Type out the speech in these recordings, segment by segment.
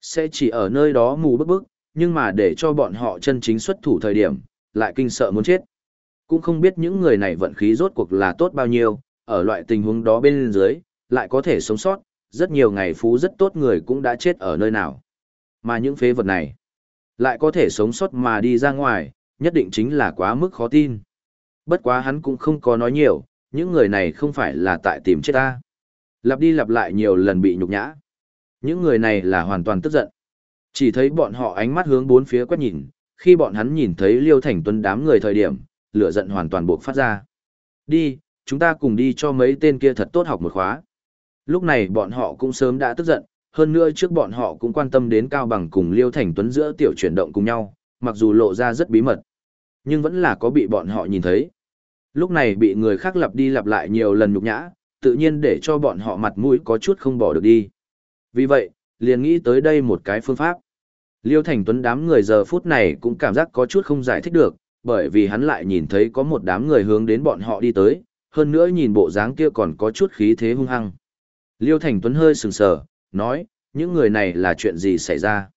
Sẽ chỉ ở nơi đó mù bức bức, nhưng mà để cho bọn họ chân chính xuất thủ thời điểm, lại kinh sợ muốn chết. Cũng không biết những người này vận khí rốt cuộc là tốt bao nhiêu, ở loại tình huống đó bên dưới, lại có thể sống sót, rất nhiều ngày phú rất tốt người cũng đã chết ở nơi nào. Mà những phế vật này, lại có thể sống sót mà đi ra ngoài, nhất định chính là quá mức khó tin. Bất quá hắn cũng không có nói nhiều, những người này không phải là tại tìm chết ta. Lặp đi lặp lại nhiều lần bị nhục nhã. Những người này là hoàn toàn tức giận. Chỉ thấy bọn họ ánh mắt hướng bốn phía quét nhìn, khi bọn hắn nhìn thấy Liêu Thành Tuấn đám người thời điểm, lửa giận hoàn toàn buộc phát ra. Đi, chúng ta cùng đi cho mấy tên kia thật tốt học một khóa. Lúc này bọn họ cũng sớm đã tức giận, hơn nữa trước bọn họ cũng quan tâm đến Cao Bằng cùng Liêu Thành Tuấn giữa tiểu chuyển động cùng nhau, mặc dù lộ ra rất bí mật, nhưng vẫn là có bị bọn họ nhìn thấy. Lúc này bị người khác lặp đi lặp lại nhiều lần nhục nhã, tự nhiên để cho bọn họ mặt mũi có chút không bỏ được đi. Vì vậy, liền nghĩ tới đây một cái phương pháp. Liêu Thành Tuấn đám người giờ phút này cũng cảm giác có chút không giải thích được, bởi vì hắn lại nhìn thấy có một đám người hướng đến bọn họ đi tới, hơn nữa nhìn bộ dáng kia còn có chút khí thế hung hăng. Liêu Thành Tuấn hơi sừng sờ, nói, những người này là chuyện gì xảy ra?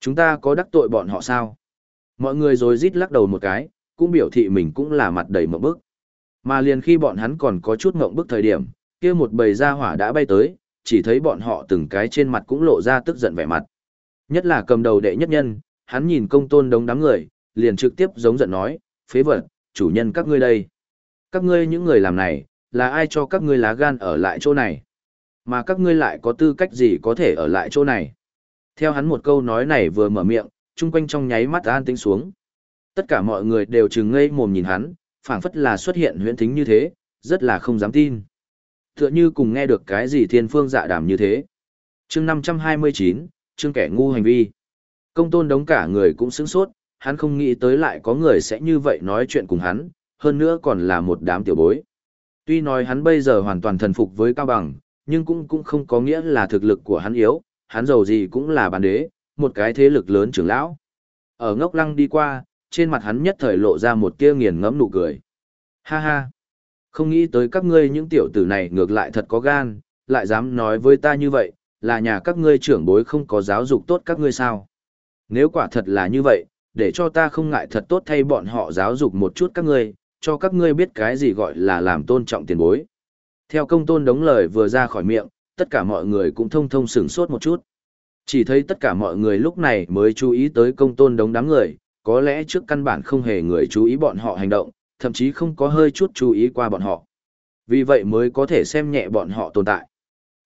Chúng ta có đắc tội bọn họ sao? Mọi người rồi rít lắc đầu một cái, cũng biểu thị mình cũng là mặt đầy mộng bức. Mà liền khi bọn hắn còn có chút mộng bức thời điểm, kia một bầy gia hỏa đã bay tới, chỉ thấy bọn họ từng cái trên mặt cũng lộ ra tức giận vẻ mặt. Nhất là cầm đầu đệ nhất nhân, hắn nhìn công tôn đống đám người, liền trực tiếp giống giận nói, phế vật, chủ nhân các ngươi đây. Các ngươi những người làm này, là ai cho các ngươi lá gan ở lại chỗ này? Mà các ngươi lại có tư cách gì có thể ở lại chỗ này? Theo hắn một câu nói này vừa mở miệng, chung quanh trong nháy mắt an tĩnh xuống. Tất cả mọi người đều trừng ngây mồm nhìn hắn, phảng phất là xuất hiện huyễn thính như thế, rất là không dám tin. Tựa như cùng nghe được cái gì thiên phương dạ đàm như thế. chương 529, chương kẻ ngu hành vi. Công tôn đống cả người cũng sững sốt, hắn không nghĩ tới lại có người sẽ như vậy nói chuyện cùng hắn, hơn nữa còn là một đám tiểu bối. Tuy nói hắn bây giờ hoàn toàn thần phục với Cao Bằng, nhưng cũng cũng không có nghĩa là thực lực của hắn yếu, hắn giàu gì cũng là bản đế, một cái thế lực lớn trưởng lão. Ở ngốc lăng đi qua, trên mặt hắn nhất thời lộ ra một tia nghiền ngẫm nụ cười. Ha ha! Không nghĩ tới các ngươi những tiểu tử này ngược lại thật có gan, lại dám nói với ta như vậy, là nhà các ngươi trưởng bối không có giáo dục tốt các ngươi sao. Nếu quả thật là như vậy, để cho ta không ngại thật tốt thay bọn họ giáo dục một chút các ngươi, cho các ngươi biết cái gì gọi là làm tôn trọng tiền bối. Theo công tôn đống lời vừa ra khỏi miệng, tất cả mọi người cũng thông thông sửng sốt một chút. Chỉ thấy tất cả mọi người lúc này mới chú ý tới công tôn đống đám người, có lẽ trước căn bản không hề người chú ý bọn họ hành động, thậm chí không có hơi chút chú ý qua bọn họ. Vì vậy mới có thể xem nhẹ bọn họ tồn tại.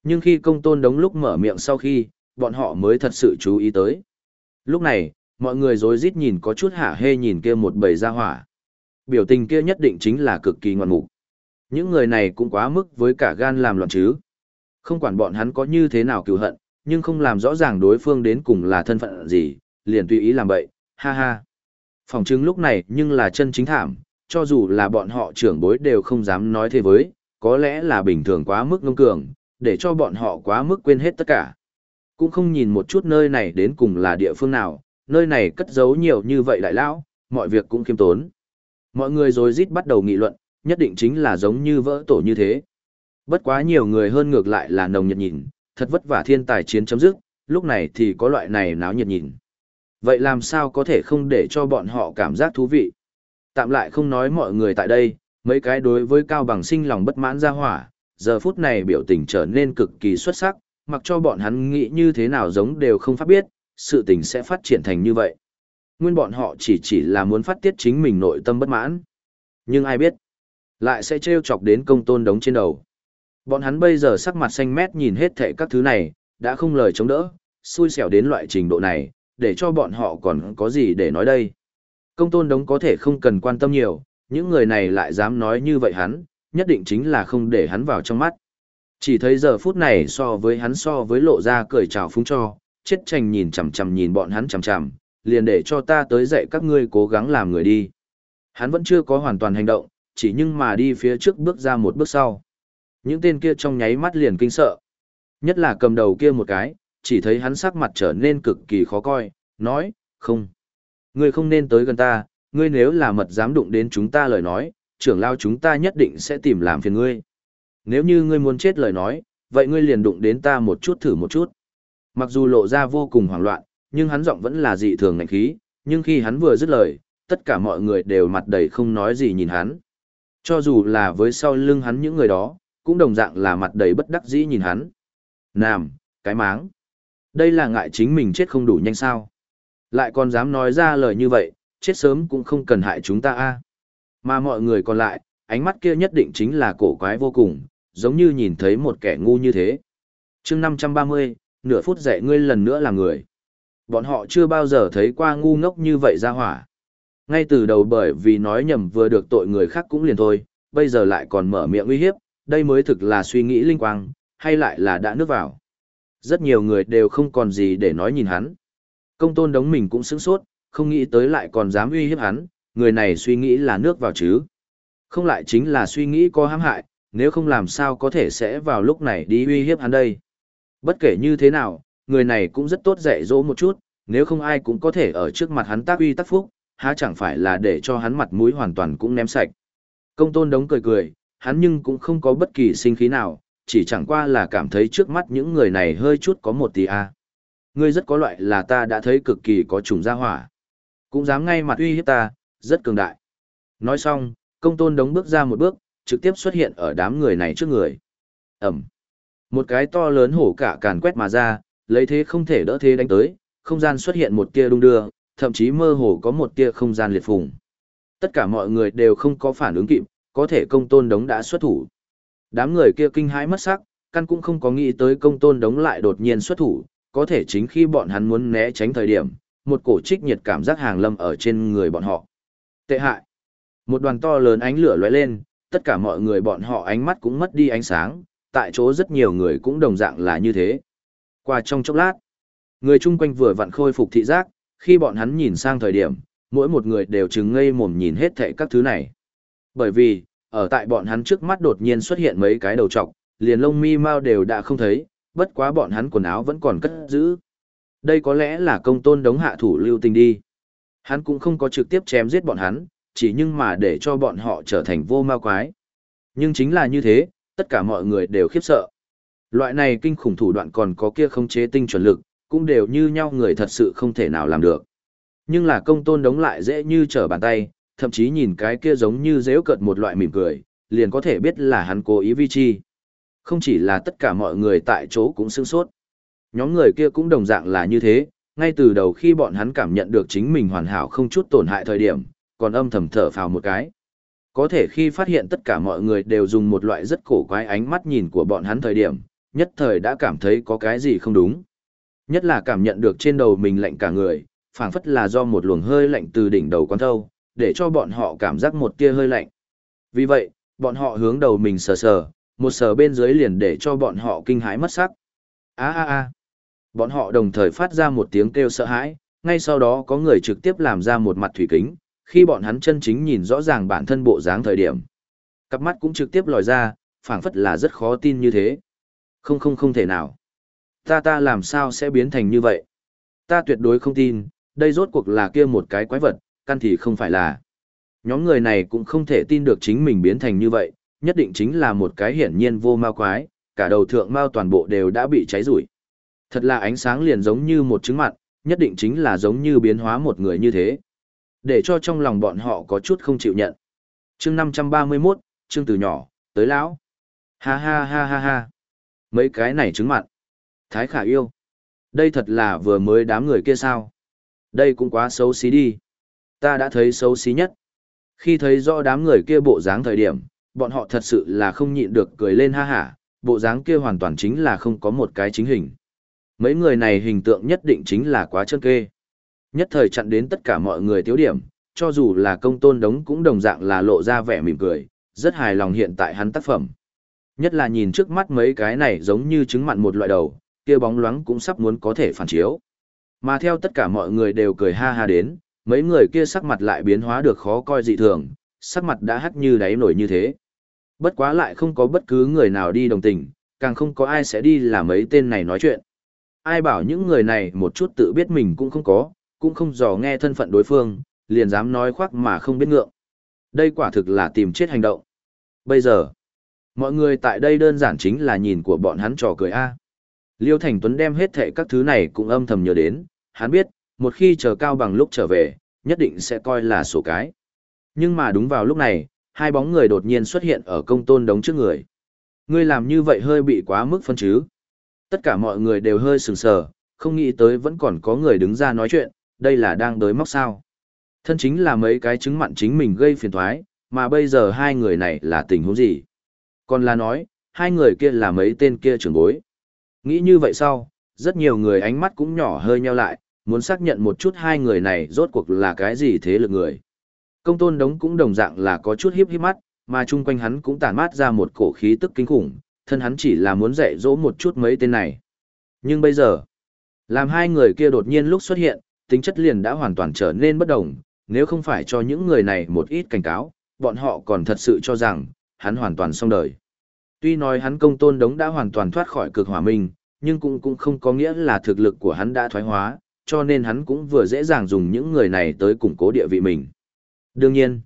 Nhưng khi công tôn đống lúc mở miệng sau khi, bọn họ mới thật sự chú ý tới. Lúc này, mọi người rối rít nhìn có chút hả hê nhìn kia một bầy ra hỏa. Biểu tình kia nhất định chính là cực kỳ ngoan mục. Những người này cũng quá mức với cả gan làm loạn chứ. Không quản bọn hắn có như thế nào cựu hận, nhưng không làm rõ ràng đối phương đến cùng là thân phận gì, liền tùy ý làm bậy, ha ha. Phòng chứng lúc này nhưng là chân chính thảm, cho dù là bọn họ trưởng bối đều không dám nói thế với, có lẽ là bình thường quá mức ngông cường, để cho bọn họ quá mức quên hết tất cả. Cũng không nhìn một chút nơi này đến cùng là địa phương nào, nơi này cất giấu nhiều như vậy đại lão, mọi việc cũng khiêm tốn. Mọi người rồi rít bắt đầu nghị luận, nhất định chính là giống như vỡ tổ như thế. Bất quá nhiều người hơn ngược lại là nồng nhiệt nhìn, thật vất vả thiên tài chiến chấm dứt, lúc này thì có loại này náo nhiệt nhìn. Vậy làm sao có thể không để cho bọn họ cảm giác thú vị? Tạm lại không nói mọi người tại đây, mấy cái đối với cao bằng sinh lòng bất mãn ra hỏa, giờ phút này biểu tình trở nên cực kỳ xuất sắc, mặc cho bọn hắn nghĩ như thế nào giống đều không phát biết, sự tình sẽ phát triển thành như vậy. Nguyên bọn họ chỉ chỉ là muốn phát tiết chính mình nội tâm bất mãn. Nhưng ai biết, lại sẽ trêu chọc đến công tôn đống trên đầu. Bọn hắn bây giờ sắc mặt xanh mét nhìn hết thệ các thứ này, đã không lời chống đỡ, xui xẻo đến loại trình độ này, để cho bọn họ còn có gì để nói đây. Công tôn đống có thể không cần quan tâm nhiều, những người này lại dám nói như vậy hắn, nhất định chính là không để hắn vào trong mắt. Chỉ thấy giờ phút này so với hắn so với lộ ra cười chào phúng cho, chết chành nhìn chằm chằm nhìn bọn hắn chằm chằm, liền để cho ta tới dạy các ngươi cố gắng làm người đi. Hắn vẫn chưa có hoàn toàn hành động, chỉ nhưng mà đi phía trước bước ra một bước sau. Những tên kia trong nháy mắt liền kinh sợ. Nhất là cầm đầu kia một cái, chỉ thấy hắn sắc mặt trở nên cực kỳ khó coi, nói, không. Ngươi không nên tới gần ta, ngươi nếu là mật dám đụng đến chúng ta lời nói, trưởng lao chúng ta nhất định sẽ tìm làm phiền ngươi. Nếu như ngươi muốn chết lời nói, vậy ngươi liền đụng đến ta một chút thử một chút. Mặc dù lộ ra vô cùng hoảng loạn, nhưng hắn giọng vẫn là dị thường ngạnh khí, nhưng khi hắn vừa dứt lời, tất cả mọi người đều mặt đầy không nói gì nhìn hắn. Cho dù là với sau lưng hắn những người đó, cũng đồng dạng là mặt đầy bất đắc dĩ nhìn hắn. Nam, cái máng. Đây là ngại chính mình chết không đủ nhanh sao. Lại còn dám nói ra lời như vậy, chết sớm cũng không cần hại chúng ta a. Mà mọi người còn lại, ánh mắt kia nhất định chính là cổ quái vô cùng, giống như nhìn thấy một kẻ ngu như thế. chương 530, nửa phút dạy ngươi lần nữa là người. Bọn họ chưa bao giờ thấy qua ngu ngốc như vậy ra hỏa. Ngay từ đầu bởi vì nói nhầm vừa được tội người khác cũng liền thôi, bây giờ lại còn mở miệng uy hiếp, đây mới thực là suy nghĩ linh quang, hay lại là đã nước vào. Rất nhiều người đều không còn gì để nói nhìn hắn. Công tôn đống mình cũng sững sốt, không nghĩ tới lại còn dám uy hiếp hắn, người này suy nghĩ là nước vào chứ. Không lại chính là suy nghĩ có hãm hại, nếu không làm sao có thể sẽ vào lúc này đi uy hiếp hắn đây. Bất kể như thế nào, người này cũng rất tốt dạy dỗ một chút, nếu không ai cũng có thể ở trước mặt hắn tác uy tác phúc, há chẳng phải là để cho hắn mặt mũi hoàn toàn cũng ném sạch. Công tôn đống cười cười, hắn nhưng cũng không có bất kỳ sinh khí nào, chỉ chẳng qua là cảm thấy trước mắt những người này hơi chút có một tí a. Ngươi rất có loại là ta đã thấy cực kỳ có trùng gia hỏa. Cũng dám ngay mặt uy hiếp ta, rất cường đại. Nói xong, công tôn đống bước ra một bước, trực tiếp xuất hiện ở đám người này trước người. Ẩm. Một cái to lớn hổ cả càn quét mà ra, lấy thế không thể đỡ thế đánh tới, không gian xuất hiện một tia đung đưa, thậm chí mơ hồ có một tia không gian liệt phùng. Tất cả mọi người đều không có phản ứng kịp, có thể công tôn đống đã xuất thủ. Đám người kia kinh hãi mất sắc, căn cũng không có nghĩ tới công tôn đống lại đột nhiên xuất thủ, có thể chính khi bọn hắn muốn né tránh thời điểm, một cổ trích nhiệt cảm giác hàng lâm ở trên người bọn họ. Tệ hại. Một đoàn to lớn ánh lửa lóe lên, tất cả mọi người bọn họ ánh mắt cũng mất đi ánh sáng, tại chỗ rất nhiều người cũng đồng dạng là như thế. Qua trong chốc lát, người chung quanh vừa vặn khôi phục thị giác, khi bọn hắn nhìn sang thời điểm, mỗi một người đều chứng ngây mồm nhìn hết thảy các thứ này. Bởi vì, ở tại bọn hắn trước mắt đột nhiên xuất hiện mấy cái đầu trọc, liền lông mi mau đều đã không thấy, bất quá bọn hắn quần áo vẫn còn cất giữ. Đây có lẽ là công tôn đống hạ thủ lưu tình đi. Hắn cũng không có trực tiếp chém giết bọn hắn, chỉ nhưng mà để cho bọn họ trở thành vô ma quái. Nhưng chính là như thế, tất cả mọi người đều khiếp sợ. Loại này kinh khủng thủ đoạn còn có kia không chế tinh chuẩn lực, cũng đều như nhau người thật sự không thể nào làm được. Nhưng là công tôn đống lại dễ như trở bàn tay, thậm chí nhìn cái kia giống như dễu cợt một loại mỉm cười, liền có thể biết là hắn cố ý vi chi. Không chỉ là tất cả mọi người tại chỗ cũng sương sốt. Nhóm người kia cũng đồng dạng là như thế, ngay từ đầu khi bọn hắn cảm nhận được chính mình hoàn hảo không chút tổn hại thời điểm, còn âm thầm thở phào một cái. Có thể khi phát hiện tất cả mọi người đều dùng một loại rất cổ quái ánh mắt nhìn của bọn hắn thời điểm, nhất thời đã cảm thấy có cái gì không đúng. Nhất là cảm nhận được trên đầu mình lạnh cả người, phảng phất là do một luồng hơi lạnh từ đỉnh đầu quán thâu, để cho bọn họ cảm giác một tia hơi lạnh. Vì vậy, bọn họ hướng đầu mình sờ sờ, một sờ bên dưới liền để cho bọn họ kinh hãi mất sắc. A a a. Bọn họ đồng thời phát ra một tiếng kêu sợ hãi, ngay sau đó có người trực tiếp làm ra một mặt thủy kính, khi bọn hắn chân chính nhìn rõ ràng bản thân bộ dáng thời điểm. Cặp mắt cũng trực tiếp lòi ra, phảng phất là rất khó tin như thế. Không không không thể nào. Ta ta làm sao sẽ biến thành như vậy? Ta tuyệt đối không tin, đây rốt cuộc là kia một cái quái vật, căn thì không phải là. Nhóm người này cũng không thể tin được chính mình biến thành như vậy, nhất định chính là một cái hiển nhiên vô ma quái, cả đầu thượng mao toàn bộ đều đã bị cháy rủi. Thật là ánh sáng liền giống như một trứng mặn, nhất định chính là giống như biến hóa một người như thế. Để cho trong lòng bọn họ có chút không chịu nhận. chương 531, chương từ nhỏ, tới lão. Ha ha ha ha ha. Mấy cái này trứng mặn. Thái khả yêu. Đây thật là vừa mới đám người kia sao. Đây cũng quá xấu xí đi. Ta đã thấy xấu xí nhất. Khi thấy rõ đám người kia bộ dáng thời điểm, bọn họ thật sự là không nhịn được cười lên ha hả, bộ dáng kia hoàn toàn chính là không có một cái chính hình. Mấy người này hình tượng nhất định chính là quá chân kê. Nhất thời chặn đến tất cả mọi người tiếu điểm, cho dù là công tôn đống cũng đồng dạng là lộ ra vẻ mỉm cười, rất hài lòng hiện tại hắn tác phẩm. Nhất là nhìn trước mắt mấy cái này giống như trứng mặn một loại đầu, kia bóng loáng cũng sắp muốn có thể phản chiếu. Mà theo tất cả mọi người đều cười ha ha đến, mấy người kia sắc mặt lại biến hóa được khó coi dị thường, sắc mặt đã hắt như đáy nổi như thế. Bất quá lại không có bất cứ người nào đi đồng tình, càng không có ai sẽ đi làm mấy tên này nói chuyện. Ai bảo những người này một chút tự biết mình cũng không có, cũng không dò nghe thân phận đối phương, liền dám nói khoác mà không biết ngượng. Đây quả thực là tìm chết hành động. Bây giờ, mọi người tại đây đơn giản chính là nhìn của bọn hắn trò cười a. Liêu Thành Tuấn đem hết thệ các thứ này cũng âm thầm nhớ đến, hắn biết, một khi chờ cao bằng lúc trở về, nhất định sẽ coi là sổ cái. Nhưng mà đúng vào lúc này, hai bóng người đột nhiên xuất hiện ở công tôn đống trước người. Ngươi làm như vậy hơi bị quá mức phân chứ. Tất cả mọi người đều hơi sừng sờ, không nghĩ tới vẫn còn có người đứng ra nói chuyện, đây là đang đới móc sao. Thân chính là mấy cái chứng mặn chính mình gây phiền thoái, mà bây giờ hai người này là tình huống gì? Còn là nói, hai người kia là mấy tên kia trưởng bối. Nghĩ như vậy sau, rất nhiều người ánh mắt cũng nhỏ hơi nheo lại, muốn xác nhận một chút hai người này rốt cuộc là cái gì thế lực người. Công tôn đống cũng đồng dạng là có chút hiếp hiếp mắt, mà chung quanh hắn cũng tản mát ra một cổ khí tức kinh khủng, thân hắn chỉ là muốn dạy dỗ một chút mấy tên này. Nhưng bây giờ, làm hai người kia đột nhiên lúc xuất hiện, tính chất liền đã hoàn toàn trở nên bất đồng, nếu không phải cho những người này một ít cảnh cáo, bọn họ còn thật sự cho rằng, hắn hoàn toàn xong đời. Tuy nói hắn công tôn đống đã hoàn toàn thoát khỏi cực hỏa minh, nhưng cũng cũng không có nghĩa là thực lực của hắn đã thoái hóa, cho nên hắn cũng vừa dễ dàng dùng những người này tới củng cố địa vị mình. Đương nhiên,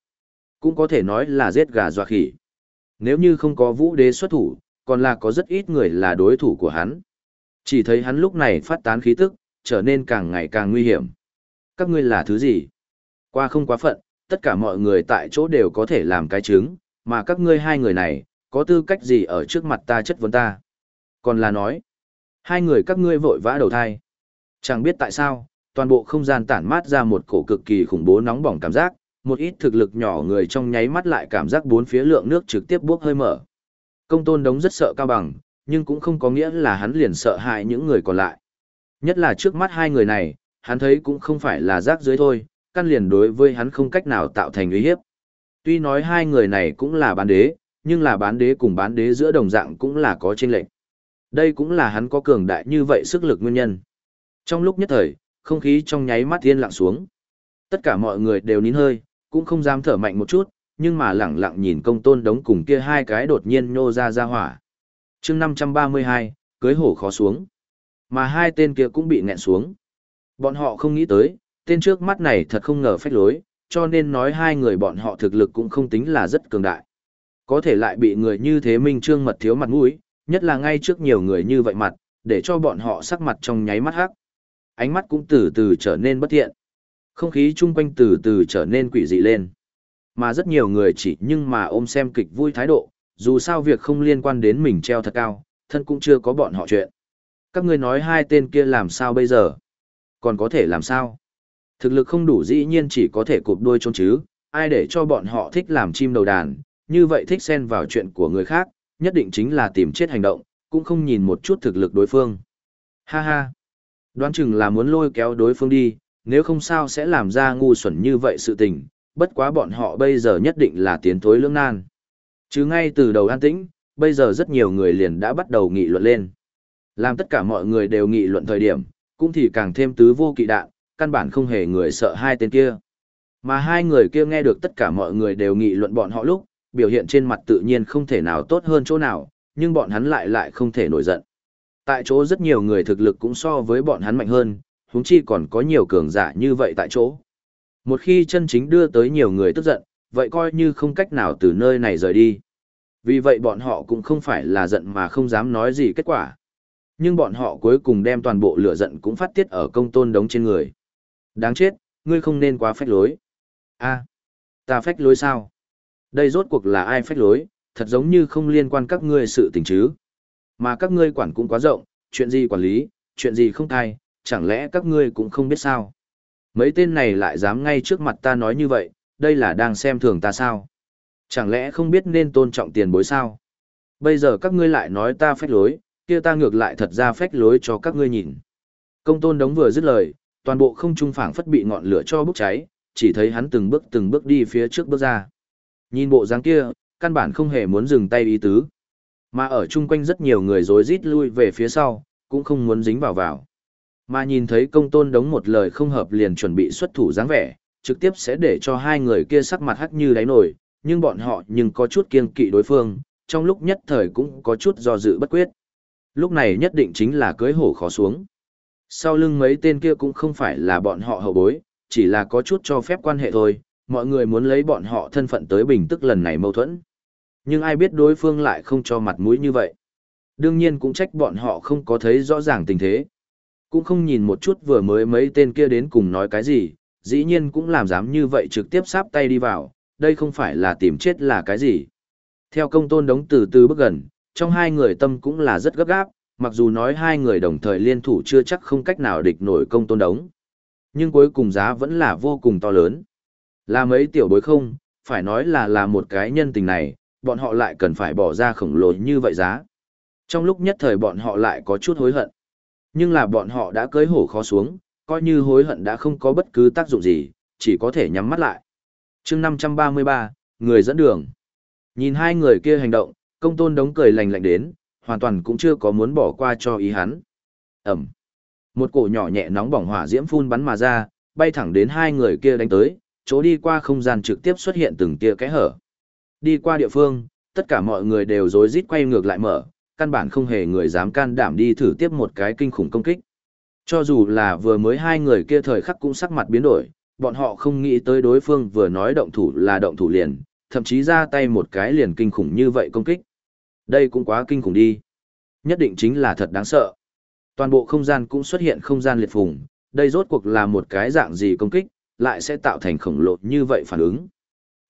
cũng có thể nói là giết gà dọa khỉ. Nếu như không có vũ đế xuất thủ, còn là có rất ít người là đối thủ của hắn. Chỉ thấy hắn lúc này phát tán khí tức, trở nên càng ngày càng nguy hiểm. Các ngươi là thứ gì? Qua không quá phận, tất cả mọi người tại chỗ đều có thể làm cái chứng, mà các ngươi hai người này, có tư cách gì ở trước mặt ta chất vấn ta? Còn là nói, hai người các ngươi vội vã đầu thai. Chẳng biết tại sao, toàn bộ không gian tản mát ra một cổ cực kỳ khủng bố nóng bỏng cảm giác, một ít thực lực nhỏ người trong nháy mắt lại cảm giác bốn phía lượng nước trực tiếp buốc hơi mở. Công tôn đống rất sợ cao bằng, nhưng cũng không có nghĩa là hắn liền sợ hại những người còn lại. Nhất là trước mắt hai người này, hắn thấy cũng không phải là rác dưới thôi, căn liền đối với hắn không cách nào tạo thành uy hiếp. Tuy nói hai người này cũng là bán đế, nhưng là bán đế cùng bán đế giữa đồng dạng cũng là có chênh lệch. Đây cũng là hắn có cường đại như vậy sức lực nguyên nhân. Trong lúc nhất thời, không khí trong nháy mắt thiên lặng xuống. Tất cả mọi người đều nín hơi, cũng không dám thở mạnh một chút, nhưng mà lẳng lặng nhìn công tôn đống cùng kia hai cái đột nhiên nhô ra ra hỏa. chương 532, cưới hổ khó xuống. Mà hai tên kia cũng bị nghẹn xuống. Bọn họ không nghĩ tới, tên trước mắt này thật không ngờ phách lối, cho nên nói hai người bọn họ thực lực cũng không tính là rất cường đại. Có thể lại bị người như thế minh trương mật thiếu mặt mũi, nhất là ngay trước nhiều người như vậy mặt, để cho bọn họ sắc mặt trong nháy mắt hắc. Ánh mắt cũng từ từ trở nên bất thiện. Không khí chung quanh từ từ trở nên quỷ dị lên. Mà rất nhiều người chỉ nhưng mà ôm xem kịch vui thái độ, dù sao việc không liên quan đến mình treo thật cao, thân cũng chưa có bọn họ chuyện. Các ngươi nói hai tên kia làm sao bây giờ? Còn có thể làm sao? Thực lực không đủ dĩ nhiên chỉ có thể cụp đuôi trốn chứ, ai để cho bọn họ thích làm chim đầu đàn, như vậy thích xen vào chuyện của người khác, nhất định chính là tìm chết hành động, cũng không nhìn một chút thực lực đối phương. Ha ha! Đoán chừng là muốn lôi kéo đối phương đi, nếu không sao sẽ làm ra ngu xuẩn như vậy sự tình, bất quá bọn họ bây giờ nhất định là tiến thối lưỡng nan. Chứ ngay từ đầu an tĩnh, bây giờ rất nhiều người liền đã bắt đầu nghị luận lên. Làm tất cả mọi người đều nghị luận thời điểm, cũng thì càng thêm tứ vô kỵ đạn, căn bản không hề người sợ hai tên kia. Mà hai người kia nghe được tất cả mọi người đều nghị luận bọn họ lúc, biểu hiện trên mặt tự nhiên không thể nào tốt hơn chỗ nào, nhưng bọn hắn lại lại không thể nổi giận. Tại chỗ rất nhiều người thực lực cũng so với bọn hắn mạnh hơn, huống chi còn có nhiều cường giả như vậy tại chỗ. Một khi chân chính đưa tới nhiều người tức giận, vậy coi như không cách nào từ nơi này rời đi. Vì vậy bọn họ cũng không phải là giận mà không dám nói gì kết quả. Nhưng bọn họ cuối cùng đem toàn bộ lửa giận cũng phát tiết ở công tôn đống trên người. Đáng chết, ngươi không nên quá phách lối. a ta phách lối sao? Đây rốt cuộc là ai phách lối, thật giống như không liên quan các ngươi sự tình chứ. Mà các ngươi quản cũng quá rộng, chuyện gì quản lý, chuyện gì không thay, chẳng lẽ các ngươi cũng không biết sao? Mấy tên này lại dám ngay trước mặt ta nói như vậy, đây là đang xem thường ta sao? Chẳng lẽ không biết nên tôn trọng tiền bối sao? Bây giờ các ngươi lại nói ta phách lối, kia ta ngược lại thật ra phách lối cho các ngươi nhìn. Công tôn đống vừa dứt lời, toàn bộ không trung phảng phất bị ngọn lửa cho bốc cháy, chỉ thấy hắn từng bước từng bước đi phía trước bước ra. Nhìn bộ dáng kia, căn bản không hề muốn dừng tay ý tứ. Mà ở chung quanh rất nhiều người rối rít lui về phía sau, cũng không muốn dính vào vào. Mà nhìn thấy công tôn đống một lời không hợp liền chuẩn bị xuất thủ dáng vẻ, trực tiếp sẽ để cho hai người kia sắc mặt hắc như đáy nổi, nhưng bọn họ nhưng có chút kiên kỵ đối phương, trong lúc nhất thời cũng có chút do dự bất quyết. Lúc này nhất định chính là cưới hổ khó xuống. Sau lưng mấy tên kia cũng không phải là bọn họ hậu bối, chỉ là có chút cho phép quan hệ thôi, mọi người muốn lấy bọn họ thân phận tới bình tức lần này mâu thuẫn. Nhưng ai biết đối phương lại không cho mặt mũi như vậy. Đương nhiên cũng trách bọn họ không có thấy rõ ràng tình thế. Cũng không nhìn một chút vừa mới mấy tên kia đến cùng nói cái gì, dĩ nhiên cũng làm dám như vậy trực tiếp sáp tay đi vào, đây không phải là tìm chết là cái gì. Theo công tôn đống từ từ bước gần, trong hai người tâm cũng là rất gấp gáp, mặc dù nói hai người đồng thời liên thủ chưa chắc không cách nào địch nổi công tôn đống. Nhưng cuối cùng giá vẫn là vô cùng to lớn. Là mấy tiểu bối không, phải nói là là một cái nhân tình này, bọn họ lại cần phải bỏ ra khổng lồ như vậy giá. Trong lúc nhất thời bọn họ lại có chút hối hận. Nhưng là bọn họ đã cưới hổ khó xuống, coi như hối hận đã không có bất cứ tác dụng gì, chỉ có thể nhắm mắt lại. chương 533, người dẫn đường. Nhìn hai người kia hành động, công tôn đống cười lành lạnh đến, hoàn toàn cũng chưa có muốn bỏ qua cho ý hắn. Ẩm. Một cổ nhỏ nhẹ nóng bỏng hỏa diễm phun bắn mà ra, bay thẳng đến hai người kia đánh tới, chỗ đi qua không gian trực tiếp xuất hiện từng tia kẽ hở. Đi qua địa phương, tất cả mọi người đều rối rít quay ngược lại mở, căn bản không hề người dám can đảm đi thử tiếp một cái kinh khủng công kích. Cho dù là vừa mới hai người kia thời khắc cũng sắc mặt biến đổi, bọn họ không nghĩ tới đối phương vừa nói động thủ là động thủ liền, thậm chí ra tay một cái liền kinh khủng như vậy công kích. Đây cũng quá kinh khủng đi. Nhất định chính là thật đáng sợ. Toàn bộ không gian cũng xuất hiện không gian liệt phùng, đây rốt cuộc là một cái dạng gì công kích, lại sẽ tạo thành khổng lồ như vậy phản ứng.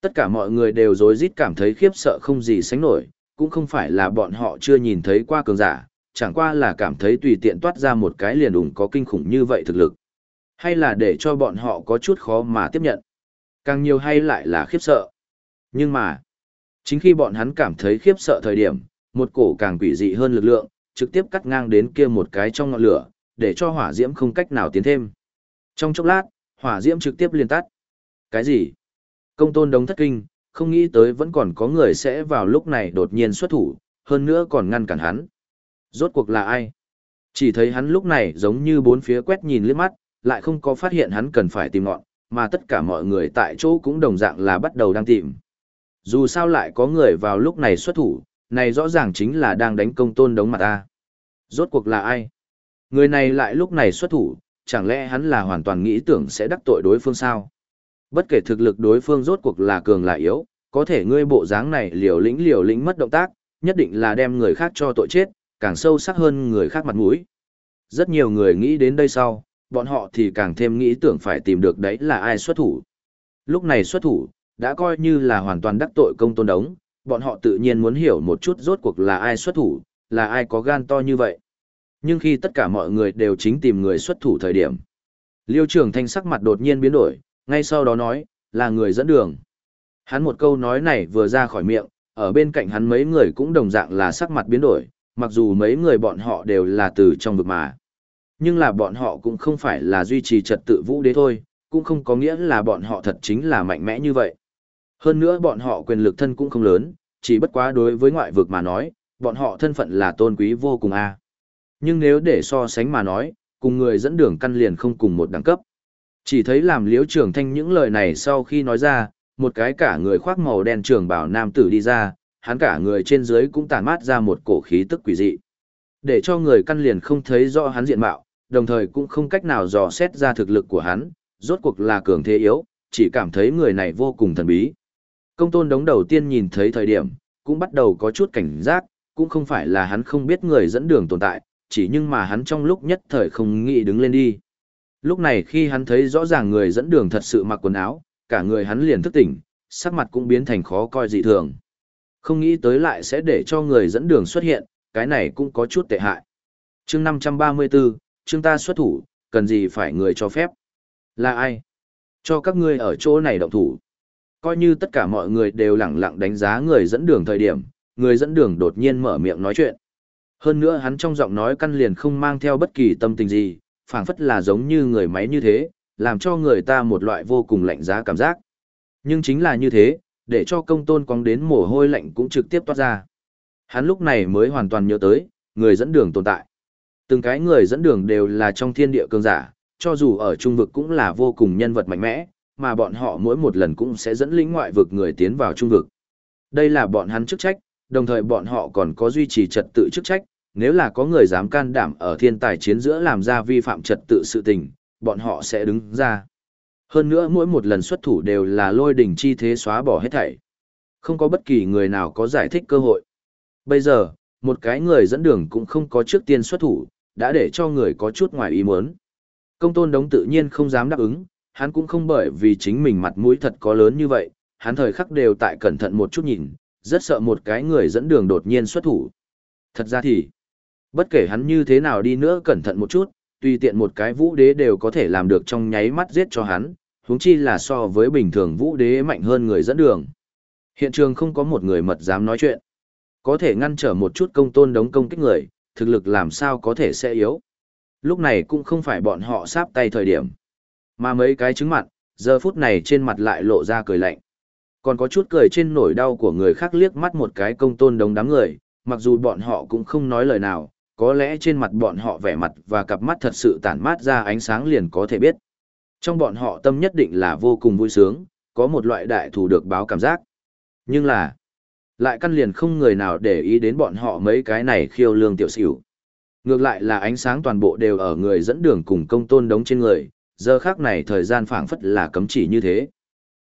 Tất cả mọi người đều rối rít cảm thấy khiếp sợ không gì sánh nổi, cũng không phải là bọn họ chưa nhìn thấy qua cường giả, chẳng qua là cảm thấy tùy tiện toát ra một cái liền đủng có kinh khủng như vậy thực lực. Hay là để cho bọn họ có chút khó mà tiếp nhận. Càng nhiều hay lại là khiếp sợ. Nhưng mà, chính khi bọn hắn cảm thấy khiếp sợ thời điểm, một cổ càng quỷ dị hơn lực lượng, trực tiếp cắt ngang đến kia một cái trong ngọn lửa, để cho hỏa diễm không cách nào tiến thêm. Trong chốc lát, hỏa diễm trực tiếp liền tắt. Cái gì? Công tôn đống thất kinh, không nghĩ tới vẫn còn có người sẽ vào lúc này đột nhiên xuất thủ, hơn nữa còn ngăn cản hắn. Rốt cuộc là ai? Chỉ thấy hắn lúc này giống như bốn phía quét nhìn liếc mắt, lại không có phát hiện hắn cần phải tìm ngọn, mà tất cả mọi người tại chỗ cũng đồng dạng là bắt đầu đang tìm. Dù sao lại có người vào lúc này xuất thủ, này rõ ràng chính là đang đánh công tôn đống mặt ta. Rốt cuộc là ai? Người này lại lúc này xuất thủ, chẳng lẽ hắn là hoàn toàn nghĩ tưởng sẽ đắc tội đối phương sao? Bất kể thực lực đối phương rốt cuộc là cường là yếu, có thể ngươi bộ dáng này liều lĩnh liều lĩnh mất động tác, nhất định là đem người khác cho tội chết, càng sâu sắc hơn người khác mặt mũi. Rất nhiều người nghĩ đến đây sau, bọn họ thì càng thêm nghĩ tưởng phải tìm được đấy là ai xuất thủ. Lúc này xuất thủ, đã coi như là hoàn toàn đắc tội công tôn đống, bọn họ tự nhiên muốn hiểu một chút rốt cuộc là ai xuất thủ, là ai có gan to như vậy. Nhưng khi tất cả mọi người đều chính tìm người xuất thủ thời điểm, Liêu trưởng thanh sắc mặt đột nhiên biến đổi, ngay sau đó nói, là người dẫn đường. Hắn một câu nói này vừa ra khỏi miệng, ở bên cạnh hắn mấy người cũng đồng dạng là sắc mặt biến đổi, mặc dù mấy người bọn họ đều là từ trong vực mà. Nhưng là bọn họ cũng không phải là duy trì trật tự vũ đế thôi, cũng không có nghĩa là bọn họ thật chính là mạnh mẽ như vậy. Hơn nữa bọn họ quyền lực thân cũng không lớn, chỉ bất quá đối với ngoại vực mà nói, bọn họ thân phận là tôn quý vô cùng a. Nhưng nếu để so sánh mà nói, cùng người dẫn đường căn liền không cùng một đẳng cấp. Chỉ thấy làm liếu trưởng thanh những lời này sau khi nói ra, một cái cả người khoác màu đen trường bảo nam tử đi ra, hắn cả người trên dưới cũng tản mát ra một cổ khí tức quỷ dị. Để cho người căn liền không thấy rõ hắn diện mạo, đồng thời cũng không cách nào dò xét ra thực lực của hắn, rốt cuộc là cường thế yếu, chỉ cảm thấy người này vô cùng thần bí. Công tôn đống đầu tiên nhìn thấy thời điểm, cũng bắt đầu có chút cảnh giác, cũng không phải là hắn không biết người dẫn đường tồn tại, chỉ nhưng mà hắn trong lúc nhất thời không nghĩ đứng lên đi. Lúc này khi hắn thấy rõ ràng người dẫn đường thật sự mặc quần áo, cả người hắn liền thức tỉnh, sắc mặt cũng biến thành khó coi dị thường. Không nghĩ tới lại sẽ để cho người dẫn đường xuất hiện, cái này cũng có chút tệ hại. chương 534, chương ta xuất thủ, cần gì phải người cho phép? Là ai? Cho các ngươi ở chỗ này động thủ. Coi như tất cả mọi người đều lặng lặng đánh giá người dẫn đường thời điểm, người dẫn đường đột nhiên mở miệng nói chuyện. Hơn nữa hắn trong giọng nói căn liền không mang theo bất kỳ tâm tình gì, phảng phất là giống như người máy như thế, làm cho người ta một loại vô cùng lạnh giá cảm giác. Nhưng chính là như thế, để cho công tôn quăng đến mồ hôi lạnh cũng trực tiếp toát ra. Hắn lúc này mới hoàn toàn nhớ tới, người dẫn đường tồn tại. Từng cái người dẫn đường đều là trong thiên địa cường giả, cho dù ở trung vực cũng là vô cùng nhân vật mạnh mẽ, mà bọn họ mỗi một lần cũng sẽ dẫn lĩnh ngoại vực người tiến vào trung vực. Đây là bọn hắn chức trách, đồng thời bọn họ còn có duy trì trật tự chức trách, nếu là có người dám can đảm ở thiên tài chiến giữa làm ra vi phạm trật tự sự tình, bọn họ sẽ đứng ra. Hơn nữa mỗi một lần xuất thủ đều là lôi đỉnh chi thế xóa bỏ hết thảy. Không có bất kỳ người nào có giải thích cơ hội. Bây giờ, một cái người dẫn đường cũng không có trước tiên xuất thủ, đã để cho người có chút ngoài ý muốn. Công tôn đống tự nhiên không dám đáp ứng, hắn cũng không bởi vì chính mình mặt mũi thật có lớn như vậy, hắn thời khắc đều tại cẩn thận một chút nhìn, rất sợ một cái người dẫn đường đột nhiên xuất thủ. Thật ra thì, bất kể hắn như thế nào đi nữa cẩn thận một chút, tùy tiện một cái vũ đế đều có thể làm được trong nháy mắt giết cho hắn, huống chi là so với bình thường vũ đế mạnh hơn người dẫn đường. Hiện trường không có một người mật dám nói chuyện. Có thể ngăn trở một chút công tôn đống công kích người, thực lực làm sao có thể sẽ yếu. Lúc này cũng không phải bọn họ sáp tay thời điểm. Mà mấy cái trứng mặt, giờ phút này trên mặt lại lộ ra cười lạnh. Còn có chút cười trên nỗi đau của người khác liếc mắt một cái công tôn đống đám người, mặc dù bọn họ cũng không nói lời nào, có lẽ trên mặt bọn họ vẻ mặt và cặp mắt thật sự tản mát ra ánh sáng liền có thể biết. Trong bọn họ tâm nhất định là vô cùng vui sướng, có một loại đại thù được báo cảm giác. Nhưng là, lại căn liền không người nào để ý đến bọn họ mấy cái này khiêu lương tiểu xỉu. Ngược lại là ánh sáng toàn bộ đều ở người dẫn đường cùng công tôn đống trên người, giờ khác này thời gian phảng phất là cấm chỉ như thế.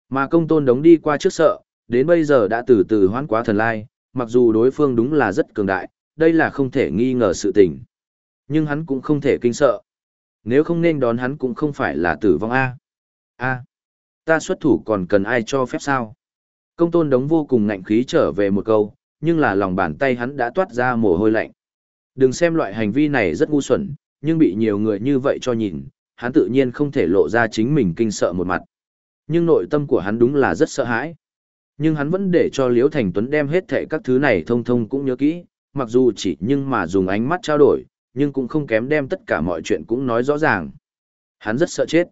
Mà công tôn đống đi qua trước sợ, đến bây giờ đã từ từ hoán quá thần lai, mặc dù đối phương đúng là rất cường đại, đây là không thể nghi ngờ sự tình. Nhưng hắn cũng không thể kinh sợ. Nếu không nên đón hắn cũng không phải là tử vong A. A. Ta xuất thủ còn cần ai cho phép sao? Công tôn đống vô cùng ngạnh khí trở về một câu, nhưng là lòng bàn tay hắn đã toát ra mồ hôi lạnh. Đừng xem loại hành vi này rất ngu xuẩn, nhưng bị nhiều người như vậy cho nhìn, hắn tự nhiên không thể lộ ra chính mình kinh sợ một mặt. Nhưng nội tâm của hắn đúng là rất sợ hãi. Nhưng hắn vẫn để cho Liễu Thành Tuấn đem hết thệ các thứ này thông thông cũng nhớ kỹ, mặc dù chỉ nhưng mà dùng ánh mắt trao đổi, nhưng cũng không kém đem tất cả mọi chuyện cũng nói rõ ràng. Hắn rất sợ chết.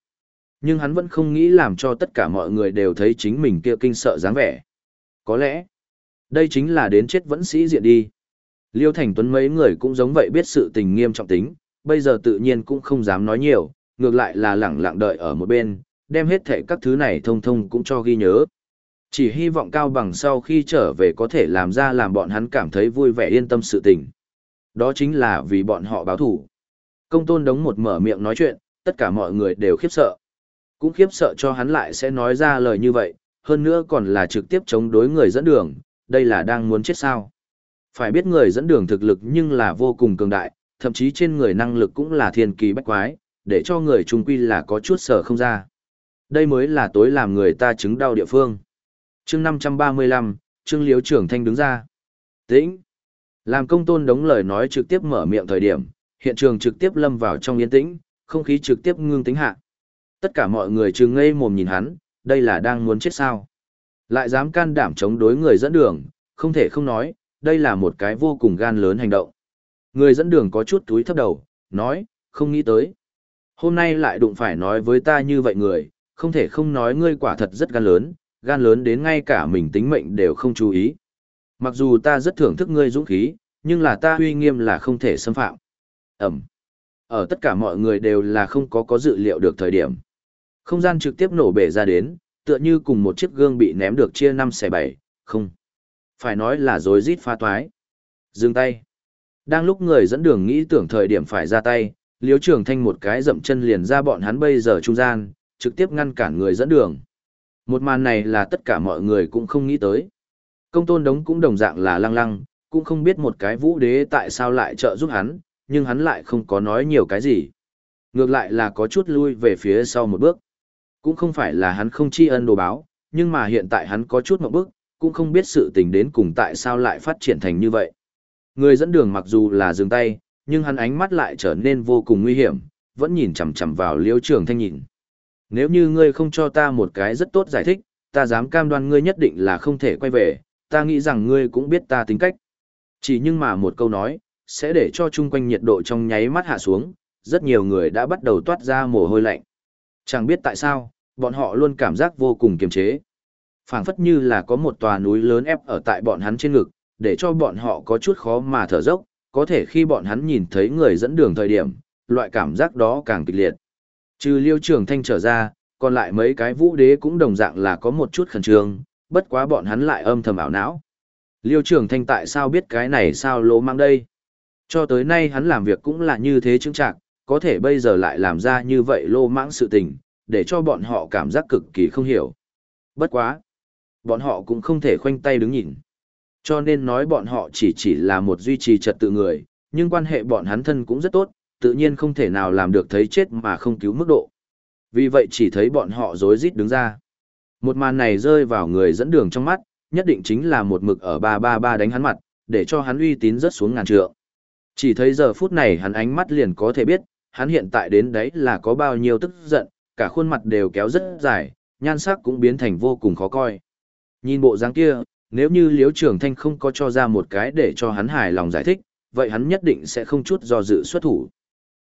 Nhưng hắn vẫn không nghĩ làm cho tất cả mọi người đều thấy chính mình kia kinh sợ dáng vẻ. Có lẽ, đây chính là đến chết vẫn sĩ diện đi. Liêu Thành Tuấn mấy người cũng giống vậy biết sự tình nghiêm trọng tính, bây giờ tự nhiên cũng không dám nói nhiều, ngược lại là lẳng lặng đợi ở một bên, đem hết thảy các thứ này thông thông cũng cho ghi nhớ. Chỉ hy vọng Cao Bằng sau khi trở về có thể làm ra làm bọn hắn cảm thấy vui vẻ yên tâm sự tình. Đó chính là vì bọn họ báo thủ. Công tôn đống một mở miệng nói chuyện, tất cả mọi người đều khiếp sợ. Cũng khiếp sợ cho hắn lại sẽ nói ra lời như vậy, hơn nữa còn là trực tiếp chống đối người dẫn đường, đây là đang muốn chết sao. Phải biết người dẫn đường thực lực nhưng là vô cùng cường đại, thậm chí trên người năng lực cũng là thiên kỳ bách quái, để cho người trung quy là có chút sở không ra. Đây mới là tối làm người ta chứng đau địa phương chương 535, Trương Liếu trưởng thanh đứng ra. Tĩnh. Làm công tôn đống lời nói trực tiếp mở miệng thời điểm, hiện trường trực tiếp lâm vào trong yên tĩnh, không khí trực tiếp ngưng tính hạ. Tất cả mọi người trừng ngây mồm nhìn hắn, đây là đang muốn chết sao. Lại dám can đảm chống đối người dẫn đường, không thể không nói, đây là một cái vô cùng gan lớn hành động. Người dẫn đường có chút túi thấp đầu, nói, không nghĩ tới. Hôm nay lại đụng phải nói với ta như vậy người, không thể không nói ngươi quả thật rất gan lớn, gan lớn đến ngay cả mình tính mệnh đều không chú ý. Mặc dù ta rất thưởng thức ngươi dũng khí, nhưng là ta uy nghiêm là không thể xâm phạm. Ẩm. Ở tất cả mọi người đều là không có có dự liệu được thời điểm. Không gian trực tiếp nổ bể ra đến, tựa như cùng một chiếc gương bị ném được chia năm xẻ bảy, không. Phải nói là rối rít pha toái. Dừng tay. Đang lúc người dẫn đường nghĩ tưởng thời điểm phải ra tay, liếu trường thanh một cái dậm chân liền ra bọn hắn bây giờ trung gian, trực tiếp ngăn cản người dẫn đường. Một màn này là tất cả mọi người cũng không nghĩ tới. Công tôn đống cũng đồng dạng là lăng lăng, cũng không biết một cái vũ đế tại sao lại trợ giúp hắn, nhưng hắn lại không có nói nhiều cái gì. Ngược lại là có chút lui về phía sau một bước. Cũng không phải là hắn không tri ân đồ báo, nhưng mà hiện tại hắn có chút một bước, cũng không biết sự tình đến cùng tại sao lại phát triển thành như vậy. Người dẫn đường mặc dù là dừng tay, nhưng hắn ánh mắt lại trở nên vô cùng nguy hiểm, vẫn nhìn chằm chằm vào liêu trường thanh nhìn. Nếu như ngươi không cho ta một cái rất tốt giải thích, ta dám cam đoan ngươi nhất định là không thể quay về, ta nghĩ rằng ngươi cũng biết ta tính cách. Chỉ nhưng mà một câu nói, sẽ để cho chung quanh nhiệt độ trong nháy mắt hạ xuống, rất nhiều người đã bắt đầu toát ra mồ hôi lạnh. Chẳng biết tại sao, bọn họ luôn cảm giác vô cùng kiềm chế. phảng phất như là có một tòa núi lớn ép ở tại bọn hắn trên ngực, để cho bọn họ có chút khó mà thở dốc, có thể khi bọn hắn nhìn thấy người dẫn đường thời điểm, loại cảm giác đó càng kịch liệt. Trừ liêu trường thanh trở ra, còn lại mấy cái vũ đế cũng đồng dạng là có một chút khẩn trương, bất quá bọn hắn lại âm thầm ảo não. Liêu trường thanh tại sao biết cái này sao lỗ mang đây? Cho tới nay hắn làm việc cũng là như thế chứng trạng, có thể bây giờ lại làm ra như vậy lô mãng sự tình, để cho bọn họ cảm giác cực kỳ không hiểu. Bất quá. Bọn họ cũng không thể khoanh tay đứng nhìn. cho nên nói bọn họ chỉ chỉ là một duy trì trật tự người, nhưng quan hệ bọn hắn thân cũng rất tốt, tự nhiên không thể nào làm được thấy chết mà không cứu mức độ. Vì vậy chỉ thấy bọn họ rối rít đứng ra. Một màn này rơi vào người dẫn đường trong mắt, nhất định chính là một mực ở 333 đánh hắn mặt, để cho hắn uy tín rất xuống ngàn trượng. Chỉ thấy giờ phút này hắn ánh mắt liền có thể biết, hắn hiện tại đến đấy là có bao nhiêu tức giận, cả khuôn mặt đều kéo rất dài, nhan sắc cũng biến thành vô cùng khó coi. Nhìn bộ dáng kia, nếu như Liễu Trường Thanh không có cho ra một cái để cho hắn hài lòng giải thích, vậy hắn nhất định sẽ không chút do dự xuất thủ.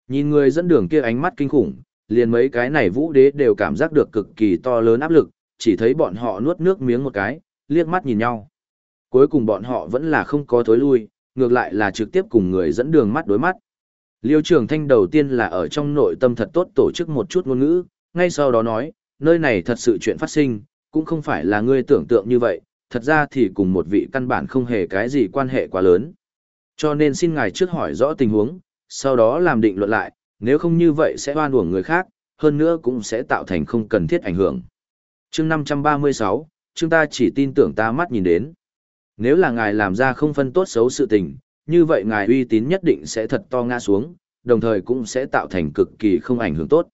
Nhìn người dẫn đường kia ánh mắt kinh khủng, liền mấy cái này vũ đế đều cảm giác được cực kỳ to lớn áp lực, chỉ thấy bọn họ nuốt nước miếng một cái, liếc mắt nhìn nhau. Cuối cùng bọn họ vẫn là không có thối lui, ngược lại là trực tiếp cùng người dẫn đường mắt đối mắt. Liêu Trường Thanh đầu tiên là ở trong nội tâm thật tốt tổ chức một chút ngôn ngữ, ngay sau đó nói, nơi này thật sự chuyện phát sinh, cũng không phải là ngươi tưởng tượng như vậy, thật ra thì cùng một vị căn bản không hề cái gì quan hệ quá lớn. Cho nên xin ngài trước hỏi rõ tình huống, sau đó làm định luận lại, nếu không như vậy sẽ oan uổng người khác, hơn nữa cũng sẽ tạo thành không cần thiết ảnh hưởng. chương 536, chúng ta chỉ tin tưởng ta mắt nhìn đến. Nếu là ngài làm ra không phân tốt xấu sự tình, như vậy ngài uy tín nhất định sẽ thật to ngã xuống, đồng thời cũng sẽ tạo thành cực kỳ không ảnh hưởng tốt.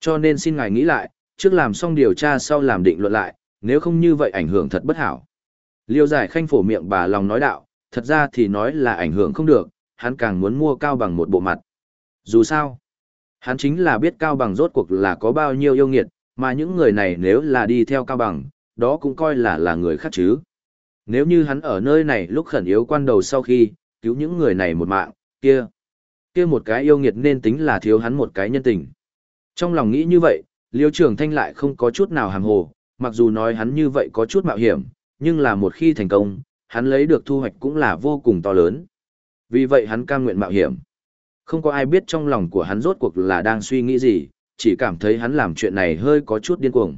Cho nên xin ngài nghĩ lại, trước làm xong điều tra sau làm định luận lại, nếu không như vậy ảnh hưởng thật bất hảo. Liêu giải khanh phổ miệng bà lòng nói đạo, thật ra thì nói là ảnh hưởng không được, hắn càng muốn mua cao bằng một bộ mặt. Dù sao, hắn chính là biết cao bằng rốt cuộc là có bao nhiêu yêu nghiệt, mà những người này nếu là đi theo cao bằng, đó cũng coi là là người khác chứ. Nếu như hắn ở nơi này lúc khẩn yếu quan đầu sau khi, cứu những người này một mạng, kia, kia một cái yêu nghiệt nên tính là thiếu hắn một cái nhân tình. Trong lòng nghĩ như vậy, Liêu Trường Thanh lại không có chút nào hàm hồ, mặc dù nói hắn như vậy có chút mạo hiểm, nhưng là một khi thành công, hắn lấy được thu hoạch cũng là vô cùng to lớn. Vì vậy hắn cam nguyện mạo hiểm. Không có ai biết trong lòng của hắn rốt cuộc là đang suy nghĩ gì, chỉ cảm thấy hắn làm chuyện này hơi có chút điên cuồng.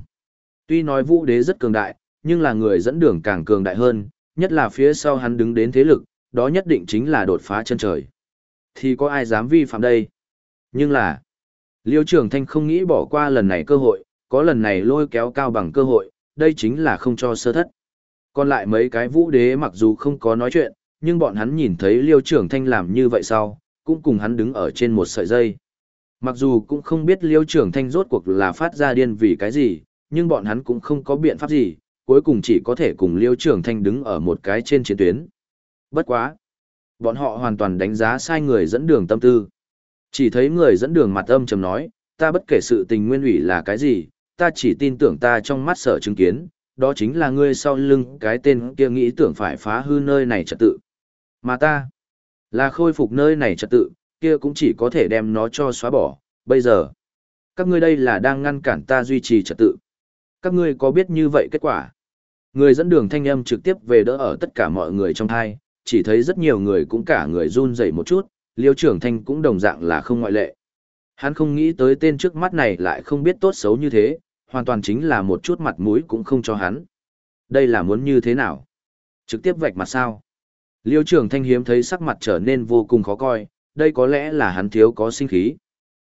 Tuy nói vũ đế rất cường đại, nhưng là người dẫn đường càng cường đại hơn, nhất là phía sau hắn đứng đến thế lực, đó nhất định chính là đột phá chân trời. Thì có ai dám vi phạm đây? Nhưng là, Liêu Trường Thanh không nghĩ bỏ qua lần này cơ hội, có lần này lôi kéo cao bằng cơ hội, đây chính là không cho sơ thất. Còn lại mấy cái vũ đế mặc dù không có nói chuyện, nhưng bọn hắn nhìn thấy Liêu Trường Thanh làm như vậy sau, cũng cùng hắn đứng ở trên một sợi dây. Mặc dù cũng không biết Liêu Trường Thanh rốt cuộc là phát ra điên vì cái gì, nhưng bọn hắn cũng không có biện pháp gì, cuối cùng chỉ có thể cùng Liêu Trường Thanh đứng ở một cái trên chiến tuyến. Bất quá. Bọn họ hoàn toàn đánh giá sai người dẫn đường tâm tư. Chỉ thấy người dẫn đường mặt âm trầm nói, ta bất kể sự tình nguyên ủy là cái gì, ta chỉ tin tưởng ta trong mắt sở chứng kiến, đó chính là ngươi sau lưng cái tên kia nghĩ tưởng phải phá hư nơi này trật tự. Mà ta, là khôi phục nơi này trật tự, kia cũng chỉ có thể đem nó cho xóa bỏ, bây giờ. Các ngươi đây là đang ngăn cản ta duy trì trật tự. Các ngươi có biết như vậy kết quả? Người dẫn đường thanh âm trực tiếp về đỡ ở tất cả mọi người trong thai, chỉ thấy rất nhiều người cũng cả người run rẩy một chút, liêu trưởng thanh cũng đồng dạng là không ngoại lệ. Hắn không nghĩ tới tên trước mắt này lại không biết tốt xấu như thế, hoàn toàn chính là một chút mặt mũi cũng không cho hắn. Đây là muốn như thế nào? Trực tiếp vạch mặt sao? Liêu trưởng thanh hiếm thấy sắc mặt trở nên vô cùng khó coi, đây có lẽ là hắn thiếu có sinh khí.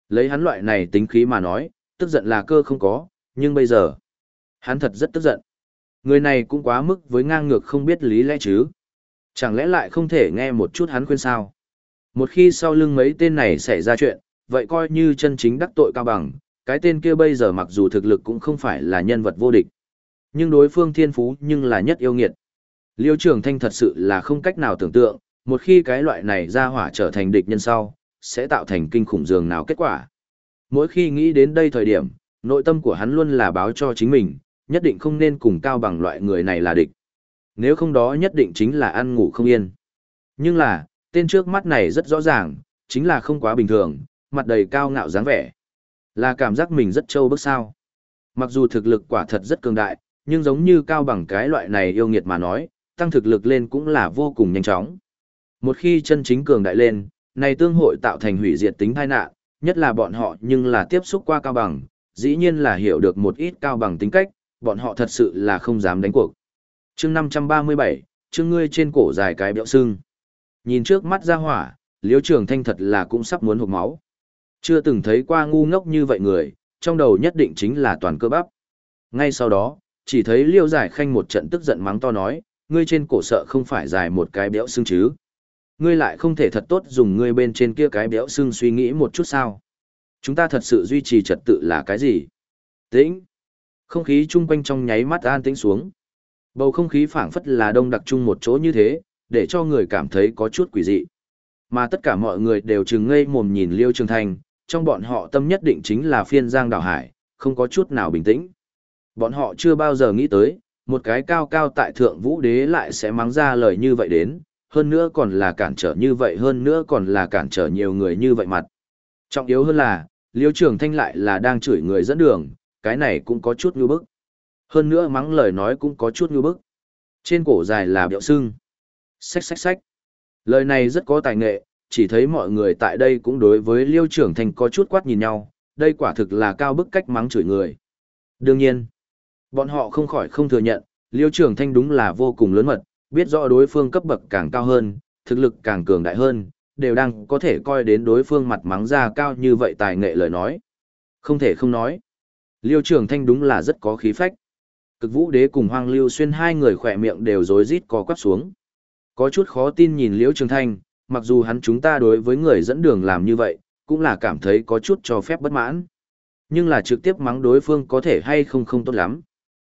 Lấy hắn loại này tính khí mà nói, tức giận là cơ không có, nhưng bây giờ, hắn thật rất tức giận. Người này cũng quá mức với ngang ngược không biết lý lẽ chứ. Chẳng lẽ lại không thể nghe một chút hắn khuyên sao? Một khi sau lưng mấy tên này xảy ra chuyện, vậy coi như chân chính đắc tội cao bằng, cái tên kia bây giờ mặc dù thực lực cũng không phải là nhân vật vô địch. Nhưng đối phương thiên phú nhưng là nhất yêu nghiệt. Liêu trường thanh thật sự là không cách nào tưởng tượng, một khi cái loại này ra hỏa trở thành địch nhân sau, sẽ tạo thành kinh khủng dường nào kết quả. Mỗi khi nghĩ đến đây thời điểm, nội tâm của hắn luôn là báo cho chính mình, nhất định không nên cùng cao bằng loại người này là địch. Nếu không đó nhất định chính là ăn ngủ không yên. Nhưng là, tên trước mắt này rất rõ ràng, chính là không quá bình thường, mặt đầy cao ngạo dáng vẻ. Là cảm giác mình rất trâu bức sao. Mặc dù thực lực quả thật rất cường đại, nhưng giống như cao bằng cái loại này yêu nghiệt mà nói, tăng thực lực lên cũng là vô cùng nhanh chóng. Một khi chân chính cường đại lên, này tương hội tạo thành hủy diệt tính tai nạn, nhất là bọn họ nhưng là tiếp xúc qua cao bằng, dĩ nhiên là hiểu được một ít cao bằng tính cách, bọn họ thật sự là không dám đánh cuộc. chương 537, chương ngươi trên cổ dài cái béo sưng. Nhìn trước mắt ra hỏa, Liễu trường thanh thật là cũng sắp muốn hụt máu. Chưa từng thấy qua ngu ngốc như vậy người, trong đầu nhất định chính là toàn cơ bắp. Ngay sau đó, chỉ thấy liêu giải khanh một trận tức giận mắng to nói, ngươi trên cổ sợ không phải dài một cái béo xương chứ. Ngươi lại không thể thật tốt dùng ngươi bên trên kia cái béo xương suy nghĩ một chút sao. Chúng ta thật sự duy trì trật tự là cái gì? Tĩnh. Không khí chung quanh trong nháy mắt an tĩnh xuống. Bầu không khí phảng phất là đông đặc chung một chỗ như thế, để cho người cảm thấy có chút quỷ dị. Mà tất cả mọi người đều chừng ngây mồm nhìn Liêu Trường thành, trong bọn họ tâm nhất định chính là phiên giang đảo hải, không có chút nào bình tĩnh. Bọn họ chưa bao giờ nghĩ tới, một cái cao cao tại thượng vũ đế lại sẽ mắng ra lời như vậy đến, hơn nữa còn là cản trở như vậy hơn nữa còn là cản trở nhiều người như vậy mặt. Trọng yếu hơn là, Liêu Trường Thanh lại là đang chửi người dẫn đường, cái này cũng có chút như bức. Hơn nữa mắng lời nói cũng có chút như bức. Trên cổ dài là biểu sưng. Xách xách xách. Lời này rất có tài nghệ, chỉ thấy mọi người tại đây cũng đối với Liêu Trường Thanh có chút quát nhìn nhau, đây quả thực là cao bức cách mắng chửi người. Đương nhiên, bọn họ không khỏi không thừa nhận, Liêu Trường Thanh đúng là vô cùng lớn mật, biết rõ đối phương cấp bậc càng cao hơn, thực lực càng cường đại hơn, đều đang có thể coi đến đối phương mặt mắng ra cao như vậy tài nghệ lời nói. Không thể không nói. Liêu Trường Thanh đúng là rất có khí phách. Cực Vũ Đế cùng Hoang Lưu Xuyên hai người khỏe miệng đều rối rít co quắp xuống. Có chút khó tin nhìn Liêu Trường Thanh, mặc dù hắn chúng ta đối với người dẫn đường làm như vậy, cũng là cảm thấy có chút cho phép bất mãn. Nhưng là trực tiếp mắng đối phương có thể hay không không tốt lắm.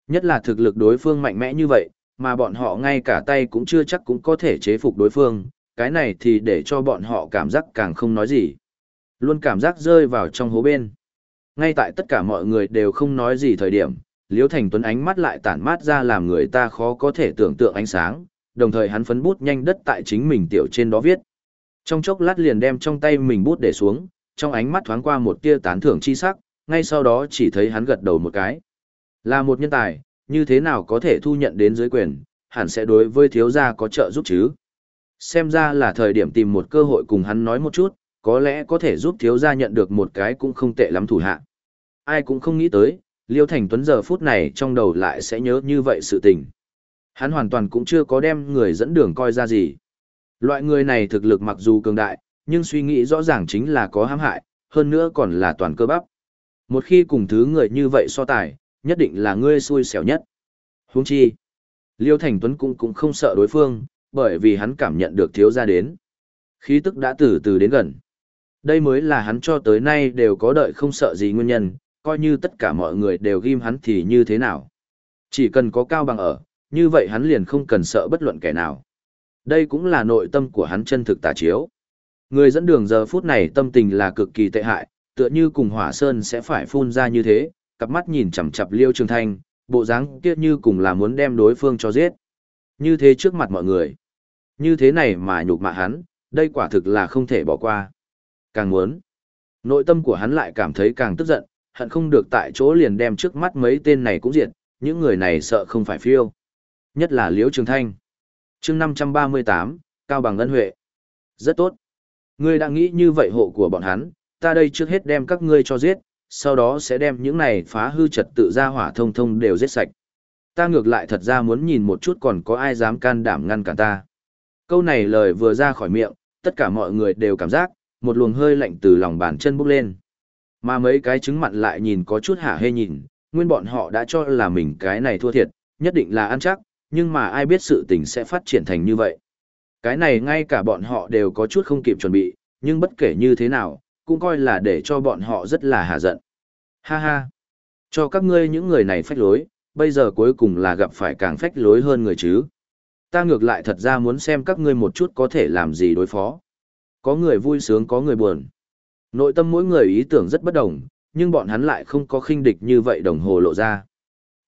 Nhất là thực lực đối phương mạnh mẽ như vậy, mà bọn họ ngay cả tay cũng chưa chắc cũng có thể chế phục đối phương, cái này thì để cho bọn họ cảm giác càng không nói gì. Luôn cảm giác rơi vào trong hố bên. Ngay tại tất cả mọi người đều không nói gì thời điểm, Liễu Thành Tuấn ánh mắt lại tản mát ra làm người ta khó có thể tưởng tượng ánh sáng, đồng thời hắn phấn bút nhanh đất tại chính mình tiểu trên đó viết. Trong chốc lát liền đem trong tay mình bút để xuống, trong ánh mắt thoáng qua một tia tán thưởng chi sắc, ngay sau đó chỉ thấy hắn gật đầu một cái. Là một nhân tài, như thế nào có thể thu nhận đến dưới quyền, hẳn sẽ đối với thiếu gia có trợ giúp chứ. Xem ra là thời điểm tìm một cơ hội cùng hắn nói một chút, có lẽ có thể giúp thiếu gia nhận được một cái cũng không tệ lắm thủ hạ. Ai cũng không nghĩ tới, Liêu Thành Tuấn giờ phút này trong đầu lại sẽ nhớ như vậy sự tình. Hắn hoàn toàn cũng chưa có đem người dẫn đường coi ra gì. Loại người này thực lực mặc dù cường đại, nhưng suy nghĩ rõ ràng chính là có hãm hại, hơn nữa còn là toàn cơ bắp. Một khi cùng thứ người như vậy so tài, nhất định là ngươi xui xẻo nhất. Huống chi, Liêu Thành Tuấn cũng cũng không sợ đối phương, bởi vì hắn cảm nhận được thiếu gia đến. Khí tức đã từ từ đến gần. Đây mới là hắn cho tới nay đều có đợi không sợ gì nguyên nhân, coi như tất cả mọi người đều ghim hắn thì như thế nào. Chỉ cần có cao bằng ở, như vậy hắn liền không cần sợ bất luận kẻ nào. Đây cũng là nội tâm của hắn chân thực tà chiếu. Người dẫn đường giờ phút này tâm tình là cực kỳ tệ hại, tựa như cùng hỏa sơn sẽ phải phun ra như thế, cặp mắt nhìn chằm chằm Liêu Trường Thanh, bộ dáng kia như cùng là muốn đem đối phương cho giết. Như thế trước mặt mọi người. Như thế này mà nhục mạ hắn, đây quả thực là không thể bỏ qua. Càng muốn, nội tâm của hắn lại cảm thấy càng tức giận, hận không được tại chỗ liền đem trước mắt mấy tên này cũng diệt, những người này sợ không phải phiêu. Nhất là Liễu Trường Thanh. chương 538, Cao Bằng Ân Huệ. Rất tốt. Ngươi đã nghĩ như vậy hộ của bọn hắn, ta đây trước hết đem các ngươi cho giết, sau đó sẽ đem những này phá hư trật tự ra hỏa thông thông đều giết sạch. Ta ngược lại thật ra muốn nhìn một chút còn có ai dám can đảm ngăn cản ta. Câu này lời vừa ra khỏi miệng, tất cả mọi người đều cảm giác, một luồng hơi lạnh từ lòng bàn chân bốc lên. Mà mấy cái trứng mặn lại nhìn có chút hả hê nhìn, nguyên bọn họ đã cho là mình cái này thua thiệt, nhất định là ăn chắc, nhưng mà ai biết sự tình sẽ phát triển thành như vậy. Cái này ngay cả bọn họ đều có chút không kịp chuẩn bị, nhưng bất kể như thế nào, cũng coi là để cho bọn họ rất là hà giận. Ha ha! Cho các ngươi những người này phách lối, bây giờ cuối cùng là gặp phải càng phách lối hơn người chứ. Ta ngược lại thật ra muốn xem các ngươi một chút có thể làm gì đối phó. Có người vui sướng có người buồn. Nội tâm mỗi người ý tưởng rất bất đồng, nhưng bọn hắn lại không có khinh địch như vậy đồng hồ lộ ra.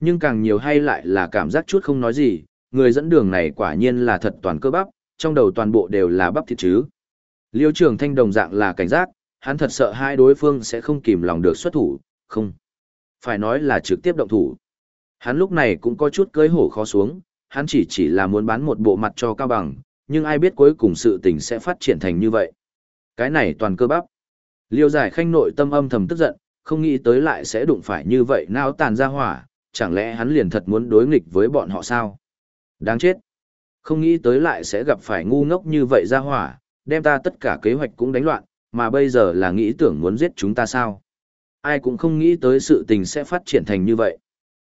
Nhưng càng nhiều hay lại là cảm giác chút không nói gì, người dẫn đường này quả nhiên là thật toàn cơ bắp, trong đầu toàn bộ đều là bắp thịt chứ. Liêu trường thanh đồng dạng là cảnh giác, hắn thật sợ hai đối phương sẽ không kìm lòng được xuất thủ, không. Phải nói là trực tiếp động thủ. Hắn lúc này cũng có chút cưới hổ khó xuống, hắn chỉ chỉ là muốn bán một bộ mặt cho cao bằng, nhưng ai biết cuối cùng sự tình sẽ phát triển thành như vậy. Cái này toàn cơ bắp. Liêu giải khanh nội tâm âm thầm tức giận, không nghĩ tới lại sẽ đụng phải như vậy nào tàn ra hỏa, chẳng lẽ hắn liền thật muốn đối nghịch với bọn họ sao? Đáng chết. Không nghĩ tới lại sẽ gặp phải ngu ngốc như vậy ra hỏa, đem ta tất cả kế hoạch cũng đánh loạn, mà bây giờ là nghĩ tưởng muốn giết chúng ta sao? Ai cũng không nghĩ tới sự tình sẽ phát triển thành như vậy.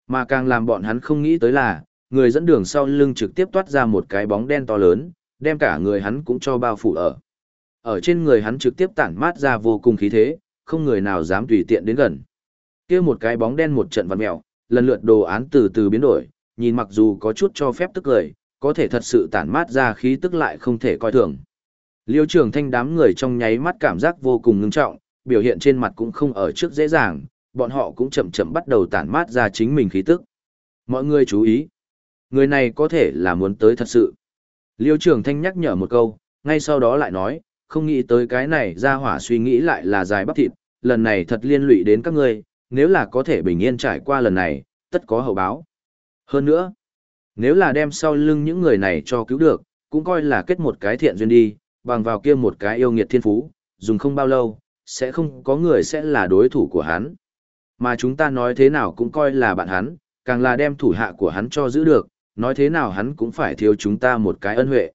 Mà càng làm bọn hắn không nghĩ tới là, người dẫn đường sau lưng trực tiếp toát ra một cái bóng đen to lớn, đem cả người hắn cũng cho bao phủ ở. Ở trên người hắn trực tiếp tản mát ra vô cùng khí thế, không người nào dám tùy tiện đến gần. Kia một cái bóng đen một trận vặn mèo, lần lượt đồ án từ từ biến đổi, nhìn mặc dù có chút cho phép tức lời, có thể thật sự tản mát ra khí tức lại không thể coi thường. Liêu trường thanh đám người trong nháy mắt cảm giác vô cùng ngưng trọng, biểu hiện trên mặt cũng không ở trước dễ dàng, bọn họ cũng chậm chậm bắt đầu tản mát ra chính mình khí tức. Mọi người chú ý, người này có thể là muốn tới thật sự. Liêu trường thanh nhắc nhở một câu, ngay sau đó lại nói, không nghĩ tới cái này ra hỏa suy nghĩ lại là dài bắp thịt, lần này thật liên lụy đến các ngươi, nếu là có thể bình yên trải qua lần này, tất có hậu báo. Hơn nữa, nếu là đem sau lưng những người này cho cứu được, cũng coi là kết một cái thiện duyên đi, bằng vào kia một cái yêu nghiệt thiên phú, dùng không bao lâu, sẽ không có người sẽ là đối thủ của hắn. Mà chúng ta nói thế nào cũng coi là bạn hắn, càng là đem thủ hạ của hắn cho giữ được, nói thế nào hắn cũng phải thiếu chúng ta một cái ân huệ.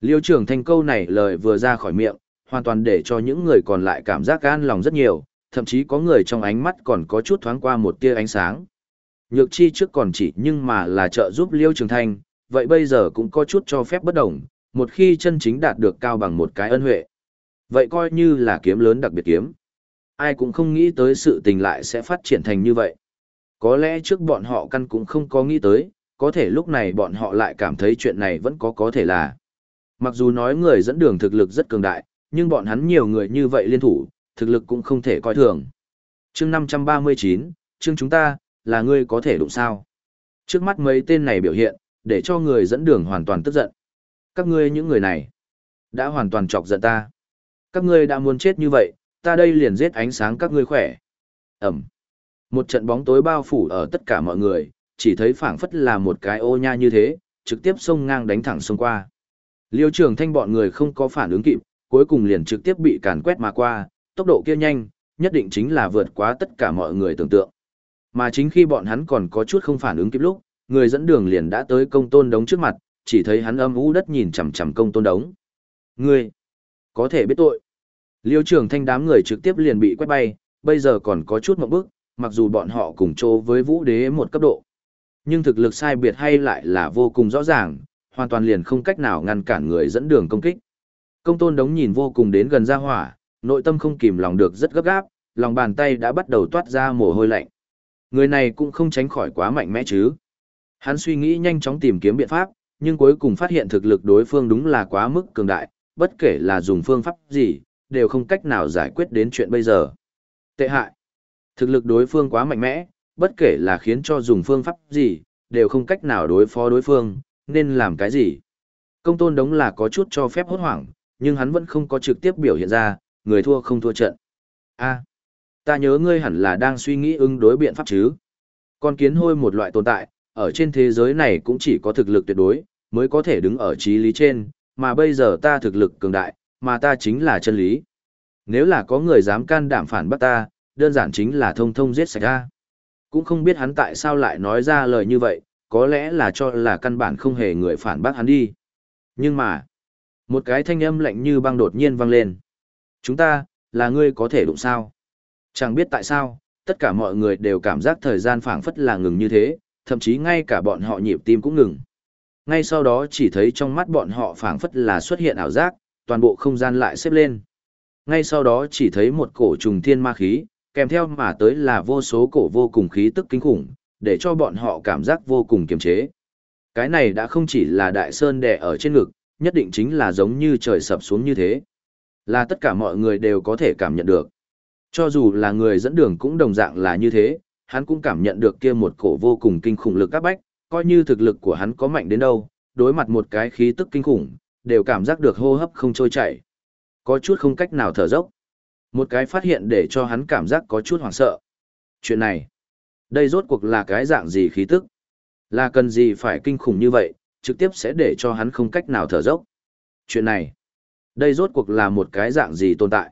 Liêu trưởng thành câu này lời vừa ra khỏi miệng, hoàn toàn để cho những người còn lại cảm giác an lòng rất nhiều, thậm chí có người trong ánh mắt còn có chút thoáng qua một tia ánh sáng. Nhược chi trước còn chỉ nhưng mà là trợ giúp Liêu Trường Thanh, vậy bây giờ cũng có chút cho phép bất đồng, một khi chân chính đạt được cao bằng một cái ân huệ. Vậy coi như là kiếm lớn đặc biệt kiếm. Ai cũng không nghĩ tới sự tình lại sẽ phát triển thành như vậy. Có lẽ trước bọn họ căn cũng không có nghĩ tới, có thể lúc này bọn họ lại cảm thấy chuyện này vẫn có có thể là. Mặc dù nói người dẫn đường thực lực rất cường đại, nhưng bọn hắn nhiều người như vậy liên thủ, thực lực cũng không thể coi thường. chương 539, chương chúng ta, là ngươi có thể đụng sao. Trước mắt mấy tên này biểu hiện, để cho người dẫn đường hoàn toàn tức giận. Các ngươi những người này, đã hoàn toàn chọc giận ta. Các ngươi đã muốn chết như vậy, ta đây liền giết ánh sáng các ngươi khỏe. Ẩm. Một trận bóng tối bao phủ ở tất cả mọi người, chỉ thấy phảng phất là một cái ô nha như thế, trực tiếp xông ngang đánh thẳng xông qua. Liêu trường thanh bọn người không có phản ứng kịp, cuối cùng liền trực tiếp bị càn quét mà qua, tốc độ kia nhanh, nhất định chính là vượt quá tất cả mọi người tưởng tượng. Mà chính khi bọn hắn còn có chút không phản ứng kịp lúc, người dẫn đường liền đã tới công tôn đống trước mặt, chỉ thấy hắn âm u đất nhìn chằm chằm công tôn đống. Ngươi, có thể biết tội. Liêu trường thanh đám người trực tiếp liền bị quét bay, bây giờ còn có chút mộng bức, mặc dù bọn họ cùng chô với vũ đế một cấp độ. Nhưng thực lực sai biệt hay lại là vô cùng rõ ràng, hoàn toàn liền không cách nào ngăn cản người dẫn đường công kích. Công tôn đống nhìn vô cùng đến gần ra hỏa, nội tâm không kìm lòng được rất gấp gáp, lòng bàn tay đã bắt đầu toát ra mồ hôi lạnh. Người này cũng không tránh khỏi quá mạnh mẽ chứ. Hắn suy nghĩ nhanh chóng tìm kiếm biện pháp, nhưng cuối cùng phát hiện thực lực đối phương đúng là quá mức cường đại, bất kể là dùng phương pháp gì, đều không cách nào giải quyết đến chuyện bây giờ. Tệ hại. Thực lực đối phương quá mạnh mẽ, bất kể là khiến cho dùng phương pháp gì, đều không cách nào đối phó đối phương, nên làm cái gì. Công tôn đống là có chút cho phép hốt hoảng, nhưng hắn vẫn không có trực tiếp biểu hiện ra, người thua không thua trận. a ta nhớ ngươi hẳn là đang suy nghĩ ứng đối biện pháp chứ. Con kiến hôi một loại tồn tại, ở trên thế giới này cũng chỉ có thực lực tuyệt đối, mới có thể đứng ở trí lý trên, mà bây giờ ta thực lực cường đại, mà ta chính là chân lý. Nếu là có người dám can đảm phản bắt ta, đơn giản chính là thông thông giết sạch ra. Cũng không biết hắn tại sao lại nói ra lời như vậy, có lẽ là cho là căn bản không hề người phản bác hắn đi. Nhưng mà, một cái thanh âm lạnh như băng đột nhiên vang lên. Chúng ta, là ngươi có thể đụng sao? Chẳng biết tại sao, tất cả mọi người đều cảm giác thời gian phảng phất là ngừng như thế, thậm chí ngay cả bọn họ nhịp tim cũng ngừng. Ngay sau đó chỉ thấy trong mắt bọn họ phảng phất là xuất hiện ảo giác, toàn bộ không gian lại xếp lên. Ngay sau đó chỉ thấy một cổ trùng thiên ma khí, kèm theo mà tới là vô số cổ vô cùng khí tức kinh khủng, để cho bọn họ cảm giác vô cùng kiềm chế. Cái này đã không chỉ là đại sơn đè ở trên ngực, nhất định chính là giống như trời sập xuống như thế. Là tất cả mọi người đều có thể cảm nhận được. Cho dù là người dẫn đường cũng đồng dạng là như thế, hắn cũng cảm nhận được kia một cổ vô cùng kinh khủng lực áp bách, coi như thực lực của hắn có mạnh đến đâu, đối mặt một cái khí tức kinh khủng, đều cảm giác được hô hấp không trôi chảy. Có chút không cách nào thở dốc. Một cái phát hiện để cho hắn cảm giác có chút hoảng sợ. Chuyện này, đây rốt cuộc là cái dạng gì khí tức? Là cần gì phải kinh khủng như vậy, trực tiếp sẽ để cho hắn không cách nào thở dốc. Chuyện này, đây rốt cuộc là một cái dạng gì tồn tại?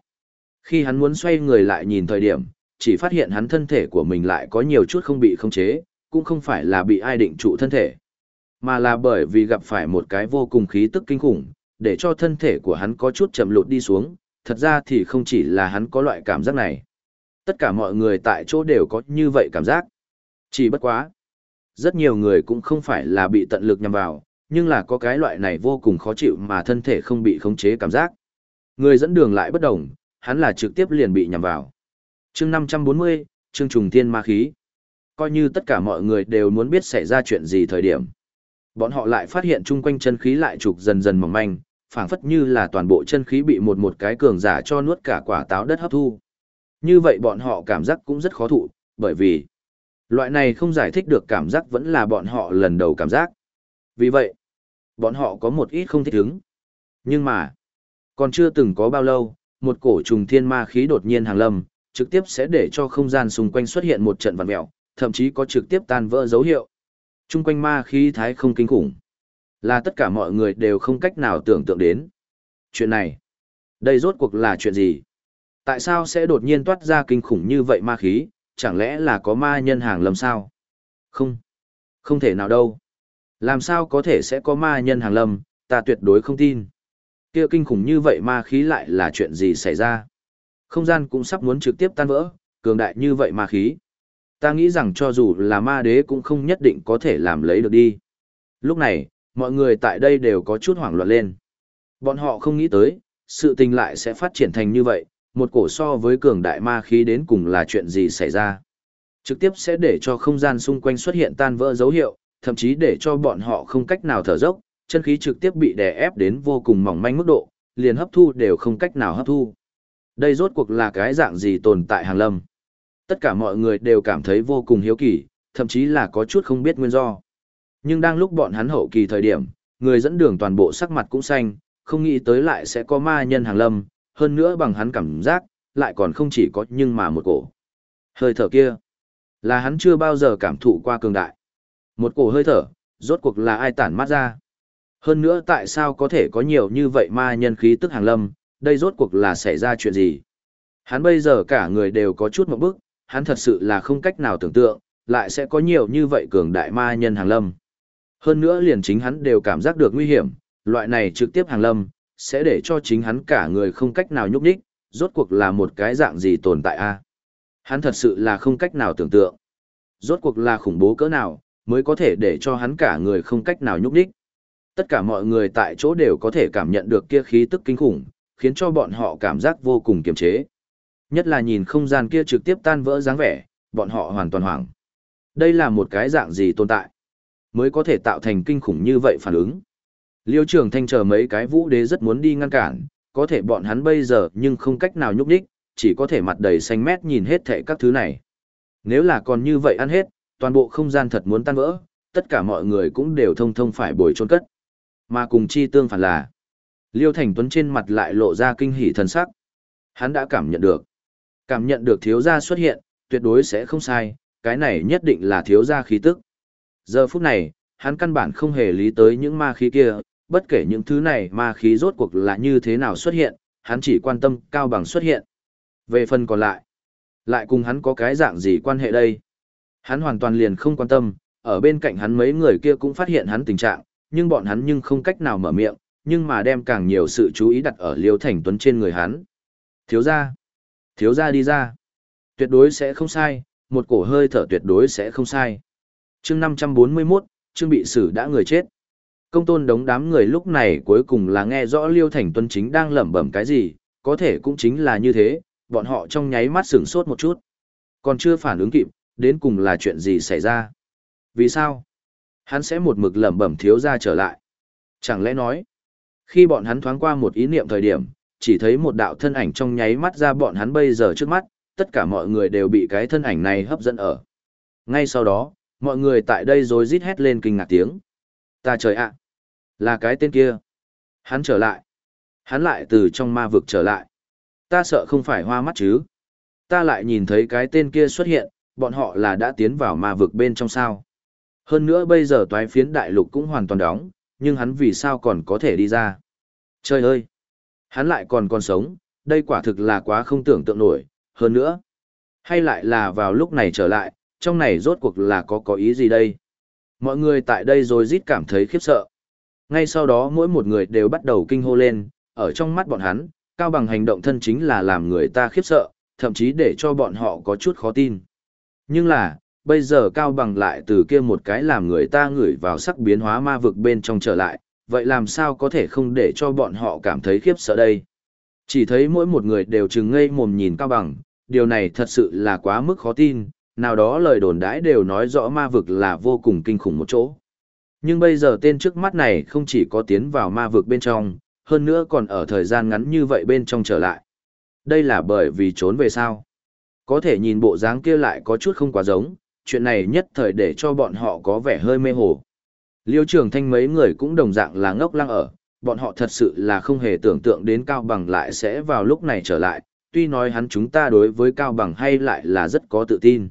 Khi hắn muốn xoay người lại nhìn thời điểm, chỉ phát hiện hắn thân thể của mình lại có nhiều chút không bị khống chế, cũng không phải là bị ai định trụ thân thể, mà là bởi vì gặp phải một cái vô cùng khí tức kinh khủng, để cho thân thể của hắn có chút chậm lụt đi xuống, thật ra thì không chỉ là hắn có loại cảm giác này. Tất cả mọi người tại chỗ đều có như vậy cảm giác. Chỉ bất quá. Rất nhiều người cũng không phải là bị tận lực nhằm vào, nhưng là có cái loại này vô cùng khó chịu mà thân thể không bị khống chế cảm giác. Người dẫn đường lại bất đồng, hắn là trực tiếp liền bị nhằm vào chương 540, chương trùng thiên ma khí. Coi như tất cả mọi người đều muốn biết xảy ra chuyện gì thời điểm. Bọn họ lại phát hiện chung quanh chân khí lại trục dần dần mỏng manh, phảng phất như là toàn bộ chân khí bị một một cái cường giả cho nuốt cả quả táo đất hấp thu. Như vậy bọn họ cảm giác cũng rất khó thụ, bởi vì loại này không giải thích được cảm giác vẫn là bọn họ lần đầu cảm giác. Vì vậy, bọn họ có một ít không thích ứng. Nhưng mà, còn chưa từng có bao lâu, một cổ trùng thiên ma khí đột nhiên hàng lâm, trực tiếp sẽ để cho không gian xung quanh xuất hiện một trận vặn mèo, thậm chí có trực tiếp tan vỡ dấu hiệu. Trung quanh ma khí thái không kinh khủng. Là tất cả mọi người đều không cách nào tưởng tượng đến. Chuyện này, đây rốt cuộc là chuyện gì? Tại sao sẽ đột nhiên toát ra kinh khủng như vậy ma khí, chẳng lẽ là có ma nhân hàng lâm sao? Không, không thể nào đâu. Làm sao có thể sẽ có ma nhân hàng lâm, ta tuyệt đối không tin. Kia kinh khủng như vậy ma khí lại là chuyện gì xảy ra? Không gian cũng sắp muốn trực tiếp tan vỡ, cường đại như vậy ma khí. Ta nghĩ rằng cho dù là ma đế cũng không nhất định có thể làm lấy được đi. Lúc này, mọi người tại đây đều có chút hoảng loạn lên. Bọn họ không nghĩ tới, sự tình lại sẽ phát triển thành như vậy, một cổ so với cường đại ma khí đến cùng là chuyện gì xảy ra. Trực tiếp sẽ để cho không gian xung quanh xuất hiện tan vỡ dấu hiệu, thậm chí để cho bọn họ không cách nào thở dốc, chân khí trực tiếp bị đè ép đến vô cùng mỏng manh mức độ, liền hấp thu đều không cách nào hấp thu. Đây rốt cuộc là cái dạng gì tồn tại hàng lâm. Tất cả mọi người đều cảm thấy vô cùng hiếu kỳ, thậm chí là có chút không biết nguyên do. Nhưng đang lúc bọn hắn hậu kỳ thời điểm, người dẫn đường toàn bộ sắc mặt cũng xanh, không nghĩ tới lại sẽ có ma nhân hàng lâm, hơn nữa bằng hắn cảm giác, lại còn không chỉ có nhưng mà một cổ. Hơi thở kia, là hắn chưa bao giờ cảm thụ qua cường đại. Một cổ hơi thở, rốt cuộc là ai tản mát ra. Hơn nữa tại sao có thể có nhiều như vậy ma nhân khí tức hàng lâm, đây rốt cuộc là xảy ra chuyện gì. Hắn bây giờ cả người đều có chút một bức, hắn thật sự là không cách nào tưởng tượng, lại sẽ có nhiều như vậy cường đại ma nhân hàng lâm. Hơn nữa liền chính hắn đều cảm giác được nguy hiểm, loại này trực tiếp hàng lâm, sẽ để cho chính hắn cả người không cách nào nhúc nhích, rốt cuộc là một cái dạng gì tồn tại a? Hắn thật sự là không cách nào tưởng tượng. Rốt cuộc là khủng bố cỡ nào, mới có thể để cho hắn cả người không cách nào nhúc nhích. Tất cả mọi người tại chỗ đều có thể cảm nhận được kia khí tức kinh khủng, khiến cho bọn họ cảm giác vô cùng kiềm chế. Nhất là nhìn không gian kia trực tiếp tan vỡ dáng vẻ, bọn họ hoàn toàn hoảng. Đây là một cái dạng gì tồn tại, mới có thể tạo thành kinh khủng như vậy phản ứng. Liêu trưởng thanh chờ mấy cái vũ đế rất muốn đi ngăn cản, có thể bọn hắn bây giờ nhưng không cách nào nhúc đích, chỉ có thể mặt đầy xanh mét nhìn hết thệ các thứ này. Nếu là còn như vậy ăn hết, toàn bộ không gian thật muốn tan vỡ, tất cả mọi người cũng đều thông thông phải bồi trôn cất. Mà cùng chi tương phản là, Liêu Thành Tuấn trên mặt lại lộ ra kinh hỉ thần sắc. Hắn đã cảm nhận được. Cảm nhận được thiếu gia xuất hiện, tuyệt đối sẽ không sai, cái này nhất định là thiếu gia khí tức. Giờ phút này, hắn căn bản không hề lý tới những ma khí kia, bất kể những thứ này ma khí rốt cuộc là như thế nào xuất hiện, hắn chỉ quan tâm cao bằng xuất hiện. Về phần còn lại, lại cùng hắn có cái dạng gì quan hệ đây? Hắn hoàn toàn liền không quan tâm, ở bên cạnh hắn mấy người kia cũng phát hiện hắn tình trạng, nhưng bọn hắn nhưng không cách nào mở miệng, nhưng mà đem càng nhiều sự chú ý đặt ở Liêu Thành Tuấn trên người hắn. Thiếu gia, thiếu gia đi ra. Tuyệt đối sẽ không sai, một cổ hơi thở tuyệt đối sẽ không sai. Chương 541, trương bị xử đã người chết. Công tôn đống đám người lúc này cuối cùng là nghe rõ Liêu Thành Tuấn chính đang lẩm bẩm cái gì, có thể cũng chính là như thế, bọn họ trong nháy mắt sửng sốt một chút. Còn chưa phản ứng kịp, đến cùng là chuyện gì xảy ra. Vì sao? Hắn sẽ một mực lẩm bẩm thiếu ra trở lại. Chẳng lẽ nói, khi bọn hắn thoáng qua một ý niệm thời điểm, chỉ thấy một đạo thân ảnh trong nháy mắt ra bọn hắn bây giờ trước mắt, tất cả mọi người đều bị cái thân ảnh này hấp dẫn ở. Ngay sau đó, mọi người tại đây rồi rít hét lên kinh ngạc tiếng. Ta trời ạ! là cái tên kia. Hắn trở lại. Hắn lại từ trong ma vực trở lại. Ta sợ không phải hoa mắt chứ. Ta lại nhìn thấy cái tên kia xuất hiện, bọn họ là đã tiến vào ma vực bên trong sao. Hơn nữa bây giờ toái phiến đại lục cũng hoàn toàn đóng, nhưng hắn vì sao còn có thể đi ra. Trời ơi! Hắn lại còn còn sống, đây quả thực là quá không tưởng tượng nổi, hơn nữa. Hay lại là vào lúc này trở lại, trong này rốt cuộc là có có ý gì đây? Mọi người tại đây rồi rít cảm thấy khiếp sợ. Ngay sau đó mỗi một người đều bắt đầu kinh hô lên, ở trong mắt bọn hắn, cao bằng hành động thân chính là làm người ta khiếp sợ, thậm chí để cho bọn họ có chút khó tin. Nhưng là, bây giờ Cao Bằng lại từ kia một cái làm người ta ngửi vào sắc biến hóa ma vực bên trong trở lại, vậy làm sao có thể không để cho bọn họ cảm thấy khiếp sợ đây? Chỉ thấy mỗi một người đều chừng ngây mồm nhìn Cao Bằng, điều này thật sự là quá mức khó tin, nào đó lời đồn đãi đều nói rõ ma vực là vô cùng kinh khủng một chỗ. Nhưng bây giờ tên trước mắt này không chỉ có tiến vào ma vực bên trong, hơn nữa còn ở thời gian ngắn như vậy bên trong trở lại. Đây là bởi vì trốn về sao? Có thể nhìn bộ dáng kia lại có chút không quá giống, chuyện này nhất thời để cho bọn họ có vẻ hơi mê hồ. Liêu trường thanh mấy người cũng đồng dạng là ngốc lăng ở, bọn họ thật sự là không hề tưởng tượng đến Cao Bằng lại sẽ vào lúc này trở lại, tuy nói hắn chúng ta đối với Cao Bằng hay lại là rất có tự tin.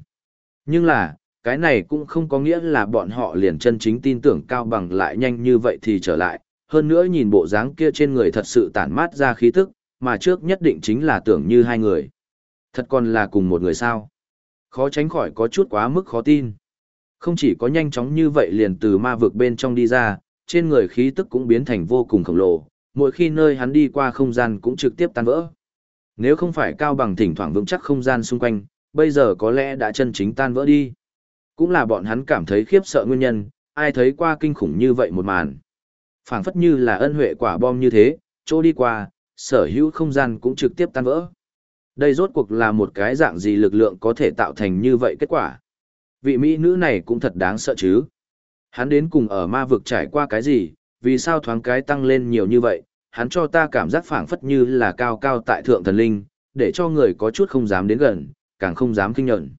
Nhưng là, cái này cũng không có nghĩa là bọn họ liền chân chính tin tưởng Cao Bằng lại nhanh như vậy thì trở lại, hơn nữa nhìn bộ dáng kia trên người thật sự tản mát ra khí tức, mà trước nhất định chính là tưởng như hai người. Thật còn là cùng một người sao? Khó tránh khỏi có chút quá mức khó tin. Không chỉ có nhanh chóng như vậy liền từ ma vực bên trong đi ra, trên người khí tức cũng biến thành vô cùng khổng lồ, mỗi khi nơi hắn đi qua không gian cũng trực tiếp tan vỡ. Nếu không phải cao bằng thỉnh thoảng vững chắc không gian xung quanh, bây giờ có lẽ đã chân chính tan vỡ đi. Cũng là bọn hắn cảm thấy khiếp sợ nguyên nhân, ai thấy qua kinh khủng như vậy một màn. phảng phất như là ân huệ quả bom như thế, chỗ đi qua, sở hữu không gian cũng trực tiếp tan vỡ. Đây rốt cuộc là một cái dạng gì lực lượng có thể tạo thành như vậy kết quả. Vị mỹ nữ này cũng thật đáng sợ chứ. Hắn đến cùng ở ma vực trải qua cái gì, vì sao thoáng cái tăng lên nhiều như vậy, hắn cho ta cảm giác phảng phất như là cao cao tại thượng thần linh, để cho người có chút không dám đến gần, càng không dám kinh nhận.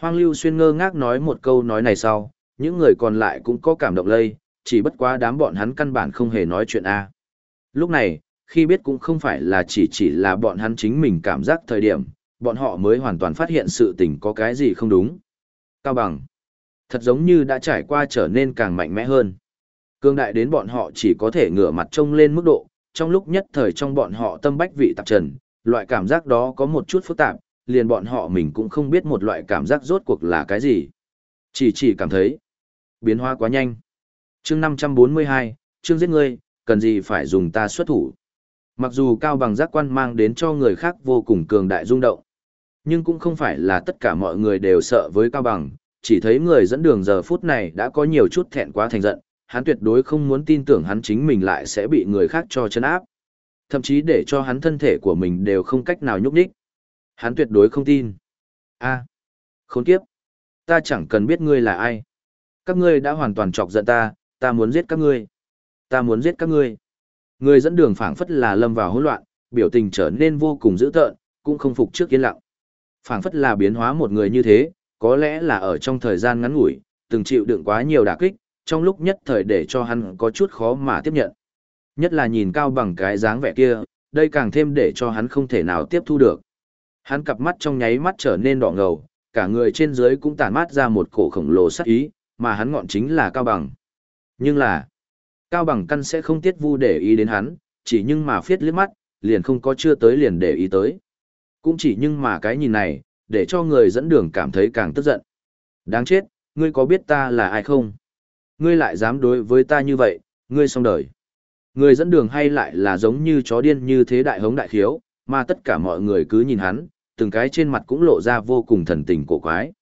Hoang Lưu Xuyên ngơ ngác nói một câu nói này sau, những người còn lại cũng có cảm động lây, chỉ bất quá đám bọn hắn căn bản không hề nói chuyện A. Lúc này, khi biết cũng không phải là chỉ chỉ là bọn hắn chính mình cảm giác thời điểm, bọn họ mới hoàn toàn phát hiện sự tình có cái gì không đúng. Cao bằng, thật giống như đã trải qua trở nên càng mạnh mẽ hơn. Cương đại đến bọn họ chỉ có thể ngửa mặt trông lên mức độ, trong lúc nhất thời trong bọn họ tâm bách vị tạp trần, loại cảm giác đó có một chút phức tạp, liền bọn họ mình cũng không biết một loại cảm giác rốt cuộc là cái gì. Chỉ chỉ cảm thấy, biến hóa quá nhanh. chương 542, chương giết ngươi, cần gì phải dùng ta xuất thủ. Mặc dù cao bằng giác quan mang đến cho người khác vô cùng cường đại rung động, nhưng cũng không phải là tất cả mọi người đều sợ với cao bằng, chỉ thấy người dẫn đường giờ phút này đã có nhiều chút thẹn quá thành giận, hắn tuyệt đối không muốn tin tưởng hắn chính mình lại sẽ bị người khác cho chân áp. Thậm chí để cho hắn thân thể của mình đều không cách nào nhúc nhích. Hắn tuyệt đối không tin. a khốn kiếp. Ta chẳng cần biết ngươi là ai. Các ngươi đã hoàn toàn chọc giận ta, ta muốn giết các ngươi. Ta muốn giết các ngươi. Người dẫn đường phảng phất là lâm vào hỗn loạn, biểu tình trở nên vô cùng dữ tợn, cũng không phục trước yên lặng. Phảng phất là biến hóa một người như thế, có lẽ là ở trong thời gian ngắn ngủi, từng chịu đựng quá nhiều đả kích, trong lúc nhất thời để cho hắn có chút khó mà tiếp nhận. Nhất là nhìn cao bằng cái dáng vẻ kia, đây càng thêm để cho hắn không thể nào tiếp thu được. Hắn cặp mắt trong nháy mắt trở nên đỏ ngầu, cả người trên dưới cũng tản mát ra một cổ khổng lồ sắc ý, mà hắn ngọn chính là cao bằng. Nhưng là, cao bằng căn sẽ không tiết vu để ý đến hắn, chỉ nhưng mà phiết liếc mắt, liền không có chưa tới liền để ý tới. Cũng chỉ nhưng mà cái nhìn này, để cho người dẫn đường cảm thấy càng tức giận. Đáng chết, ngươi có biết ta là ai không? Ngươi lại dám đối với ta như vậy, ngươi xong đời. Người dẫn đường hay lại là giống như chó điên như thế đại hống đại khiếu, mà tất cả mọi người cứ nhìn hắn, từng cái trên mặt cũng lộ ra vô cùng thần tình cổ quái.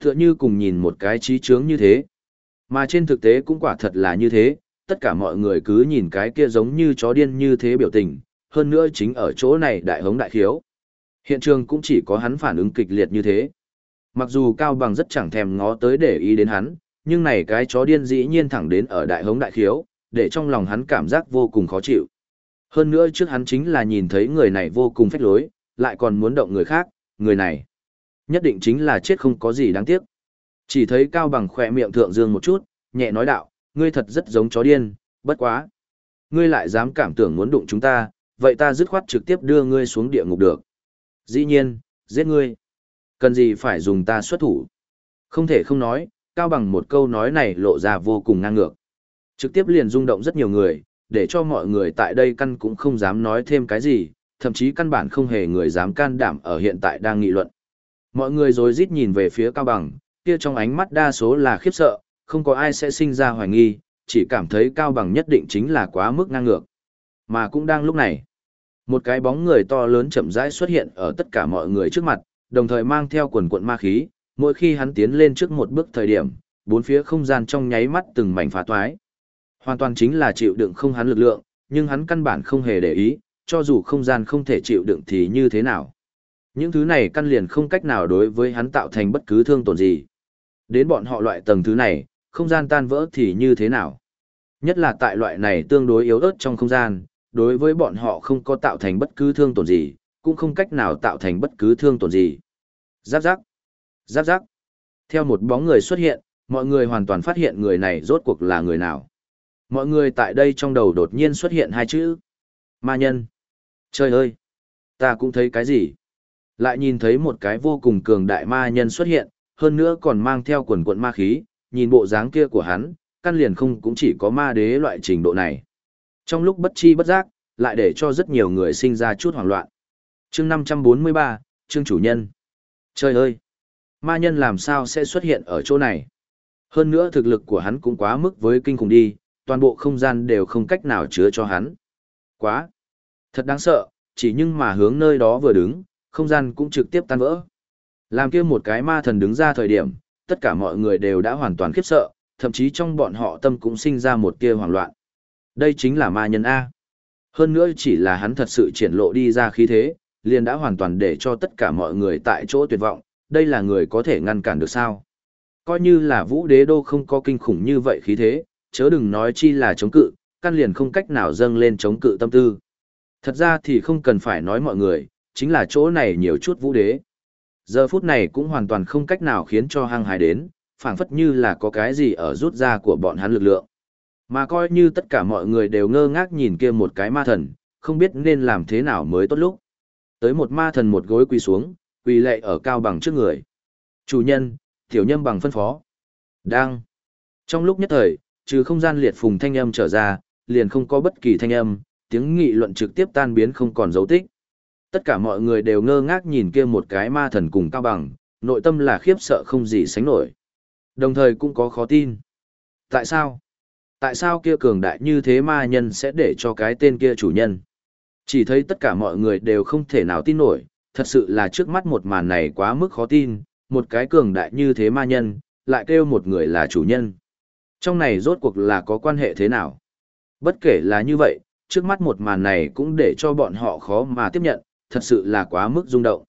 Tựa như cùng nhìn một cái trí trướng như thế. Mà trên thực tế cũng quả thật là như thế, tất cả mọi người cứ nhìn cái kia giống như chó điên như thế biểu tình, hơn nữa chính ở chỗ này đại hống đại khiếu. Hiện trường cũng chỉ có hắn phản ứng kịch liệt như thế. Mặc dù Cao Bằng rất chẳng thèm ngó tới để ý đến hắn, nhưng này cái chó điên dĩ nhiên thẳng đến ở đại hống đại khiếu, để trong lòng hắn cảm giác vô cùng khó chịu. Hơn nữa trước hắn chính là nhìn thấy người này vô cùng phách lối, lại còn muốn động người khác, người này. Nhất định chính là chết không có gì đáng tiếc. Chỉ thấy Cao Bằng khỏe miệng thượng dương một chút, nhẹ nói đạo, ngươi thật rất giống chó điên, bất quá. Ngươi lại dám cảm tưởng muốn đụng chúng ta, vậy ta dứt khoát trực tiếp đưa ngươi xuống địa ngục được. Dĩ nhiên, giết ngươi. Cần gì phải dùng ta xuất thủ. Không thể không nói, Cao Bằng một câu nói này lộ ra vô cùng ngang ngược. Trực tiếp liền rung động rất nhiều người, để cho mọi người tại đây căn cũng không dám nói thêm cái gì, thậm chí căn bản không hề người dám can đảm ở hiện tại đang nghị luận. Mọi người rồi rít nhìn về phía Cao Bằng, kia trong ánh mắt đa số là khiếp sợ, không có ai sẽ sinh ra hoài nghi, chỉ cảm thấy Cao Bằng nhất định chính là quá mức ngang ngược. Mà cũng đang lúc này, một cái bóng người to lớn chậm rãi xuất hiện ở tất cả mọi người trước mặt, đồng thời mang theo quần cuộn ma khí, mỗi khi hắn tiến lên trước một bước thời điểm, bốn phía không gian trong nháy mắt từng mảnh phá toái. Hoàn toàn chính là chịu đựng không hắn lực lượng, nhưng hắn căn bản không hề để ý, cho dù không gian không thể chịu đựng thì như thế nào. Những thứ này căn liền không cách nào đối với hắn tạo thành bất cứ thương tổn gì. Đến bọn họ loại tầng thứ này, không gian tan vỡ thì như thế nào. Nhất là tại loại này tương đối yếu ớt trong không gian, đối với bọn họ không có tạo thành bất cứ thương tổn gì, cũng không cách nào tạo thành bất cứ thương tổn gì. Giáp giáp, giáp giáp. Theo một bóng người xuất hiện, mọi người hoàn toàn phát hiện người này rốt cuộc là người nào. Mọi người tại đây trong đầu đột nhiên xuất hiện hai chữ. Ma nhân. Trời ơi! Ta cũng thấy cái gì? Lại nhìn thấy một cái vô cùng cường đại ma nhân xuất hiện, hơn nữa còn mang theo quần quận ma khí, nhìn bộ dáng kia của hắn, căn liền không cũng chỉ có ma đế loại trình độ này. Trong lúc bất chi bất giác, lại để cho rất nhiều người sinh ra chút hoảng loạn. chương 543, chương chủ nhân. Trời ơi! Ma nhân làm sao sẽ xuất hiện ở chỗ này? Hơn nữa thực lực của hắn cũng quá mức với kinh khủng đi, toàn bộ không gian đều không cách nào chứa cho hắn. Quá! Thật đáng sợ, chỉ nhưng mà hướng nơi đó vừa đứng, không gian cũng trực tiếp tan vỡ. Làm kia một cái ma thần đứng ra thời điểm, tất cả mọi người đều đã hoàn toàn khiếp sợ, thậm chí trong bọn họ tâm cũng sinh ra một tia hoảng loạn. Đây chính là ma nhân A. Hơn nữa chỉ là hắn thật sự triển lộ đi ra khí thế, liền đã hoàn toàn để cho tất cả mọi người tại chỗ tuyệt vọng, đây là người có thể ngăn cản được sao. Coi như là vũ đế đô không có kinh khủng như vậy khí thế, chớ đừng nói chi là chống cự, căn liền không cách nào dâng lên chống cự tâm tư. Thật ra thì không cần phải nói mọi người, chính là chỗ này nhiều chút vũ đế. Giờ phút này cũng hoàn toàn không cách nào khiến cho hăng hải đến, phảng phất như là có cái gì ở rút ra của bọn hắn lực lượng. Mà coi như tất cả mọi người đều ngơ ngác nhìn kia một cái ma thần, không biết nên làm thế nào mới tốt lúc. Tới một ma thần một gối quỳ xuống, quỳ lệ ở cao bằng trước người. Chủ nhân, tiểu nhân bằng phân phó. Đang. Trong lúc nhất thời, trừ không gian liệt phùng thanh âm trở ra, liền không có bất kỳ thanh âm, tiếng nghị luận trực tiếp tan biến không còn dấu tích. Tất cả mọi người đều ngơ ngác nhìn kia một cái ma thần cùng cao bằng, nội tâm là khiếp sợ không gì sánh nổi. Đồng thời cũng có khó tin. Tại sao? Tại sao kia cường đại như thế ma nhân sẽ để cho cái tên kia chủ nhân? Chỉ thấy tất cả mọi người đều không thể nào tin nổi, thật sự là trước mắt một màn này quá mức khó tin, một cái cường đại như thế ma nhân, lại kêu một người là chủ nhân. Trong này rốt cuộc là có quan hệ thế nào? Bất kể là như vậy, trước mắt một màn này cũng để cho bọn họ khó mà tiếp nhận, thật sự là quá mức rung động.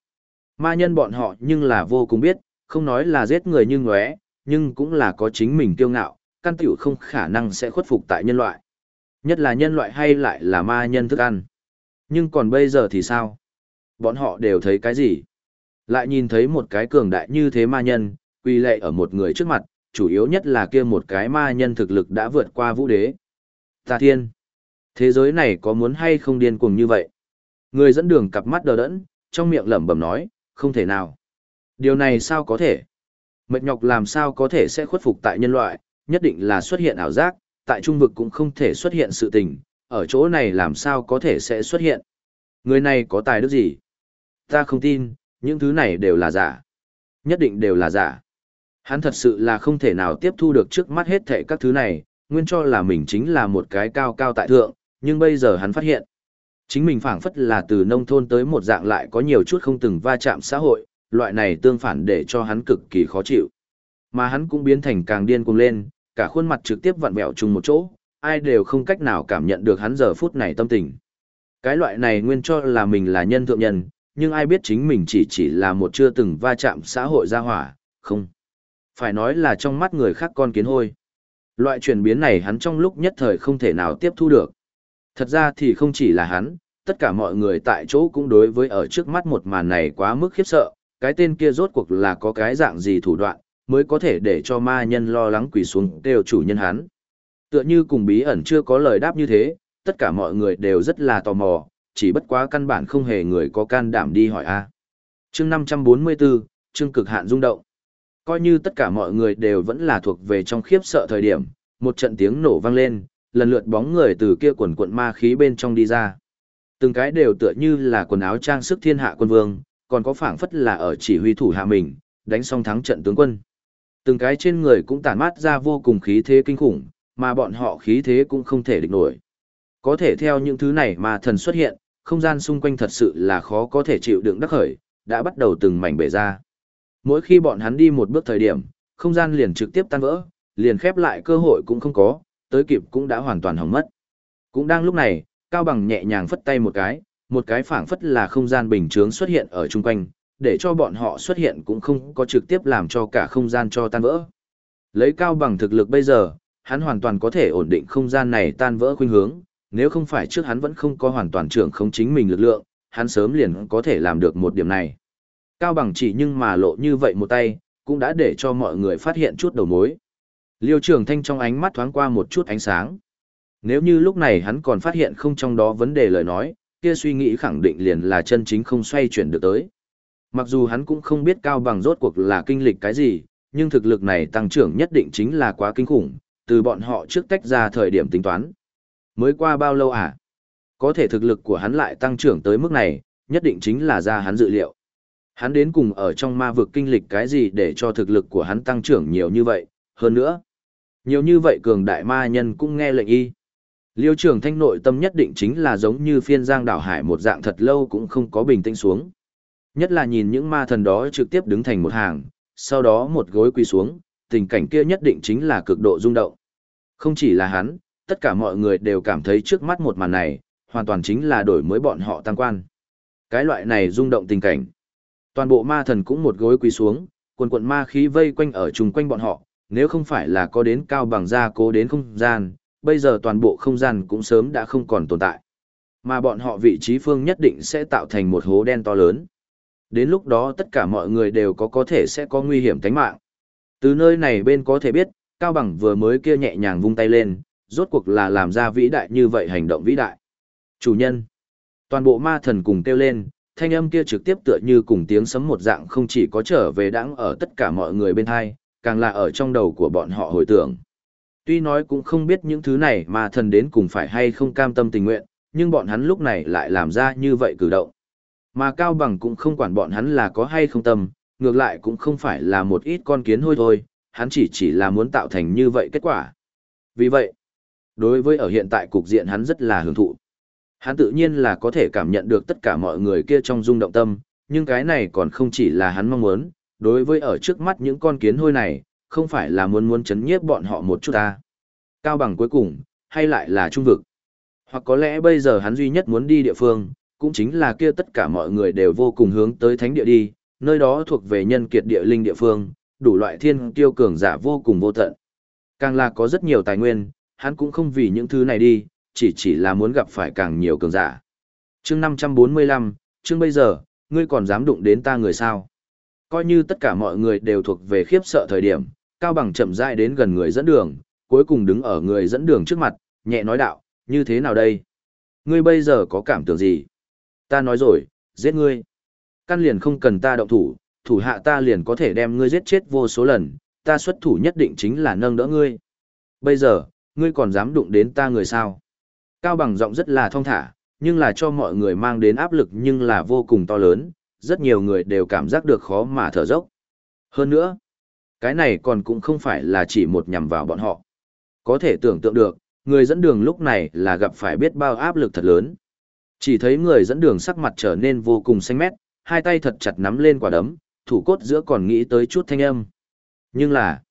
Ma nhân bọn họ nhưng là vô cùng biết, không nói là giết người như ngóe, nhưng cũng là có chính mình kiêu ngạo, căn tiểu không khả năng sẽ khuất phục tại nhân loại. Nhất là nhân loại hay lại là ma nhân thức ăn. Nhưng còn bây giờ thì sao? Bọn họ đều thấy cái gì? Lại nhìn thấy một cái cường đại như thế ma nhân, quy lệ ở một người trước mặt, chủ yếu nhất là kia một cái ma nhân thực lực đã vượt qua vũ đế. Tà thiên. Thế giới này có muốn hay không điên cuồng như vậy? Người dẫn đường cặp mắt đờ đẫn, trong miệng lẩm bẩm nói, không thể nào. Điều này sao có thể? Mệt nhọc làm sao có thể sẽ khuất phục tại nhân loại, nhất định là xuất hiện ảo giác, tại trung vực cũng không thể xuất hiện sự tình, ở chỗ này làm sao có thể sẽ xuất hiện. Người này có tài đức gì? Ta không tin, những thứ này đều là giả. Nhất định đều là giả. Hắn thật sự là không thể nào tiếp thu được trước mắt hết thệ các thứ này, nguyên cho là mình chính là một cái cao cao tại thượng, nhưng bây giờ hắn phát hiện, chính mình phảng phất là từ nông thôn tới một dạng lại có nhiều chút không từng va chạm xã hội, loại này tương phản để cho hắn cực kỳ khó chịu. Mà hắn cũng biến thành càng điên cuồng lên, cả khuôn mặt trực tiếp vặn vẹo chung một chỗ, ai đều không cách nào cảm nhận được hắn giờ phút này tâm tình. Cái loại này nguyên cho là mình là nhân thượng nhân, nhưng ai biết chính mình chỉ chỉ là một chưa từng va chạm xã hội gia hỏa, không. Phải nói là trong mắt người khác con kiến hôi. Loại chuyển biến này hắn trong lúc nhất thời không thể nào tiếp thu được. Thật ra thì không chỉ là hắn, tất cả mọi người tại chỗ cũng đối với ở trước mắt một màn này quá mức khiếp sợ, cái tên kia rốt cuộc là có cái dạng gì thủ đoạn, mới có thể để cho ma nhân lo lắng quỳ xuống đều chủ nhân hắn. Tựa như cùng bí ẩn chưa có lời đáp như thế, tất cả mọi người đều rất là tò mò, chỉ bất quá căn bản không hề người có can đảm đi hỏi a. À. Chương 544, chương cực hạn rung động. Coi như tất cả mọi người đều vẫn là thuộc về trong khiếp sợ thời điểm, một trận tiếng nổ vang lên, lần lượt bóng người từ kia quần quận ma khí bên trong đi ra. Từng cái đều tựa như là quần áo trang sức thiên hạ quân vương, còn có phảng phất là ở chỉ huy thủ hạ mình, đánh xong thắng trận tướng quân. Từng cái trên người cũng tản mát ra vô cùng khí thế kinh khủng, mà bọn họ khí thế cũng không thể địch nổi. Có thể theo những thứ này mà thần xuất hiện, không gian xung quanh thật sự là khó có thể chịu đựng đắc khởi, đã bắt đầu từng mảnh bể ra. Mỗi khi bọn hắn đi một bước thời điểm, không gian liền trực tiếp tan vỡ, liền khép lại cơ hội cũng không có, tới kịp cũng đã hoàn toàn hỏng mất. Cũng đang lúc này, Cao Bằng nhẹ nhàng phất tay một cái, một cái phảng phất là không gian bình chướng xuất hiện ở chung quanh, để cho bọn họ xuất hiện cũng không có trực tiếp làm cho cả không gian cho tan vỡ. Lấy Cao Bằng thực lực bây giờ, hắn hoàn toàn có thể ổn định không gian này tan vỡ khuynh hướng, nếu không phải trước hắn vẫn không có hoàn toàn trưởng không chính mình lực lượng, hắn sớm liền có thể làm được một điểm này. Cao Bằng chỉ nhưng mà lộ như vậy một tay, cũng đã để cho mọi người phát hiện chút đầu mối. Liêu Trường Thanh trong ánh mắt thoáng qua một chút ánh sáng. Nếu như lúc này hắn còn phát hiện không trong đó vấn đề lời nói, kia suy nghĩ khẳng định liền là chân chính không xoay chuyển được tới. Mặc dù hắn cũng không biết cao bằng rốt cuộc là kinh lịch cái gì, nhưng thực lực này tăng trưởng nhất định chính là quá kinh khủng, từ bọn họ trước tách ra thời điểm tính toán. Mới qua bao lâu à? Có thể thực lực của hắn lại tăng trưởng tới mức này, nhất định chính là ra hắn dự liệu. Hắn đến cùng ở trong ma vực kinh lịch cái gì để cho thực lực của hắn tăng trưởng nhiều như vậy, hơn nữa. Nhiều như vậy cường đại ma nhân cũng nghe lệnh y. Liêu trường thanh nội tâm nhất định chính là giống như phiên giang đảo hải một dạng thật lâu cũng không có bình tĩnh xuống. Nhất là nhìn những ma thần đó trực tiếp đứng thành một hàng, sau đó một gối quỳ xuống, tình cảnh kia nhất định chính là cực độ rung động. Không chỉ là hắn, tất cả mọi người đều cảm thấy trước mắt một màn này, hoàn toàn chính là đổi mới bọn họ tăng quan. Cái loại này rung động tình cảnh. Toàn bộ ma thần cũng một gối quỳ xuống, quần quần ma khí vây quanh ở chung quanh bọn họ, nếu không phải là có đến cao bằng gia cố đến không gian, bây giờ toàn bộ không gian cũng sớm đã không còn tồn tại. Mà bọn họ vị trí phương nhất định sẽ tạo thành một hố đen to lớn. Đến lúc đó tất cả mọi người đều có có thể sẽ có nguy hiểm tính mạng. Từ nơi này bên có thể biết, Cao Bằng vừa mới kia nhẹ nhàng vung tay lên, rốt cuộc là làm ra vĩ đại như vậy hành động vĩ đại. Chủ nhân. Toàn bộ ma thần cùng kêu lên, thanh âm kia trực tiếp tựa như cùng tiếng sấm một dạng không chỉ có trở về đãng ở tất cả mọi người bên hai, càng là ở trong đầu của bọn họ hồi tưởng. Tuy nói cũng không biết những thứ này mà thần đến cùng phải hay không cam tâm tình nguyện, nhưng bọn hắn lúc này lại làm ra như vậy cử động. Mà Cao Bằng cũng không quản bọn hắn là có hay không tâm, ngược lại cũng không phải là một ít con kiến hôi thôi, hắn chỉ chỉ là muốn tạo thành như vậy kết quả. Vì vậy, đối với ở hiện tại cục diện hắn rất là hưởng thụ. Hắn tự nhiên là có thể cảm nhận được tất cả mọi người kia trong rung động tâm, nhưng cái này còn không chỉ là hắn mong muốn, đối với ở trước mắt những con kiến hôi này, không phải là muốn muốn chấn nhiếp bọn họ một chút ta. Cao bằng cuối cùng, hay lại là trung vực. Hoặc có lẽ bây giờ hắn duy nhất muốn đi địa phương, cũng chính là kia tất cả mọi người đều vô cùng hướng tới thánh địa đi, nơi đó thuộc về nhân kiệt địa linh địa phương, đủ loại thiên tiêu cường giả vô cùng vô tận. Càng là có rất nhiều tài nguyên, hắn cũng không vì những thứ này đi, chỉ chỉ là muốn gặp phải càng nhiều cường giả. Chương 545, chương bây giờ, ngươi còn dám đụng đến ta người sao? Coi như tất cả mọi người đều thuộc về khiếp sợ thời điểm, Cao Bằng chậm rãi đến gần người dẫn đường, cuối cùng đứng ở người dẫn đường trước mặt, nhẹ nói đạo, như thế nào đây? Ngươi bây giờ có cảm tưởng gì? Ta nói rồi, giết ngươi. Căn liền không cần ta động thủ, thủ hạ ta liền có thể đem ngươi giết chết vô số lần, ta xuất thủ nhất định chính là nâng đỡ ngươi. Bây giờ, ngươi còn dám đụng đến ta người sao? Cao bằng giọng rất là thong thả, nhưng là cho mọi người mang đến áp lực nhưng là vô cùng to lớn, rất nhiều người đều cảm giác được khó mà thở dốc. Hơn nữa, cái này còn cũng không phải là chỉ một nhằm vào bọn họ. Có thể tưởng tượng được, người dẫn đường lúc này là gặp phải biết bao áp lực thật lớn. Chỉ thấy người dẫn đường sắc mặt trở nên vô cùng xanh mét, hai tay thật chặt nắm lên quả đấm, thủ cốt giữa còn nghĩ tới chút thanh âm. Nhưng là,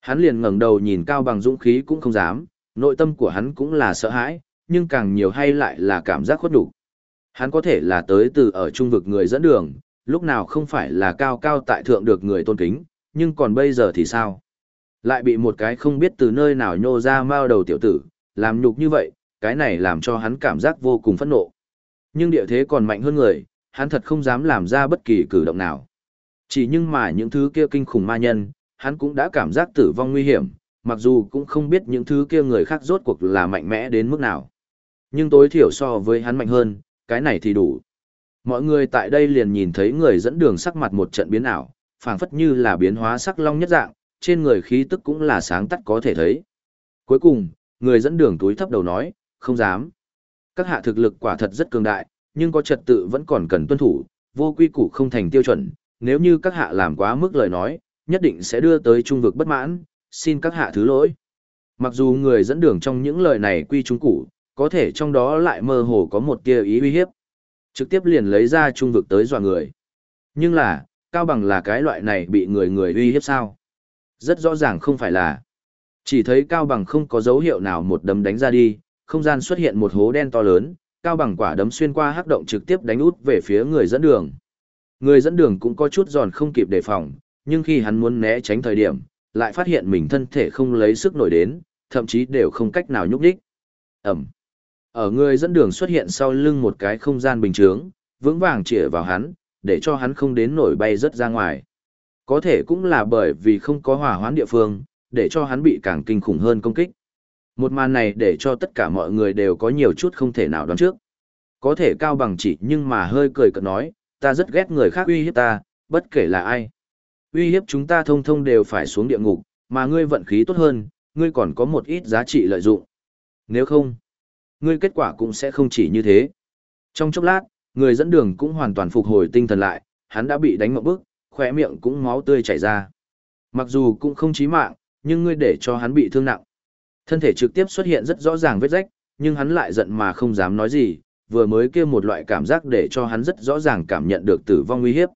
hắn liền ngẩng đầu nhìn cao bằng dũng khí cũng không dám, nội tâm của hắn cũng là sợ hãi, nhưng càng nhiều hay lại là cảm giác khuất đủ. Hắn có thể là tới từ ở trung vực người dẫn đường, lúc nào không phải là cao cao tại thượng được người tôn kính, nhưng còn bây giờ thì sao? Lại bị một cái không biết từ nơi nào nhô ra mao đầu tiểu tử, làm nhục như vậy, cái này làm cho hắn cảm giác vô cùng phẫn nộ. Nhưng địa thế còn mạnh hơn người, hắn thật không dám làm ra bất kỳ cử động nào. Chỉ nhưng mà những thứ kia kinh khủng ma nhân, hắn cũng đã cảm giác tử vong nguy hiểm, mặc dù cũng không biết những thứ kia người khác rốt cuộc là mạnh mẽ đến mức nào. Nhưng tối thiểu so với hắn mạnh hơn, cái này thì đủ. Mọi người tại đây liền nhìn thấy người dẫn đường sắc mặt một trận biến ảo, phảng phất như là biến hóa sắc long nhất dạng, trên người khí tức cũng là sáng tắt có thể thấy. Cuối cùng, người dẫn đường túi thấp đầu nói, không dám. Các hạ thực lực quả thật rất cường đại, nhưng có trật tự vẫn còn cần tuân thủ, vô quy củ không thành tiêu chuẩn, nếu như các hạ làm quá mức lời nói, nhất định sẽ đưa tới trung vực bất mãn, xin các hạ thứ lỗi. Mặc dù người dẫn đường trong những lời này quy trung củ, có thể trong đó lại mơ hồ có một tia ý uy hiếp. Trực tiếp liền lấy ra trung vực tới dọa người. Nhưng là, Cao Bằng là cái loại này bị người người uy hiếp sao? Rất rõ ràng không phải là. Chỉ thấy Cao Bằng không có dấu hiệu nào một đấm đánh ra đi, không gian xuất hiện một hố đen to lớn, Cao Bằng quả đấm xuyên qua hắc động trực tiếp đánh út về phía người dẫn đường. Người dẫn đường cũng có chút giòn không kịp đề phòng, nhưng khi hắn muốn né tránh thời điểm, lại phát hiện mình thân thể không lấy sức nổi đến, thậm chí đều không cách nào nhúc đích. Ẩm. Ở người dẫn đường xuất hiện sau lưng một cái không gian bình chướng, vững vàng chĩa vào hắn, để cho hắn không đến nổi bay rất ra ngoài. Có thể cũng là bởi vì không có hỏa hoãn địa phương, để cho hắn bị càng kinh khủng hơn công kích. Một màn này để cho tất cả mọi người đều có nhiều chút không thể nào đoán trước. Có thể cao bằng chỉ nhưng mà hơi cười cợt nói, ta rất ghét người khác uy hiếp ta, bất kể là ai. Uy hiếp chúng ta thông thông đều phải xuống địa ngục, mà ngươi vận khí tốt hơn, ngươi còn có một ít giá trị lợi dụng. Nếu không, ngươi kết quả cũng sẽ không chỉ như thế. Trong chốc lát, người dẫn đường cũng hoàn toàn phục hồi tinh thần lại, hắn đã bị đánh một bước, khỏe miệng cũng máu tươi chảy ra. Mặc dù cũng không chí mạng, nhưng ngươi để cho hắn bị thương nặng. Thân thể trực tiếp xuất hiện rất rõ ràng vết rách, nhưng hắn lại giận mà không dám nói gì, vừa mới kia một loại cảm giác để cho hắn rất rõ ràng cảm nhận được tử vong nguy hiếp.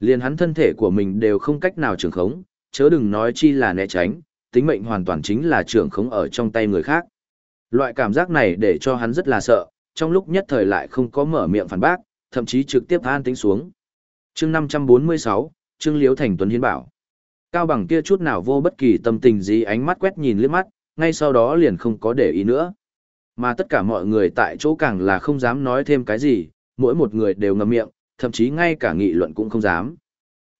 Liền hắn thân thể của mình đều không cách nào trường khống, chớ đừng nói chi là né tránh, tính mệnh hoàn toàn chính là trường khống ở trong tay người khác. Loại cảm giác này để cho hắn rất là sợ, trong lúc nhất thời lại không có mở miệng phản bác, thậm chí trực tiếp an tính xuống. chương 546, Trương Liếu Thành Tuấn Hiến bảo. Cao bằng kia chút nào vô bất kỳ tâm tình gì ánh mắt quét nhìn liếc mắt, ngay sau đó liền không có để ý nữa. Mà tất cả mọi người tại chỗ càng là không dám nói thêm cái gì, mỗi một người đều ngậm miệng, thậm chí ngay cả nghị luận cũng không dám.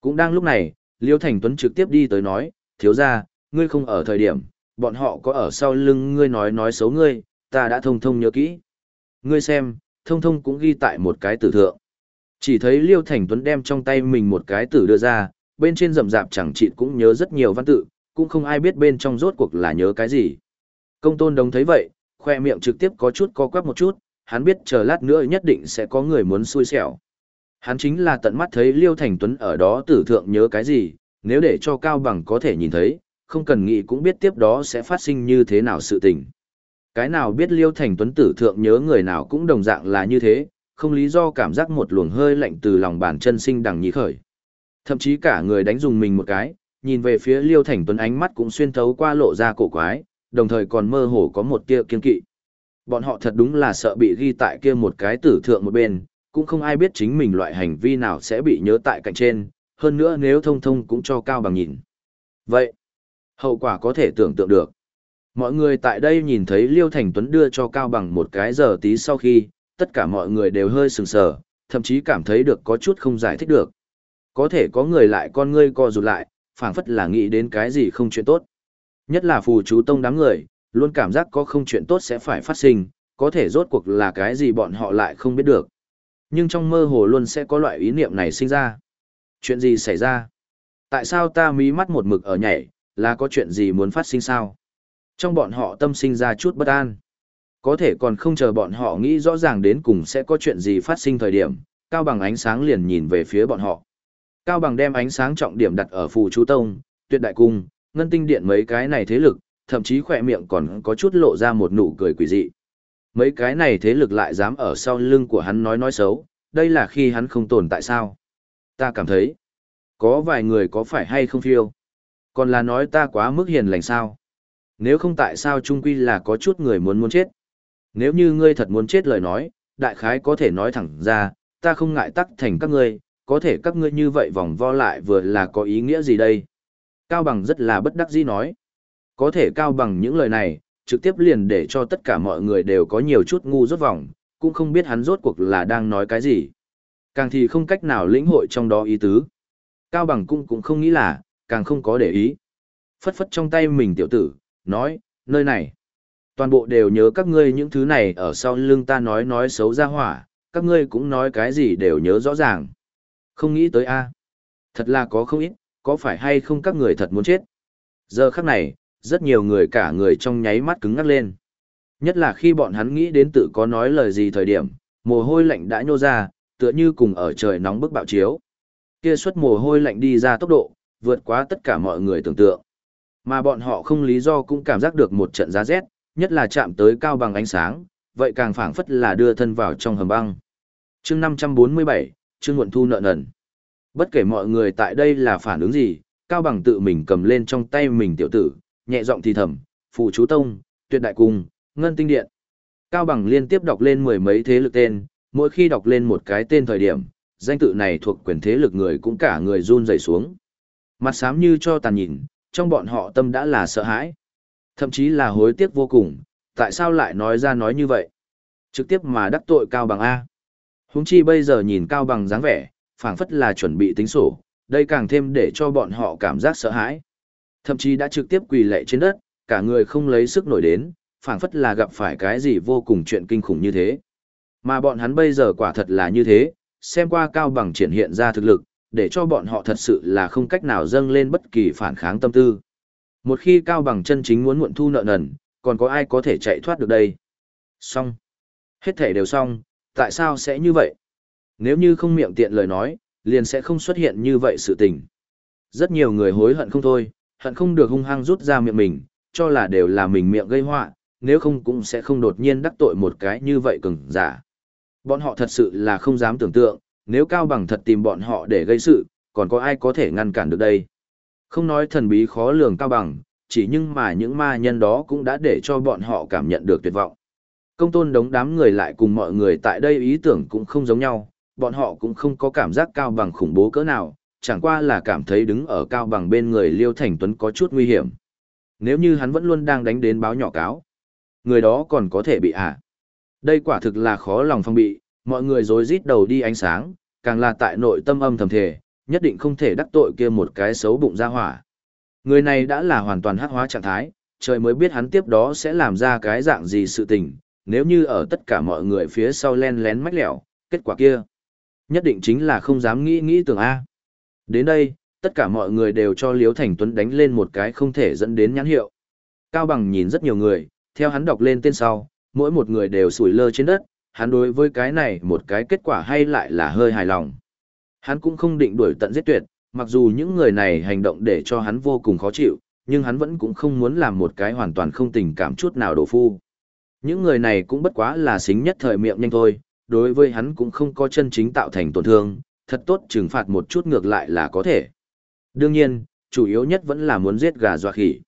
Cũng đang lúc này, Liêu Thành Tuấn trực tiếp đi tới nói, thiếu gia, ngươi không ở thời điểm, bọn họ có ở sau lưng ngươi nói nói xấu ngươi, ta đã thông thông nhớ kỹ. Ngươi xem, thông thông cũng ghi tại một cái tử thượng. Chỉ thấy Liêu Thành Tuấn đem trong tay mình một cái tử đưa ra, bên trên rậm rạp chẳng chịt cũng nhớ rất nhiều văn tự, cũng không ai biết bên trong rốt cuộc là nhớ cái gì. Công tôn đồng thấy vậy, khoe miệng trực tiếp có chút co quắp một chút, hắn biết chờ lát nữa nhất định sẽ có người muốn xui xẻo. Hắn chính là tận mắt thấy Liêu Thành Tuấn ở đó tử thượng nhớ cái gì, nếu để cho Cao Bằng có thể nhìn thấy, không cần nghĩ cũng biết tiếp đó sẽ phát sinh như thế nào sự tình. Cái nào biết Liêu Thành Tuấn tử thượng nhớ người nào cũng đồng dạng là như thế, không lý do cảm giác một luồng hơi lạnh từ lòng bàn chân sinh đằng nhị khởi. Thậm chí cả người đánh dùng mình một cái, nhìn về phía Liêu Thành Tuấn ánh mắt cũng xuyên thấu qua lộ ra cổ quái, đồng thời còn mơ hồ có một tia kiên kỵ. Bọn họ thật đúng là sợ bị ghi tại kia một cái tử thượng một bên, cũng không ai biết chính mình loại hành vi nào sẽ bị nhớ tại cạnh trên, hơn nữa nếu thông thông cũng cho cao bằng nhìn. Vậy, hậu quả có thể tưởng tượng được. Mọi người tại đây nhìn thấy Liêu Thành Tuấn đưa cho cao bằng một cái giờ tí sau khi, tất cả mọi người đều hơi sừng sờ, thậm chí cảm thấy được có chút không giải thích được. Có thể có người lại con ngươi co rụt lại, phảng phất là nghĩ đến cái gì không chuyện tốt. Nhất là phù chú tông đám người, luôn cảm giác có không chuyện tốt sẽ phải phát sinh, có thể rốt cuộc là cái gì bọn họ lại không biết được. Nhưng trong mơ hồ luôn sẽ có loại ý niệm này sinh ra. Chuyện gì xảy ra? Tại sao ta mí mắt một mực ở nhảy, là có chuyện gì muốn phát sinh sao? Trong bọn họ tâm sinh ra chút bất an. Có thể còn không chờ bọn họ nghĩ rõ ràng đến cùng sẽ có chuyện gì phát sinh thời điểm, Cao Bằng ánh sáng liền nhìn về phía bọn họ. Cao Bằng đem ánh sáng trọng điểm đặt ở phù chú tông, tuyệt đại cung, ngân tinh điện mấy cái này thế lực, thậm chí khỏe miệng còn có chút lộ ra một nụ cười quỷ dị. Mấy cái này thế lực lại dám ở sau lưng của hắn nói nói xấu, đây là khi hắn không tồn tại sao. Ta cảm thấy, có vài người có phải hay không phiêu. Còn là nói ta quá mức hiền lành sao. Nếu không tại sao trung quy là có chút người muốn muốn chết. Nếu như ngươi thật muốn chết lời nói, đại khái có thể nói thẳng ra, ta không ngại tắc thành các ngươi, có thể các ngươi như vậy vòng vo lại vừa là có ý nghĩa gì đây? Cao Bằng rất là bất đắc dĩ nói. Có thể Cao Bằng những lời này, trực tiếp liền để cho tất cả mọi người đều có nhiều chút ngu rốt vòng, cũng không biết hắn rốt cuộc là đang nói cái gì. Càng thì không cách nào lĩnh hội trong đó ý tứ. Cao Bằng cũng cũng không nghĩ là, càng không có để ý. Phất phất trong tay mình tiểu tử, nói, nơi này. Toàn bộ đều nhớ các ngươi những thứ này ở sau lưng ta nói nói xấu ra hỏa, các ngươi cũng nói cái gì đều nhớ rõ ràng. Không nghĩ tới a Thật là có không ít, có phải hay không các người thật muốn chết? Giờ khắc này, rất nhiều người cả người trong nháy mắt cứng ngắc lên. Nhất là khi bọn hắn nghĩ đến tự có nói lời gì thời điểm, mồ hôi lạnh đã nhô ra, tựa như cùng ở trời nóng bức bạo chiếu. Kia suất mồ hôi lạnh đi ra tốc độ, vượt quá tất cả mọi người tưởng tượng. Mà bọn họ không lý do cũng cảm giác được một trận giá rét, nhất là chạm tới cao bằng ánh sáng, vậy càng phảng phất là đưa thân vào trong hầm băng. chương 547, chương muộn thu nợ nần. Bất kể mọi người tại đây là phản ứng gì, Cao Bằng tự mình cầm lên trong tay mình tiểu tử, nhẹ giọng thì thầm, phụ chú tông, tuyệt đại cung, ngân tinh điện. Cao Bằng liên tiếp đọc lên mười mấy thế lực tên, mỗi khi đọc lên một cái tên thời điểm, danh tự này thuộc quyền thế lực người cũng cả người run rẩy xuống. Mặt xám như cho tàn nhìn, trong bọn họ tâm đã là sợ hãi. Thậm chí là hối tiếc vô cùng, tại sao lại nói ra nói như vậy? Trực tiếp mà đắc tội Cao Bằng A. Húng chi bây giờ nhìn Cao Bằng dáng vẻ, phảng phất là chuẩn bị tính sổ, đây càng thêm để cho bọn họ cảm giác sợ hãi. Thậm chí đã trực tiếp quỳ lệ trên đất, cả người không lấy sức nổi đến, phảng phất là gặp phải cái gì vô cùng chuyện kinh khủng như thế. Mà bọn hắn bây giờ quả thật là như thế, xem qua Cao Bằng triển hiện ra thực lực, để cho bọn họ thật sự là không cách nào dâng lên bất kỳ phản kháng tâm tư. Một khi Cao Bằng chân chính muốn muộn thu nợ nần, còn có ai có thể chạy thoát được đây? Xong. Hết thể đều xong, tại sao sẽ như vậy? Nếu như không miệng tiện lời nói, liền sẽ không xuất hiện như vậy sự tình. Rất nhiều người hối hận không thôi, hận không được hung hăng rút ra miệng mình, cho là đều là mình miệng gây họa, nếu không cũng sẽ không đột nhiên đắc tội một cái như vậy cứng, giả. Bọn họ thật sự là không dám tưởng tượng, nếu Cao Bằng thật tìm bọn họ để gây sự, còn có ai có thể ngăn cản được đây. Không nói thần bí khó lường Cao Bằng, chỉ nhưng mà những ma nhân đó cũng đã để cho bọn họ cảm nhận được tuyệt vọng. Công tôn đống đám người lại cùng mọi người tại đây ý tưởng cũng không giống nhau, bọn họ cũng không có cảm giác Cao Bằng khủng bố cỡ nào, chẳng qua là cảm thấy đứng ở Cao Bằng bên người Liêu Thành Tuấn có chút nguy hiểm. Nếu như hắn vẫn luôn đang đánh đến báo nhỏ cáo, người đó còn có thể bị à? Đây quả thực là khó lòng phong bị, mọi người rối rít đầu đi ánh sáng, càng là tại nội tâm âm thầm thể, nhất định không thể đắc tội kia một cái xấu bụng ra hỏa. Người này đã là hoàn toàn hắc hóa trạng thái, trời mới biết hắn tiếp đó sẽ làm ra cái dạng gì sự tình, nếu như ở tất cả mọi người phía sau len lén mách lẻo, kết quả kia, nhất định chính là không dám nghĩ nghĩ tưởng A. Đến đây, tất cả mọi người đều cho Liếu Thành Tuấn đánh lên một cái không thể dẫn đến nhãn hiệu. Cao Bằng nhìn rất nhiều người, theo hắn đọc lên tên sau, mỗi một người đều sủi lơ trên đất, hắn đối với cái này một cái kết quả hay lại là hơi hài lòng. Hắn cũng không định đuổi tận giết tuyệt, mặc dù những người này hành động để cho hắn vô cùng khó chịu, nhưng hắn vẫn cũng không muốn làm một cái hoàn toàn không tình cảm chút nào đổ phu. Những người này cũng bất quá là xính nhất thời miệng nhanh thôi, đối với hắn cũng không có chân chính tạo thành tổn thương, thật tốt trừng phạt một chút ngược lại là có thể. Đương nhiên, chủ yếu nhất vẫn là muốn giết gà dọa khỉ.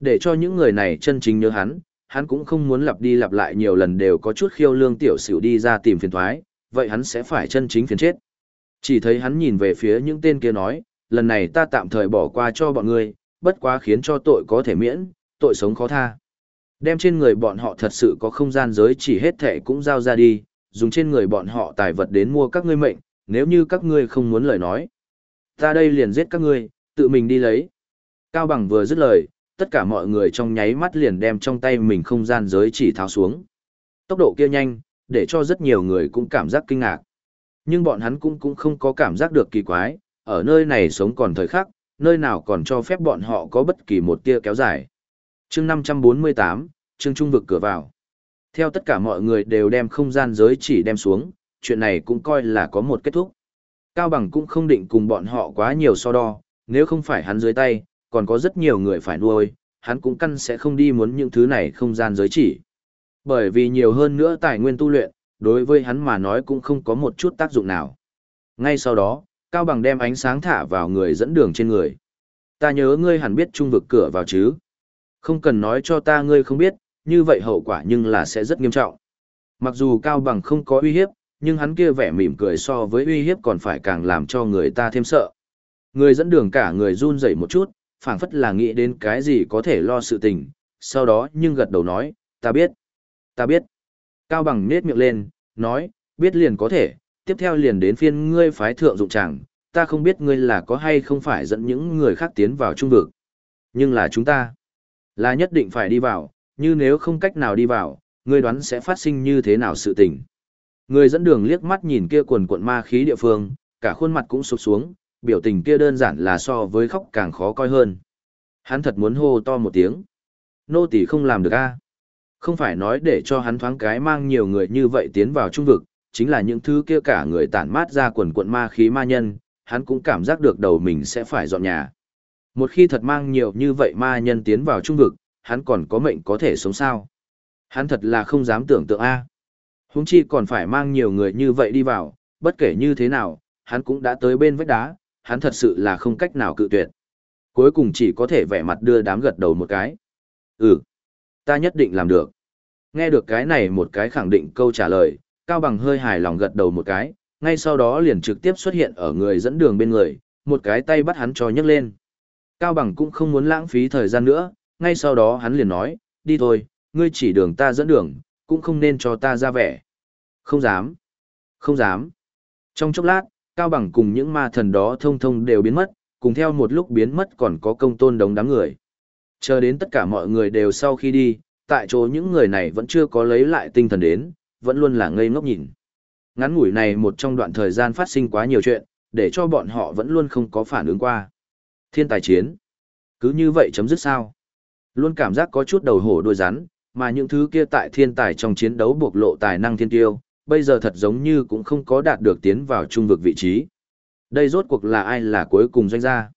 Để cho những người này chân chính nhớ hắn, hắn cũng không muốn lặp đi lặp lại nhiều lần đều có chút khiêu lương tiểu xỉu đi ra tìm phiền thoái, vậy hắn sẽ phải chân chính phiền chết. Chỉ thấy hắn nhìn về phía những tên kia nói, lần này ta tạm thời bỏ qua cho bọn ngươi, bất quá khiến cho tội có thể miễn, tội sống khó tha. Đem trên người bọn họ thật sự có không gian giới chỉ hết thệ cũng giao ra đi, dùng trên người bọn họ tài vật đến mua các ngươi mệnh, nếu như các ngươi không muốn lời nói. Ta đây liền giết các ngươi, tự mình đi lấy. Cao Bằng vừa dứt lời, tất cả mọi người trong nháy mắt liền đem trong tay mình không gian giới chỉ tháo xuống. Tốc độ kia nhanh, để cho rất nhiều người cũng cảm giác kinh ngạc. Nhưng bọn hắn cũng cũng không có cảm giác được kỳ quái, ở nơi này sống còn thời khắc, nơi nào còn cho phép bọn họ có bất kỳ một tia kéo dài. chương 548, chương trung vực cửa vào. Theo tất cả mọi người đều đem không gian giới chỉ đem xuống, chuyện này cũng coi là có một kết thúc. Cao Bằng cũng không định cùng bọn họ quá nhiều so đo, nếu không phải hắn dưới tay, còn có rất nhiều người phải nuôi, hắn cũng căn sẽ không đi muốn những thứ này không gian giới chỉ. Bởi vì nhiều hơn nữa tài nguyên tu luyện, đối với hắn mà nói cũng không có một chút tác dụng nào. Ngay sau đó, Cao Bằng đem ánh sáng thả vào người dẫn đường trên người. Ta nhớ ngươi hẳn biết trung vực cửa vào chứ. Không cần nói cho ta ngươi không biết, như vậy hậu quả nhưng là sẽ rất nghiêm trọng. Mặc dù Cao Bằng không có uy hiếp, nhưng hắn kia vẻ mỉm cười so với uy hiếp còn phải càng làm cho người ta thêm sợ. Người dẫn đường cả người run rẩy một chút, phảng phất là nghĩ đến cái gì có thể lo sự tình, sau đó nhưng gật đầu nói, ta biết, ta biết. Cao Bằng nết miệng lên, nói, biết liền có thể, tiếp theo liền đến phiên ngươi phái thượng dụng chẳng, ta không biết ngươi là có hay không phải dẫn những người khác tiến vào trung vực. Nhưng là chúng ta, là nhất định phải đi vào, như nếu không cách nào đi vào, ngươi đoán sẽ phát sinh như thế nào sự tình. Người dẫn đường liếc mắt nhìn kia quần cuộn ma khí địa phương, cả khuôn mặt cũng sụp xuống, biểu tình kia đơn giản là so với khóc càng khó coi hơn. Hắn thật muốn hô to một tiếng. Nô tỳ không làm được a. Không phải nói để cho hắn thoáng cái mang nhiều người như vậy tiến vào trung vực, chính là những thứ kia cả người tản mát ra quần cuộn ma khí ma nhân, hắn cũng cảm giác được đầu mình sẽ phải dọn nhà. Một khi thật mang nhiều như vậy ma nhân tiến vào trung vực, hắn còn có mệnh có thể sống sao. Hắn thật là không dám tưởng tượng A. huống chi còn phải mang nhiều người như vậy đi vào, bất kể như thế nào, hắn cũng đã tới bên vách đá, hắn thật sự là không cách nào cự tuyệt. Cuối cùng chỉ có thể vẻ mặt đưa đám gật đầu một cái. Ừ, ta nhất định làm được. Nghe được cái này một cái khẳng định câu trả lời, Cao Bằng hơi hài lòng gật đầu một cái, ngay sau đó liền trực tiếp xuất hiện ở người dẫn đường bên người, một cái tay bắt hắn cho nhấc lên. Cao Bằng cũng không muốn lãng phí thời gian nữa, ngay sau đó hắn liền nói, đi thôi, ngươi chỉ đường ta dẫn đường, cũng không nên cho ta ra vẻ. Không dám. Không dám. Trong chốc lát, Cao Bằng cùng những ma thần đó thông thông đều biến mất, cùng theo một lúc biến mất còn có công tôn đống đám người. Chờ đến tất cả mọi người đều sau khi đi, tại chỗ những người này vẫn chưa có lấy lại tinh thần đến, vẫn luôn là ngây ngốc nhìn. Ngắn ngủi này một trong đoạn thời gian phát sinh quá nhiều chuyện, để cho bọn họ vẫn luôn không có phản ứng qua. Thiên tài chiến. Cứ như vậy chấm dứt sao? Luôn cảm giác có chút đầu hổ đuôi rắn, mà những thứ kia tại thiên tài trong chiến đấu bộc lộ tài năng thiên tiêu, bây giờ thật giống như cũng không có đạt được tiến vào trung vực vị trí. Đây rốt cuộc là ai là cuối cùng doanh gia?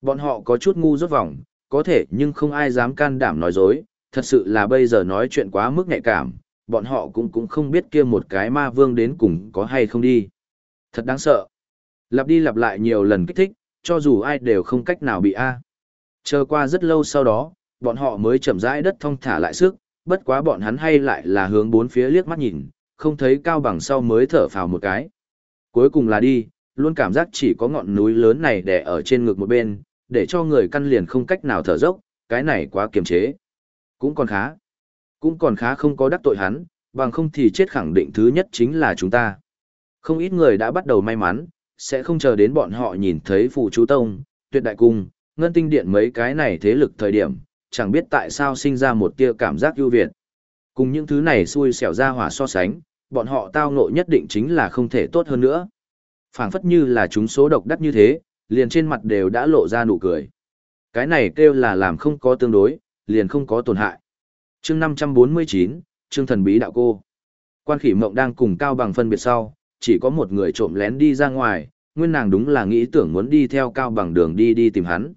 Bọn họ có chút ngu rốt vòng, có thể nhưng không ai dám can đảm nói dối, thật sự là bây giờ nói chuyện quá mức nhạy cảm, bọn họ cũng cũng không biết kia một cái ma vương đến cùng có hay không đi. Thật đáng sợ. Lặp đi lặp lại nhiều lần kích thích, cho dù ai đều không cách nào bị A. Chờ qua rất lâu sau đó, bọn họ mới chậm rãi đất thông thả lại sức, bất quá bọn hắn hay lại là hướng bốn phía liếc mắt nhìn, không thấy cao bằng sau mới thở phào một cái. Cuối cùng là đi, luôn cảm giác chỉ có ngọn núi lớn này đè ở trên ngực một bên, để cho người căn liền không cách nào thở dốc, cái này quá kiềm chế. Cũng còn khá. Cũng còn khá không có đắc tội hắn, bằng không thì chết khẳng định thứ nhất chính là chúng ta. Không ít người đã bắt đầu may mắn, sẽ không chờ đến bọn họ nhìn thấy phù chú tông, tuyệt đại cung, ngân tinh điện mấy cái này thế lực thời điểm, chẳng biết tại sao sinh ra một tia cảm giác ưu việt. Cùng những thứ này xui xẻo ra hỏa so sánh, bọn họ tao ngộ nhất định chính là không thể tốt hơn nữa. phảng phất như là chúng số độc đắc như thế, liền trên mặt đều đã lộ ra nụ cười. Cái này kêu là làm không có tương đối, liền không có tổn hại. chương 549, chương thần bí đạo cô. Quan khỉ mộng đang cùng Cao Bằng phân biệt sau, chỉ có một người trộm lén đi ra ngoài, nguyên nàng đúng là nghĩ tưởng muốn đi theo Cao Bằng đường đi đi tìm hắn.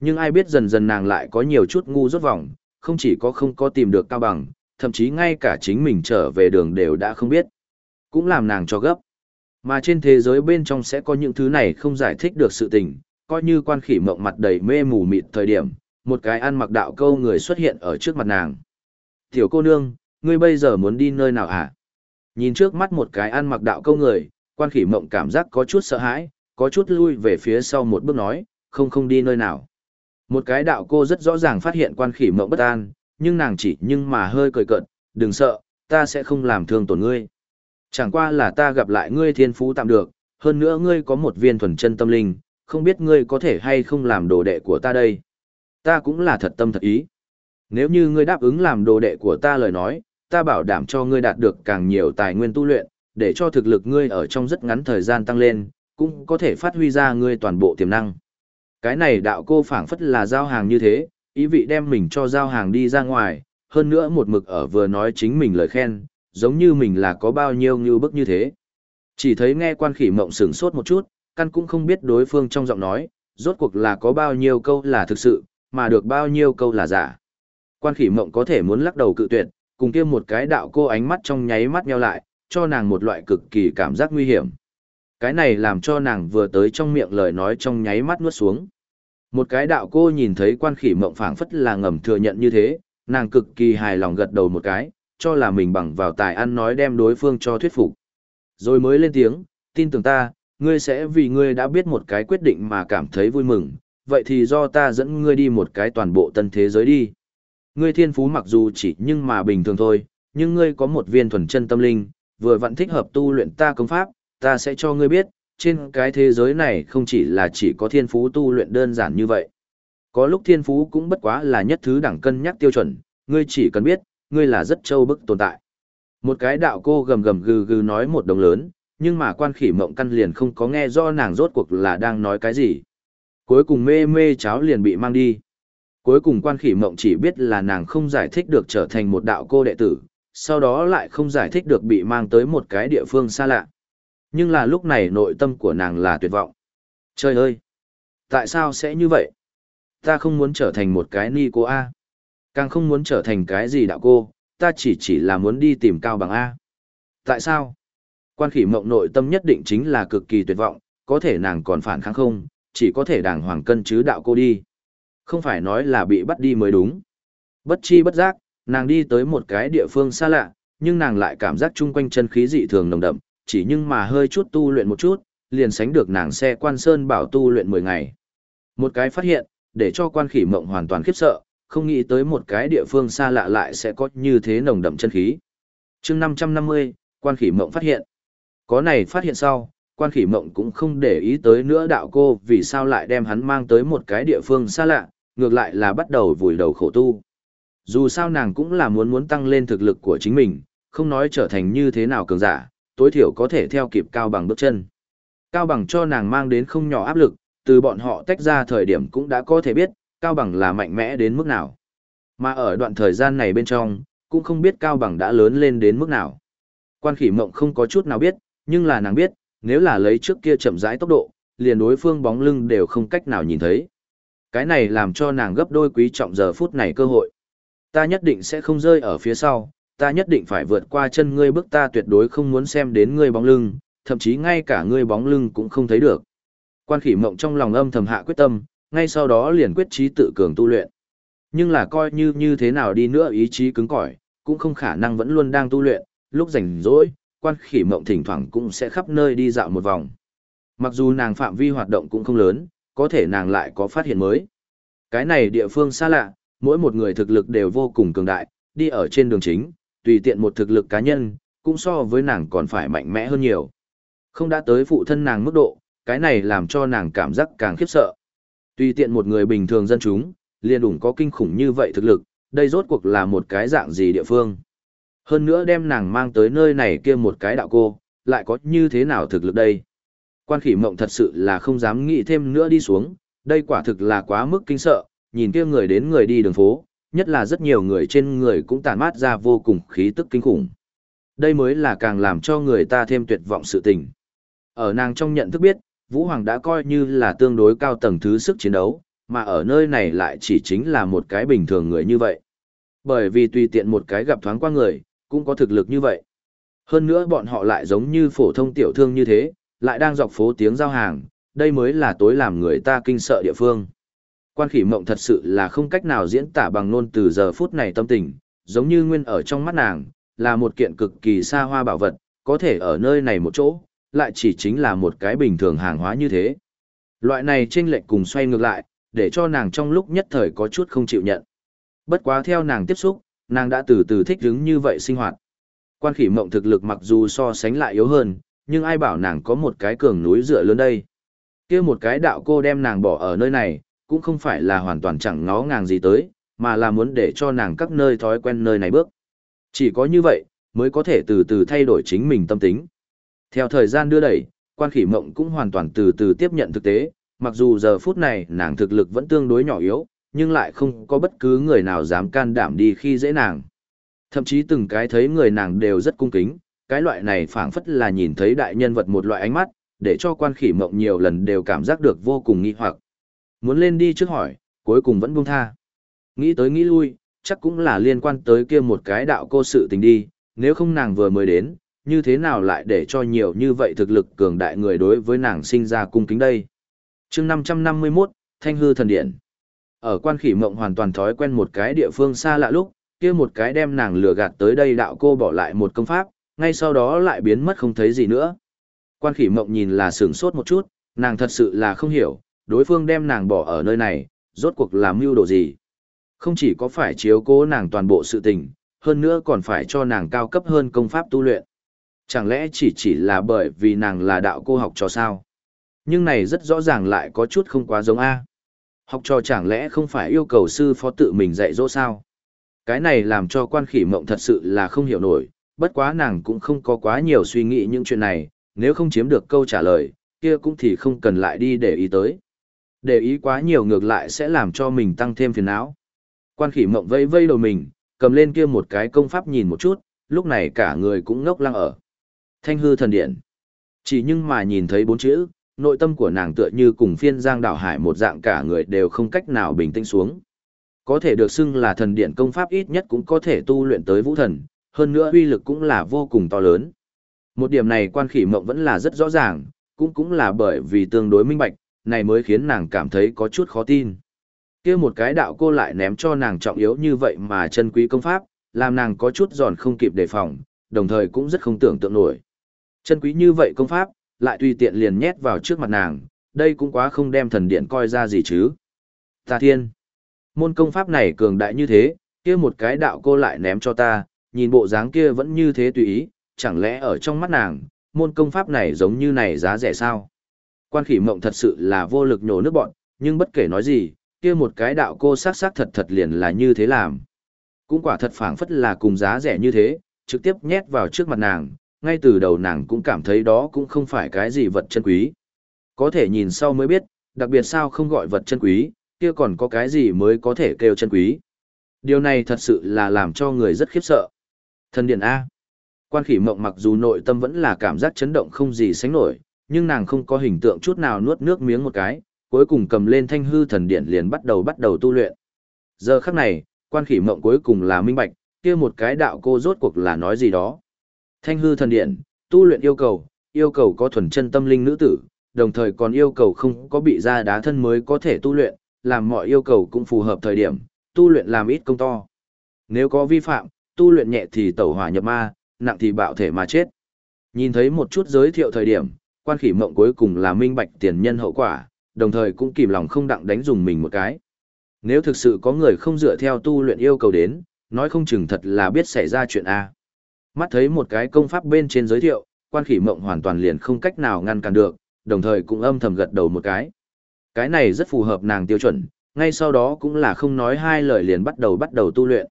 Nhưng ai biết dần dần nàng lại có nhiều chút ngu rốt vòng, không chỉ có không có tìm được Cao Bằng, thậm chí ngay cả chính mình trở về đường đều đã không biết. Cũng làm nàng cho gấp. Mà trên thế giới bên trong sẽ có những thứ này không giải thích được sự tình, coi như quan khỉ mộng mặt đầy mê mù mịt thời điểm, một cái ăn mặc đạo câu người xuất hiện ở trước mặt nàng. Tiểu cô nương, ngươi bây giờ muốn đi nơi nào hả? Nhìn trước mắt một cái ăn mặc đạo câu người, quan khỉ mộng cảm giác có chút sợ hãi, có chút lui về phía sau một bước nói, không không đi nơi nào. Một cái đạo cô rất rõ ràng phát hiện quan khỉ mộng bất an, nhưng nàng chỉ nhưng mà hơi cười cợt, đừng sợ, ta sẽ không làm thương tổn ngươi. Chẳng qua là ta gặp lại ngươi thiên phú tạm được, hơn nữa ngươi có một viên thuần chân tâm linh, không biết ngươi có thể hay không làm đồ đệ của ta đây. Ta cũng là thật tâm thật ý. Nếu như ngươi đáp ứng làm đồ đệ của ta lời nói, ta bảo đảm cho ngươi đạt được càng nhiều tài nguyên tu luyện, để cho thực lực ngươi ở trong rất ngắn thời gian tăng lên, cũng có thể phát huy ra ngươi toàn bộ tiềm năng. Cái này đạo cô phảng phất là giao hàng như thế, ý vị đem mình cho giao hàng đi ra ngoài, hơn nữa một mực ở vừa nói chính mình lời khen, giống như mình là có bao nhiêu như bức như thế. Chỉ thấy nghe quan khỉ mộng sửng sốt một chút, căn cũng không biết đối phương trong giọng nói, rốt cuộc là có bao nhiêu câu là thực sự, mà được bao nhiêu câu là giả. Quan khỉ mộng có thể muốn lắc đầu cự tuyệt, cùng kia một cái đạo cô ánh mắt trong nháy mắt nheo lại, cho nàng một loại cực kỳ cảm giác nguy hiểm. Cái này làm cho nàng vừa tới trong miệng lời nói trong nháy mắt nuốt xuống. Một cái đạo cô nhìn thấy quan khỉ mộng phảng phất là ngầm thừa nhận như thế, nàng cực kỳ hài lòng gật đầu một cái, cho là mình bằng vào tài ăn nói đem đối phương cho thuyết phục. Rồi mới lên tiếng, tin tưởng ta, ngươi sẽ vì ngươi đã biết một cái quyết định mà cảm thấy vui mừng, vậy thì do ta dẫn ngươi đi một cái toàn bộ tân thế giới đi. Ngươi thiên phú mặc dù chỉ nhưng mà bình thường thôi, nhưng ngươi có một viên thuần chân tâm linh, vừa vẫn thích hợp tu luyện ta công pháp, ta sẽ cho ngươi biết, trên cái thế giới này không chỉ là chỉ có thiên phú tu luyện đơn giản như vậy. Có lúc thiên phú cũng bất quá là nhất thứ đẳng cân nhắc tiêu chuẩn, ngươi chỉ cần biết, ngươi là rất châu bức tồn tại. Một cái đạo cô gầm gầm gừ gừ nói một đồng lớn, nhưng mà quan khỉ mộng căn liền không có nghe do nàng rốt cuộc là đang nói cái gì. Cuối cùng mê mê cháo liền bị mang đi. Cuối cùng quan khỉ mộng chỉ biết là nàng không giải thích được trở thành một đạo cô đệ tử, sau đó lại không giải thích được bị mang tới một cái địa phương xa lạ. Nhưng là lúc này nội tâm của nàng là tuyệt vọng. Trời ơi! Tại sao sẽ như vậy? Ta không muốn trở thành một cái ni cô A. Càng không muốn trở thành cái gì đạo cô, ta chỉ chỉ là muốn đi tìm cao bằng A. Tại sao? Quan khỉ mộng nội tâm nhất định chính là cực kỳ tuyệt vọng, có thể nàng còn phản kháng không, chỉ có thể đàng hoàng cân chứ đạo cô đi. Không phải nói là bị bắt đi mới đúng. Bất chi bất giác, nàng đi tới một cái địa phương xa lạ, nhưng nàng lại cảm giác chung quanh chân khí dị thường nồng đậm, chỉ nhưng mà hơi chút tu luyện một chút, liền sánh được nàng xe quan sơn bảo tu luyện 10 ngày. Một cái phát hiện, để cho quan khỉ mộng hoàn toàn khiếp sợ, không nghĩ tới một cái địa phương xa lạ lại sẽ có như thế nồng đậm chân khí. chương 550, quan khỉ mộng phát hiện. Có này phát hiện sau, quan khỉ mộng cũng không để ý tới nữa đạo cô vì sao lại đem hắn mang tới một cái địa phương xa lạ, ngược lại là bắt đầu vùi đầu khổ tu. Dù sao nàng cũng là muốn muốn tăng lên thực lực của chính mình, không nói trở thành như thế nào cường giả, tối thiểu có thể theo kịp cao bằng bước chân. Cao bằng cho nàng mang đến không nhỏ áp lực, từ bọn họ tách ra thời điểm cũng đã có thể biết, Cao bằng là mạnh mẽ đến mức nào. Mà ở đoạn thời gian này bên trong, cũng không biết Cao bằng đã lớn lên đến mức nào. Quan khỉ mộng không có chút nào biết, nhưng là nàng biết, nếu là lấy trước kia chậm rãi tốc độ, liền đối phương bóng lưng đều không cách nào nhìn thấy. Cái này làm cho nàng gấp đôi quý trọng giờ phút này cơ hội. Ta nhất định sẽ không rơi ở phía sau, ta nhất định phải vượt qua chân ngươi bước ta tuyệt đối không muốn xem đến ngươi bóng lưng, thậm chí ngay cả ngươi bóng lưng cũng không thấy được. Quan khỉ mộng trong lòng âm thầm hạ quyết tâm, ngay sau đó liền quyết chí tự cường tu luyện. Nhưng là coi như như thế nào đi nữa ý chí cứng cỏi, cũng không khả năng vẫn luôn đang tu luyện, lúc rảnh rỗi, quan khỉ mộng thỉnh thoảng cũng sẽ khắp nơi đi dạo một vòng. Mặc dù nàng phạm vi hoạt động cũng không lớn, có thể nàng lại có phát hiện mới. Cái này địa phương xa lạ, mỗi một người thực lực đều vô cùng cường đại, đi ở trên đường chính, tùy tiện một thực lực cá nhân, cũng so với nàng còn phải mạnh mẽ hơn nhiều. Không đã tới phụ thân nàng mức độ, cái này làm cho nàng cảm giác càng khiếp sợ. Tùy tiện một người bình thường dân chúng, liền đủ có kinh khủng như vậy thực lực, đây rốt cuộc là một cái dạng gì địa phương. Hơn nữa đem nàng mang tới nơi này kia một cái đạo cô, lại có như thế nào thực lực đây. Quan khỉ mộng thật sự là không dám nghĩ thêm nữa đi xuống, đây quả thực là quá mức kinh sợ, nhìn kia người đến người đi đường phố, nhất là rất nhiều người trên người cũng tàn mát ra vô cùng khí tức kinh khủng. Đây mới là càng làm cho người ta thêm tuyệt vọng sự tình. Ở nàng trong nhận thức biết, Vũ Hoàng đã coi như là tương đối cao tầng thứ sức chiến đấu, mà ở nơi này lại chỉ chính là một cái bình thường người như vậy. Bởi vì tùy tiện một cái gặp thoáng qua người, cũng có thực lực như vậy. Hơn nữa bọn họ lại giống như phổ thông tiểu thương như thế, lại đang dọc phố tiếng giao hàng, đây mới là tối làm người ta kinh sợ địa phương. Quan khỉ mộng thật sự là không cách nào diễn tả bằng ngôn từ giờ phút này tâm tình, giống như nguyên ở trong mắt nàng, là một kiện cực kỳ xa hoa bảo vật, có thể ở nơi này một chỗ, lại chỉ chính là một cái bình thường hàng hóa như thế. Loại này chênh lệch cùng xoay ngược lại, để cho nàng trong lúc nhất thời có chút không chịu nhận. Bất quá theo nàng tiếp xúc, nàng đã từ từ thích ứng như vậy sinh hoạt. Quan khỉ mộng thực lực mặc dù so sánh lại yếu hơn, nhưng ai bảo nàng có một cái cường núi dựa lớn đây. kia một cái đạo cô đem nàng bỏ ở nơi này, cũng không phải là hoàn toàn chẳng ngó ngàng gì tới, mà là muốn để cho nàng các nơi thói quen nơi này bước. Chỉ có như vậy, mới có thể từ từ thay đổi chính mình tâm tính. Theo thời gian đưa đẩy, quan khỉ mộng cũng hoàn toàn từ từ tiếp nhận thực tế, mặc dù giờ phút này nàng thực lực vẫn tương đối nhỏ yếu, nhưng lại không có bất cứ người nào dám can đảm đi khi dễ nàng. Thậm chí từng cái thấy người nàng đều rất cung kính, cái loại này phảng phất là nhìn thấy đại nhân vật một loại ánh mắt, để cho quan khỉ mộng nhiều lần đều cảm giác được vô cùng nghi hoặc. Muốn lên đi trước hỏi, cuối cùng vẫn buông tha. Nghĩ tới nghĩ lui, chắc cũng là liên quan tới kia một cái đạo cô sự tình đi, nếu không nàng vừa mới đến, như thế nào lại để cho nhiều như vậy thực lực cường đại người đối với nàng sinh ra cung kính đây. chương 551, Thanh Hư Thần Điện. Ở quan khỉ mộng hoàn toàn thói quen một cái địa phương xa lạ lúc, kia một cái đem nàng lừa gạt tới đây đạo cô bỏ lại một công pháp, ngay sau đó lại biến mất không thấy gì nữa. Quan khỉ mộng nhìn là sửng sốt một chút, nàng thật sự là không hiểu, đối phương đem nàng bỏ ở nơi này, rốt cuộc làm mưu đồ gì. Không chỉ có phải chiếu cố nàng toàn bộ sự tình, hơn nữa còn phải cho nàng cao cấp hơn công pháp tu luyện. Chẳng lẽ chỉ chỉ là bởi vì nàng là đạo cô học trò sao? Nhưng này rất rõ ràng lại có chút không quá giống A. Học trò chẳng lẽ không phải yêu cầu sư phó tự mình dạy dỗ sao? Cái này làm cho quan khỉ mộng thật sự là không hiểu nổi, bất quá nàng cũng không có quá nhiều suy nghĩ những chuyện này, nếu không chiếm được câu trả lời, kia cũng thì không cần lại đi để ý tới. Để ý quá nhiều ngược lại sẽ làm cho mình tăng thêm phiền não. Quan khỉ mộng vây vây đầu mình, cầm lên kia một cái công pháp nhìn một chút, lúc này cả người cũng ngốc lăng ở. Thanh hư thần điện. Chỉ nhưng mà nhìn thấy bốn chữ, nội tâm của nàng tựa như cùng phiên giang đảo hải một dạng cả người đều không cách nào bình tĩnh xuống. Có thể được xưng là thần điện công pháp ít nhất cũng có thể tu luyện tới vũ thần, hơn nữa uy lực cũng là vô cùng to lớn. Một điểm này quan khỉ mộng vẫn là rất rõ ràng, cũng cũng là bởi vì tương đối minh bạch, này mới khiến nàng cảm thấy có chút khó tin. kia một cái đạo cô lại ném cho nàng trọng yếu như vậy mà chân quý công pháp, làm nàng có chút giòn không kịp đề phòng, đồng thời cũng rất không tưởng tượng nổi. Chân quý như vậy công pháp, lại tùy tiện liền nhét vào trước mặt nàng, đây cũng quá không đem thần điện coi ra gì chứ. Ta thiên, môn công pháp này cường đại như thế, kia một cái đạo cô lại ném cho ta, nhìn bộ dáng kia vẫn như thế tùy ý, chẳng lẽ ở trong mắt nàng, môn công pháp này giống như này giá rẻ sao? Quan khỉ mộng thật sự là vô lực nhổ nước bọn, nhưng bất kể nói gì, kia một cái đạo cô sát sát thật thật liền là như thế làm. Cũng quả thật phảng phất là cùng giá rẻ như thế, trực tiếp nhét vào trước mặt nàng, ngay từ đầu nàng cũng cảm thấy đó cũng không phải cái gì vật chân quý. Có thể nhìn sau mới biết, đặc biệt sao không gọi vật chân quý, kia còn có cái gì mới có thể kêu chân quý. Điều này thật sự là làm cho người rất khiếp sợ. Thần điện A. Quan khỉ mộng mặc dù nội tâm vẫn là cảm giác chấn động không gì sánh nổi, nhưng nàng không có hình tượng chút nào nuốt nước miếng một cái, cuối cùng cầm lên thanh hư thần điện liền bắt đầu bắt đầu tu luyện. Giờ khắc này, quan khỉ mộng cuối cùng là minh bạch, kia một cái đạo cô rốt cuộc là nói gì đó. Thanh hư thần điện, tu luyện yêu cầu, yêu cầu có thuần chân tâm linh nữ tử, đồng thời còn yêu cầu không có bị ra đá thân mới có thể tu luyện, làm mọi yêu cầu cũng phù hợp thời điểm, tu luyện làm ít công to. Nếu có vi phạm, tu luyện nhẹ thì tẩu hỏa nhập ma, nặng thì bạo thể mà chết. Nhìn thấy một chút giới thiệu thời điểm, quan khỉ mộng cuối cùng là minh bạch tiền nhân hậu quả, đồng thời cũng kìm lòng không đặng đánh dùng mình một cái. Nếu thực sự có người không dựa theo tu luyện yêu cầu đến, nói không chừng thật là biết xảy ra chuyện A. Mắt thấy một cái công pháp bên trên giới thiệu, quan khỉ mộng hoàn toàn liền không cách nào ngăn cản được, đồng thời cũng âm thầm gật đầu một cái. Cái này rất phù hợp nàng tiêu chuẩn, ngay sau đó cũng là không nói hai lời liền bắt đầu bắt đầu tu luyện.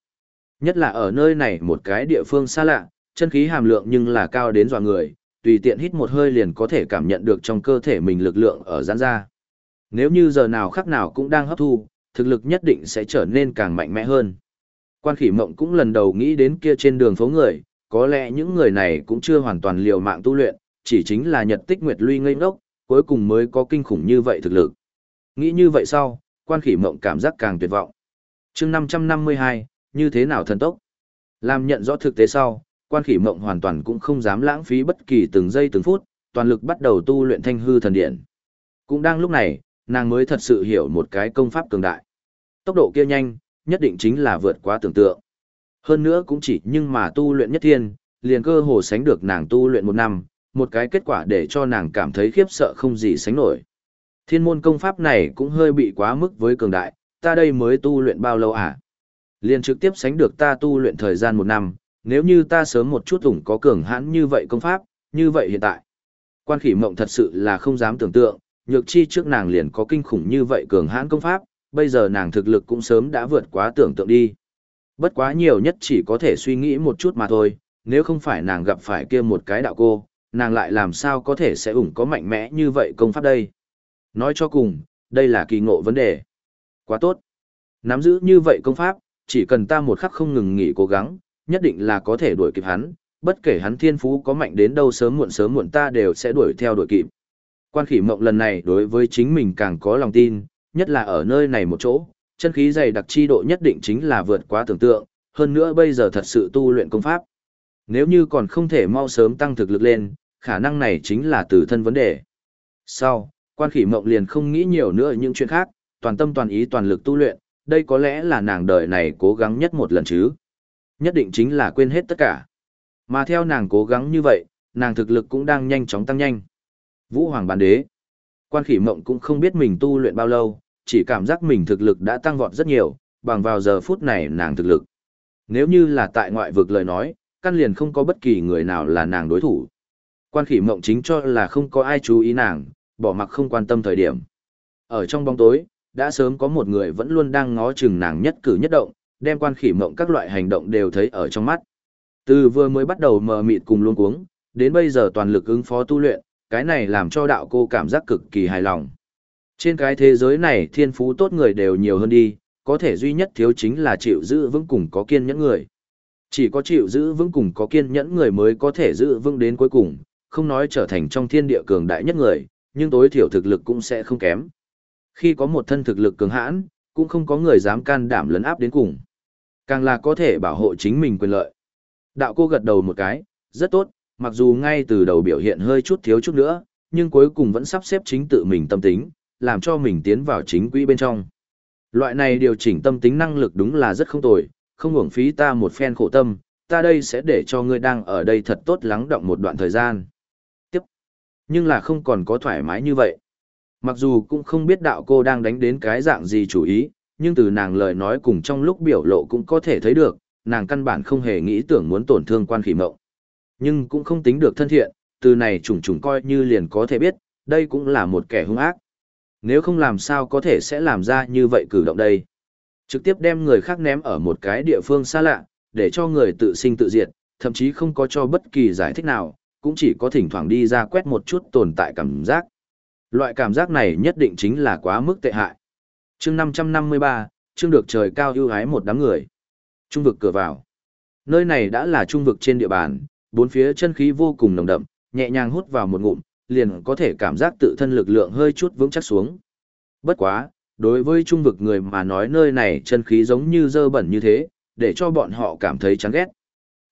Nhất là ở nơi này một cái địa phương xa lạ, chân khí hàm lượng nhưng là cao đến dọa người, tùy tiện hít một hơi liền có thể cảm nhận được trong cơ thể mình lực lượng ở giãn ra. Nếu như giờ nào khắc nào cũng đang hấp thu, thực lực nhất định sẽ trở nên càng mạnh mẽ hơn. Quan khỉ mộng cũng lần đầu nghĩ đến kia trên đường phố người, có lẽ những người này cũng chưa hoàn toàn liều mạng tu luyện, chỉ chính là nhật tích nguyệt luy ngây ngốc, cuối cùng mới có kinh khủng như vậy thực lực. Nghĩ như vậy sau, quan khỉ mộng cảm giác càng tuyệt vọng. chương 552, như thế nào thần tốc? Làm nhận rõ thực tế sau, quan khỉ mộng hoàn toàn cũng không dám lãng phí bất kỳ từng giây từng phút, toàn lực bắt đầu tu luyện thanh hư thần điện. Cũng đang lúc này, nàng mới thật sự hiểu một cái công pháp cường đại. Tốc độ kia nhanh, nhất định chính là vượt quá tưởng tượng. Hơn nữa cũng chỉ nhưng mà tu luyện nhất thiên, liền cơ hồ sánh được nàng tu luyện một năm, một cái kết quả để cho nàng cảm thấy khiếp sợ không gì sánh nổi. Thiên môn công pháp này cũng hơi bị quá mức với cường đại, ta đây mới tu luyện bao lâu à? Liền trực tiếp sánh được ta tu luyện thời gian một năm, nếu như ta sớm một chút ủng có cường hãn như vậy công pháp, như vậy hiện tại. Quan khỉ mộng thật sự là không dám tưởng tượng, nhược chi trước nàng liền có kinh khủng như vậy cường hãn công pháp, bây giờ nàng thực lực cũng sớm đã vượt quá tưởng tượng đi. Bất quá nhiều nhất chỉ có thể suy nghĩ một chút mà thôi, nếu không phải nàng gặp phải kia một cái đạo cô, nàng lại làm sao có thể sẽ ủng có mạnh mẽ như vậy công pháp đây. Nói cho cùng, đây là kỳ ngộ vấn đề. Quá tốt. Nắm giữ như vậy công pháp, chỉ cần ta một khắc không ngừng nghỉ cố gắng, nhất định là có thể đuổi kịp hắn, bất kể hắn thiên phú có mạnh đến đâu sớm muộn sớm muộn ta đều sẽ đuổi theo đuổi kịp. Quan khỉ mộng lần này đối với chính mình càng có lòng tin, nhất là ở nơi này một chỗ, chân khí dày đặc chi độ nhất định chính là vượt quá tưởng tượng, hơn nữa bây giờ thật sự tu luyện công pháp. Nếu như còn không thể mau sớm tăng thực lực lên, khả năng này chính là từ thân vấn đề. Sau, quan khỉ mộng liền không nghĩ nhiều nữa những chuyện khác, toàn tâm toàn ý toàn lực tu luyện, đây có lẽ là nàng đời này cố gắng nhất một lần chứ. Nhất định chính là quên hết tất cả. Mà theo nàng cố gắng như vậy, nàng thực lực cũng đang nhanh chóng tăng nhanh. Vũ Hoàng Bán Đế Quan khỉ mộng cũng không biết mình tu luyện bao lâu, chỉ cảm giác mình thực lực đã tăng vọt rất nhiều, bằng vào giờ phút này nàng thực lực. Nếu như là tại ngoại vực lời nói, căn liền không có bất kỳ người nào là nàng đối thủ. Quan khỉ mộng chính cho là không có ai chú ý nàng, bỏ mặc không quan tâm thời điểm. Ở trong bóng tối, đã sớm có một người vẫn luôn đang ngó chừng nàng nhất cử nhất động, đem quan khỉ mộng các loại hành động đều thấy ở trong mắt. Từ vừa mới bắt đầu mờ mịt cùng luôn cuống, đến bây giờ toàn lực ứng phó tu luyện, cái này làm cho đạo cô cảm giác cực kỳ hài lòng. Trên cái thế giới này thiên phú tốt người đều nhiều hơn đi, có thể duy nhất thiếu chính là chịu giữ vững cùng có kiên nhẫn người. Chỉ có chịu giữ vững cùng có kiên nhẫn người mới có thể giữ vững đến cuối cùng, không nói trở thành trong thiên địa cường đại nhất người, nhưng tối thiểu thực lực cũng sẽ không kém. Khi có một thân thực lực cường hãn, cũng không có người dám can đảm lấn áp đến cùng. Càng là có thể bảo hộ chính mình quyền lợi. Đạo cô gật đầu một cái, rất tốt, mặc dù ngay từ đầu biểu hiện hơi chút thiếu chút nữa, nhưng cuối cùng vẫn sắp xếp chính tự mình tâm tính, làm cho mình tiến vào chính quỹ bên trong. Loại này điều chỉnh tâm tính năng lực đúng là rất không tồi, không uổng phí ta một phen khổ tâm, ta đây sẽ để cho ngươi đang ở đây thật tốt lắng động một đoạn thời gian. Tiếp. Nhưng là không còn có thoải mái như vậy. Mặc dù cũng không biết đạo cô đang đánh đến cái dạng gì chủ ý, nhưng từ nàng lời nói cùng trong lúc biểu lộ cũng có thể thấy được, nàng căn bản không hề nghĩ tưởng muốn tổn thương quan khỉ mộng. Nhưng cũng không tính được thân thiện, từ này trùng trùng coi như liền có thể biết, đây cũng là một kẻ hung ác. Nếu không làm sao có thể sẽ làm ra như vậy cử động đây. Trực tiếp đem người khác ném ở một cái địa phương xa lạ, để cho người tự sinh tự diệt, thậm chí không có cho bất kỳ giải thích nào, cũng chỉ có thỉnh thoảng đi ra quét một chút tồn tại cảm giác. Loại cảm giác này nhất định chính là quá mức tệ hại chương 553, chương được trời cao ưu ái một đám người. Trung vực cửa vào. Nơi này đã là trung vực trên địa bàn, bốn phía chân khí vô cùng nồng đậm, nhẹ nhàng hút vào một ngụm, liền có thể cảm giác tự thân lực lượng hơi chút vững chắc xuống. Bất quá, đối với trung vực người mà nói nơi này chân khí giống như dơ bẩn như thế, để cho bọn họ cảm thấy chán ghét.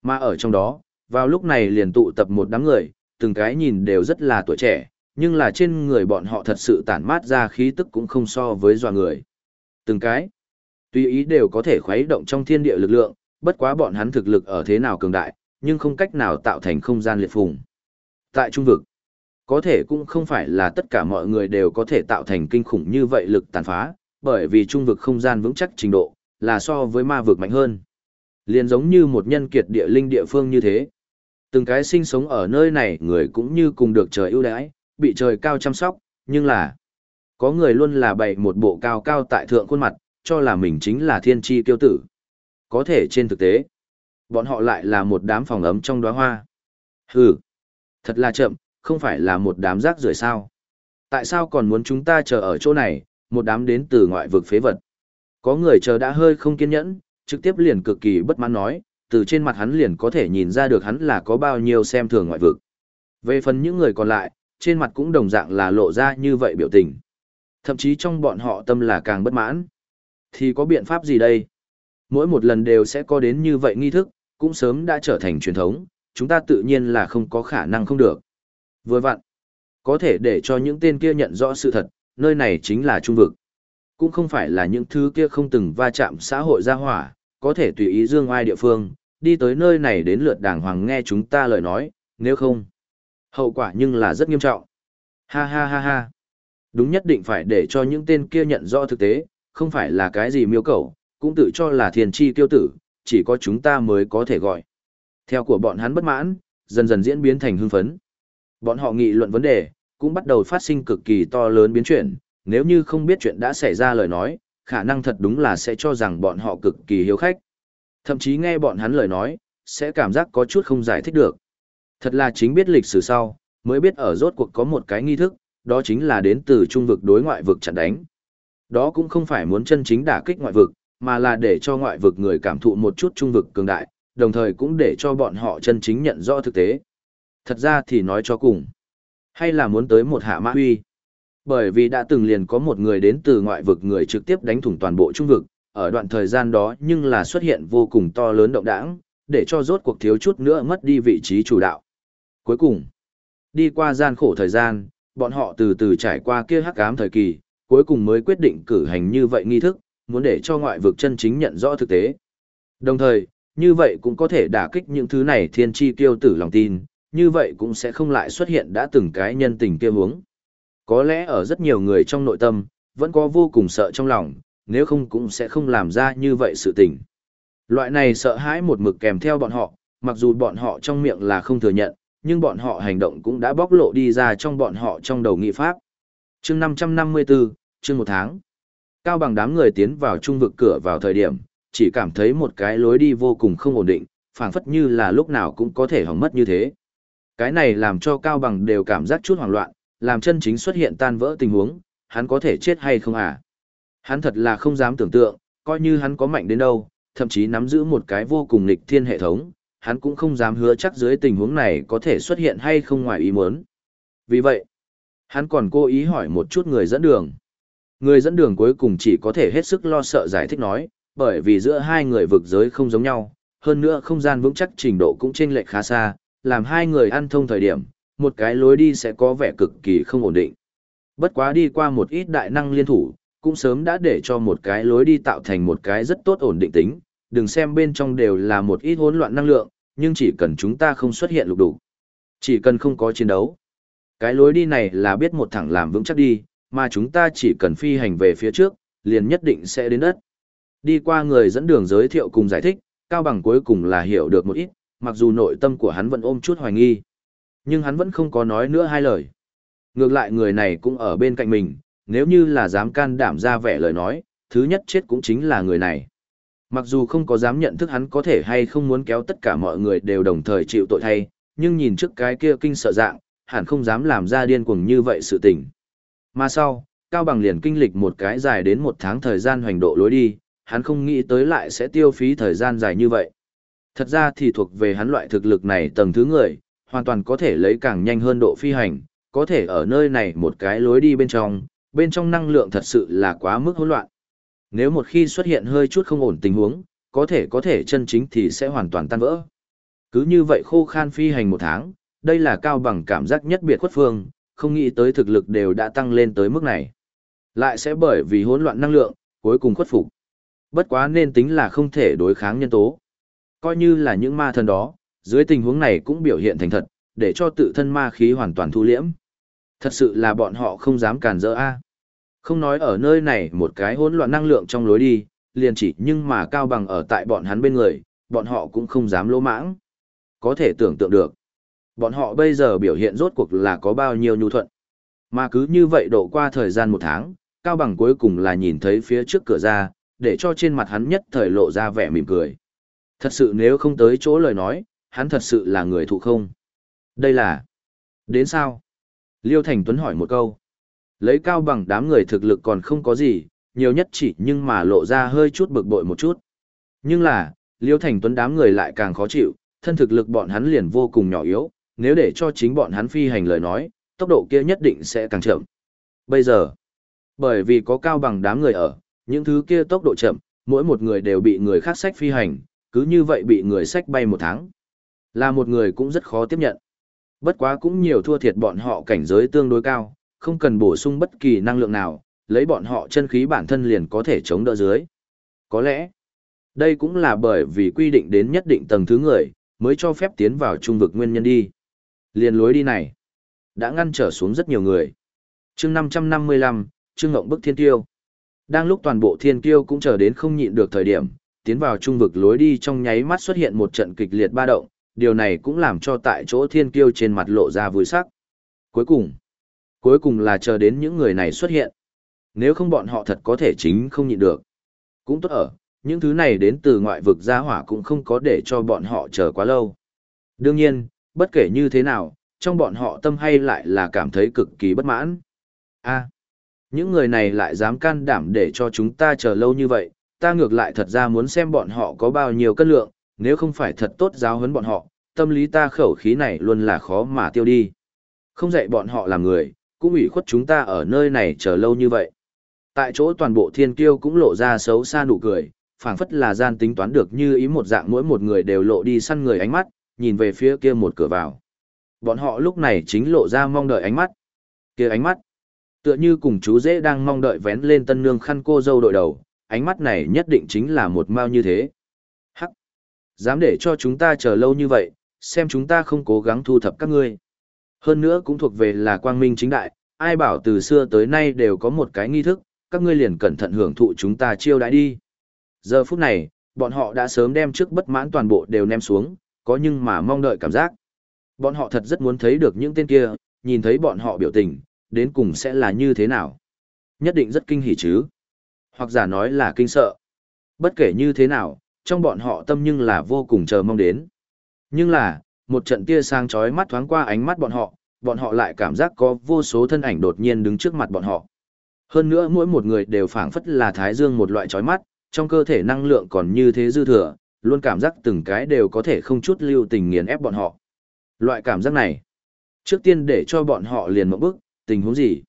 Mà ở trong đó, vào lúc này liền tụ tập một đám người, từng cái nhìn đều rất là tuổi trẻ, nhưng là trên người bọn họ thật sự tản mát ra khí tức cũng không so với dọa người. Từng cái, tùy ý đều có thể khuấy động trong thiên địa lực lượng, bất quá bọn hắn thực lực ở thế nào cường đại, nhưng không cách nào tạo thành không gian liệt phùng. Tại trung vực, có thể cũng không phải là tất cả mọi người đều có thể tạo thành kinh khủng như vậy lực tàn phá, bởi vì trung vực không gian vững chắc trình độ, là so với ma vực mạnh hơn. Liền giống như một nhân kiệt địa linh địa phương như thế. Từng cái sinh sống ở nơi này người cũng như cùng được trời ưu đãi, bị trời cao chăm sóc, nhưng là có người luôn là bày một bộ cao cao tại thượng khuôn mặt, cho là mình chính là thiên tri kiêu tử. Có thể trên thực tế, bọn họ lại là một đám phòng ấm trong đóa hoa. Hừ, thật là chậm, không phải là một đám rác rưởi sao. Tại sao còn muốn chúng ta chờ ở chỗ này, một đám đến từ ngoại vực phế vật. Có người chờ đã hơi không kiên nhẫn, trực tiếp liền cực kỳ bất mãn nói, từ trên mặt hắn liền có thể nhìn ra được hắn là có bao nhiêu xem thường ngoại vực. Về phần những người còn lại, trên mặt cũng đồng dạng là lộ ra như vậy biểu tình. Thậm chí trong bọn họ tâm là càng bất mãn. Thì có biện pháp gì đây? Mỗi một lần đều sẽ có đến như vậy nghi thức, cũng sớm đã trở thành truyền thống, chúng ta tự nhiên là không có khả năng không được. Vừa vặn, có thể để cho những tên kia nhận rõ sự thật, nơi này chính là trung vực. Cũng không phải là những thứ kia không từng va chạm xã hội gia hỏa, có thể tùy ý dương ai địa phương, đi tới nơi này đến lượt đàng hoàng nghe chúng ta lời nói, nếu không. Hậu quả nhưng là rất nghiêm trọng. Ha ha ha ha. Đúng nhất định phải để cho những tên kia nhận rõ thực tế, không phải là cái gì miêu cầu, cũng tự cho là thiền chi tiêu tử, chỉ có chúng ta mới có thể gọi. Theo của bọn hắn bất mãn, dần dần diễn biến thành hưng phấn. Bọn họ nghị luận vấn đề, cũng bắt đầu phát sinh cực kỳ to lớn biến chuyển, nếu như không biết chuyện đã xảy ra lời nói, khả năng thật đúng là sẽ cho rằng bọn họ cực kỳ hiếu khách. Thậm chí nghe bọn hắn lời nói, sẽ cảm giác có chút không giải thích được. Thật là chính biết lịch sử sau, mới biết ở rốt cuộc có một cái nghi thức, đó chính là đến từ trung vực đối ngoại vực chặn đánh. Đó cũng không phải muốn chân chính đả kích ngoại vực, mà là để cho ngoại vực người cảm thụ một chút trung vực cường đại, đồng thời cũng để cho bọn họ chân chính nhận rõ thực tế. Thật ra thì nói cho cùng, hay là muốn tới một hạ mã huy. Bởi vì đã từng liền có một người đến từ ngoại vực người trực tiếp đánh thủng toàn bộ trung vực, ở đoạn thời gian đó nhưng là xuất hiện vô cùng to lớn động đảng, để cho rốt cuộc thiếu chút nữa mất đi vị trí chủ đạo. Cuối cùng, đi qua gian khổ thời gian, bọn họ từ từ trải qua kia hắc ám thời kỳ, cuối cùng mới quyết định cử hành như vậy nghi thức, muốn để cho ngoại vực chân chính nhận rõ thực tế. Đồng thời, như vậy cũng có thể đả kích những thứ này thiên chi tiêu tử lòng tin, như vậy cũng sẽ không lại xuất hiện đã từng cái nhân tình kia hướng. Có lẽ ở rất nhiều người trong nội tâm, vẫn có vô cùng sợ trong lòng, nếu không cũng sẽ không làm ra như vậy sự tình. Loại này sợ hãi một mực kèm theo bọn họ, mặc dù bọn họ trong miệng là không thừa nhận, nhưng bọn họ hành động cũng đã bóc lộ đi ra trong bọn họ trong đầu nghị pháp. chương 554, chương một tháng. Cao bằng đám người tiến vào trung vực cửa vào thời điểm, chỉ cảm thấy một cái lối đi vô cùng không ổn định, phảng phất như là lúc nào cũng có thể hỏng mất như thế. Cái này làm cho Cao bằng đều cảm giác chút hoảng loạn, làm chân chính xuất hiện tan vỡ tình huống, hắn có thể chết hay không à? Hắn thật là không dám tưởng tượng, coi như hắn có mạnh đến đâu, thậm chí nắm giữ một cái vô cùng nghịch thiên hệ thống, hắn cũng không dám hứa chắc dưới tình huống này có thể xuất hiện hay không ngoài ý muốn. Vì vậy, hắn còn cố ý hỏi một chút người dẫn đường. Người dẫn đường cuối cùng chỉ có thể hết sức lo sợ giải thích nói, bởi vì giữa hai người vực giới không giống nhau, hơn nữa không gian vững chắc trình độ cũng chênh lệch khá xa, làm hai người ăn thông thời điểm, một cái lối đi sẽ có vẻ cực kỳ không ổn định. Bất quá đi qua một ít đại năng liên thủ, cũng sớm đã để cho một cái lối đi tạo thành một cái rất tốt ổn định tính, đừng xem bên trong đều là một ít hỗn loạn năng lượng, nhưng chỉ cần chúng ta không xuất hiện lục đủ. Chỉ cần không có chiến đấu. Cái lối đi này là biết một thẳng làm vững chắc đi, mà chúng ta chỉ cần phi hành về phía trước, liền nhất định sẽ đến đất. Đi qua người dẫn đường giới thiệu cùng giải thích, Cao Bằng cuối cùng là hiểu được một ít, mặc dù nội tâm của hắn vẫn ôm chút hoài nghi. Nhưng hắn vẫn không có nói nữa hai lời. Ngược lại người này cũng ở bên cạnh mình, nếu như là dám can đảm ra vẻ lời nói, thứ nhất chết cũng chính là người này. Mặc dù không có dám nhận thức hắn có thể hay không muốn kéo tất cả mọi người đều đồng thời chịu tội thay, nhưng nhìn trước cái kia kinh sợ dạng, hẳn không dám làm ra điên cuồng như vậy sự tình. Mà sau, Cao Bằng liền kinh lịch một cái dài đến một tháng thời gian hoành độ lối đi, hắn không nghĩ tới lại sẽ tiêu phí thời gian dài như vậy. Thật ra thì thuộc về hắn loại thực lực này tầng thứ người, hoàn toàn có thể lấy càng nhanh hơn độ phi hành, có thể ở nơi này một cái lối đi bên trong, bên trong năng lượng thật sự là quá mức hỗn loạn. Nếu một khi xuất hiện hơi chút không ổn tình huống, có thể có thể chân chính thì sẽ hoàn toàn tan vỡ. Cứ như vậy khô khan phi hành một tháng, đây là cao bằng cảm giác nhất biệt khuất phương, không nghĩ tới thực lực đều đã tăng lên tới mức này. Lại sẽ bởi vì hỗn loạn năng lượng, cuối cùng khuất phục. Bất quá nên tính là không thể đối kháng nhân tố. Coi như là những ma thần đó, dưới tình huống này cũng biểu hiện thành thật, để cho tự thân ma khí hoàn toàn thu liễm. Thật sự là bọn họ không dám cản rỡ a. Không nói ở nơi này một cái hỗn loạn năng lượng trong lối đi, liền chỉ nhưng mà cao bằng ở tại bọn hắn bên người, bọn họ cũng không dám lỗ mãng. Có thể tưởng tượng được. Bọn họ bây giờ biểu hiện rốt cuộc là có bao nhiêu nhu thuận. Mà cứ như vậy độ qua thời gian một tháng, cao bằng cuối cùng là nhìn thấy phía trước cửa ra, để cho trên mặt hắn nhất thời lộ ra vẻ mỉm cười. Thật sự nếu không tới chỗ lời nói, hắn thật sự là người thụ không. Đây là... Đến sao? Liêu Thành Tuấn hỏi một câu. Lấy cao bằng đám người thực lực còn không có gì, nhiều nhất chỉ nhưng mà lộ ra hơi chút bực bội một chút. Nhưng là, Liêu Thành Tuấn đám người lại càng khó chịu, thân thực lực bọn hắn liền vô cùng nhỏ yếu, nếu để cho chính bọn hắn phi hành lời nói, tốc độ kia nhất định sẽ càng chậm. Bây giờ, bởi vì có cao bằng đám người ở, những thứ kia tốc độ chậm, mỗi một người đều bị người khác sách phi hành, cứ như vậy bị người sách bay một tháng. Là một người cũng rất khó tiếp nhận. Bất quá cũng nhiều thua thiệt bọn họ cảnh giới tương đối cao, không cần bổ sung bất kỳ năng lượng nào, lấy bọn họ chân khí bản thân liền có thể chống đỡ dưới. Có lẽ, đây cũng là bởi vì quy định đến nhất định tầng thứ người, mới cho phép tiến vào trung vực nguyên nhân đi. Liền lối đi này, đã ngăn trở xuống rất nhiều người. chương 555, Trương Ngộng bức thiên tiêu. Đang lúc toàn bộ thiên tiêu cũng chờ đến không nhịn được thời điểm, tiến vào trung vực lối đi trong nháy mắt xuất hiện một trận kịch liệt ba động, điều này cũng làm cho tại chỗ thiên Tiêu trên mặt lộ ra vui sắc. Cuối cùng, cuối cùng là chờ đến những người này xuất hiện. Nếu không bọn họ thật có thể chính không nhịn được. Cũng tốt ở, những thứ này đến từ ngoại vực gia hỏa cũng không có để cho bọn họ chờ quá lâu. Đương nhiên, bất kể như thế nào, trong bọn họ tâm hay lại là cảm thấy cực kỳ bất mãn. a những người này lại dám can đảm để cho chúng ta chờ lâu như vậy, ta ngược lại thật ra muốn xem bọn họ có bao nhiêu cân lượng, nếu không phải thật tốt giáo huấn bọn họ, tâm lý ta khẩu khí này luôn là khó mà tiêu đi. Không dạy bọn họ làm người, cũng ủy khuất chúng ta ở nơi này chờ lâu như vậy. Tại chỗ toàn bộ thiên kiêu cũng lộ ra xấu xa nụ cười, phảng phất là gian tính toán được như ý một dạng mỗi một người đều lộ đi săn người ánh mắt, nhìn về phía kia một cửa vào. Bọn họ lúc này chính lộ ra mong đợi ánh mắt. Kia ánh mắt, tựa như cùng chú dễ đang mong đợi vén lên tân nương khăn cô dâu đội đầu, ánh mắt này nhất định chính là một mao như thế. Hắc, dám để cho chúng ta chờ lâu như vậy, xem chúng ta không cố gắng thu thập các ngươi. Hơn nữa cũng thuộc về là quang minh chính đại, ai bảo từ xưa tới nay đều có một cái nghi thức, các ngươi liền cẩn thận hưởng thụ chúng ta chiêu đãi đi. Giờ phút này, bọn họ đã sớm đem trước bất mãn toàn bộ đều ném xuống, có nhưng mà mong đợi cảm giác. Bọn họ thật rất muốn thấy được những tên kia, nhìn thấy bọn họ biểu tình, đến cùng sẽ là như thế nào. Nhất định rất kinh hỉ chứ. Hoặc giả nói là kinh sợ. Bất kể như thế nào, trong bọn họ tâm nhưng là vô cùng chờ mong đến. Nhưng là, một trận tia sáng chói mắt thoáng qua ánh mắt bọn họ, bọn họ lại cảm giác có vô số thân ảnh đột nhiên đứng trước mặt bọn họ. Hơn nữa mỗi một người đều phảng phất là thái dương một loại chói mắt, trong cơ thể năng lượng còn như thế dư thừa, luôn cảm giác từng cái đều có thể không chút lưu tình nghiền ép bọn họ. Loại cảm giác này, trước tiên để cho bọn họ liền một bước, tình huống gì?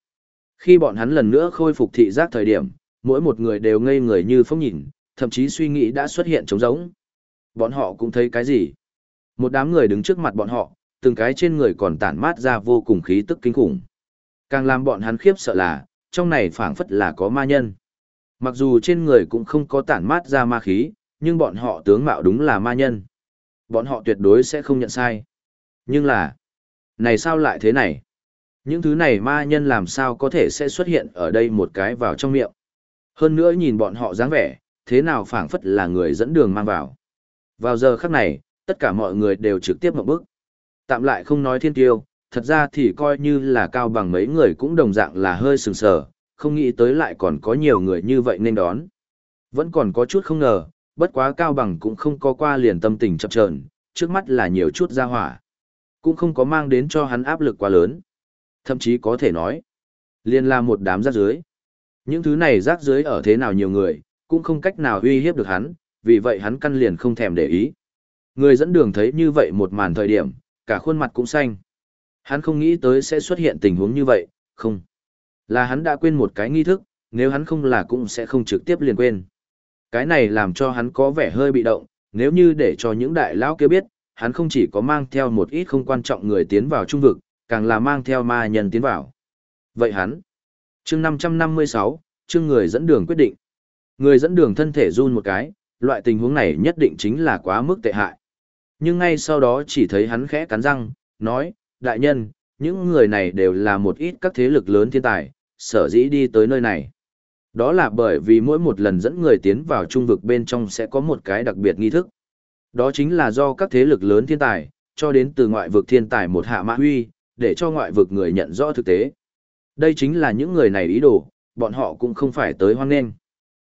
Khi bọn hắn lần nữa khôi phục thị giác thời điểm, mỗi một người đều ngây người như phóng nhìn, thậm chí suy nghĩ đã xuất hiện trống rỗng. Bọn họ cũng thấy cái gì? Một đám người đứng trước mặt bọn họ, từng cái trên người còn tản mát ra vô cùng khí tức kinh khủng. Càng làm bọn hắn khiếp sợ là, trong này phảng phất là có ma nhân. Mặc dù trên người cũng không có tản mát ra ma khí, nhưng bọn họ tướng mạo đúng là ma nhân. Bọn họ tuyệt đối sẽ không nhận sai. Nhưng là, này sao lại thế này? Những thứ này ma nhân làm sao có thể sẽ xuất hiện ở đây một cái vào trong miệng. Hơn nữa nhìn bọn họ dáng vẻ, thế nào phảng phất là người dẫn đường mang vào. Vào giờ khắc này, tất cả mọi người đều trực tiếp một bước. Tạm lại không nói thiên tiêu, thật ra thì coi như là cao bằng mấy người cũng đồng dạng là hơi sừng sờ, không nghĩ tới lại còn có nhiều người như vậy nên đón. Vẫn còn có chút không ngờ, bất quá cao bằng cũng không có qua liền tâm tình chập chờn, trước mắt là nhiều chút ra hỏa. Cũng không có mang đến cho hắn áp lực quá lớn. Thậm chí có thể nói, liền là một đám rác dưới. Những thứ này rác dưới ở thế nào nhiều người, cũng không cách nào uy hiếp được hắn, vì vậy hắn căn liền không thèm để ý. Người dẫn đường thấy như vậy một màn thời điểm, cả khuôn mặt cũng xanh. Hắn không nghĩ tới sẽ xuất hiện tình huống như vậy, không. Là hắn đã quên một cái nghi thức, nếu hắn không là cũng sẽ không trực tiếp liền quên. Cái này làm cho hắn có vẻ hơi bị động, nếu như để cho những đại lão kia biết, hắn không chỉ có mang theo một ít không quan trọng người tiến vào trung vực, càng là mang theo ma nhân tiến vào. Vậy hắn, chương 556, chương người dẫn đường quyết định. Người dẫn đường thân thể run một cái, loại tình huống này nhất định chính là quá mức tệ hại. Nhưng ngay sau đó chỉ thấy hắn khẽ cắn răng, nói, đại nhân, những người này đều là một ít các thế lực lớn thiên tài, sở dĩ đi tới nơi này. Đó là bởi vì mỗi một lần dẫn người tiến vào trung vực bên trong sẽ có một cái đặc biệt nghi thức. Đó chính là do các thế lực lớn thiên tài, cho đến từ ngoại vực thiên tài một hạ mã huy, để cho ngoại vực người nhận rõ thực tế. Đây chính là những người này ý đồ, bọn họ cũng không phải tới hoan nghênh.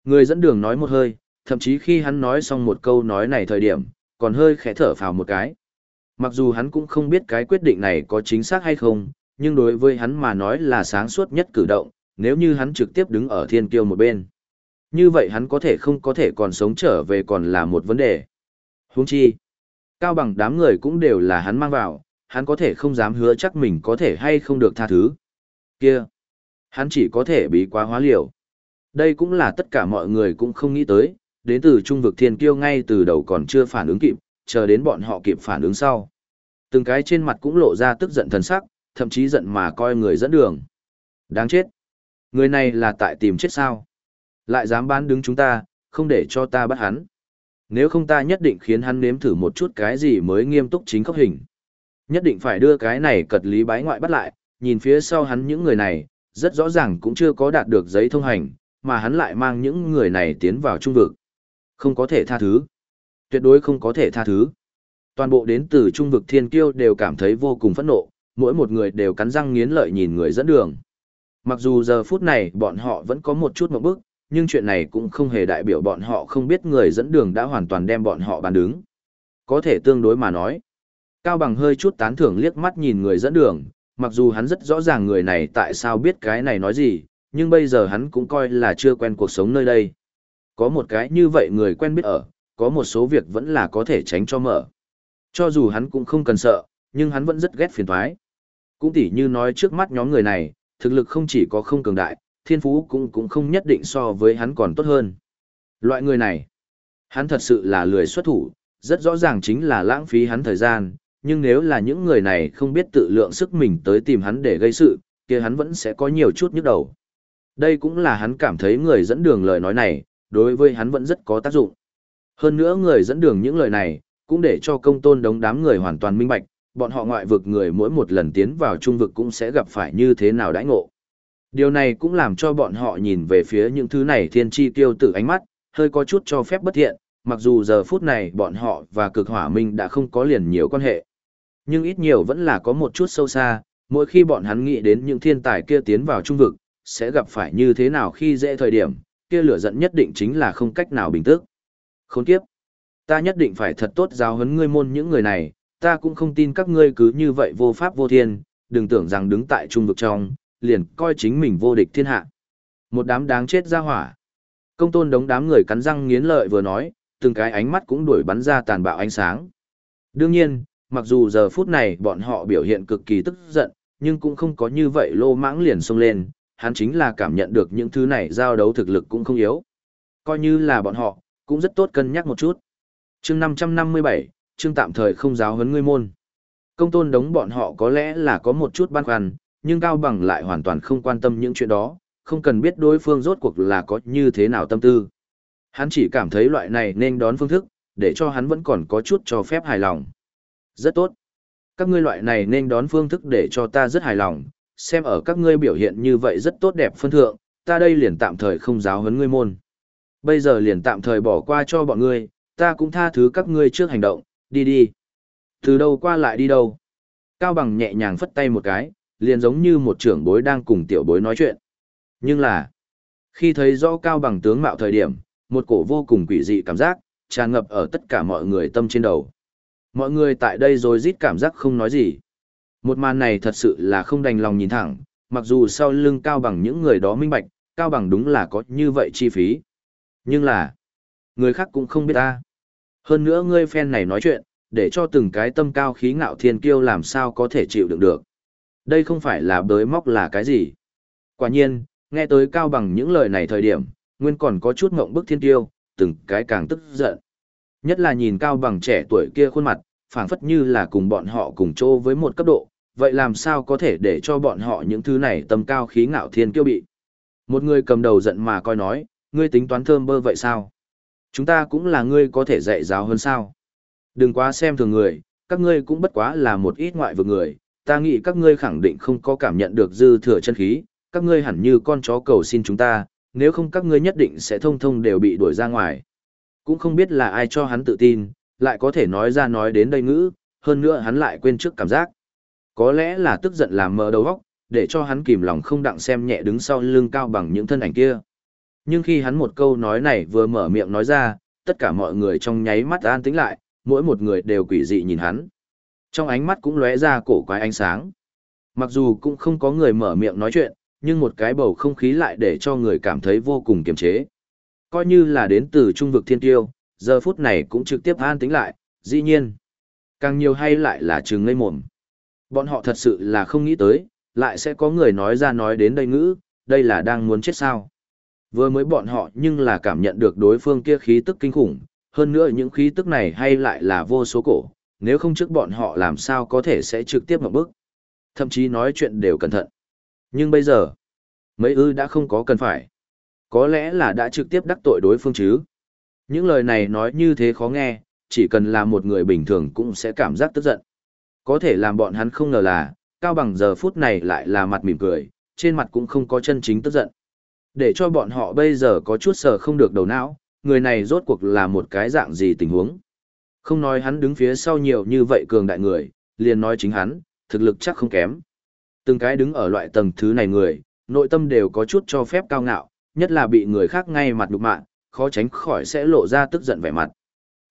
Người dẫn đường nói một hơi, thậm chí khi hắn nói xong một câu nói này thời điểm, còn hơi khẽ thở phào một cái. Mặc dù hắn cũng không biết cái quyết định này có chính xác hay không, nhưng đối với hắn mà nói là sáng suốt nhất cử động, nếu như hắn trực tiếp đứng ở thiên kiêu một bên. Như vậy hắn có thể không có thể còn sống trở về còn là một vấn đề. Huống chi, cao bằng đám người cũng đều là hắn mang vào, hắn có thể không dám hứa chắc mình có thể hay không được tha thứ. Kia, hắn chỉ có thể bị quá hóa liều. Đây cũng là tất cả mọi người cũng không nghĩ tới, đến từ trung vực thiên kiêu ngay từ đầu còn chưa phản ứng kịp, chờ đến bọn họ kịp phản ứng sau. Từng cái trên mặt cũng lộ ra tức giận thần sắc, thậm chí giận mà coi người dẫn đường. Đáng chết. Người này là tại tìm chết sao? Lại dám bán đứng chúng ta, không để cho ta bắt hắn. Nếu không ta nhất định khiến hắn nếm thử một chút cái gì mới nghiêm túc chính khốc hình. Nhất định phải đưa cái này cật lý bái ngoại bắt lại, nhìn phía sau hắn những người này, rất rõ ràng cũng chưa có đạt được giấy thông hành, mà hắn lại mang những người này tiến vào trung vực. Không có thể tha thứ. Tuyệt đối không có thể tha thứ. Toàn bộ đến từ trung vực thiên kiêu đều cảm thấy vô cùng phẫn nộ, mỗi một người đều cắn răng nghiến lợi nhìn người dẫn đường. Mặc dù giờ phút này bọn họ vẫn có một chút một bức, nhưng chuyện này cũng không hề đại biểu bọn họ không biết người dẫn đường đã hoàn toàn đem bọn họ bàn đứng. Có thể tương đối mà nói. Cao bằng hơi chút tán thưởng liếc mắt nhìn người dẫn đường, mặc dù hắn rất rõ ràng người này tại sao biết cái này nói gì, nhưng bây giờ hắn cũng coi là chưa quen cuộc sống nơi đây. Có một cái như vậy người quen biết ở, có một số việc vẫn là có thể tránh cho mở. Cho dù hắn cũng không cần sợ, nhưng hắn vẫn rất ghét phiền thoái. Cũng tỉ như nói trước mắt nhóm người này, thực lực không chỉ có không cường đại, thiên phú cũng cũng không nhất định so với hắn còn tốt hơn. Loại người này, hắn thật sự là lười xuất thủ, rất rõ ràng chính là lãng phí hắn thời gian, nhưng nếu là những người này không biết tự lượng sức mình tới tìm hắn để gây sự, kia hắn vẫn sẽ có nhiều chút nhức đầu. Đây cũng là hắn cảm thấy người dẫn đường lời nói này, đối với hắn vẫn rất có tác dụng. Hơn nữa người dẫn đường những lời này, cũng để cho công tôn đống đám người hoàn toàn minh bạch, bọn họ ngoại vực người mỗi một lần tiến vào trung vực cũng sẽ gặp phải như thế nào đãi ngộ. Điều này cũng làm cho bọn họ nhìn về phía những thứ này thiên chi tiêu tử ánh mắt, hơi có chút cho phép bất thiện, mặc dù giờ phút này bọn họ và cực hỏa minh đã không có liền nhiều quan hệ. Nhưng ít nhiều vẫn là có một chút sâu xa, mỗi khi bọn hắn nghĩ đến những thiên tài kia tiến vào trung vực, sẽ gặp phải như thế nào khi dễ thời điểm, kia lửa giận nhất định chính là không cách nào bình tức. Khốn kiếp! Ta nhất định phải thật tốt giáo huấn ngươi môn những người này, ta cũng không tin các ngươi cứ như vậy vô pháp vô thiên, đừng tưởng rằng đứng tại trung vực trong, liền coi chính mình vô địch thiên hạ. Một đám đáng chết ra hỏa. Công tôn đống đám người cắn răng nghiến lợi vừa nói, từng cái ánh mắt cũng đuổi bắn ra tàn bạo ánh sáng. Đương nhiên, mặc dù giờ phút này bọn họ biểu hiện cực kỳ tức giận, nhưng cũng không có như vậy lô mãng liền xông lên, hắn chính là cảm nhận được những thứ này giao đấu thực lực cũng không yếu. Coi như là bọn họ, cũng rất tốt cân nhắc một chút. chương 557, chương tạm thời không giáo huấn ngươi môn. Công tôn đống bọn họ có lẽ là có một chút băn khoăn, nhưng Cao Bằng lại hoàn toàn không quan tâm những chuyện đó, không cần biết đối phương rốt cuộc là có như thế nào tâm tư. Hắn chỉ cảm thấy loại này nên đón phương thức, để cho hắn vẫn còn có chút cho phép hài lòng. Rất tốt. Các ngươi loại này nên đón phương thức để cho ta rất hài lòng, xem ở các ngươi biểu hiện như vậy rất tốt đẹp phân thượng, ta đây liền tạm thời không giáo huấn ngươi môn. Bây giờ liền tạm thời bỏ qua cho bọn ngươi, ta cũng tha thứ các ngươi trước hành động, đi đi. Từ đâu qua lại đi đâu. Cao bằng nhẹ nhàng phất tay một cái, liền giống như một trưởng bối đang cùng tiểu bối nói chuyện. Nhưng là, khi thấy rõ cao bằng tướng mạo thời điểm, một cổ vô cùng quỷ dị cảm giác, tràn ngập ở tất cả mọi người tâm trên đầu. Mọi người tại đây rồi rít cảm giác không nói gì. Một màn này thật sự là không đành lòng nhìn thẳng, mặc dù sau lưng cao bằng những người đó minh bạch, cao bằng đúng là có như vậy chi phí. Nhưng là, người khác cũng không biết ta. Hơn nữa ngươi fan này nói chuyện, để cho từng cái tâm cao khí ngạo thiên kiêu làm sao có thể chịu đựng được. Đây không phải là bới móc là cái gì. Quả nhiên, nghe tới cao bằng những lời này thời điểm, nguyên còn có chút ngộng bức thiên kiêu, từng cái càng tức giận. Nhất là nhìn cao bằng trẻ tuổi kia khuôn mặt, phảng phất như là cùng bọn họ cùng chô với một cấp độ, vậy làm sao có thể để cho bọn họ những thứ này tầm cao khí ngạo thiên kiêu bị. Một người cầm đầu giận mà coi nói, ngươi tính toán thơm bơ vậy sao? Chúng ta cũng là ngươi có thể dạy giáo hơn sao? Đừng quá xem thường người, các ngươi cũng bất quá là một ít ngoại vực người, ta nghĩ các ngươi khẳng định không có cảm nhận được dư thừa chân khí, các ngươi hẳn như con chó cầu xin chúng ta, nếu không các ngươi nhất định sẽ thông thông đều bị đuổi ra ngoài. Cũng không biết là ai cho hắn tự tin, lại có thể nói ra nói đến đây ngữ, hơn nữa hắn lại quên trước cảm giác. Có lẽ là tức giận làm mờ đầu óc, để cho hắn kìm lòng không đặng xem nhẹ đứng sau lưng cao bằng những thân ảnh kia. Nhưng khi hắn một câu nói này vừa mở miệng nói ra, tất cả mọi người trong nháy mắt an tĩnh lại, mỗi một người đều quỷ dị nhìn hắn. Trong ánh mắt cũng lóe ra cổ quái ánh sáng. Mặc dù cũng không có người mở miệng nói chuyện, nhưng một cái bầu không khí lại để cho người cảm thấy vô cùng kiềm chế. Coi như là đến từ trung vực thiên tiêu, giờ phút này cũng trực tiếp an tĩnh lại, dĩ nhiên. Càng nhiều hay lại là trừng ngây mồm. Bọn họ thật sự là không nghĩ tới, lại sẽ có người nói ra nói đến đây ngữ, đây là đang muốn chết sao. Vừa mới bọn họ nhưng là cảm nhận được đối phương kia khí tức kinh khủng, hơn nữa những khí tức này hay lại là vô số cổ, nếu không trước bọn họ làm sao có thể sẽ trực tiếp một bước. Thậm chí nói chuyện đều cẩn thận. Nhưng bây giờ, mấy ư đã không có cần phải. Có lẽ là đã trực tiếp đắc tội đối phương chứ. Những lời này nói như thế khó nghe, chỉ cần là một người bình thường cũng sẽ cảm giác tức giận. Có thể làm bọn hắn không ngờ là, Cao Bằng giờ phút này lại là mặt mỉm cười, trên mặt cũng không có chân chính tức giận. Để cho bọn họ bây giờ có chút sờ không được đầu não, người này rốt cuộc là một cái dạng gì tình huống. Không nói hắn đứng phía sau nhiều như vậy cường đại người, liền nói chính hắn, thực lực chắc không kém. Từng cái đứng ở loại tầng thứ này người, nội tâm đều có chút cho phép cao ngạo, nhất là bị người khác ngay mặt đục mạng, khó tránh khỏi sẽ lộ ra tức giận vẻ mặt.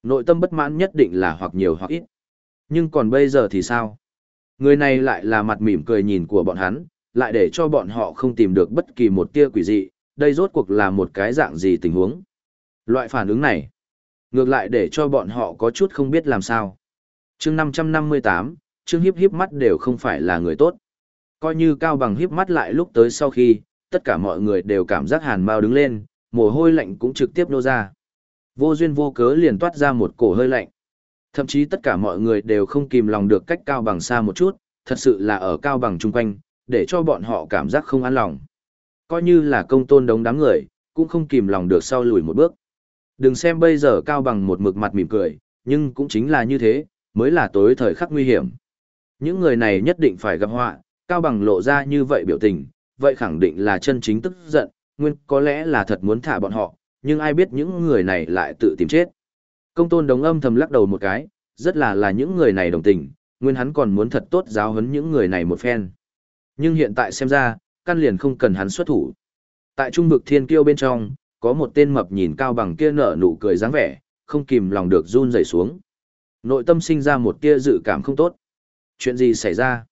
Nội tâm bất mãn nhất định là hoặc nhiều hoặc ít. Nhưng còn bây giờ thì sao? Người này lại là mặt mỉm cười nhìn của bọn hắn, lại để cho bọn họ không tìm được bất kỳ một tia quỷ dị, đây rốt cuộc là một cái dạng gì tình huống. Loại phản ứng này, ngược lại để cho bọn họ có chút không biết làm sao. chương 558, chương hiếp hiếp mắt đều không phải là người tốt. Coi như cao bằng hiếp mắt lại lúc tới sau khi, tất cả mọi người đều cảm giác hàn mau đứng lên, mồ hôi lạnh cũng trực tiếp nô ra. Vô duyên vô cớ liền toát ra một cổ hơi lạnh. Thậm chí tất cả mọi người đều không kìm lòng được cách cao bằng xa một chút, thật sự là ở cao bằng chung quanh, để cho bọn họ cảm giác không an lòng. Coi như là công tôn đống đám người, cũng không kìm lòng được sau lùi một bước. Đừng xem bây giờ cao bằng một mực mặt mỉm cười, nhưng cũng chính là như thế, mới là tối thời khắc nguy hiểm. Những người này nhất định phải gặp họa, cao bằng lộ ra như vậy biểu tình, vậy khẳng định là chân chính tức giận, nguyên có lẽ là thật muốn thả bọn họ, nhưng ai biết những người này lại tự tìm chết. Công tôn đống âm thầm lắc đầu một cái, rất là là những người này đồng tình, nguyên hắn còn muốn thật tốt giáo huấn những người này một phen. Nhưng hiện tại xem ra, căn liền không cần hắn xuất thủ. Tại trung vực thiên kiêu bên trong, có một tên mập nhìn cao bằng kia nở nụ cười dáng vẻ, không kìm lòng được run rẩy xuống. Nội tâm sinh ra một tia dự cảm không tốt. Chuyện gì xảy ra?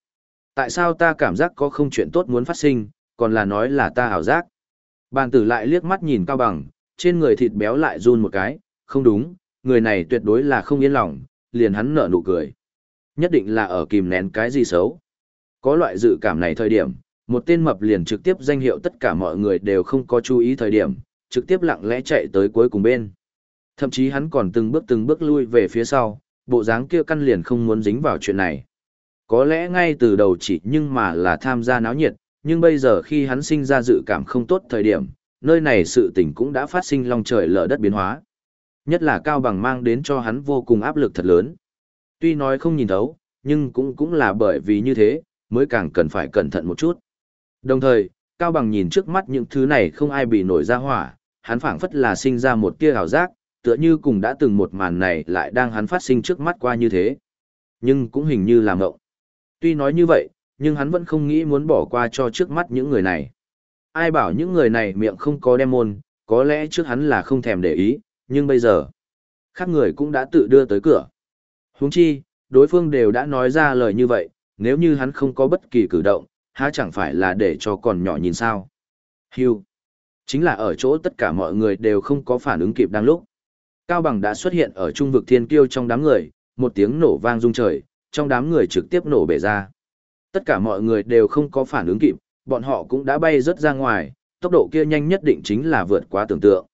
Tại sao ta cảm giác có không chuyện tốt muốn phát sinh, còn là nói là ta ảo giác? Bàn tử lại liếc mắt nhìn cao bằng, trên người thịt béo lại run một cái, không đúng, người này tuyệt đối là không yên lòng, liền hắn nở nụ cười. Nhất định là ở kìm nén cái gì xấu. Có loại dự cảm này thời điểm, một tên mập liền trực tiếp danh hiệu tất cả mọi người đều không có chú ý thời điểm, trực tiếp lặng lẽ chạy tới cuối cùng bên. Thậm chí hắn còn từng bước từng bước lui về phía sau, bộ dáng kia căn liền không muốn dính vào chuyện này. Có lẽ ngay từ đầu chỉ nhưng mà là tham gia náo nhiệt, nhưng bây giờ khi hắn sinh ra dự cảm không tốt thời điểm, nơi này sự tình cũng đã phát sinh long trời lở đất biến hóa. Nhất là Cao Bằng mang đến cho hắn vô cùng áp lực thật lớn. Tuy nói không nhìn thấu, nhưng cũng cũng là bởi vì như thế, mới càng cần phải cẩn thận một chút. Đồng thời, Cao Bằng nhìn trước mắt những thứ này không ai bị nổi ra hỏa, hắn phảng phất là sinh ra một tia ảo giác, tựa như cùng đã từng một màn này lại đang hắn phát sinh trước mắt qua như thế. Nhưng cũng hình như là mộng. Tuy nói như vậy, nhưng hắn vẫn không nghĩ muốn bỏ qua cho trước mắt những người này. Ai bảo những người này miệng không có đem môn, có lẽ trước hắn là không thèm để ý, nhưng bây giờ, khác người cũng đã tự đưa tới cửa. Huống chi, đối phương đều đã nói ra lời như vậy, nếu như hắn không có bất kỳ cử động, há chẳng phải là để cho còn nhỏ nhìn sao. Hưu. Chính là ở chỗ tất cả mọi người đều không có phản ứng kịp đang lúc. Cao Bằng đã xuất hiện ở trung vực thiên kiêu trong đám người, một tiếng nổ vang rung trời, trong đám người trực tiếp nổ bể ra. Tất cả mọi người đều không có phản ứng kịp, bọn họ cũng đã bay rất ra ngoài, tốc độ kia nhanh nhất định chính là vượt quá tưởng tượng.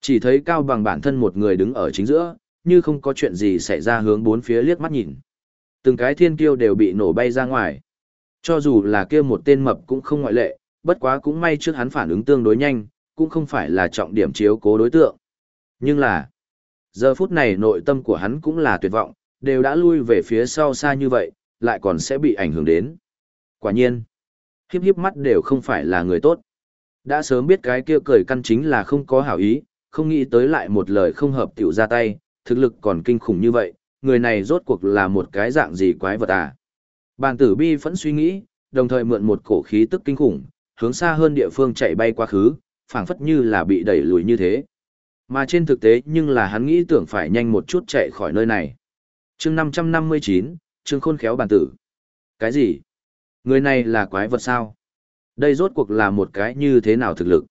Chỉ thấy Cao Bằng bản thân một người đứng ở chính giữa, như không có chuyện gì xảy ra hướng bốn phía liếc mắt nhìn. Từng cái thiên kiêu đều bị nổ bay ra ngoài. Cho dù là kia một tên mập cũng không ngoại lệ, bất quá cũng may trước hắn phản ứng tương đối nhanh, cũng không phải là trọng điểm chiếu cố đối tượng. Nhưng là, giờ phút này nội tâm của hắn cũng là tuyệt vọng, đều đã lui về phía sau xa như vậy, lại còn sẽ bị ảnh hưởng đến. Quả nhiên, hiếp hiếp mắt đều không phải là người tốt. Đã sớm biết cái kia cười căn chính là không có hảo ý, không nghĩ tới lại một lời không hợp tiểu ra tay, thực lực còn kinh khủng như vậy, người này rốt cuộc là một cái dạng gì quái vật à. Bàn tử bi vẫn suy nghĩ, đồng thời mượn một cổ khí tức kinh khủng, hướng xa hơn địa phương chạy bay quá khứ, phảng phất như là bị đẩy lùi như thế. Mà trên thực tế nhưng là hắn nghĩ tưởng phải nhanh một chút chạy khỏi nơi này. chương 559, chương khôn khéo bàn tử. Cái gì? Người này là quái vật sao? Đây rốt cuộc là một cái như thế nào thực lực?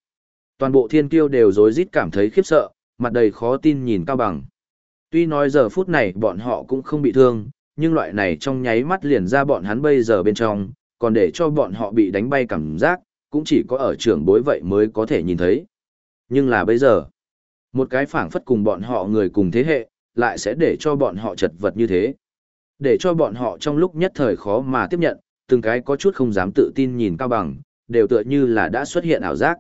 Toàn bộ thiên kiêu đều rối rít cảm thấy khiếp sợ, mặt đầy khó tin nhìn cao bằng. Tuy nói giờ phút này bọn họ cũng không bị thương, nhưng loại này trong nháy mắt liền ra bọn hắn bây giờ bên trong, còn để cho bọn họ bị đánh bay cảm giác, cũng chỉ có ở trưởng bối vậy mới có thể nhìn thấy. Nhưng là bây giờ, một cái phảng phất cùng bọn họ người cùng thế hệ, lại sẽ để cho bọn họ chật vật như thế. Để cho bọn họ trong lúc nhất thời khó mà tiếp nhận, từng cái có chút không dám tự tin nhìn cao bằng, đều tựa như là đã xuất hiện ảo giác.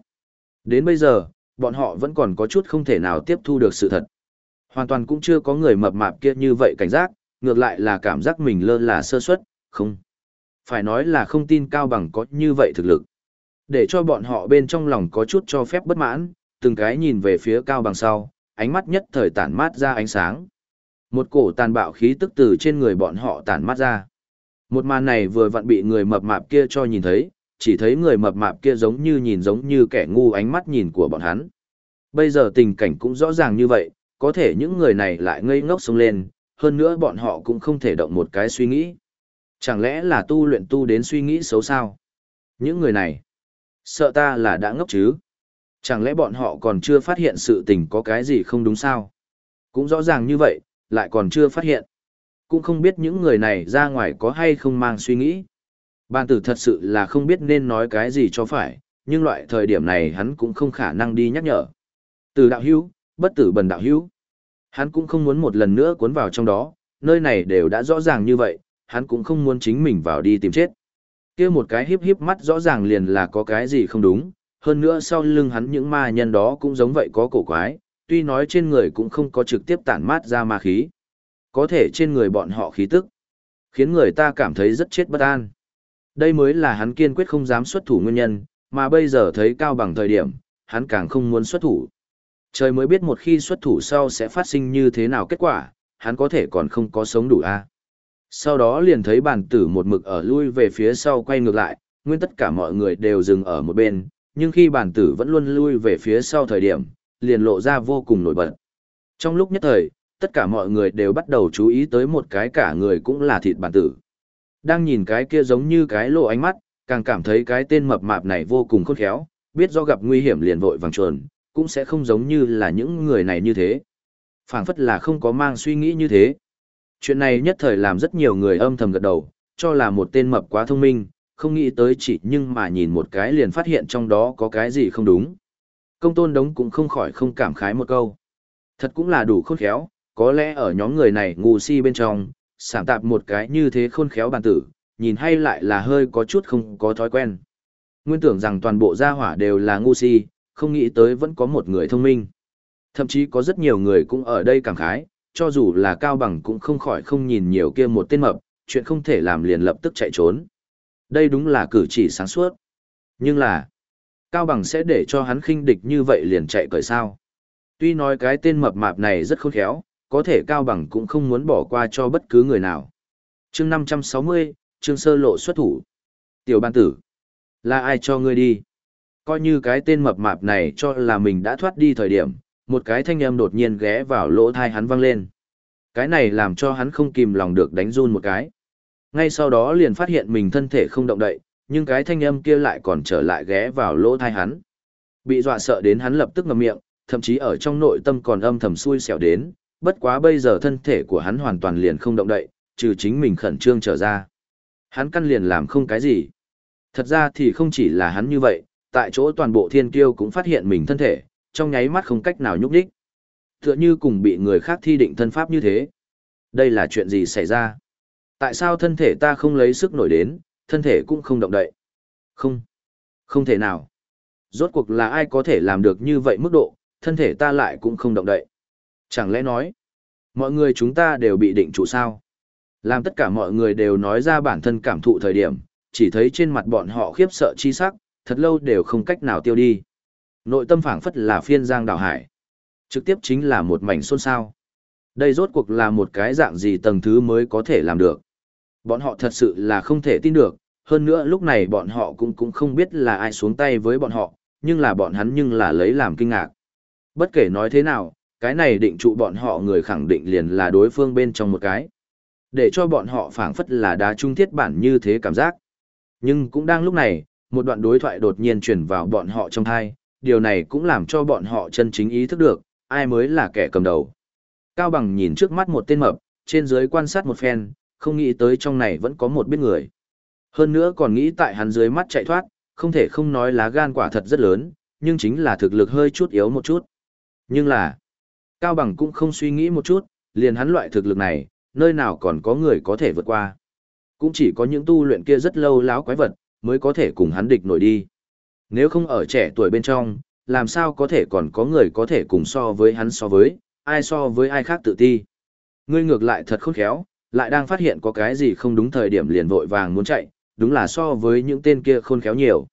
Đến bây giờ, bọn họ vẫn còn có chút không thể nào tiếp thu được sự thật. Hoàn toàn cũng chưa có người mập mạp kia như vậy cảnh giác, ngược lại là cảm giác mình lơ là sơ suất, không. Phải nói là không tin cao bằng có như vậy thực lực. Để cho bọn họ bên trong lòng có chút cho phép bất mãn, từng cái nhìn về phía cao bằng sau, ánh mắt nhất thời tản mát ra ánh sáng. Một cổ tàn bạo khí tức từ trên người bọn họ tản mát ra. Một màn này vừa vặn bị người mập mạp kia cho nhìn thấy, chỉ thấy người mập mạp kia giống như nhìn giống như kẻ ngu ánh mắt nhìn của bọn hắn. Bây giờ tình cảnh cũng rõ ràng như vậy, có thể những người này lại ngây ngốc sống lên, hơn nữa bọn họ cũng không thể động một cái suy nghĩ. Chẳng lẽ là tu luyện tu đến suy nghĩ xấu sao? Những người này, sợ ta là đã ngốc chứ? Chẳng lẽ bọn họ còn chưa phát hiện sự tình có cái gì không đúng sao? Cũng rõ ràng như vậy, lại còn chưa phát hiện. Cũng không biết những người này ra ngoài có hay không mang suy nghĩ. Ban tử thật sự là không biết nên nói cái gì cho phải, nhưng loại thời điểm này hắn cũng không khả năng đi nhắc nhở. Từ đạo hữu, bất tử bần đạo hữu. Hắn cũng không muốn một lần nữa cuốn vào trong đó, nơi này đều đã rõ ràng như vậy, hắn cũng không muốn chính mình vào đi tìm chết. kia một cái hiếp hiếp mắt rõ ràng liền là có cái gì không đúng, hơn nữa sau lưng hắn những ma nhân đó cũng giống vậy có cổ quái, tuy nói trên người cũng không có trực tiếp tản mát ra ma khí. Có thể trên người bọn họ khí tức, khiến người ta cảm thấy rất chết bất an. Đây mới là hắn kiên quyết không dám xuất thủ nguyên nhân, mà bây giờ thấy cao bằng thời điểm, hắn càng không muốn xuất thủ. Trời mới biết một khi xuất thủ sau sẽ phát sinh như thế nào kết quả, hắn có thể còn không có sống đủ a. Sau đó liền thấy bản tử một mực ở lui về phía sau quay ngược lại, nguyên tất cả mọi người đều dừng ở một bên, nhưng khi bản tử vẫn luôn lui về phía sau thời điểm, liền lộ ra vô cùng nổi bật. Trong lúc nhất thời, tất cả mọi người đều bắt đầu chú ý tới một cái cả người cũng là thịt bản tử. Đang nhìn cái kia giống như cái lộ ánh mắt, càng cảm thấy cái tên mập mạp này vô cùng khôn khéo, biết do gặp nguy hiểm liền vội vàng chuồn, cũng sẽ không giống như là những người này như thế. phảng phất là không có mang suy nghĩ như thế. Chuyện này nhất thời làm rất nhiều người âm thầm gật đầu, cho là một tên mập quá thông minh, không nghĩ tới chỉ nhưng mà nhìn một cái liền phát hiện trong đó có cái gì không đúng. Công tôn đống cũng không khỏi không cảm khái một câu. Thật cũng là đủ khôn khéo, có lẽ ở nhóm người này ngu si bên trong, sảm tạp một cái như thế khôn khéo bàn tử, nhìn hay lại là hơi có chút không có thói quen. Nguyên tưởng rằng toàn bộ gia hỏa đều là ngu si, không nghĩ tới vẫn có một người thông minh. Thậm chí có rất nhiều người cũng ở đây cảm khái, cho dù là cao bằng cũng không khỏi không nhìn nhiều kia một tên mập, chuyện không thể làm liền lập tức chạy trốn. Đây đúng là cử chỉ sáng suốt. Nhưng là, cao bằng sẽ để cho hắn khinh địch như vậy liền chạy cởi sao. Tuy nói cái tên mập mạp này rất khôn khéo, có thể cao bằng cũng không muốn bỏ qua cho bất cứ người nào. chương 560, chương sơ lộ xuất thủ. Tiểu ban tử, là ai cho ngươi đi? Coi như cái tên mập mạp này cho là mình đã thoát đi thời điểm, một cái thanh âm đột nhiên ghé vào lỗ thai hắn vang lên. Cái này làm cho hắn không kìm lòng được đánh run một cái. Ngay sau đó liền phát hiện mình thân thể không động đậy, nhưng cái thanh âm kia lại còn trở lại ghé vào lỗ thai hắn. Bị dọa sợ đến hắn lập tức ngậm miệng, thậm chí ở trong nội tâm còn âm thầm xui xẻo đến, bất quá bây giờ thân thể của hắn hoàn toàn liền không động đậy, trừ chính mình khẩn trương trở ra. Hắn căn liền làm không cái gì. Thật ra thì không chỉ là hắn như vậy, tại chỗ toàn bộ thiên kiêu cũng phát hiện mình thân thể, trong nháy mắt không cách nào nhúc đích. Tựa như cùng bị người khác thi định thân pháp như thế. Đây là chuyện gì xảy ra? Tại sao thân thể ta không lấy sức nổi đến, thân thể cũng không động đậy? Không. Không thể nào. Rốt cuộc là ai có thể làm được như vậy mức độ, thân thể ta lại cũng không động đậy. Chẳng lẽ nói, mọi người chúng ta đều bị định trụ sao? Làm tất cả mọi người đều nói ra bản thân cảm thụ thời điểm, chỉ thấy trên mặt bọn họ khiếp sợ chi sắc, thật lâu đều không cách nào tiêu đi. Nội tâm phảng phất là phiên giang đảo hải. Trực tiếp chính là một mảnh xôn xao. Đây rốt cuộc là một cái dạng gì tầng thứ mới có thể làm được. Bọn họ thật sự là không thể tin được, hơn nữa lúc này bọn họ cũng cũng không biết là ai xuống tay với bọn họ, nhưng là bọn hắn nhưng là lấy làm kinh ngạc. Bất kể nói thế nào, cái này định trụ bọn họ người khẳng định liền là đối phương bên trong một cái. Để cho bọn họ phảng phất là đá trung thiết bản như thế cảm giác. Nhưng cũng đang lúc này, một đoạn đối thoại đột nhiên chuyển vào bọn họ trong thai, điều này cũng làm cho bọn họ chân chính ý thức được, ai mới là kẻ cầm đầu. Cao Bằng nhìn trước mắt một tên mập, trên dưới quan sát một phen, không nghĩ tới trong này vẫn có một biết người. Hơn nữa còn nghĩ tại hắn dưới mắt chạy thoát, không thể không nói lá gan quả thật rất lớn, nhưng chính là thực lực hơi chút yếu một chút. Nhưng là, Cao Bằng cũng không suy nghĩ một chút, liền hắn loại thực lực này, nơi nào còn có người có thể vượt qua. Cũng chỉ có những tu luyện kia rất lâu láo quái vật, mới có thể cùng hắn địch nổi đi. Nếu không ở trẻ tuổi bên trong, làm sao có thể còn có người có thể cùng so với hắn so với, ai so với ai khác tự ti. Ngươi ngược lại thật khôn khéo, lại đang phát hiện có cái gì không đúng thời điểm liền vội vàng muốn chạy, đúng là so với những tên kia khôn khéo nhiều.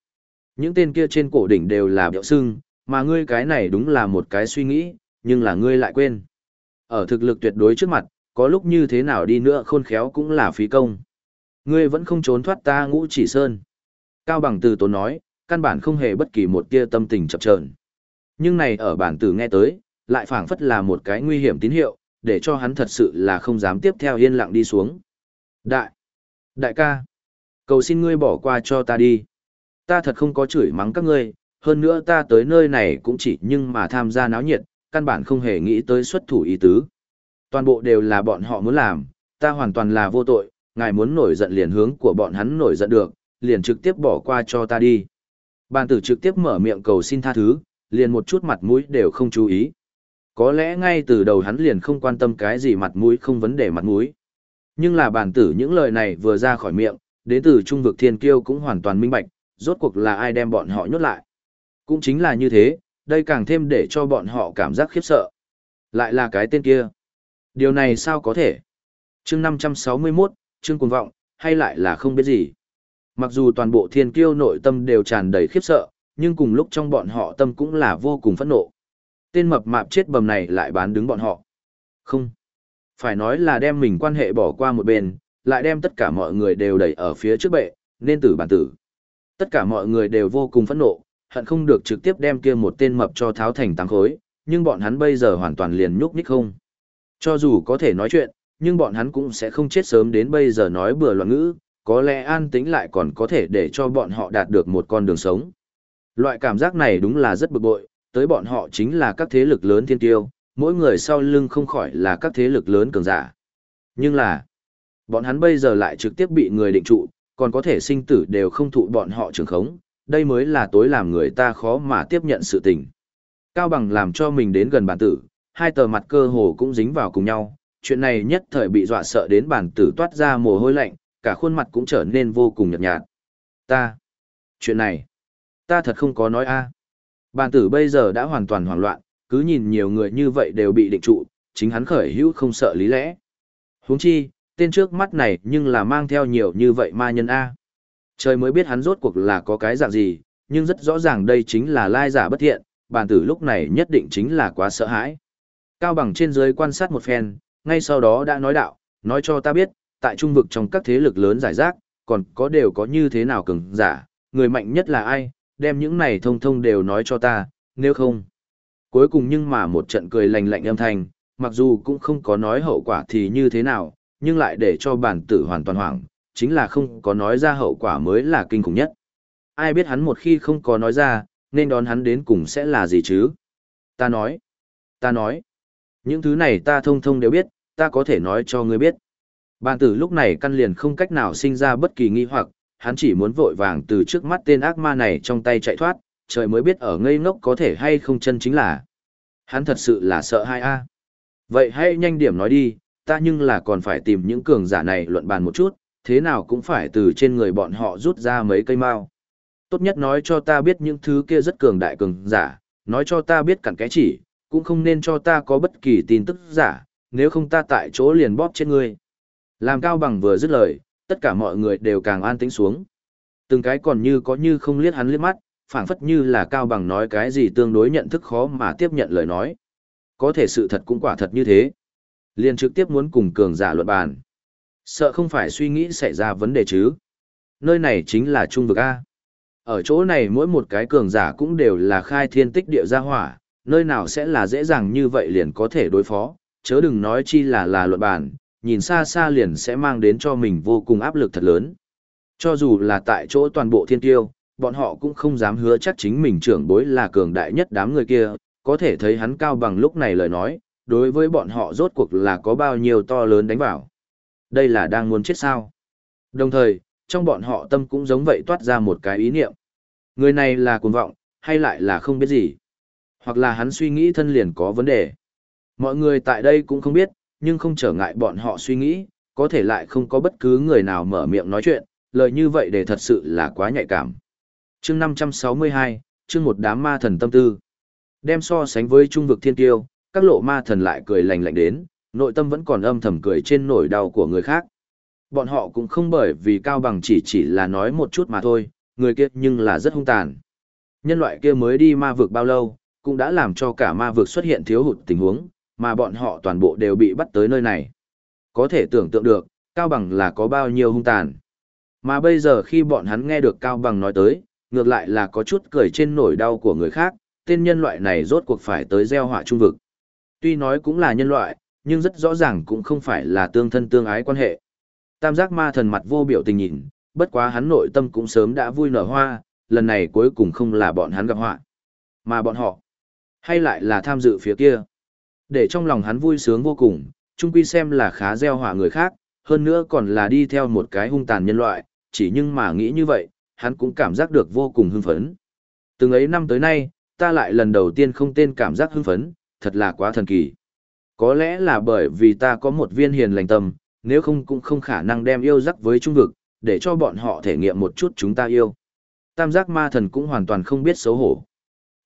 Những tên kia trên cổ đỉnh đều là biểu sưng, mà ngươi cái này đúng là một cái suy nghĩ, nhưng là ngươi lại quên. Ở thực lực tuyệt đối trước mặt, có lúc như thế nào đi nữa khôn khéo cũng là phí công. Ngươi vẫn không trốn thoát ta ngũ chỉ sơn. Cao bằng từ tốn nói, căn bản không hề bất kỳ một tia tâm tình chập chờn. Nhưng này ở bản tử nghe tới, lại phảng phất là một cái nguy hiểm tín hiệu, để cho hắn thật sự là không dám tiếp theo yên lặng đi xuống. Đại! Đại ca! Cầu xin ngươi bỏ qua cho ta đi. Ta thật không có chửi mắng các ngươi, hơn nữa ta tới nơi này cũng chỉ nhưng mà tham gia náo nhiệt, căn bản không hề nghĩ tới xuất thủ ý tứ. Toàn bộ đều là bọn họ muốn làm, ta hoàn toàn là vô tội, ngài muốn nổi giận liền hướng của bọn hắn nổi giận được, liền trực tiếp bỏ qua cho ta đi. Bàn tử trực tiếp mở miệng cầu xin tha thứ, liền một chút mặt mũi đều không chú ý. Có lẽ ngay từ đầu hắn liền không quan tâm cái gì mặt mũi không vấn đề mặt mũi. Nhưng là bàn tử những lời này vừa ra khỏi miệng, đến từ trung vực thiên kiêu cũng hoàn toàn minh bạch, rốt cuộc là ai đem bọn họ nhốt lại. Cũng chính là như thế, đây càng thêm để cho bọn họ cảm giác khiếp sợ. Lại là cái tên kia. Điều này sao có thể? chương 561, chương cuồng vọng, hay lại là không biết gì? Mặc dù toàn bộ thiên kiêu nội tâm đều tràn đầy khiếp sợ, nhưng cùng lúc trong bọn họ tâm cũng là vô cùng phẫn nộ. Tên mập mạp chết bầm này lại bán đứng bọn họ. Không. Phải nói là đem mình quan hệ bỏ qua một bên, lại đem tất cả mọi người đều đẩy ở phía trước bệ, nên tử bản tử. Tất cả mọi người đều vô cùng phẫn nộ, hận không được trực tiếp đem kia một tên mập cho tháo thành tăng khối, nhưng bọn hắn bây giờ hoàn toàn liền nhúc nhích không. Cho dù có thể nói chuyện, nhưng bọn hắn cũng sẽ không chết sớm đến bây giờ nói bừa loạn ngữ, có lẽ an tính lại còn có thể để cho bọn họ đạt được một con đường sống. Loại cảm giác này đúng là rất bực bội, tới bọn họ chính là các thế lực lớn thiên tiêu, mỗi người sau lưng không khỏi là các thế lực lớn cường giả. Nhưng là, bọn hắn bây giờ lại trực tiếp bị người định trụ, còn có thể sinh tử đều không thụ bọn họ trường khống, đây mới là tối làm người ta khó mà tiếp nhận sự tình. Cao bằng làm cho mình đến gần bản tử, hai tờ mặt cơ hồ cũng dính vào cùng nhau, chuyện này nhất thời bị dọa sợ đến bản tử toát ra mồ hôi lạnh, cả khuôn mặt cũng trở nên vô cùng nhợt nhạt. Ta, chuyện này, ta thật không có nói a. Bản tử bây giờ đã hoàn toàn hoảng loạn, cứ nhìn nhiều người như vậy đều bị định trụ, chính hắn khởi hữu không sợ lý lẽ. Huống chi, tên trước mắt này nhưng là mang theo nhiều như vậy ma nhân A. Trời mới biết hắn rốt cuộc là có cái dạng gì, nhưng rất rõ ràng đây chính là lai giả bất thiện, Bản tử lúc này nhất định chính là quá sợ hãi. Cao bằng trên dưới quan sát một phen, ngay sau đó đã nói đạo, nói cho ta biết, tại trung vực trong các thế lực lớn giải rác, còn có đều có như thế nào cường giả, người mạnh nhất là ai, đem những này thông thông đều nói cho ta, nếu không. Cuối cùng nhưng mà một trận cười lạnh lạnh âm thanh, mặc dù cũng không có nói hậu quả thì như thế nào, nhưng lại để cho bản tử hoàn toàn hoảng, chính là không có nói ra hậu quả mới là kinh khủng nhất. Ai biết hắn một khi không có nói ra, nên đón hắn đến cùng sẽ là gì chứ? Ta nói, ta nói, những thứ này ta thông thông đều biết, ta có thể nói cho ngươi biết. Bàn tử lúc này căn liền không cách nào sinh ra bất kỳ nghi hoặc, hắn chỉ muốn vội vàng từ trước mắt tên ác ma này trong tay chạy thoát, trời mới biết ở ngây ngốc có thể hay không chân chính là. Hắn thật sự là sợ hai a. Vậy hãy nhanh điểm nói đi, ta nhưng là còn phải tìm những cường giả này luận bàn một chút, thế nào cũng phải từ trên người bọn họ rút ra mấy cây mao. Tốt nhất nói cho ta biết những thứ kia rất cường đại cường giả, nói cho ta biết cặn cái chỉ, cũng không nên cho ta có bất kỳ tin tức giả, nếu không ta tại chỗ liền bóp trên ngươi. Làm cao bằng vừa dứt lời, tất cả mọi người đều càng an tĩnh xuống. Từng cái còn như có như không liếc hắn liếc mắt, phảng phất như là cao bằng nói cái gì tương đối nhận thức khó mà tiếp nhận lời nói. Có thể sự thật cũng quả thật như thế. Liền trực tiếp muốn cùng cường giả luận bàn. Sợ không phải suy nghĩ xảy ra vấn đề chứ. Nơi này chính là trung vực A. Ở chỗ này mỗi một cái cường giả cũng đều là khai thiên tích địa gia hỏa, nơi nào sẽ là dễ dàng như vậy liền có thể đối phó, chớ đừng nói chi là là luận bản, nhìn xa xa liền sẽ mang đến cho mình vô cùng áp lực thật lớn. Cho dù là tại chỗ toàn bộ thiên tiêu, bọn họ cũng không dám hứa chắc chính mình trưởng bối là cường đại nhất đám người kia, có thể thấy hắn cao bằng lúc này lời nói, đối với bọn họ rốt cuộc là có bao nhiêu to lớn đánh vào. Đây là đang muốn chết sao. Đồng thời, trong bọn họ tâm cũng giống vậy toát ra một cái ý niệm. Người này là cuồng vọng, hay lại là không biết gì. Hoặc là hắn suy nghĩ thân liền có vấn đề. Mọi người tại đây cũng không biết, nhưng không trở ngại bọn họ suy nghĩ, có thể lại không có bất cứ người nào mở miệng nói chuyện, lời như vậy để thật sự là quá nhạy cảm. chương 562, chương một đám ma thần tâm tư. Đem so sánh với trung vực thiên tiêu, các lộ ma thần lại cười lành lạnh đến, nội tâm vẫn còn âm thầm cười trên nỗi đau của người khác. Bọn họ cũng không bởi vì cao bằng chỉ chỉ là nói một chút mà thôi, người kia nhưng là rất hung tàn. Nhân loại kia mới đi ma vực bao lâu, cũng đã làm cho cả ma vực xuất hiện thiếu hụt tình huống, mà bọn họ toàn bộ đều bị bắt tới nơi này. Có thể tưởng tượng được, Cao Bằng là có bao nhiêu hung tàn. Mà bây giờ khi bọn hắn nghe được Cao Bằng nói tới, ngược lại là có chút cười trên nỗi đau của người khác, tên nhân loại này rốt cuộc phải tới gieo họa trung vực. Tuy nói cũng là nhân loại, nhưng rất rõ ràng cũng không phải là tương thân tương ái quan hệ. Tam giác ma thần mặt vô biểu tình nhìn, bất quá hắn nội tâm cũng sớm đã vui nở hoa, lần này cuối cùng không là bọn hắn gặp họa, mà bọn họ, hay lại là tham dự phía kia. Để trong lòng hắn vui sướng vô cùng, chung quy xem là khá gieo họa người khác, hơn nữa còn là đi theo một cái hung tàn nhân loại, chỉ nhưng mà nghĩ như vậy, hắn cũng cảm giác được vô cùng hưng phấn. Từng ấy năm tới nay, ta lại lần đầu tiên không tên cảm giác hưng phấn, thật là quá thần kỳ. Có lẽ là bởi vì ta có một viên hiền lành tâm, nếu không cũng không khả năng đem yêu rắc với trung vực, để cho bọn họ thể nghiệm một chút chúng ta yêu. Tam giác ma thần cũng hoàn toàn không biết xấu hổ.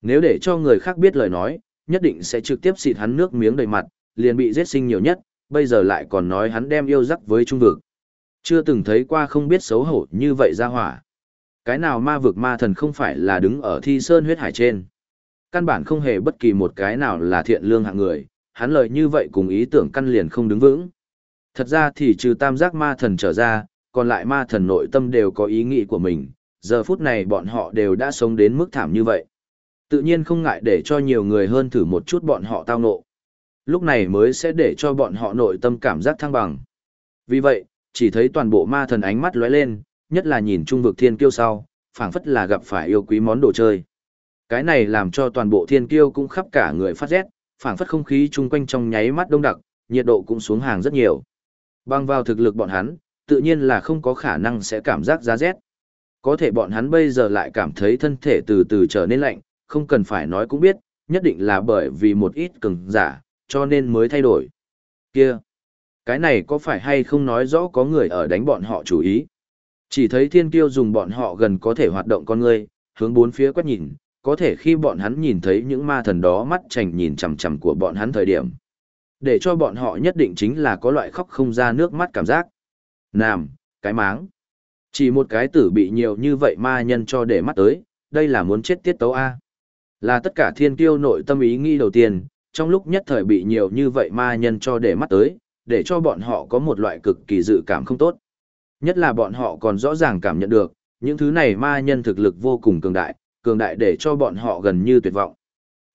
Nếu để cho người khác biết lời nói, nhất định sẽ trực tiếp xịt hắn nước miếng đầy mặt, liền bị giết sinh nhiều nhất, bây giờ lại còn nói hắn đem yêu rắc với trung vực. Chưa từng thấy qua không biết xấu hổ như vậy ra hỏa. Cái nào ma vực ma thần không phải là đứng ở thi sơn huyết hải trên. Căn bản không hề bất kỳ một cái nào là thiện lương hạng người, hắn lời như vậy cùng ý tưởng căn liền không đứng vững. Thật ra thì trừ tam giác ma thần trở ra, còn lại ma thần nội tâm đều có ý nghĩ của mình, giờ phút này bọn họ đều đã sống đến mức thảm như vậy. Tự nhiên không ngại để cho nhiều người hơn thử một chút bọn họ tao nộ. Lúc này mới sẽ để cho bọn họ nội tâm cảm giác thăng bằng. Vì vậy, chỉ thấy toàn bộ ma thần ánh mắt lóe lên, nhất là nhìn trung vực thiên kiêu sau, phảng phất là gặp phải yêu quý món đồ chơi. Cái này làm cho toàn bộ thiên kiêu cũng khắp cả người phát rét, phảng phất không khí chung quanh trong nháy mắt đông đặc, nhiệt độ cũng xuống hàng rất nhiều. Bằng vào thực lực bọn hắn, tự nhiên là không có khả năng sẽ cảm giác giá rét. Có thể bọn hắn bây giờ lại cảm thấy thân thể từ từ trở nên lạnh, không cần phải nói cũng biết, nhất định là bởi vì một ít cường giả, cho nên mới thay đổi. Kia! Cái này có phải hay không nói rõ có người ở đánh bọn họ chủ ý? Chỉ thấy thiên kiêu dùng bọn họ gần có thể hoạt động con người, hướng bốn phía quét nhìn, có thể khi bọn hắn nhìn thấy những ma thần đó mắt chành nhìn chằm chằm của bọn hắn thời điểm. Để cho bọn họ nhất định chính là có loại khóc không ra nước mắt cảm giác. Nam, cái máng. Chỉ một cái tử bị nhiều như vậy ma nhân cho để mắt tới, đây là muốn chết tiết tấu A. Là tất cả thiên kiêu nội tâm ý nghĩ đầu tiên, trong lúc nhất thời bị nhiều như vậy ma nhân cho để mắt tới, để cho bọn họ có một loại cực kỳ dự cảm không tốt. Nhất là bọn họ còn rõ ràng cảm nhận được, những thứ này ma nhân thực lực vô cùng cường đại, cường đại để cho bọn họ gần như tuyệt vọng.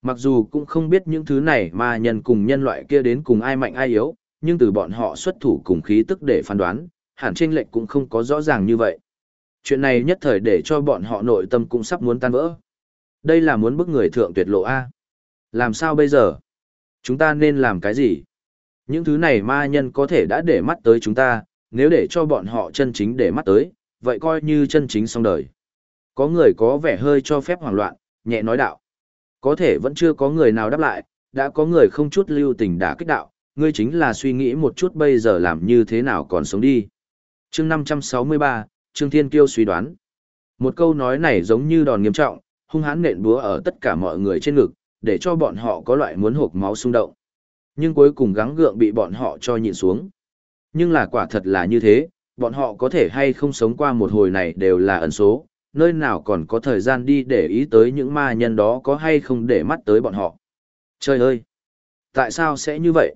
Mặc dù cũng không biết những thứ này ma nhân cùng nhân loại kia đến cùng ai mạnh ai yếu, nhưng từ bọn họ xuất thủ cùng khí tức để phán đoán, hẳn trên lệch cũng không có rõ ràng như vậy. Chuyện này nhất thời để cho bọn họ nội tâm cũng sắp muốn tan vỡ. Đây là muốn bức người thượng tuyệt lộ A. Làm sao bây giờ? Chúng ta nên làm cái gì? Những thứ này ma nhân có thể đã để mắt tới chúng ta, nếu để cho bọn họ chân chính để mắt tới, vậy coi như chân chính xong đời. Có người có vẻ hơi cho phép hoảng loạn, nhẹ nói đạo. Có thể vẫn chưa có người nào đáp lại, đã có người không chút lưu tình đã kích đạo, ngươi chính là suy nghĩ một chút bây giờ làm như thế nào còn sống đi. chương 563, Trương Thiên Kiêu suy đoán. Một câu nói này giống như đòn nghiêm trọng, hung hãn nện búa ở tất cả mọi người trên ngực, để cho bọn họ có loại muốn hộp máu xung động. Nhưng cuối cùng gắng gượng bị bọn họ cho nhịn xuống. Nhưng là quả thật là như thế, bọn họ có thể hay không sống qua một hồi này đều là ẩn số, nơi nào còn có thời gian đi để ý tới những ma nhân đó có hay không để mắt tới bọn họ. Trời ơi! Tại sao sẽ như vậy?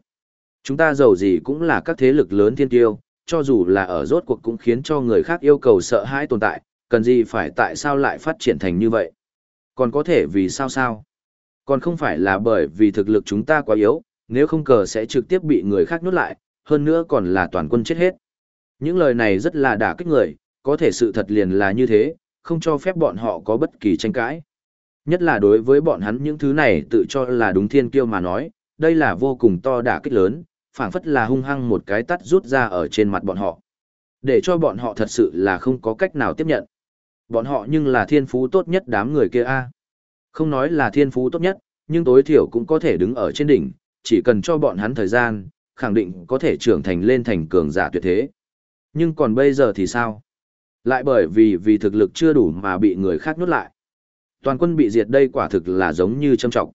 Chúng ta giàu gì cũng là các thế lực lớn thiên tiêu, cho dù là ở rốt cuộc cũng khiến cho người khác yêu cầu sợ hãi tồn tại, cần gì phải tại sao lại phát triển thành như vậy? Còn có thể vì sao sao? Còn không phải là bởi vì thực lực chúng ta quá yếu, nếu không cờ sẽ trực tiếp bị người khác nuốt lại, hơn nữa còn là toàn quân chết hết. Những lời này rất là đả kích người, có thể sự thật liền là như thế, không cho phép bọn họ có bất kỳ tranh cãi. Nhất là đối với bọn hắn những thứ này tự cho là đúng thiên kiêu mà nói, đây là vô cùng to đả kích lớn, phảng phất là hung hăng một cái tắt rút ra ở trên mặt bọn họ. Để cho bọn họ thật sự là không có cách nào tiếp nhận. Bọn họ nhưng là thiên phú tốt nhất đám người kia a. Không nói là thiên phú tốt nhất, nhưng tối thiểu cũng có thể đứng ở trên đỉnh, chỉ cần cho bọn hắn thời gian, khẳng định có thể trưởng thành lên thành cường giả tuyệt thế. Nhưng còn bây giờ thì sao? Lại bởi vì vì thực lực chưa đủ mà bị người khác nuốt lại. Toàn quân bị diệt đây quả thực là giống như châm trọng.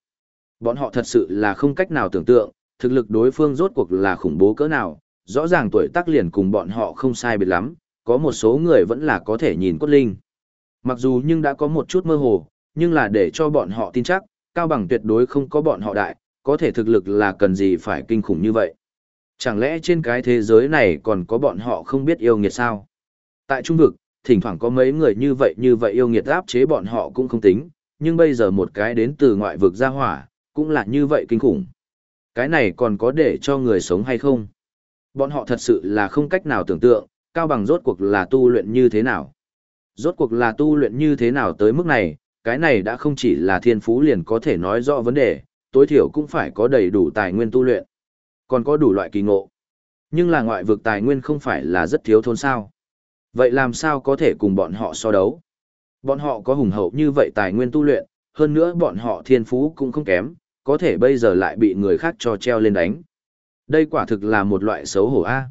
Bọn họ thật sự là không cách nào tưởng tượng, thực lực đối phương rốt cuộc là khủng bố cỡ nào, rõ ràng tuổi tác liền cùng bọn họ không sai biệt lắm, có một số người vẫn là có thể nhìn cốt linh. Mặc dù nhưng đã có một chút mơ hồ, nhưng là để cho bọn họ tin chắc, cao bằng tuyệt đối không có bọn họ đại, có thể thực lực là cần gì phải kinh khủng như vậy. Chẳng lẽ trên cái thế giới này còn có bọn họ không biết yêu nghiệt sao? Tại trung vực, thỉnh thoảng có mấy người như vậy như vậy yêu nghiệt áp chế bọn họ cũng không tính, nhưng bây giờ một cái đến từ ngoại vực ra hỏa, cũng là như vậy kinh khủng. Cái này còn có để cho người sống hay không? Bọn họ thật sự là không cách nào tưởng tượng, cao bằng rốt cuộc là tu luyện như thế nào. Rốt cuộc là tu luyện như thế nào tới mức này, cái này đã không chỉ là thiên phú liền có thể nói rõ vấn đề, tối thiểu cũng phải có đầy đủ tài nguyên tu luyện. Còn có đủ loại kỳ ngộ. Nhưng là ngoại vực tài nguyên không phải là rất thiếu thốn sao. Vậy làm sao có thể cùng bọn họ so đấu? Bọn họ có hùng hậu như vậy tài nguyên tu luyện, hơn nữa bọn họ thiên phú cũng không kém, có thể bây giờ lại bị người khác cho treo lên đánh. Đây quả thực là một loại xấu hổ A.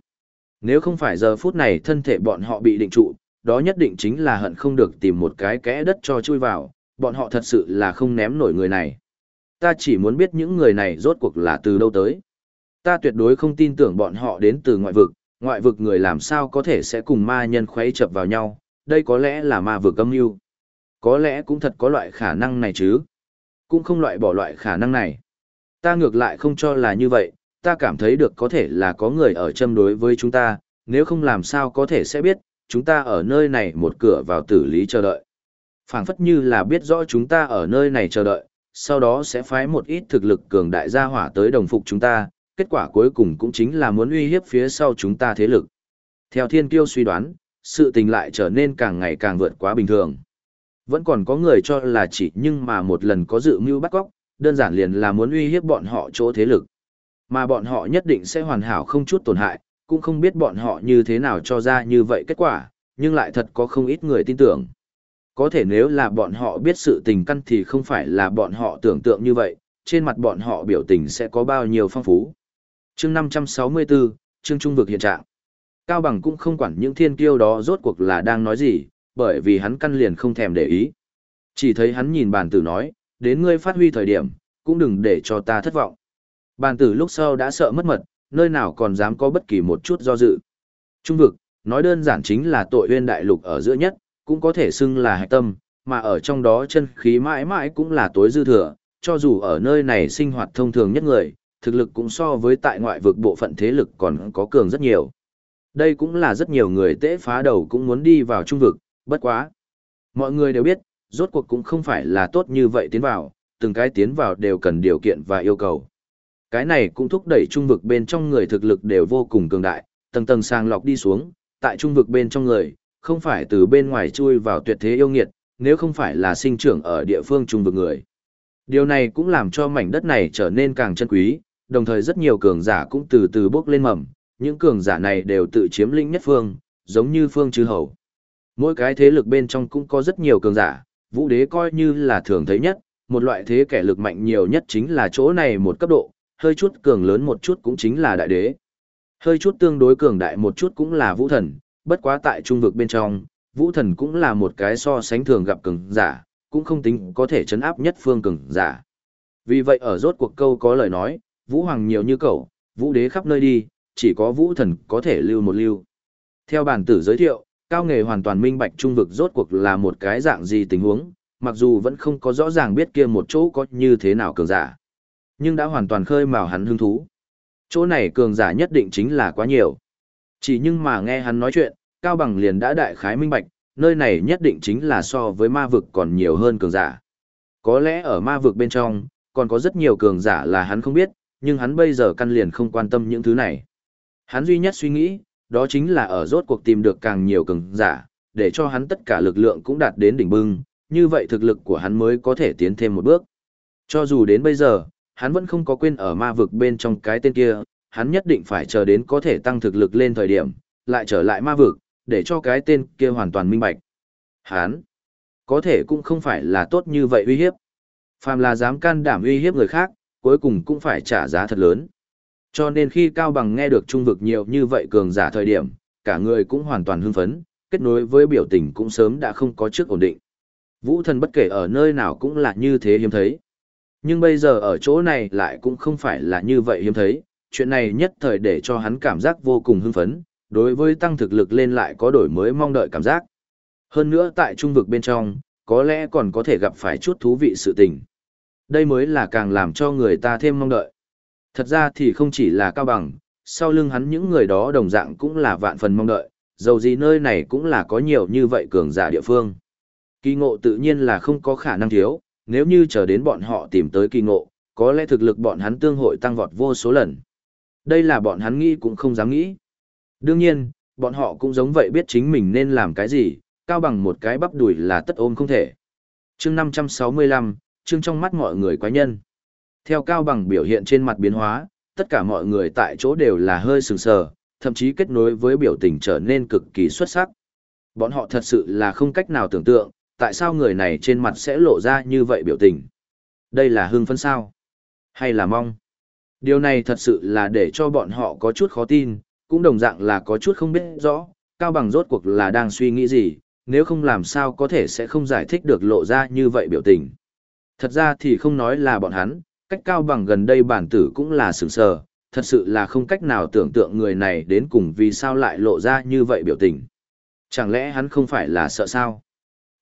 Nếu không phải giờ phút này thân thể bọn họ bị định trụ, đó nhất định chính là hận không được tìm một cái kẽ đất cho chui vào, bọn họ thật sự là không ném nổi người này. Ta chỉ muốn biết những người này rốt cuộc là từ đâu tới. Ta tuyệt đối không tin tưởng bọn họ đến từ ngoại vực, ngoại vực người làm sao có thể sẽ cùng ma nhân khuấy chập vào nhau, đây có lẽ là ma vực âm mưu. Có lẽ cũng thật có loại khả năng này chứ. Cũng không loại bỏ loại khả năng này. Ta ngược lại không cho là như vậy, ta cảm thấy được có thể là có người ở châm đối với chúng ta, nếu không làm sao có thể sẽ biết, chúng ta ở nơi này một cửa vào tử lý chờ đợi. phảng phất như là biết rõ chúng ta ở nơi này chờ đợi, sau đó sẽ phái một ít thực lực cường đại gia hỏa tới đồng phục chúng ta, kết quả cuối cùng cũng chính là muốn uy hiếp phía sau chúng ta thế lực. Theo thiên kiêu suy đoán, sự tình lại trở nên càng ngày càng vượt quá bình thường. Vẫn còn có người cho là chỉ nhưng mà một lần có dự mưu bắt cóc, đơn giản liền là muốn uy hiếp bọn họ chỗ thế lực. Mà bọn họ nhất định sẽ hoàn hảo không chút tổn hại, cũng không biết bọn họ như thế nào cho ra như vậy kết quả, nhưng lại thật có không ít người tin tưởng. Có thể nếu là bọn họ biết sự tình căn thì không phải là bọn họ tưởng tượng như vậy, trên mặt bọn họ biểu tình sẽ có bao nhiêu phong phú chương 564, chương trung vực hiện trạng. Cao Bằng cũng không quản những thiên kiêu đó rốt cuộc là đang nói gì, bởi vì hắn căn liền không thèm để ý. Chỉ thấy hắn nhìn bàn tử nói, đến ngươi phát huy thời điểm, cũng đừng để cho ta thất vọng. Bàn tử lúc sau đã sợ mất mật, nơi nào còn dám có bất kỳ một chút do dự. Trung vực, nói đơn giản chính là tội huyên đại lục ở giữa nhất, cũng có thể xưng là hạch tâm, mà ở trong đó chân khí mãi mãi cũng là tối dư thừa, cho dù ở nơi này sinh hoạt thông thường nhất người, thực lực cũng so với tại ngoại vực bộ phận thế lực còn có cường rất nhiều. Đây cũng là rất nhiều người tế phá đầu cũng muốn đi vào trung vực, bất quá. Mọi người đều biết, rốt cuộc cũng không phải là tốt như vậy tiến vào, từng cái tiến vào đều cần điều kiện và yêu cầu. Cái này cũng thúc đẩy trung vực bên trong người thực lực đều vô cùng cường đại, tầng tầng sàng lọc đi xuống, tại trung vực bên trong người, không phải từ bên ngoài chui vào tuyệt thế yêu nghiệt, nếu không phải là sinh trưởng ở địa phương trung vực người. Điều này cũng làm cho mảnh đất này trở nên càng chân quý, đồng thời rất nhiều cường giả cũng từ từ bước lên mầm, những cường giả này đều tự chiếm lĩnh nhất phương, giống như phương chư hầu. Mỗi cái thế lực bên trong cũng có rất nhiều cường giả, vũ đế coi như là thường thấy nhất, một loại thế kẻ lực mạnh nhiều nhất chính là chỗ này một cấp độ, hơi chút cường lớn một chút cũng chính là đại đế. Hơi chút tương đối cường đại một chút cũng là vũ thần, bất quá tại trung vực bên trong, vũ thần cũng là một cái so sánh thường gặp cường giả, cũng không tính có thể chấn áp nhất phương cường giả. Vì vậy ở rốt cuộc câu có lời nói, vũ hoàng nhiều như cậu, vũ đế khắp nơi đi, chỉ có vũ thần có thể lưu một lưu. Theo bản tử giới thiệu, cao nghề hoàn toàn minh bạch trung vực rốt cuộc là một cái dạng gì tình huống, mặc dù vẫn không có rõ ràng biết kia một chỗ có như thế nào cường giả. Nhưng đã hoàn toàn khơi mào hắn hứng thú. Chỗ này cường giả nhất định chính là quá nhiều. Chỉ nhưng mà nghe hắn nói chuyện, Cao Bằng liền đã đại khái minh bạch, nơi này nhất định chính là so với ma vực còn nhiều hơn cường giả. Có lẽ ở ma vực bên trong, còn có rất nhiều cường giả là hắn không biết, nhưng hắn bây giờ căn liền không quan tâm những thứ này. Hắn duy nhất suy nghĩ, đó chính là ở rốt cuộc tìm được càng nhiều cường giả, để cho hắn tất cả lực lượng cũng đạt đến đỉnh bưng, như vậy thực lực của hắn mới có thể tiến thêm một bước. Cho dù đến bây giờ, hắn vẫn không có quên ở ma vực bên trong cái tên kia, hắn nhất định phải chờ đến có thể tăng thực lực lên thời điểm, lại trở lại ma vực, để cho cái tên kia hoàn toàn minh bạch. Hắn, có thể cũng không phải là tốt như vậy uy hiếp. Phàm là dám can đảm uy hiếp người khác, cuối cùng cũng phải trả giá thật lớn. Cho nên khi Cao Bằng nghe được trung vực nhiều như vậy cường giả thời điểm, cả người cũng hoàn toàn hưng phấn, kết nối với biểu tình cũng sớm đã không có trước ổn định. Vũ thần bất kể ở nơi nào cũng là như thế hiếm thấy. Nhưng bây giờ ở chỗ này lại cũng không phải là như vậy hiếm thấy, chuyện này nhất thời để cho hắn cảm giác vô cùng hưng phấn, đối với tăng thực lực lên lại có đổi mới mong đợi cảm giác. Hơn nữa tại trung vực bên trong, có lẽ còn có thể gặp phải chút thú vị sự tình. Đây mới là càng làm cho người ta thêm mong đợi. Thật ra thì không chỉ là cao bằng, sau lưng hắn những người đó đồng dạng cũng là vạn phần mong đợi, dầu gì nơi này cũng là có nhiều như vậy cường giả địa phương. Kỳ ngộ tự nhiên là không có khả năng thiếu, nếu như chờ đến bọn họ tìm tới kỳ ngộ, có lẽ thực lực bọn hắn tương hội tăng vọt vô số lần. Đây là bọn hắn nghĩ cũng không dám nghĩ. Đương nhiên, bọn họ cũng giống vậy biết chính mình nên làm cái gì, cao bằng một cái bắp đùi là tất ôm không thể. chương 565, Trương trong mắt mọi người quái nhân. Theo cao bằng biểu hiện trên mặt biến hóa, tất cả mọi người tại chỗ đều là hơi sừng sờ, thậm chí kết nối với biểu tình trở nên cực kỳ xuất sắc. Bọn họ thật sự là không cách nào tưởng tượng, tại sao người này trên mặt sẽ lộ ra như vậy biểu tình. Đây là hưng phấn sao? Hay là mong? Điều này thật sự là để cho bọn họ có chút khó tin, cũng đồng dạng là có chút không biết rõ, Cao Bằng rốt cuộc là đang suy nghĩ gì, nếu không làm sao có thể sẽ không giải thích được lộ ra như vậy biểu tình. Thật ra thì không nói là bọn hắn, cách Cao Bằng gần đây bản tử cũng là sửng sờ, thật sự là không cách nào tưởng tượng người này đến cùng vì sao lại lộ ra như vậy biểu tình. Chẳng lẽ hắn không phải là sợ sao?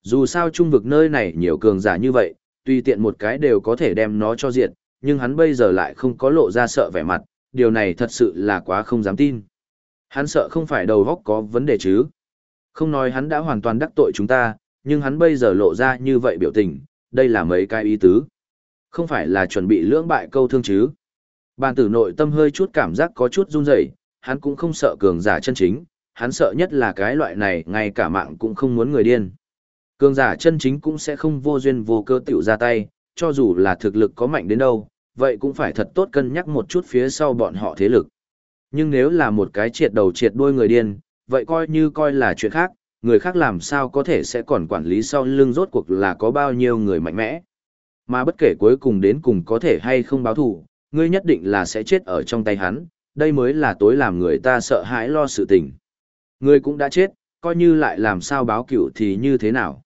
Dù sao trung vực nơi này nhiều cường giả như vậy, tùy tiện một cái đều có thể đem nó cho diệt, nhưng hắn bây giờ lại không có lộ ra sợ vẻ mặt, điều này thật sự là quá không dám tin. Hắn sợ không phải đầu góc có vấn đề chứ. Không nói hắn đã hoàn toàn đắc tội chúng ta, nhưng hắn bây giờ lộ ra như vậy biểu tình, đây là mấy cái ý tứ. Không phải là chuẩn bị lưỡng bại câu thương chứ. Bàn tử nội tâm hơi chút cảm giác có chút run rẩy, hắn cũng không sợ cường giả chân chính, hắn sợ nhất là cái loại này ngay cả mạng cũng không muốn người điên. Cường giả chân chính cũng sẽ không vô duyên vô cơ tiểu ra tay, cho dù là thực lực có mạnh đến đâu, vậy cũng phải thật tốt cân nhắc một chút phía sau bọn họ thế lực. Nhưng nếu là một cái triệt đầu triệt đuôi người điên, vậy coi như coi là chuyện khác, người khác làm sao có thể sẽ còn quản lý sau lưng rốt cuộc là có bao nhiêu người mạnh mẽ. Mà bất kể cuối cùng đến cùng có thể hay không báo thù, ngươi nhất định là sẽ chết ở trong tay hắn, đây mới là tối làm người ta sợ hãi lo sự tình. Ngươi cũng đã chết, coi như lại làm sao báo cựu thì như thế nào.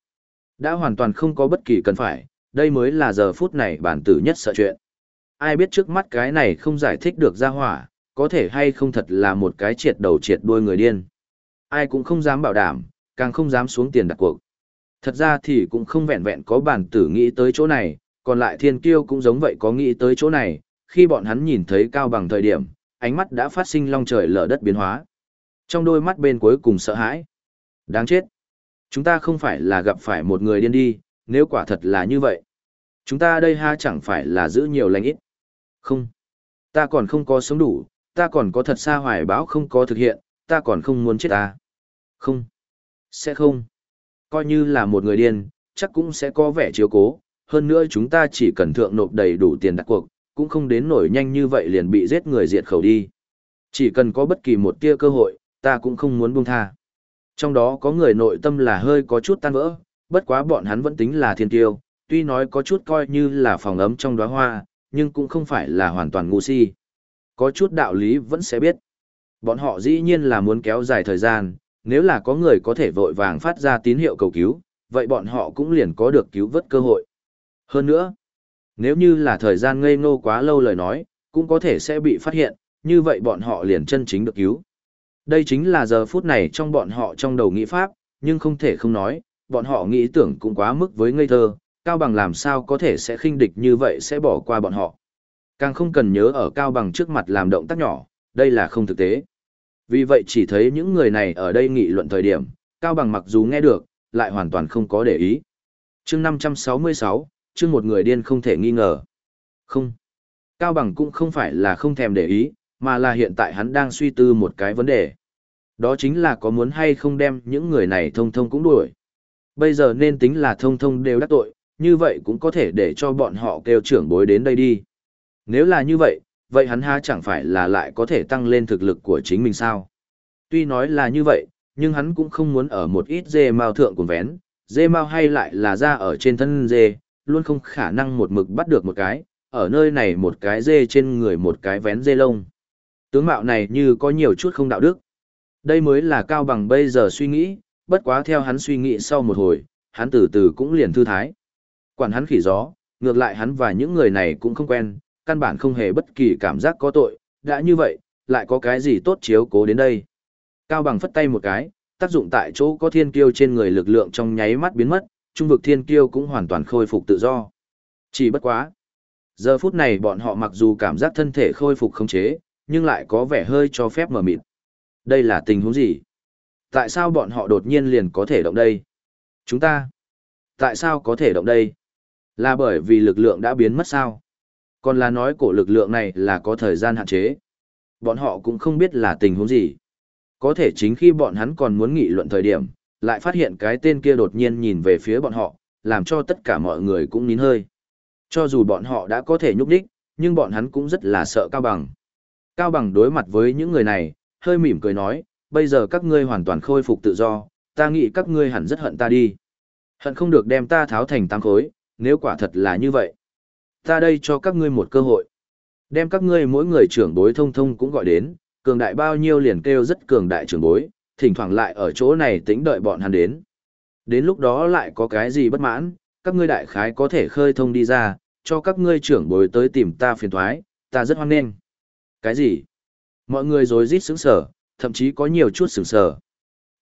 Đã hoàn toàn không có bất kỳ cần phải, đây mới là giờ phút này bản tử nhất sợ chuyện. Ai biết trước mắt cái này không giải thích được ra hỏa, có thể hay không thật là một cái triệt đầu triệt đuôi người điên. Ai cũng không dám bảo đảm, càng không dám xuống tiền đặt cuộc. Thật ra thì cũng không vẹn vẹn có bản tử nghĩ tới chỗ này, còn lại thiên kiêu cũng giống vậy có nghĩ tới chỗ này, khi bọn hắn nhìn thấy cao bằng thời điểm, ánh mắt đã phát sinh long trời lở đất biến hóa. Trong đôi mắt bên cuối cùng sợ hãi. Đáng chết. Chúng ta không phải là gặp phải một người điên đi, nếu quả thật là như vậy. Chúng ta đây ha chẳng phải là giữ nhiều lành ít. Không. Ta còn không có sống đủ, ta còn có thật xa hoài báo không có thực hiện, ta còn không muốn chết ta. Không. Sẽ không. Coi như là một người điên, chắc cũng sẽ có vẻ chiếu cố. Hơn nữa chúng ta chỉ cần thượng nộp đầy đủ tiền đặt cuộc, cũng không đến nổi nhanh như vậy liền bị giết người diệt khẩu đi. Chỉ cần có bất kỳ một tia cơ hội, ta cũng không muốn buông tha. Trong đó có người nội tâm là hơi có chút tan vỡ, bất quá bọn hắn vẫn tính là thiên tiêu, tuy nói có chút coi như là phòng ấm trong đóa hoa, nhưng cũng không phải là hoàn toàn ngu si. Có chút đạo lý vẫn sẽ biết. Bọn họ dĩ nhiên là muốn kéo dài thời gian, nếu là có người có thể vội vàng phát ra tín hiệu cầu cứu, vậy bọn họ cũng liền có được cứu vớt cơ hội. Hơn nữa, nếu như là thời gian ngây ngô quá lâu lời nói, cũng có thể sẽ bị phát hiện, như vậy bọn họ liền chân chính được cứu. Đây chính là giờ phút này trong bọn họ trong đầu nghĩ pháp, nhưng không thể không nói, bọn họ nghĩ tưởng cũng quá mức với ngây thơ, Cao Bằng làm sao có thể sẽ khinh địch như vậy sẽ bỏ qua bọn họ. Càng không cần nhớ ở Cao Bằng trước mặt làm động tác nhỏ, đây là không thực tế. Vì vậy chỉ thấy những người này ở đây nghị luận thời điểm, Cao Bằng mặc dù nghe được, lại hoàn toàn không có để ý. chương 566, chương một người điên không thể nghi ngờ. Không. Cao Bằng cũng không phải là không thèm để ý, mà là hiện tại hắn đang suy tư một cái vấn đề. Đó chính là có muốn hay không đem những người này thông thông cũng đuổi. Bây giờ nên tính là thông thông đều đắc tội, như vậy cũng có thể để cho bọn họ kêu trưởng bối đến đây đi. Nếu là như vậy, vậy hắn ha chẳng phải là lại có thể tăng lên thực lực của chính mình sao? Tuy nói là như vậy, nhưng hắn cũng không muốn ở một ít dê mao thượng cùng vén, dê mao hay lại là ra ở trên thân dê, luôn không khả năng một mực bắt được một cái, ở nơi này một cái dê trên người một cái vén dê lông. Tướng mạo này như có nhiều chút không đạo đức. Đây mới là cao bằng bây giờ suy nghĩ, bất quá theo hắn suy nghĩ sau một hồi, hắn từ từ cũng liền thư thái. Quản hắn khỉ gió, ngược lại hắn và những người này cũng không quen, căn bản không hề bất kỳ cảm giác có tội, đã như vậy, lại có cái gì tốt chiếu cố đến đây. Cao bằng phất tay một cái, tác dụng tại chỗ có thiên kiêu trên người lực lượng trong nháy mắt biến mất, trung vực thiên kiêu cũng hoàn toàn khôi phục tự do. Chỉ bất quá. Giờ phút này bọn họ mặc dù cảm giác thân thể khôi phục không chế, nhưng lại có vẻ hơi cho phép mở mịt. Đây là tình huống gì? Tại sao bọn họ đột nhiên liền có thể động đây? Chúng ta? Tại sao có thể động đây? Là bởi vì lực lượng đã biến mất sao? Còn là nói cổ lực lượng này là có thời gian hạn chế. Bọn họ cũng không biết là tình huống gì. Có thể chính khi bọn hắn còn muốn nghị luận thời điểm, lại phát hiện cái tên kia đột nhiên nhìn về phía bọn họ, làm cho tất cả mọi người cũng nín hơi. Cho dù bọn họ đã có thể nhúc đích, nhưng bọn hắn cũng rất là sợ Cao Bằng. Cao Bằng đối mặt với những người này, hơi mỉm cười nói, bây giờ các ngươi hoàn toàn khôi phục tự do, ta nghĩ các ngươi hẳn rất hận ta đi. Hận không được đem ta tháo thành tăng khối, nếu quả thật là như vậy. Ta đây cho các ngươi một cơ hội. Đem các ngươi mỗi người trưởng bối thông thông cũng gọi đến, cường đại bao nhiêu liền kêu rất cường đại trưởng bối, thỉnh thoảng lại ở chỗ này tính đợi bọn hắn đến. Đến lúc đó lại có cái gì bất mãn, các ngươi đại khái có thể khơi thông đi ra, cho các ngươi trưởng bối tới tìm ta phiền thoái, ta rất hoan nghênh. Cái gì? Mọi người rối rít sững sở, thậm chí có nhiều chút sững sở.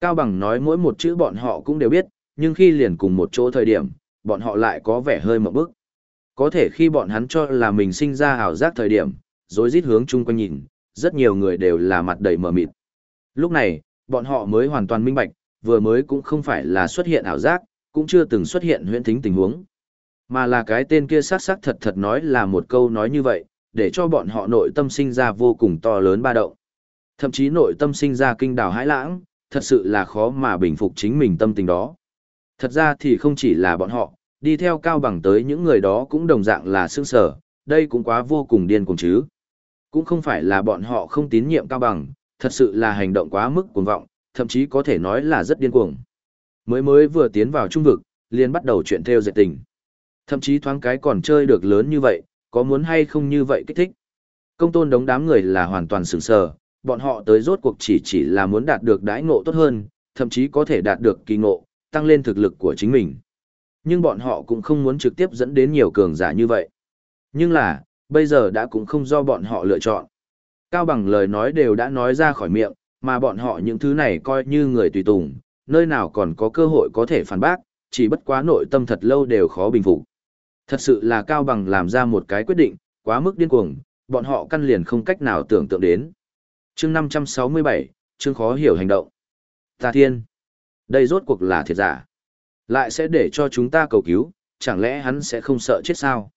Cao Bằng nói mỗi một chữ bọn họ cũng đều biết, nhưng khi liền cùng một chỗ thời điểm, bọn họ lại có vẻ hơi mộng bức. Có thể khi bọn hắn cho là mình sinh ra ảo giác thời điểm, rối rít hướng chung quanh nhìn, rất nhiều người đều là mặt đầy mờ mịt. Lúc này, bọn họ mới hoàn toàn minh bạch, vừa mới cũng không phải là xuất hiện ảo giác, cũng chưa từng xuất hiện huyễn thính tình huống. Mà là cái tên kia sắc sắc thật thật nói là một câu nói như vậy, để cho bọn họ nội tâm sinh ra vô cùng to lớn ba động. Thậm chí nội tâm sinh ra kinh đảo hãi lãng, thật sự là khó mà bình phục chính mình tâm tình đó. Thật ra thì không chỉ là bọn họ, đi theo cao bằng tới những người đó cũng đồng dạng là sương sở, đây cũng quá vô cùng điên cuồng chứ. Cũng không phải là bọn họ không tín nhiệm cao bằng, thật sự là hành động quá mức cuồng vọng, thậm chí có thể nói là rất điên cuồng. Mới mới vừa tiến vào trung vực, liền bắt đầu chuyện theo dệt tình. Thậm chí thoáng cái còn chơi được lớn như vậy, có muốn hay không như vậy kích thích. Công tôn đống đám người là hoàn toàn sừng sờ, bọn họ tới rốt cuộc chỉ chỉ là muốn đạt được đãi ngộ tốt hơn, thậm chí có thể đạt được kỳ ngộ, tăng lên thực lực của chính mình. Nhưng bọn họ cũng không muốn trực tiếp dẫn đến nhiều cường giả như vậy. Nhưng là, bây giờ đã cũng không do bọn họ lựa chọn. Cao bằng lời nói đều đã nói ra khỏi miệng, mà bọn họ những thứ này coi như người tùy tùng, nơi nào còn có cơ hội có thể phản bác, chỉ bất quá nội tâm thật lâu đều khó bình phục. Thật sự là Cao Bằng làm ra một cái quyết định, quá mức điên cuồng, bọn họ căn liền không cách nào tưởng tượng đến. chương 567, chương khó hiểu hành động. Ta thiên, đây rốt cuộc là thiệt giả. Lại sẽ để cho chúng ta cầu cứu, chẳng lẽ hắn sẽ không sợ chết sao?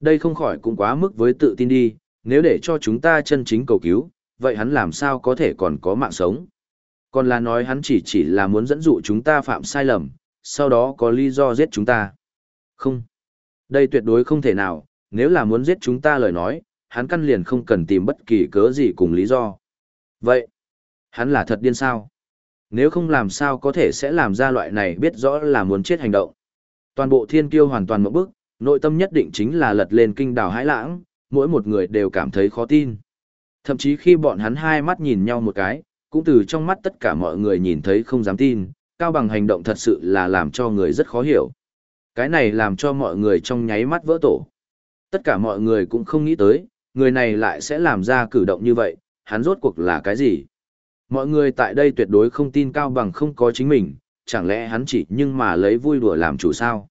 Đây không khỏi cũng quá mức với tự tin đi, nếu để cho chúng ta chân chính cầu cứu, vậy hắn làm sao có thể còn có mạng sống? Còn là nói hắn chỉ chỉ là muốn dẫn dụ chúng ta phạm sai lầm, sau đó có lý do giết chúng ta. Không. Đây tuyệt đối không thể nào, nếu là muốn giết chúng ta lời nói, hắn căn liền không cần tìm bất kỳ cớ gì cùng lý do. Vậy, hắn là thật điên sao? Nếu không làm sao có thể sẽ làm ra loại này biết rõ là muốn chết hành động. Toàn bộ thiên kiêu hoàn toàn một bức, nội tâm nhất định chính là lật lên kinh đảo hãi lãng, mỗi một người đều cảm thấy khó tin. Thậm chí khi bọn hắn hai mắt nhìn nhau một cái, cũng từ trong mắt tất cả mọi người nhìn thấy không dám tin, cao bằng hành động thật sự là làm cho người rất khó hiểu. Cái này làm cho mọi người trong nháy mắt vỡ tổ. Tất cả mọi người cũng không nghĩ tới, người này lại sẽ làm ra cử động như vậy, hắn rốt cuộc là cái gì? Mọi người tại đây tuyệt đối không tin cao bằng không có chính mình, chẳng lẽ hắn chỉ nhưng mà lấy vui đùa làm chủ sao?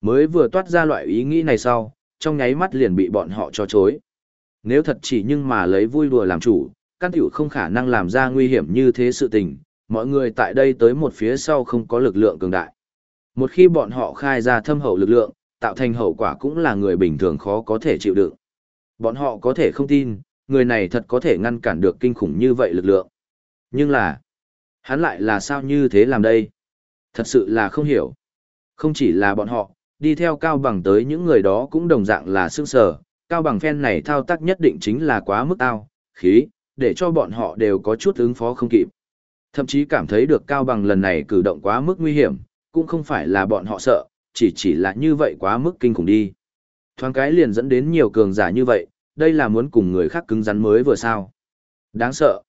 Mới vừa toát ra loại ý nghĩ này sau, trong nháy mắt liền bị bọn họ cho chối. Nếu thật chỉ nhưng mà lấy vui đùa làm chủ, căn tiểu không khả năng làm ra nguy hiểm như thế sự tình, mọi người tại đây tới một phía sau không có lực lượng cường đại. Một khi bọn họ khai ra thâm hậu lực lượng, tạo thành hậu quả cũng là người bình thường khó có thể chịu đựng. Bọn họ có thể không tin, người này thật có thể ngăn cản được kinh khủng như vậy lực lượng. Nhưng là, hắn lại là sao như thế làm đây? Thật sự là không hiểu. Không chỉ là bọn họ, đi theo cao bằng tới những người đó cũng đồng dạng là sương sở, cao bằng phen này thao tác nhất định chính là quá mức ao, khí, để cho bọn họ đều có chút ứng phó không kịp. Thậm chí cảm thấy được cao bằng lần này cử động quá mức nguy hiểm, cũng không phải là bọn họ sợ, chỉ chỉ là như vậy quá mức kinh khủng đi. Thoáng cái liền dẫn đến nhiều cường giả như vậy, đây là muốn cùng người khác cứng rắn mới vừa sao. Đáng sợ.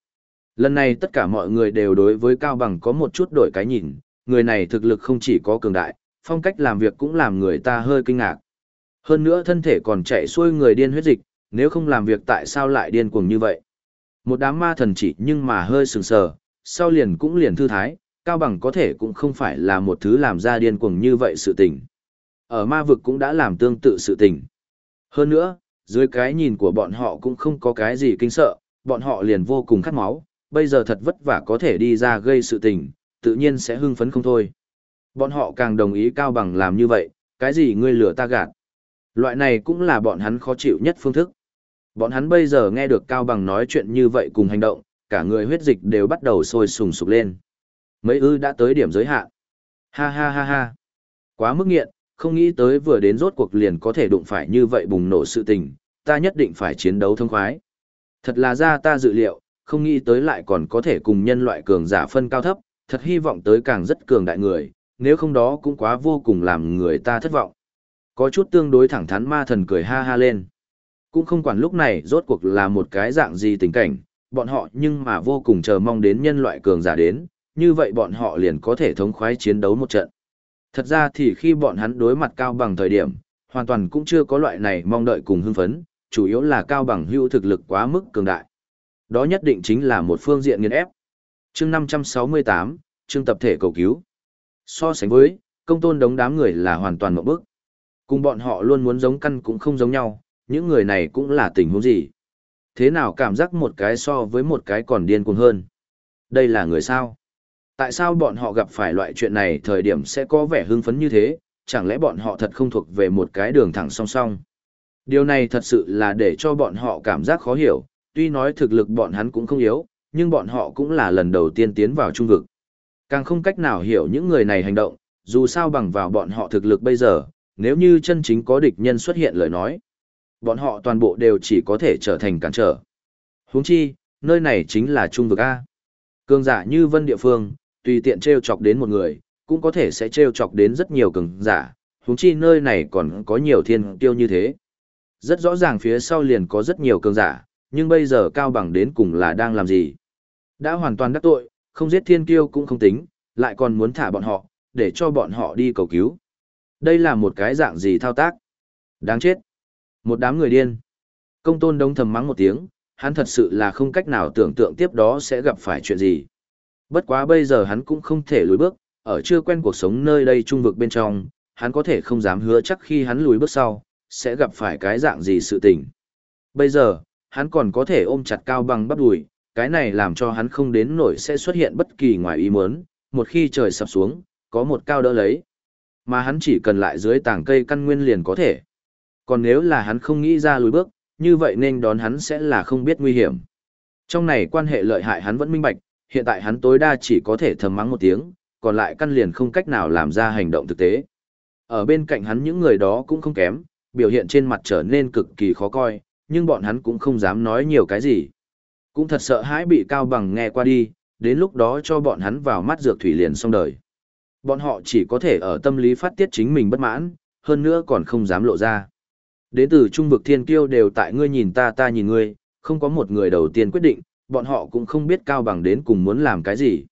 Lần này tất cả mọi người đều đối với Cao Bằng có một chút đổi cái nhìn, người này thực lực không chỉ có cường đại, phong cách làm việc cũng làm người ta hơi kinh ngạc. Hơn nữa thân thể còn chạy xuôi người điên huyết dịch, nếu không làm việc tại sao lại điên cuồng như vậy. Một đám ma thần chỉ nhưng mà hơi sừng sờ, sau liền cũng liền thư thái, Cao Bằng có thể cũng không phải là một thứ làm ra điên cuồng như vậy sự tình. Ở ma vực cũng đã làm tương tự sự tình. Hơn nữa, dưới cái nhìn của bọn họ cũng không có cái gì kinh sợ, bọn họ liền vô cùng khát máu, bây giờ thật vất vả có thể đi ra gây sự tình, tự nhiên sẽ hưng phấn không thôi. Bọn họ càng đồng ý Cao Bằng làm như vậy, cái gì ngươi lừa ta gạt. Loại này cũng là bọn hắn khó chịu nhất phương thức. Bọn hắn bây giờ nghe được Cao Bằng nói chuyện như vậy cùng hành động, cả người huyết dịch đều bắt đầu sôi sùng sục lên. Mấy ư đã tới điểm giới hạn. Ha ha ha ha. Quá mức nghiện, không nghĩ tới vừa đến rốt cuộc liền có thể đụng phải như vậy bùng nổ sự tình, ta nhất định phải chiến đấu thông khoái. Thật là ra ta dự liệu, không nghĩ tới lại còn có thể cùng nhân loại cường giả phân cao thấp, thật hy vọng tới càng rất cường đại người, nếu không đó cũng quá vô cùng làm người ta thất vọng. Có chút tương đối thẳng thắn ma thần cười ha ha lên. Cũng không quản lúc này rốt cuộc là một cái dạng gì tình cảnh, bọn họ nhưng mà vô cùng chờ mong đến nhân loại cường giả đến, như vậy bọn họ liền có thể thống khoái chiến đấu một trận. Thật ra thì khi bọn hắn đối mặt cao bằng thời điểm, hoàn toàn cũng chưa có loại này mong đợi cùng hưng phấn, chủ yếu là cao bằng hữu thực lực quá mức cường đại. Đó nhất định chính là một phương diện nghiên ép. chương 568, chương tập thể cầu cứu. So sánh với, công tôn đống đám người là hoàn toàn một bước. Cùng bọn họ luôn muốn giống căn cũng không giống nhau, những người này cũng là tình huống gì. Thế nào cảm giác một cái so với một cái còn điên cuồng hơn. Đây là người sao? Tại sao bọn họ gặp phải loại chuyện này thời điểm sẽ có vẻ hưng phấn như thế, chẳng lẽ bọn họ thật không thuộc về một cái đường thẳng song song? Điều này thật sự là để cho bọn họ cảm giác khó hiểu, tuy nói thực lực bọn hắn cũng không yếu, nhưng bọn họ cũng là lần đầu tiên tiến vào trung vực. Càng không cách nào hiểu những người này hành động, dù sao bằng vào bọn họ thực lực bây giờ, nếu như chân chính có địch nhân xuất hiện lời nói, bọn họ toàn bộ đều chỉ có thể trở thành cản trở. Huống chi, nơi này chính là trung vực A. Cường giả như vân địa phương, tùy tiện treo chọc đến một người, cũng có thể sẽ treo chọc đến rất nhiều cường giả, huống chi nơi này còn có nhiều thiên tiêu như thế. Rất rõ ràng phía sau liền có rất nhiều cường giả, nhưng bây giờ Cao Bằng đến cùng là đang làm gì? Đã hoàn toàn đắc tội, không giết thiên kiêu cũng không tính, lại còn muốn thả bọn họ, để cho bọn họ đi cầu cứu. Đây là một cái dạng gì thao tác? Đáng chết. Một đám người điên. Công tôn đống thầm mắng một tiếng, hắn thật sự là không cách nào tưởng tượng tiếp đó sẽ gặp phải chuyện gì. Bất quá bây giờ hắn cũng không thể lùi bước, ở chưa quen cuộc sống nơi đây trung vực bên trong, hắn có thể không dám hứa chắc khi hắn lùi bước sau, sẽ gặp phải cái dạng gì sự tình. Bây giờ, hắn còn có thể ôm chặt cao bằng bắp đùi, cái này làm cho hắn không đến nổi sẽ xuất hiện bất kỳ ngoài ý muốn, một khi trời sập xuống, có một cao đỡ lấy. Mà hắn chỉ cần lại dưới tảng cây căn nguyên liền có thể. Còn nếu là hắn không nghĩ ra lùi bước, như vậy nên đón hắn sẽ là không biết nguy hiểm. Trong này quan hệ lợi hại hắn vẫn minh bạch, hiện tại hắn tối đa chỉ có thể thầm mắng một tiếng, còn lại căn liền không cách nào làm ra hành động thực tế. Ở bên cạnh hắn những người đó cũng không kém, biểu hiện trên mặt trở nên cực kỳ khó coi, nhưng bọn hắn cũng không dám nói nhiều cái gì. Cũng thật sợ hãi bị Cao Bằng nghe qua đi, đến lúc đó cho bọn hắn vào mắt dược thủy liền xong đời. Bọn họ chỉ có thể ở tâm lý phát tiết chính mình bất mãn, hơn nữa còn không dám lộ ra. Đến từ trung vực thiên kiêu đều tại ngươi nhìn ta ta nhìn ngươi, không có một người đầu tiên quyết định, bọn họ cũng không biết Cao Bằng đến cùng muốn làm cái gì.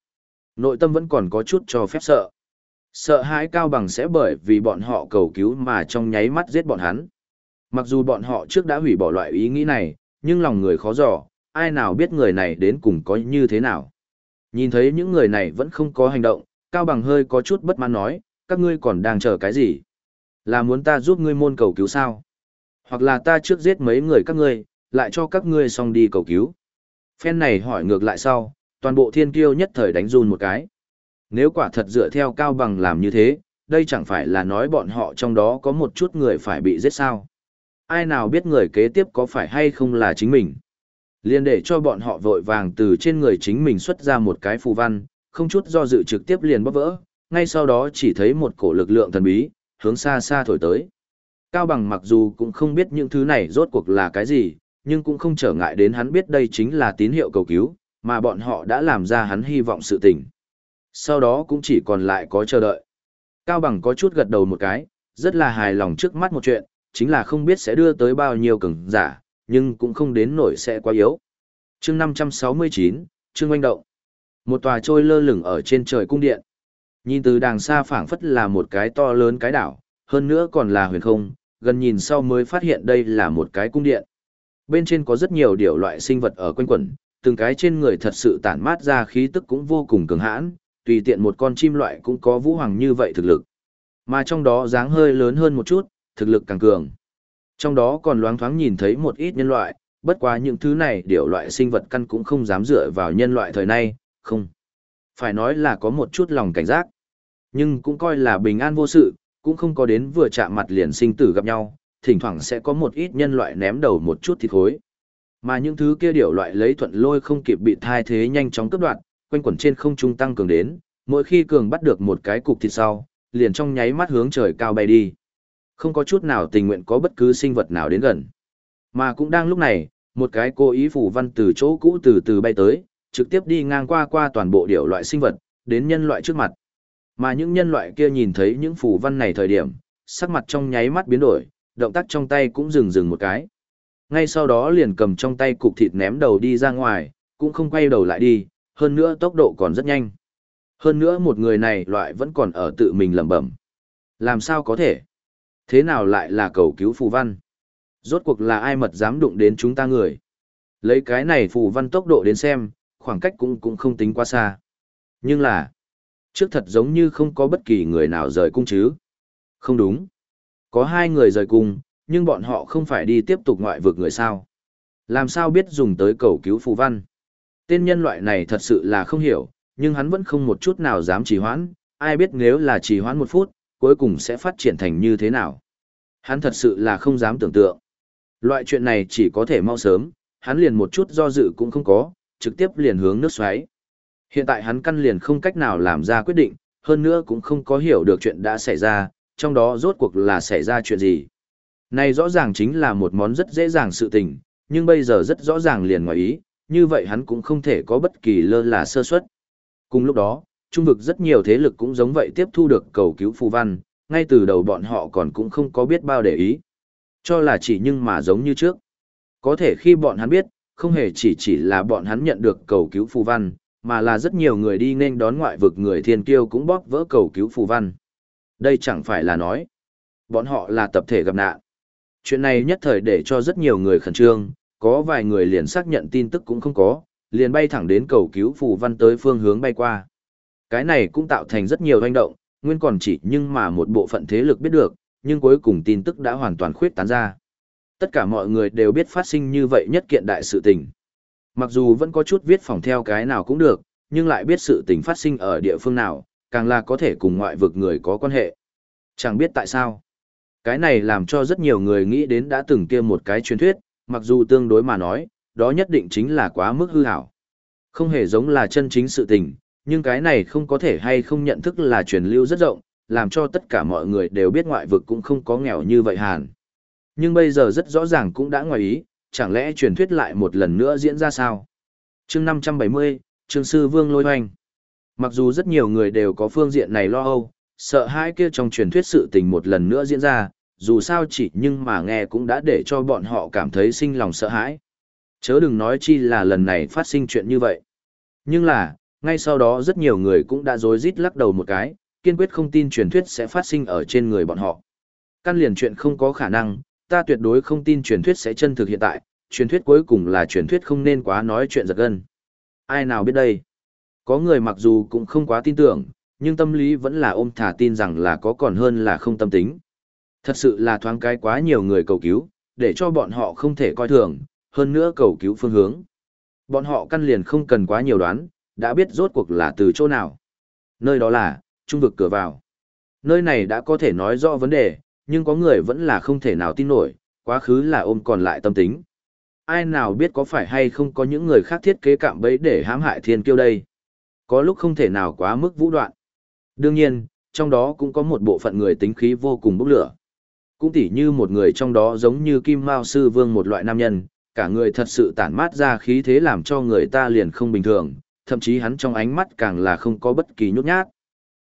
Nội tâm vẫn còn có chút cho phép sợ. Sợ hãi Cao Bằng sẽ bởi vì bọn họ cầu cứu mà trong nháy mắt giết bọn hắn. Mặc dù bọn họ trước đã hủy bỏ loại ý nghĩ này, nhưng lòng người khó dò, ai nào biết người này đến cùng có như thế nào. Nhìn thấy những người này vẫn không có hành động, Cao Bằng hơi có chút bất mãn nói, các ngươi còn đang chờ cái gì? Là muốn ta giúp ngươi môn cầu cứu sao? Hoặc là ta trước giết mấy người các ngươi, lại cho các ngươi xong đi cầu cứu. Phen này hỏi ngược lại sau, toàn bộ thiên kiêu nhất thời đánh run một cái. Nếu quả thật dựa theo Cao Bằng làm như thế, đây chẳng phải là nói bọn họ trong đó có một chút người phải bị giết sao. Ai nào biết người kế tiếp có phải hay không là chính mình. Liên để cho bọn họ vội vàng từ trên người chính mình xuất ra một cái phù văn, không chút do dự trực tiếp liền bóp vỡ, ngay sau đó chỉ thấy một cổ lực lượng thần bí, hướng xa xa thổi tới. Cao Bằng mặc dù cũng không biết những thứ này rốt cuộc là cái gì, nhưng cũng không trở ngại đến hắn biết đây chính là tín hiệu cầu cứu, mà bọn họ đã làm ra hắn hy vọng sự tình. Sau đó cũng chỉ còn lại có chờ đợi. Cao Bằng có chút gật đầu một cái, rất là hài lòng trước mắt một chuyện, chính là không biết sẽ đưa tới bao nhiêu cường giả, nhưng cũng không đến nổi sẽ quá yếu. chương 569, Trương Oanh Động. Một tòa trôi lơ lửng ở trên trời cung điện. Nhìn từ đàng xa phảng phất là một cái to lớn cái đảo, hơn nữa còn là huyền không, gần nhìn sau mới phát hiện đây là một cái cung điện. Bên trên có rất nhiều điều loại sinh vật ở quanh quẩn, từng cái trên người thật sự tản mát ra khí tức cũng vô cùng cường hãn, tùy tiện một con chim loại cũng có vũ hoàng như vậy thực lực. Mà trong đó dáng hơi lớn hơn một chút, thực lực càng cường. Trong đó còn loáng thoáng nhìn thấy một ít nhân loại, bất quá những thứ này điều loại sinh vật căn cũng không dám dựa vào nhân loại thời nay, không. Phải nói là có một chút lòng cảnh giác. Nhưng cũng coi là bình an vô sự, cũng không có đến vừa chạm mặt liền sinh tử gặp nhau, thỉnh thoảng sẽ có một ít nhân loại ném đầu một chút thịt khối. Mà những thứ kia điều loại lấy thuận lôi không kịp bị thai thế nhanh chóng cướp đoạt, quanh quẩn trên không trung tăng cường đến, mỗi khi cường bắt được một cái cục thịt sau, liền trong nháy mắt hướng trời cao bay đi. Không có chút nào tình nguyện có bất cứ sinh vật nào đến gần. Mà cũng đang lúc này, một cái cố ý phủ văn từ chỗ cũ từ từ bay tới, trực tiếp đi ngang qua qua toàn bộ điểu loại sinh vật, đến nhân loại trước mặt. Mà những nhân loại kia nhìn thấy những phủ văn này thời điểm, sắc mặt trong nháy mắt biến đổi, động tác trong tay cũng dừng dừng một cái. Ngay sau đó liền cầm trong tay cục thịt ném đầu đi ra ngoài, cũng không quay đầu lại đi, hơn nữa tốc độ còn rất nhanh. Hơn nữa một người này loại vẫn còn ở tự mình lẩm bẩm. Làm sao có thể? Thế nào lại là cầu cứu phù văn? Rốt cuộc là ai mật dám đụng đến chúng ta người? Lấy cái này phù văn tốc độ đến xem, khoảng cách cũng cũng không tính quá xa. Nhưng là, trước thật giống như không có bất kỳ người nào rời cung chứ. Không đúng. Có hai người rời cung, nhưng bọn họ không phải đi tiếp tục ngoại vực người sao. Làm sao biết dùng tới cầu cứu phù văn? Tên nhân loại này thật sự là không hiểu, nhưng hắn vẫn không một chút nào dám trì hoãn, ai biết nếu là trì hoãn một phút, cuối cùng sẽ phát triển thành như thế nào. Hắn thật sự là không dám tưởng tượng. Loại chuyện này chỉ có thể mau sớm, hắn liền một chút do dự cũng không có, trực tiếp liền hướng nước xoáy. Hiện tại hắn căn liền không cách nào làm ra quyết định, hơn nữa cũng không có hiểu được chuyện đã xảy ra, trong đó rốt cuộc là xảy ra chuyện gì. Này rõ ràng chính là một món rất dễ dàng sự tình, nhưng bây giờ rất rõ ràng liền ngoài ý, như vậy hắn cũng không thể có bất kỳ lơ là sơ suất. Cùng lúc đó, trung vực rất nhiều thế lực cũng giống vậy tiếp thu được cầu cứu phù văn, ngay từ đầu bọn họ còn cũng không có biết bao để ý. Cho là chỉ nhưng mà giống như trước. Có thể khi bọn hắn biết, không hề chỉ chỉ là bọn hắn nhận được cầu cứu phù văn, mà là rất nhiều người đi nên đón ngoại vực người thiên kiêu cũng bóp vỡ cầu cứu phù văn. Đây chẳng phải là nói, bọn họ là tập thể gặp nạn. Chuyện này nhất thời để cho rất nhiều người khẩn trương, có vài người liền xác nhận tin tức cũng không có, liền bay thẳng đến cầu cứu phù văn tới phương hướng bay qua. Cái này cũng tạo thành rất nhiều hoành động, nguyên còn chỉ nhưng mà một bộ phận thế lực biết được, nhưng cuối cùng tin tức đã hoàn toàn khuyết tán ra. Tất cả mọi người đều biết phát sinh như vậy nhất kiện đại sự tình. Mặc dù vẫn có chút viết phòng theo cái nào cũng được, nhưng lại biết sự tình phát sinh ở địa phương nào, càng là có thể cùng ngoại vực người có quan hệ. Chẳng biết tại sao. Cái này làm cho rất nhiều người nghĩ đến đã từng kia một cái truyền thuyết, mặc dù tương đối mà nói, đó nhất định chính là quá mức hư hảo. Không hề giống là chân chính sự tình, nhưng cái này không có thể hay không nhận thức là truyền lưu rất rộng, làm cho tất cả mọi người đều biết ngoại vực cũng không có nghèo như vậy hàn. Nhưng bây giờ rất rõ ràng cũng đã ngoài ý, chẳng lẽ truyền thuyết lại một lần nữa diễn ra sao? chương 570, Trương Sư Vương lôi hoành. Mặc dù rất nhiều người đều có phương diện này lo âu, sợ hai kia trong truyền thuyết sự tình một lần nữa diễn ra, dù sao chỉ nhưng mà nghe cũng đã để cho bọn họ cảm thấy sinh lòng sợ hãi. Chớ đừng nói chi là lần này phát sinh chuyện như vậy. Nhưng là, ngay sau đó rất nhiều người cũng đã rối rít lắc đầu một cái, kiên quyết không tin truyền thuyết sẽ phát sinh ở trên người bọn họ. Căn liền chuyện không có khả năng, ta tuyệt đối không tin truyền thuyết sẽ chân thực hiện tại, truyền thuyết cuối cùng là truyền thuyết không nên quá nói chuyện giật gân. Ai nào biết đây? Có người mặc dù cũng không quá tin tưởng, nhưng tâm lý vẫn là ôm thả tin rằng là có còn hơn là không tâm tính. Thật sự là thoáng cái quá nhiều người cầu cứu, để cho bọn họ không thể coi thường, hơn nữa cầu cứu phương hướng. Bọn họ căn liền không cần quá nhiều đoán, đã biết rốt cuộc là từ chỗ nào. Nơi đó là, trung vực cửa vào. Nơi này đã có thể nói rõ vấn đề, nhưng có người vẫn là không thể nào tin nổi, quá khứ là ôm còn lại tâm tính. Ai nào biết có phải hay không có những người khác thiết kế cạm bẫy để hãm hại thiên kiêu đây. Có lúc không thể nào quá mức vũ đoạn. Đương nhiên, trong đó cũng có một bộ phận người tính khí vô cùng bốc lửa. Cũng tỉ như một người trong đó giống như Kim Mao Sư Vương một loại nam nhân, cả người thật sự tản mát ra khí thế làm cho người ta liền không bình thường, thậm chí hắn trong ánh mắt càng là không có bất kỳ nhút nhát.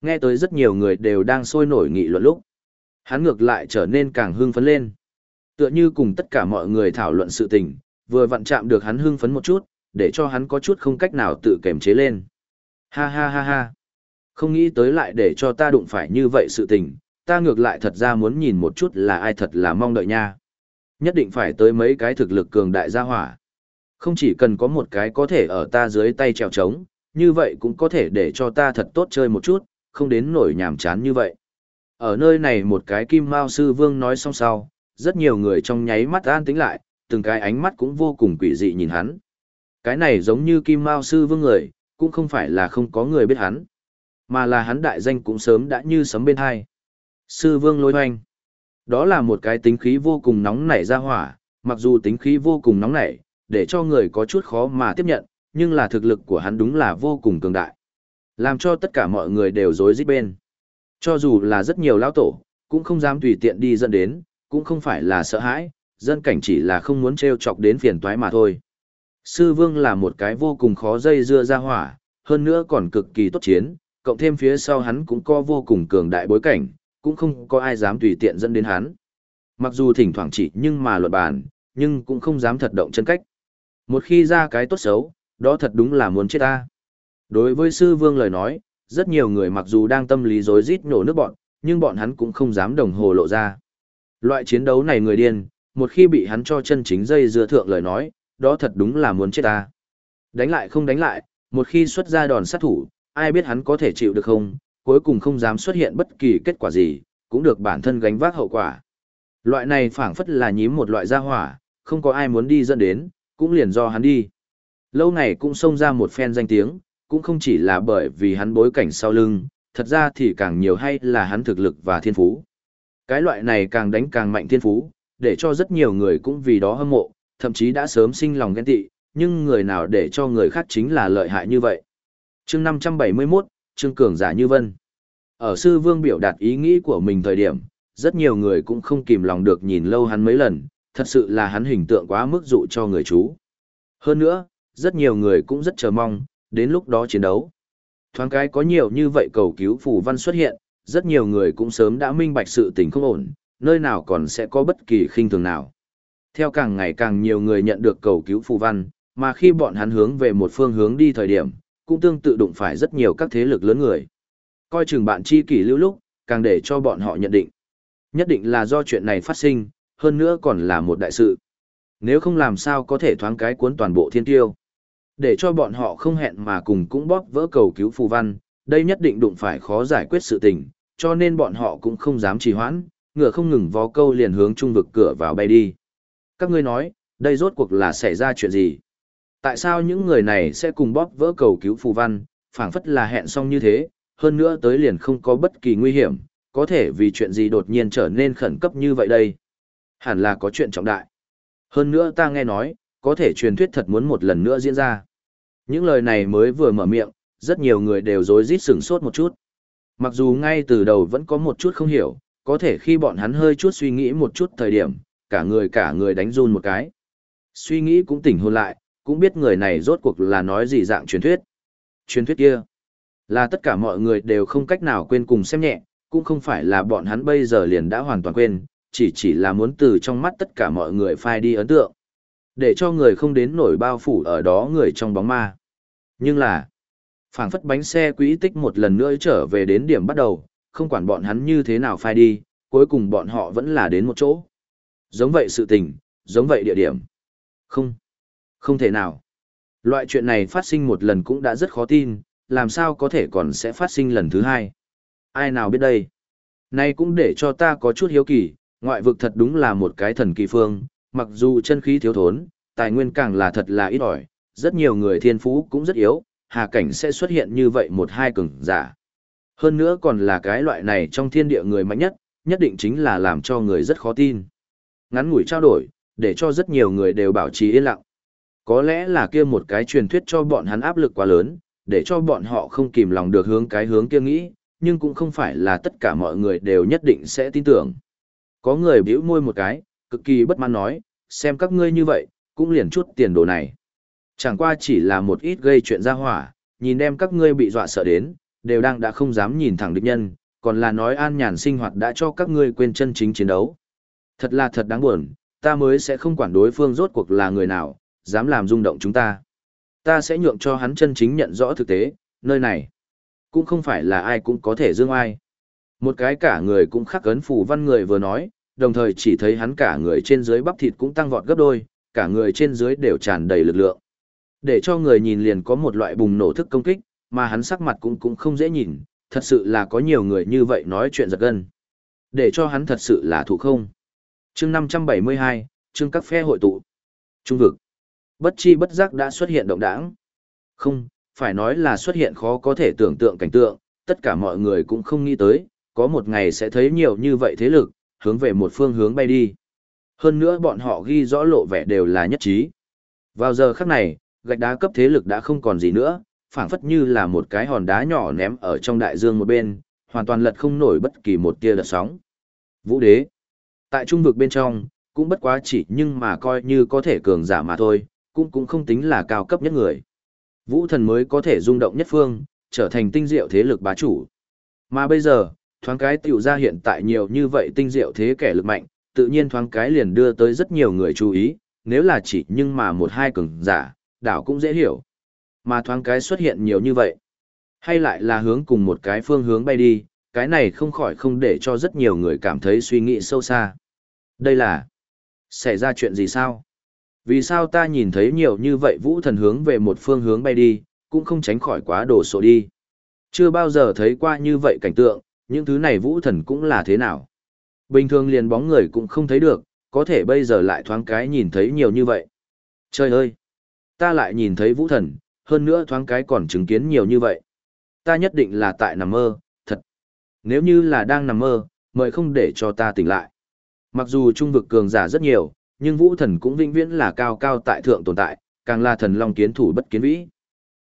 Nghe tới rất nhiều người đều đang sôi nổi nghị luận lúc. Hắn ngược lại trở nên càng hưng phấn lên. Tựa như cùng tất cả mọi người thảo luận sự tình, vừa vặn chạm được hắn hưng phấn một chút, để cho hắn có chút không cách nào tự kiềm chế lên. Ha ha ha ha. Không nghĩ tới lại để cho ta đụng phải như vậy sự tình, ta ngược lại thật ra muốn nhìn một chút là ai thật là mong đợi nha. Nhất định phải tới mấy cái thực lực cường đại gia hỏa. Không chỉ cần có một cái có thể ở ta dưới tay trèo trống, như vậy cũng có thể để cho ta thật tốt chơi một chút, không đến nổi nhàm chán như vậy. Ở nơi này một cái kim mao sư vương nói xong sau, rất nhiều người trong nháy mắt an tĩnh lại, từng cái ánh mắt cũng vô cùng quỷ dị nhìn hắn. Cái này giống như kim mao sư vương người, cũng không phải là không có người biết hắn, mà là hắn đại danh cũng sớm đã như sấm bên hai. Sư vương lôi hoanh. Đó là một cái tính khí vô cùng nóng nảy ra hỏa, mặc dù tính khí vô cùng nóng nảy, để cho người có chút khó mà tiếp nhận, nhưng là thực lực của hắn đúng là vô cùng cường đại. Làm cho tất cả mọi người đều rối rít bên. Cho dù là rất nhiều lão tổ, cũng không dám tùy tiện đi dẫn đến, cũng không phải là sợ hãi, dân cảnh chỉ là không muốn treo chọc đến phiền toái mà thôi. Sư vương là một cái vô cùng khó dây dưa ra hỏa, hơn nữa còn cực kỳ tốt chiến, cộng thêm phía sau hắn cũng có vô cùng cường đại bối cảnh, cũng không có ai dám tùy tiện dẫn đến hắn. Mặc dù thỉnh thoảng chỉ nhưng mà luận bàn, nhưng cũng không dám thật động chân cách. Một khi ra cái tốt xấu, đó thật đúng là muốn chết ta. Đối với sư vương lời nói, rất nhiều người mặc dù đang tâm lý rối rít nổ nước bọn, nhưng bọn hắn cũng không dám đồng hồ lộ ra. Loại chiến đấu này người điên, một khi bị hắn cho chân chính dây dưa thượng lời nói, đó thật đúng là muốn chết ta. Đánh lại không đánh lại, một khi xuất ra đòn sát thủ, ai biết hắn có thể chịu được không, cuối cùng không dám xuất hiện bất kỳ kết quả gì, cũng được bản thân gánh vác hậu quả. Loại này phảng phất là nhím một loại gia hỏa, không có ai muốn đi dẫn đến, cũng liền do hắn đi. Lâu này cũng xông ra một phen danh tiếng, cũng không chỉ là bởi vì hắn bối cảnh sau lưng, thật ra thì càng nhiều hay là hắn thực lực và thiên phú. Cái loại này càng đánh càng mạnh thiên phú, để cho rất nhiều người cũng vì đó hâm mộ, thậm chí đã sớm sinh lòng ghen tị, nhưng người nào để cho người khác chính là lợi hại như vậy. chương 571, Trương Cường giả như vân. Ở sư vương biểu đạt ý nghĩ của mình thời điểm, rất nhiều người cũng không kìm lòng được nhìn lâu hắn mấy lần, thật sự là hắn hình tượng quá mức dụ cho người chú. Hơn nữa, rất nhiều người cũng rất chờ mong, đến lúc đó chiến đấu. Thoáng cái có nhiều như vậy cầu cứu phù văn xuất hiện, rất nhiều người cũng sớm đã minh bạch sự tình không ổn, nơi nào còn sẽ có bất kỳ khinh thường nào. Theo càng ngày càng nhiều người nhận được cầu cứu phù văn, mà khi bọn hắn hướng về một phương hướng đi thời điểm, cũng tương tự đụng phải rất nhiều các thế lực lớn người. Coi chừng bạn chi kỷ lưu lúc, càng để cho bọn họ nhận định. Nhất định là do chuyện này phát sinh, hơn nữa còn là một đại sự. Nếu không làm sao có thể thoáng cái cuốn toàn bộ thiên tiêu. Để cho bọn họ không hẹn mà cùng cũng bóp vỡ cầu cứu phù văn, đây nhất định đụng phải khó giải quyết sự tình, cho nên bọn họ cũng không dám trì hoãn, ngựa không ngừng vó câu liền hướng trung vực cửa vào bay đi. Các ngươi nói, đây rốt cuộc là xảy ra chuyện gì? Tại sao những người này sẽ cùng bóp vỡ cầu cứu phù văn, phảng phất là hẹn xong như thế, hơn nữa tới liền không có bất kỳ nguy hiểm, có thể vì chuyện gì đột nhiên trở nên khẩn cấp như vậy đây? Hẳn là có chuyện trọng đại. Hơn nữa ta nghe nói, có thể truyền thuyết thật muốn một lần nữa diễn ra. Những lời này mới vừa mở miệng, rất nhiều người đều rối rít sửng sốt một chút. Mặc dù ngay từ đầu vẫn có một chút không hiểu, có thể khi bọn hắn hơi chút suy nghĩ một chút thời điểm, cả người cả người đánh run một cái. Suy nghĩ cũng tỉnh hồn lại, cũng biết người này rốt cuộc là nói gì dạng truyền thuyết. Truyền thuyết kia, là tất cả mọi người đều không cách nào quên cùng xem nhẹ, cũng không phải là bọn hắn bây giờ liền đã hoàn toàn quên, chỉ chỉ là muốn từ trong mắt tất cả mọi người phai đi ấn tượng. Để cho người không đến nổi bao phủ ở đó người trong bóng ma. Nhưng là, phảng phất bánh xe quỹ tích một lần nữa trở về đến điểm bắt đầu, không quản bọn hắn như thế nào phai đi, cuối cùng bọn họ vẫn là đến một chỗ. Giống vậy sự tình, giống vậy địa điểm. Không, không thể nào. Loại chuyện này phát sinh một lần cũng đã rất khó tin, làm sao có thể còn sẽ phát sinh lần thứ hai. Ai nào biết đây? Nay cũng để cho ta có chút hiếu kỳ, ngoại vực thật đúng là một cái thần kỳ phương, mặc dù chân khí thiếu thốn, tài nguyên càng là thật là ít ỏi, rất nhiều người thiên phú cũng rất yếu, hà cảnh sẽ xuất hiện như vậy một hai cường giả. Hơn nữa còn là cái loại này trong thiên địa người mạnh nhất, nhất định chính là làm cho người rất khó tin. Ngắn ngủi trao đổi, để cho rất nhiều người đều bảo trì yên lặng. Có lẽ là kia một cái truyền thuyết cho bọn hắn áp lực quá lớn, để cho bọn họ không kìm lòng được hướng cái hướng kia nghĩ, nhưng cũng không phải là tất cả mọi người đều nhất định sẽ tin tưởng. Có người bĩu môi một cái, cực kỳ bất mãn nói, xem các ngươi như vậy, cũng liền chút tiền đồ này. Chẳng qua chỉ là một ít gây chuyện ra hỏa, nhìn đem các ngươi bị dọa sợ đến, đều đang đã không dám nhìn thẳng địch nhân, còn là nói an nhàn sinh hoạt đã cho các ngươi quên chân chính chiến đấu. Thật là thật đáng buồn, ta mới sẽ không quản đối phương rốt cuộc là người nào, dám làm rung động chúng ta. Ta sẽ nhượng cho hắn chân chính nhận rõ thực tế, nơi này cũng không phải là ai cũng có thể dương ai. Một cái cả người cũng khắc ấn phù văn người vừa nói, đồng thời chỉ thấy hắn cả người trên dưới bắp thịt cũng tăng vọt gấp đôi, cả người trên dưới đều tràn đầy lực lượng. Để cho người nhìn liền có một loại bùng nổ thức công kích, mà hắn sắc mặt cũng cũng không dễ nhìn, thật sự là có nhiều người như vậy nói chuyện giật gân. Để cho hắn thật sự là thủ không. chương 572, chương các phe hội tụ. Trung vực. Bất chi bất giác đã xuất hiện động đảng. Không, phải nói là xuất hiện khó có thể tưởng tượng cảnh tượng, tất cả mọi người cũng không nghĩ tới, có một ngày sẽ thấy nhiều như vậy thế lực, hướng về một phương hướng bay đi. Hơn nữa bọn họ ghi rõ lộ vẻ đều là nhất trí. Vào giờ khắc này, gạch đá cấp thế lực đã không còn gì nữa, phảng phất như là một cái hòn đá nhỏ ném ở trong đại dương một bên, hoàn toàn lật không nổi bất kỳ một tia đợt sóng. Vũ đế. Tại trung vực bên trong, cũng bất quá chỉ nhưng mà coi như có thể cường giả mà thôi, cũng cũng không tính là cao cấp nhất người. Vũ thần mới có thể rung động nhất phương, trở thành tinh diệu thế lực bá chủ. Mà bây giờ, thoáng cái tiểu ra hiện tại nhiều như vậy tinh diệu thế kẻ lực mạnh, tự nhiên thoáng cái liền đưa tới rất nhiều người chú ý, nếu là chỉ nhưng mà một hai cường giả, đảo cũng dễ hiểu. Mà thoáng cái xuất hiện nhiều như vậy, hay lại là hướng cùng một cái phương hướng bay đi, cái này không khỏi không để cho rất nhiều người cảm thấy suy nghĩ sâu xa. Đây là, xảy ra chuyện gì sao? Vì sao ta nhìn thấy nhiều như vậy vũ thần hướng về một phương hướng bay đi, cũng không tránh khỏi quá đổ sổ đi. Chưa bao giờ thấy qua như vậy cảnh tượng, những thứ này vũ thần cũng là thế nào. Bình thường liền bóng người cũng không thấy được, có thể bây giờ lại thoáng cái nhìn thấy nhiều như vậy. Trời ơi! Ta lại nhìn thấy vũ thần, hơn nữa thoáng cái còn chứng kiến nhiều như vậy. Ta nhất định là tại nằm mơ, thật. Nếu như là đang nằm mơ, mời không để cho ta tỉnh lại. Mặc dù trung vực cường giả rất nhiều, nhưng vũ thần cũng vĩnh viễn là cao cao tại thượng tồn tại, càng là thần long kiến thủ bất kiến vĩ.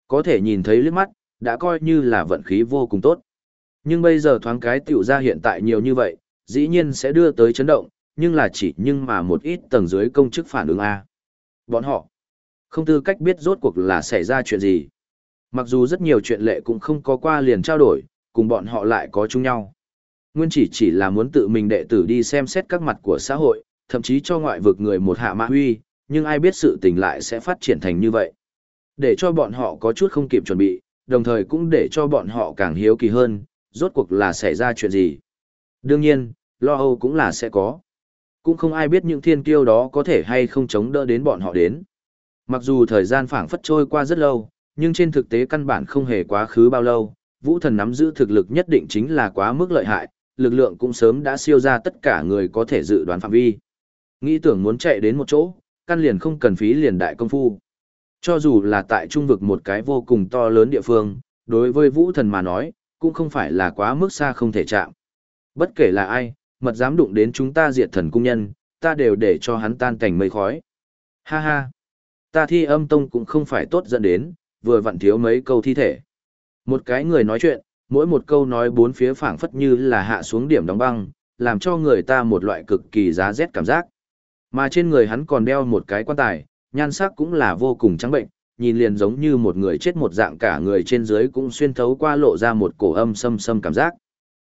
Có thể nhìn thấy liếc mắt, đã coi như là vận khí vô cùng tốt. Nhưng bây giờ thoáng cái tiểu ra hiện tại nhiều như vậy, dĩ nhiên sẽ đưa tới chấn động, nhưng là chỉ nhưng mà một ít tầng dưới công chức phản ứng A. Bọn họ không tư cách biết rốt cuộc là xảy ra chuyện gì. Mặc dù rất nhiều chuyện lệ cũng không có qua liền trao đổi, cùng bọn họ lại có chung nhau. Nguyên chỉ chỉ là muốn tự mình đệ tử đi xem xét các mặt của xã hội, thậm chí cho ngoại vực người một hạ mã huy, nhưng ai biết sự tình lại sẽ phát triển thành như vậy. Để cho bọn họ có chút không kịp chuẩn bị, đồng thời cũng để cho bọn họ càng hiếu kỳ hơn, rốt cuộc là xảy ra chuyện gì. Đương nhiên, lo âu cũng là sẽ có. Cũng không ai biết những thiên kiêu đó có thể hay không chống đỡ đến bọn họ đến. Mặc dù thời gian phảng phất trôi qua rất lâu, nhưng trên thực tế căn bản không hề quá khứ bao lâu, vũ thần nắm giữ thực lực nhất định chính là quá mức lợi hại, lực lượng cũng sớm đã siêu ra tất cả người có thể dự đoán phạm vi. Nghĩ tưởng muốn chạy đến một chỗ, căn liền không cần phí liền đại công phu. Cho dù là tại trung vực một cái vô cùng to lớn địa phương, đối với vũ thần mà nói, cũng không phải là quá mức xa không thể chạm. Bất kể là ai, mật dám đụng đến chúng ta diệt thần cung nhân, ta đều để cho hắn tan cảnh mây khói. Ha ha, ta thi âm tông cũng không phải tốt dẫn đến, vừa vặn thiếu mấy câu thi thể. Một cái người nói chuyện, mỗi một câu nói bốn phía phảng phất như là hạ xuống điểm đóng băng, làm cho người ta một loại cực kỳ giá rét cảm giác. Mà trên người hắn còn đeo một cái quan tài, nhan sắc cũng là vô cùng trắng bệnh, nhìn liền giống như một người chết một dạng cả người trên dưới cũng xuyên thấu qua lộ ra một cổ âm xâm xâm cảm giác.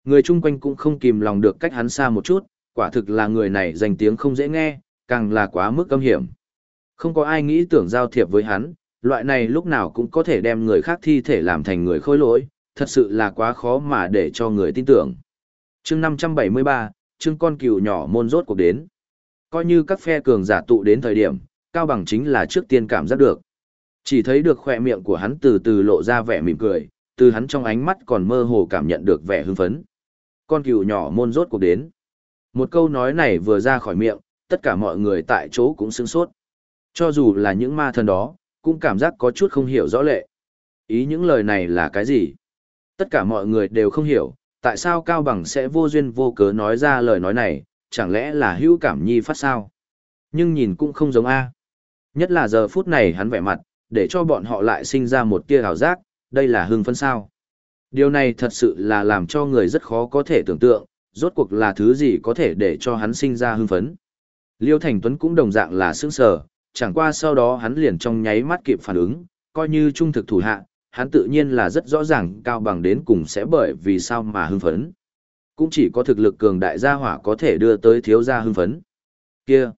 Người chung quanh cũng không kìm lòng được cách hắn xa một chút, quả thực là người này danh tiếng không dễ nghe, càng là quá mức âm hiểm. Không có ai nghĩ tưởng giao thiệp với hắn, loại này lúc nào cũng có thể đem người khác thi thể làm thành người khôi lỗi, thật sự là quá khó mà để cho người tin tưởng. chương 573, chương con cừu nhỏ môn rốt cuộc đến. Coi như các phe cường giả tụ đến thời điểm, Cao Bằng chính là trước tiên cảm giác được. Chỉ thấy được khỏe miệng của hắn từ từ lộ ra vẻ mỉm cười, từ hắn trong ánh mắt còn mơ hồ cảm nhận được vẻ hưng phấn. Con cừu nhỏ môn rốt cuộc đến. Một câu nói này vừa ra khỏi miệng, tất cả mọi người tại chỗ cũng sững sốt. Cho dù là những ma thần đó, cũng cảm giác có chút không hiểu rõ lệ. Ý những lời này là cái gì? Tất cả mọi người đều không hiểu, tại sao Cao Bằng sẽ vô duyên vô cớ nói ra lời nói này, chẳng lẽ là hữu cảm nhi phát sao? Nhưng nhìn cũng không giống A. Nhất là giờ phút này hắn vẻ mặt, để cho bọn họ lại sinh ra một tia hào giác, đây là hưng phân sao. Điều này thật sự là làm cho người rất khó có thể tưởng tượng, rốt cuộc là thứ gì có thể để cho hắn sinh ra hưng phấn. Liêu Thành Tuấn cũng đồng dạng là sững sờ, chẳng qua sau đó hắn liền trong nháy mắt kịp phản ứng, coi như trung thực thủ hạ, hắn tự nhiên là rất rõ ràng cao bằng đến cùng sẽ bởi vì sao mà hưng phấn. Cũng chỉ có thực lực cường đại gia hỏa có thể đưa tới thiếu gia hưng phấn. Kia!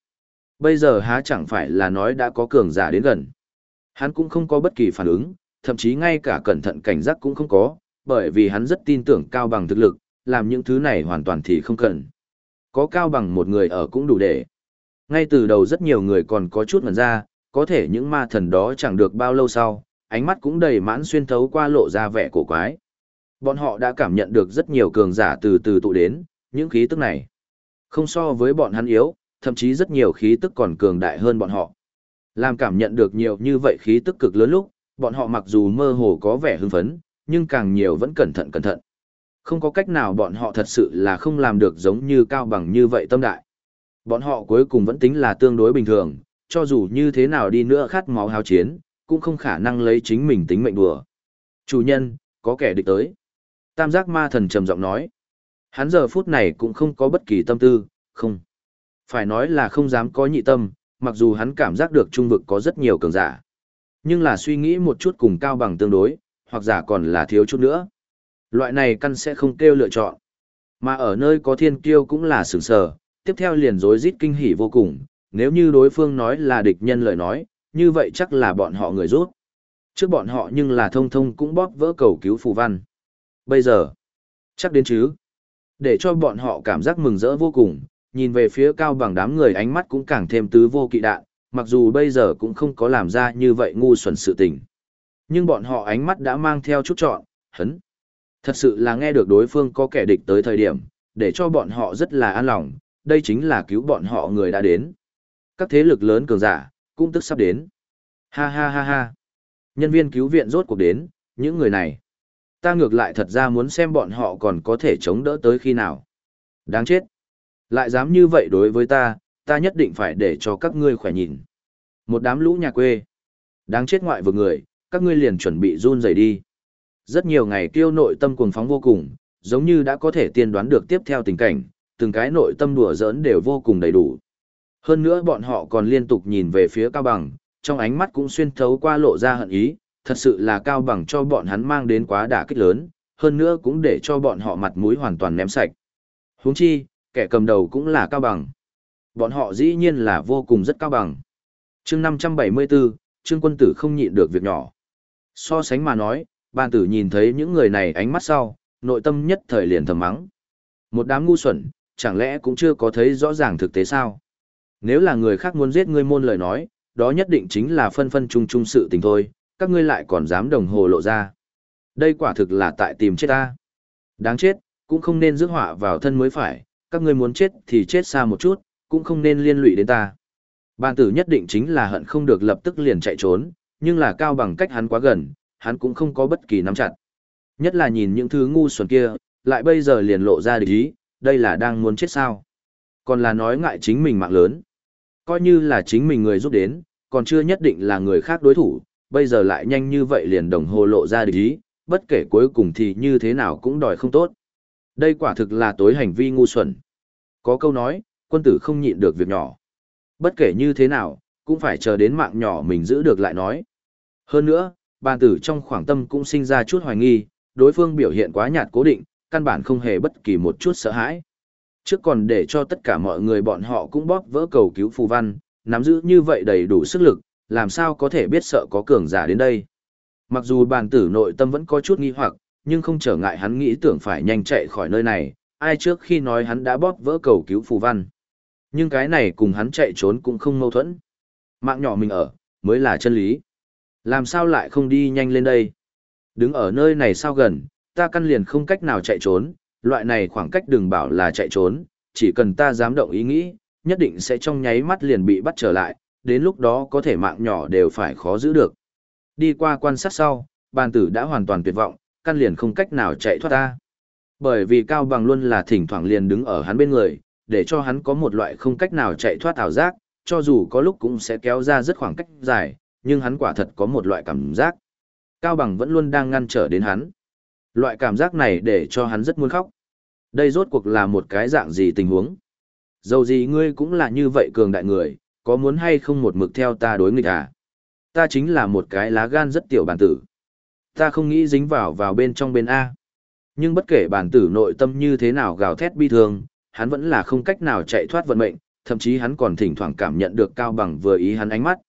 Bây giờ há chẳng phải là nói đã có cường giả đến gần. Hắn cũng không có bất kỳ phản ứng, thậm chí ngay cả cẩn thận cảnh giác cũng không có, bởi vì hắn rất tin tưởng cao bằng thực lực, làm những thứ này hoàn toàn thì không cần. Có cao bằng một người ở cũng đủ để. Ngay từ đầu rất nhiều người còn có chút ngần ra, có thể những ma thần đó chẳng được bao lâu sau, ánh mắt cũng đầy mãn xuyên thấu qua lộ ra vẻ cổ quái. Bọn họ đã cảm nhận được rất nhiều cường giả từ từ tụ đến, những khí tức này. Không so với bọn hắn yếu, thậm chí rất nhiều khí tức còn cường đại hơn bọn họ. Làm cảm nhận được nhiều như vậy khí tức cực lớn lúc, bọn họ mặc dù mơ hồ có vẻ hưng phấn, nhưng càng nhiều vẫn cẩn thận cẩn thận. Không có cách nào bọn họ thật sự là không làm được giống như cao bằng như vậy tâm đại. Bọn họ cuối cùng vẫn tính là tương đối bình thường, cho dù như thế nào đi nữa khát máu hao chiến, cũng không khả năng lấy chính mình tính mệnh đùa. Chủ nhân, có kẻ địch tới. Tam giác ma thần trầm giọng nói. Hắn giờ phút này cũng không có bất kỳ tâm tư, không. Phải nói là không dám có nhị tâm, mặc dù hắn cảm giác được trung vực có rất nhiều cường giả. Nhưng là suy nghĩ một chút cùng cao bằng tương đối, hoặc giả còn là thiếu chút nữa. Loại này căn sẽ không kêu lựa chọn. Mà ở nơi có thiên kiêu cũng là sửng sờ, tiếp theo liền rối rít kinh hỉ vô cùng, nếu như đối phương nói là địch nhân lời nói, như vậy chắc là bọn họ người rút. Trước bọn họ nhưng là thông thông cũng bóp vỡ cầu cứu phù văn. Bây giờ, chắc đến chứ. Để cho bọn họ cảm giác mừng rỡ vô cùng, nhìn về phía cao bằng đám người ánh mắt cũng càng thêm tứ vô kỵ đạn, mặc dù bây giờ cũng không có làm ra như vậy ngu xuẩn sự tình. Nhưng bọn họ ánh mắt đã mang theo chút trọn, hấn. Thật sự là nghe được đối phương có kẻ địch tới thời điểm, để cho bọn họ rất là an lòng, đây chính là cứu bọn họ người đã đến. Các thế lực lớn cường giả, cũng tức sắp đến. Ha ha ha ha. Nhân viên cứu viện rốt cuộc đến, những người này. Ta ngược lại thật ra muốn xem bọn họ còn có thể chống đỡ tới khi nào. Đáng chết. Lại dám như vậy đối với ta, ta nhất định phải để cho các ngươi khỏe nhìn. Một đám lũ nhà quê. Đáng chết ngoại vừa người, các ngươi liền chuẩn bị run rẩy đi. Rất nhiều ngày kiêu nội tâm cuồng phóng vô cùng, giống như đã có thể tiên đoán được tiếp theo tình cảnh, từng cái nội tâm đùa giỡn đều vô cùng đầy đủ. Hơn nữa bọn họ còn liên tục nhìn về phía Cao Bằng, trong ánh mắt cũng xuyên thấu qua lộ ra hận ý, thật sự là Cao Bằng cho bọn hắn mang đến quá đả kích lớn, hơn nữa cũng để cho bọn họ mặt mũi hoàn toàn ném sạch. Huống chi, kẻ cầm đầu cũng là Cao Bằng. Bọn họ dĩ nhiên là vô cùng rất cao bằng. chương 574, Trương quân tử không nhịn được việc nhỏ. So sánh mà nói, ban tử nhìn thấy những người này ánh mắt sau, nội tâm nhất thời liền thầm mắng. Một đám ngu xuẩn, chẳng lẽ cũng chưa có thấy rõ ràng thực tế sao? Nếu là người khác muốn giết ngươi môn lời nói, đó nhất định chính là phân phân chung chung sự tình thôi, các ngươi lại còn dám đồng hồ lộ ra. Đây quả thực là tại tìm chết ta. Đáng chết, cũng không nên rước họa vào thân mới phải, các ngươi muốn chết thì chết xa một chút, cũng không nên liên lụy đến ta. Bàn tử nhất định chính là hận không được lập tức liền chạy trốn, nhưng là cao bằng cách hắn quá gần, hắn cũng không có bất kỳ nắm chặt. Nhất là nhìn những thứ ngu xuẩn kia, lại bây giờ liền lộ ra địch ý, đây là đang muốn chết sao. Còn là nói ngại chính mình mạng lớn. Coi như là chính mình người giúp đến, còn chưa nhất định là người khác đối thủ, bây giờ lại nhanh như vậy liền đồng hồ lộ ra địch ý, bất kể cuối cùng thì như thế nào cũng đòi không tốt. Đây quả thực là tối hành vi ngu xuẩn. Có câu nói, quân tử không nhịn được việc nhỏ. Bất kể như thế nào, cũng phải chờ đến mạng nhỏ mình giữ được lại nói. Hơn nữa, bàn tử trong khoảng tâm cũng sinh ra chút hoài nghi, đối phương biểu hiện quá nhạt cố định, căn bản không hề bất kỳ một chút sợ hãi. Trước còn để cho tất cả mọi người bọn họ cũng bóp vỡ cầu cứu phù văn, nắm giữ như vậy đầy đủ sức lực, làm sao có thể biết sợ có cường giả đến đây. Mặc dù bàn tử nội tâm vẫn có chút nghi hoặc, nhưng không trở ngại hắn nghĩ tưởng phải nhanh chạy khỏi nơi này, ai trước khi nói hắn đã bóp vỡ cầu cứu phù văn. Nhưng cái này cùng hắn chạy trốn cũng không mâu thuẫn. Mạng nhỏ mình ở, mới là chân lý. Làm sao lại không đi nhanh lên đây? Đứng ở nơi này sao gần, ta căn liền không cách nào chạy trốn, loại này khoảng cách đừng bảo là chạy trốn, chỉ cần ta dám động ý nghĩ, nhất định sẽ trong nháy mắt liền bị bắt trở lại, đến lúc đó có thể mạng nhỏ đều phải khó giữ được. Đi qua quan sát sau, bàn tử đã hoàn toàn tuyệt vọng, căn liền không cách nào chạy thoát ta. Bởi vì Cao Bằng luôn là thỉnh thoảng liền đứng ở hắn bên người, để cho hắn có một loại không cách nào chạy thoát ảo giác, cho dù có lúc cũng sẽ kéo ra rất khoảng cách dài, nhưng hắn quả thật có một loại cảm giác. Cao Bằng vẫn luôn đang ngăn trở đến hắn. Loại cảm giác này để cho hắn rất muốn khóc. Đây rốt cuộc là một cái dạng gì tình huống? Dầu gì ngươi cũng là như vậy cường đại người, có muốn hay không một mực theo ta đối nghịch à? Ta chính là một cái lá gan rất tiểu bản tử. Ta không nghĩ dính vào vào bên trong bên A. Nhưng bất kể bản tử nội tâm như thế nào gào thét bi thương, hắn vẫn là không cách nào chạy thoát vận mệnh, thậm chí hắn còn thỉnh thoảng cảm nhận được cao bằng vừa ý hắn ánh mắt.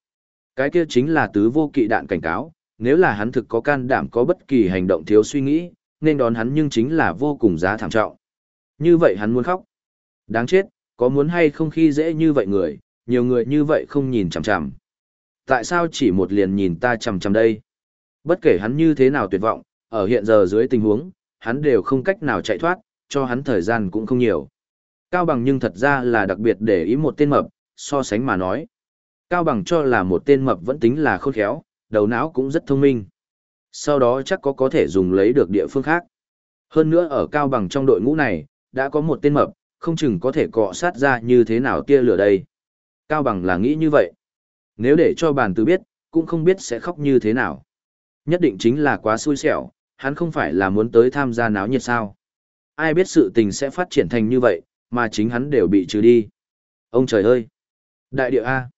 Cái kia chính là tứ vô kỵ đạn cảnh cáo, nếu là hắn thực có can đảm có bất kỳ hành động thiếu suy nghĩ, nên đón hắn nhưng chính là vô cùng giá thảm trọng. Như vậy hắn muốn khóc. Đáng chết, có muốn hay không khi dễ như vậy người, nhiều người như vậy không nhìn chằm chằm. Tại sao chỉ một liền nhìn ta chằm chằm đây? Bất kể hắn như thế nào tuyệt vọng, ở hiện giờ dưới tình huống, hắn đều không cách nào chạy thoát, cho hắn thời gian cũng không nhiều. Cao Bằng nhưng thật ra là đặc biệt để ý một tên mập, so sánh mà nói. Cao Bằng cho là một tên mập vẫn tính là khôn khéo, đầu não cũng rất thông minh. Sau đó chắc có có thể dùng lấy được địa phương khác. Hơn nữa ở Cao Bằng trong đội ngũ này, đã có một tên mập, không chừng có thể cọ sát ra như thế nào tia lửa đây. Cao Bằng là nghĩ như vậy. Nếu để cho bàn tử biết, cũng không biết sẽ khóc như thế nào. Nhất định chính là quá xui xẻo, hắn không phải là muốn tới tham gia náo nhiệt sao. Ai biết sự tình sẽ phát triển thành như vậy, mà chính hắn đều bị trừ đi. Ông trời ơi! Đại địa A!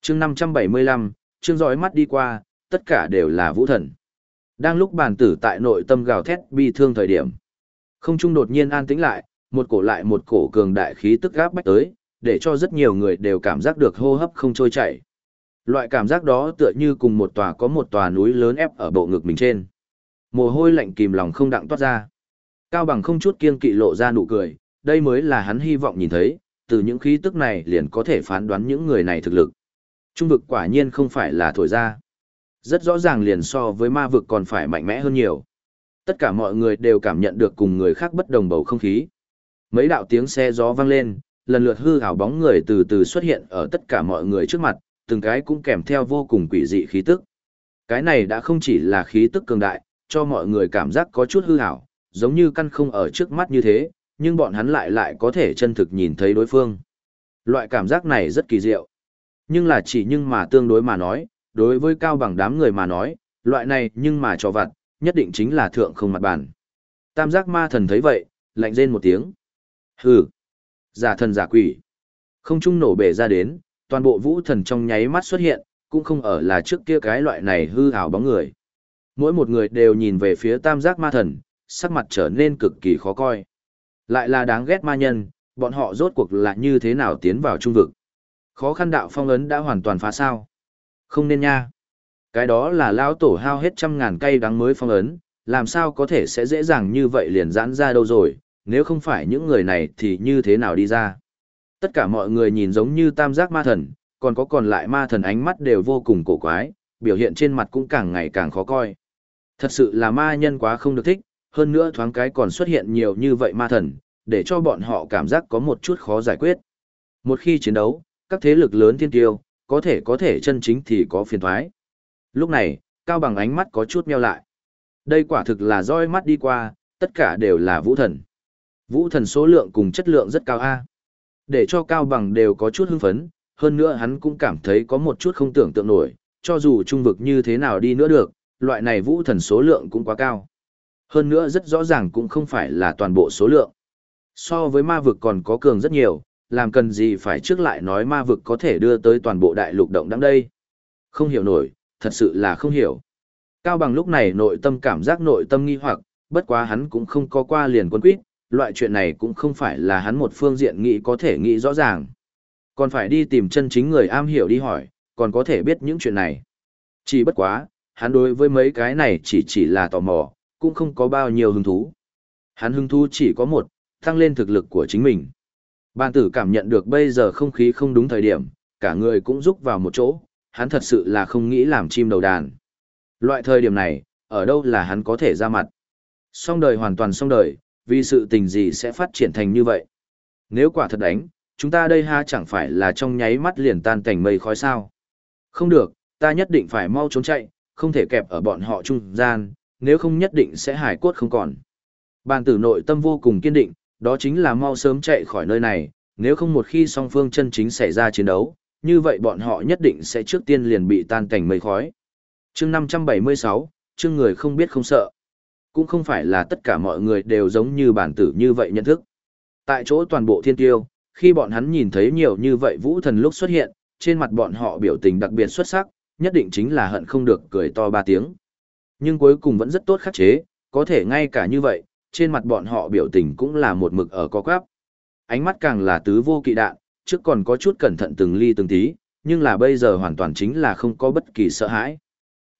chương 575, chương dõi mắt đi qua, tất cả đều là vũ thần. Đang lúc bàn tử tại nội tâm gào thét bi thương thời điểm. Không trung đột nhiên an tĩnh lại, một cổ lại một cổ cường đại khí tức gáp bách tới, để cho rất nhiều người đều cảm giác được hô hấp không trôi chảy. Loại cảm giác đó tựa như cùng một tòa có một tòa núi lớn ép ở bộ ngực mình trên. Mồ hôi lạnh kìm lòng không đặng toát ra. Cao bằng không chút kiên kỵ lộ ra nụ cười, đây mới là hắn hy vọng nhìn thấy, từ những khí tức này liền có thể phán đoán những người này thực lực. Trung vực quả nhiên không phải là thổi ra. Rất rõ ràng liền so với ma vực còn phải mạnh mẽ hơn nhiều. Tất cả mọi người đều cảm nhận được cùng người khác bất đồng bầu không khí. Mấy đạo tiếng xe gió vang lên, lần lượt hư ảo bóng người từ từ xuất hiện ở tất cả mọi người trước mặt, từng cái cũng kèm theo vô cùng quỷ dị khí tức. Cái này đã không chỉ là khí tức cường đại, cho mọi người cảm giác có chút hư ảo, giống như căn không ở trước mắt như thế, nhưng bọn hắn lại lại có thể chân thực nhìn thấy đối phương. Loại cảm giác này rất kỳ diệu. Nhưng là chỉ nhưng mà tương đối mà nói, đối với cao bằng đám người mà nói, loại này nhưng mà cho vặt, nhất định chính là thượng không mặt bản. Tam giác ma thần thấy vậy, lạnh rên một tiếng. Hừ, giả thần giả quỷ. Không trung nổ bể ra đến, toàn bộ vũ thần trong nháy mắt xuất hiện, cũng không ở là trước kia cái loại này hư ảo bóng người. Mỗi một người đều nhìn về phía tam giác ma thần, sắc mặt trở nên cực kỳ khó coi. Lại là đáng ghét ma nhân, Bọn họ rốt cuộc là như thế nào tiến vào trung vực? Khó khăn đạo phong ấn đã hoàn toàn phá sao? Không nên nha. Cái đó là lão tổ hao hết trăm ngàn cây đắng mới phong ấn, làm sao có thể sẽ dễ dàng như vậy liền giãn ra đâu rồi, nếu không phải những người này thì như thế nào đi ra. Tất cả mọi người nhìn giống như tam giác ma thần, còn có còn lại ma thần ánh mắt đều vô cùng cổ quái, biểu hiện trên mặt cũng càng ngày càng khó coi. Thật sự là ma nhân quá không được thích, hơn nữa thoáng cái còn xuất hiện nhiều như vậy ma thần, để cho bọn họ cảm giác có một chút khó giải quyết. Một khi chiến đấu, các thế lực lớn thiên tiêu, có thể có thể chân chính thì có phiền thoái. Lúc này, Cao Bằng ánh mắt có chút meo lại. Đây quả thực là roi mắt đi qua, tất cả đều là vũ thần. Vũ thần số lượng cùng chất lượng rất cao A. Để cho Cao Bằng đều có chút hưng phấn, hơn nữa hắn cũng cảm thấy có một chút không tưởng tượng nổi, cho dù trung vực như thế nào đi nữa được, loại này vũ thần số lượng cũng quá cao. Hơn nữa rất rõ ràng cũng không phải là toàn bộ số lượng. So với ma vực còn có cường rất nhiều, làm cần gì phải trước lại nói ma vực có thể đưa tới toàn bộ đại lục động đăng đây. Không hiểu nổi, thật sự là không hiểu. Cao bằng lúc này nội tâm cảm giác nội tâm nghi hoặc, bất quá hắn cũng không có qua liền quân quyết, loại chuyện này cũng không phải là hắn một phương diện nghĩ có thể nghĩ rõ ràng. Còn phải đi tìm chân chính người am hiểu đi hỏi, còn có thể biết những chuyện này. Chỉ bất quá, hắn đối với mấy cái này chỉ chỉ là tò mò, cũng không có bao nhiêu hứng thú. Hắn hứng thú chỉ có một, tăng lên thực lực của chính mình. Bàn tử cảm nhận được bây giờ không khí không đúng thời điểm, cả người cũng rúc vào một chỗ, hắn thật sự là không nghĩ làm chim đầu đàn. Loại thời điểm này, ở đâu là hắn có thể ra mặt. Song đời hoàn toàn song đời, vì sự tình gì sẽ phát triển thành như vậy. Nếu quả thật đánh, chúng ta đây ha chẳng phải là trong nháy mắt liền tan cảnh mây khói sao. Không được, ta nhất định phải mau trốn chạy, không thể kẹp ở bọn họ trung gian, nếu không nhất định sẽ hải cốt không còn. Bàn tử nội tâm vô cùng kiên định, đó chính là mau sớm chạy khỏi nơi này, nếu không một khi song phương chân chính xảy ra chiến đấu, như vậy bọn họ nhất định sẽ trước tiên liền bị tan cảnh mây khói. chương 576, chương người không biết không sợ. Cũng không phải là tất cả mọi người đều giống như bản tử như vậy nhận thức. Tại chỗ toàn bộ thiên tiêu, khi bọn hắn nhìn thấy nhiều như vậy vũ thần lúc xuất hiện, trên mặt bọn họ biểu tình đặc biệt xuất sắc, nhất định chính là hận không được cười to ba tiếng. Nhưng cuối cùng vẫn rất tốt khắc chế, có thể ngay cả như vậy, trên mặt bọn họ biểu tình cũng là một mực ở có quắp. Ánh mắt càng là tứ vô kỵ đạn, trước còn có chút cẩn thận từng ly từng tí, nhưng là bây giờ hoàn toàn chính là không có bất kỳ sợ hãi.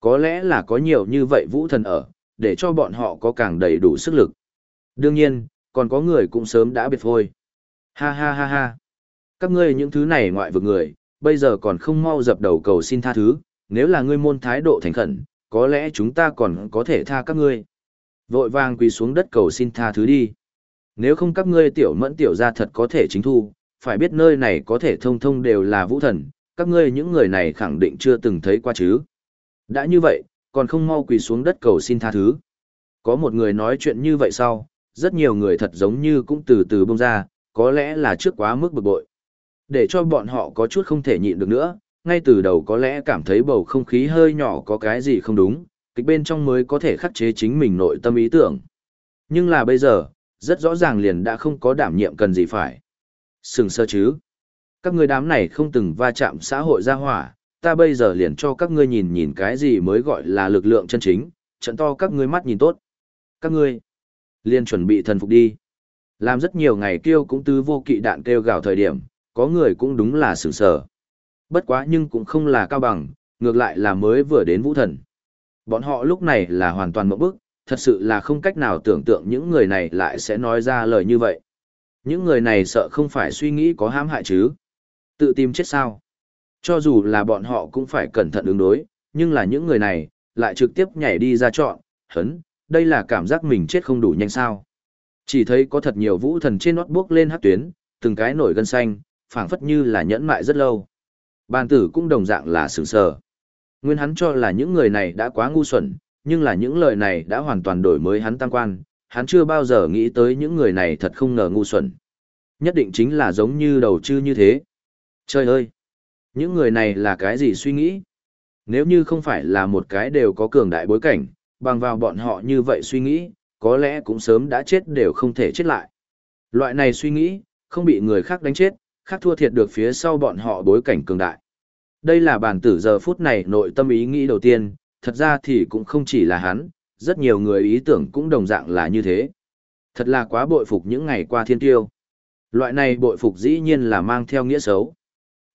Có lẽ là có nhiều như vậy vũ thần ở, để cho bọn họ có càng đầy đủ sức lực. Đương nhiên, còn có người cũng sớm đã biệt phôi. Ha ha ha ha. Các ngươi những thứ này ngoại vực người, bây giờ còn không mau dập đầu cầu xin tha thứ, nếu là ngươi môn thái độ thành khẩn, có lẽ chúng ta còn có thể tha các ngươi. Vội vàng quỳ xuống đất cầu xin tha thứ đi. Nếu không các ngươi tiểu mẫn tiểu ra thật có thể chính thu, phải biết nơi này có thể thông thông đều là vũ thần, các ngươi những người này khẳng định chưa từng thấy qua chứ. Đã như vậy, còn không mau quỳ xuống đất cầu xin tha thứ. Có một người nói chuyện như vậy sau, rất nhiều người thật giống như cũng từ từ bông ra, có lẽ là trước quá mức bực bội. Để cho bọn họ có chút không thể nhịn được nữa, ngay từ đầu có lẽ cảm thấy bầu không khí hơi nhỏ có cái gì không đúng, kịch bên trong mới có thể khắc chế chính mình nội tâm ý tưởng. Nhưng là bây giờ, rất rõ ràng liền đã không có đảm nhiệm cần gì phải. Sừng sơ chứ. Các ngươi đám này không từng va chạm xã hội gia hỏa, ta bây giờ liền cho các ngươi nhìn nhìn cái gì mới gọi là lực lượng chân chính, trận to các ngươi mắt nhìn tốt. Các ngươi, liền chuẩn bị thần phục đi. Làm rất nhiều ngày kêu cũng tứ vô kỵ đạn kêu gào thời điểm, có người cũng đúng là sử sờ. Bất quá nhưng cũng không là cao bằng, ngược lại là mới vừa đến vũ thần. Bọn họ lúc này là hoàn toàn mộng bức, thật sự là không cách nào tưởng tượng những người này lại sẽ nói ra lời như vậy. Những người này sợ không phải suy nghĩ có hãm hại chứ. Tự tìm chết sao. Cho dù là bọn họ cũng phải cẩn thận ứng đối, nhưng là những người này, lại trực tiếp nhảy đi ra chọn, hấn, đây là cảm giác mình chết không đủ nhanh sao. Chỉ thấy có thật nhiều vũ thần trên nót bước lên hát tuyến, từng cái nổi gân xanh, phảng phất như là nhẫn mại rất lâu. Bàn tử cũng đồng dạng là sử sờ. Nguyên hắn cho là những người này đã quá ngu xuẩn, nhưng là những lời này đã hoàn toàn đổi mới hắn tăng quan, hắn chưa bao giờ nghĩ tới những người này thật không ngờ ngu xuẩn. Nhất định chính là giống như đầu chư như thế. Trời ơi! Những người này là cái gì suy nghĩ? Nếu như không phải là một cái đều có cường đại bối cảnh, bằng vào bọn họ như vậy suy nghĩ, có lẽ cũng sớm đã chết đều không thể chết lại. Loại này suy nghĩ, không bị người khác đánh chết, khác thua thiệt được phía sau bọn họ bối cảnh cường đại. Đây là bản tử giờ phút này nội tâm ý nghĩ đầu tiên, thật ra thì cũng không chỉ là hắn, rất nhiều người ý tưởng cũng đồng dạng là như thế. Thật là quá bội phục những ngày qua thiên tiêu. Loại này bội phục dĩ nhiên là mang theo nghĩa xấu.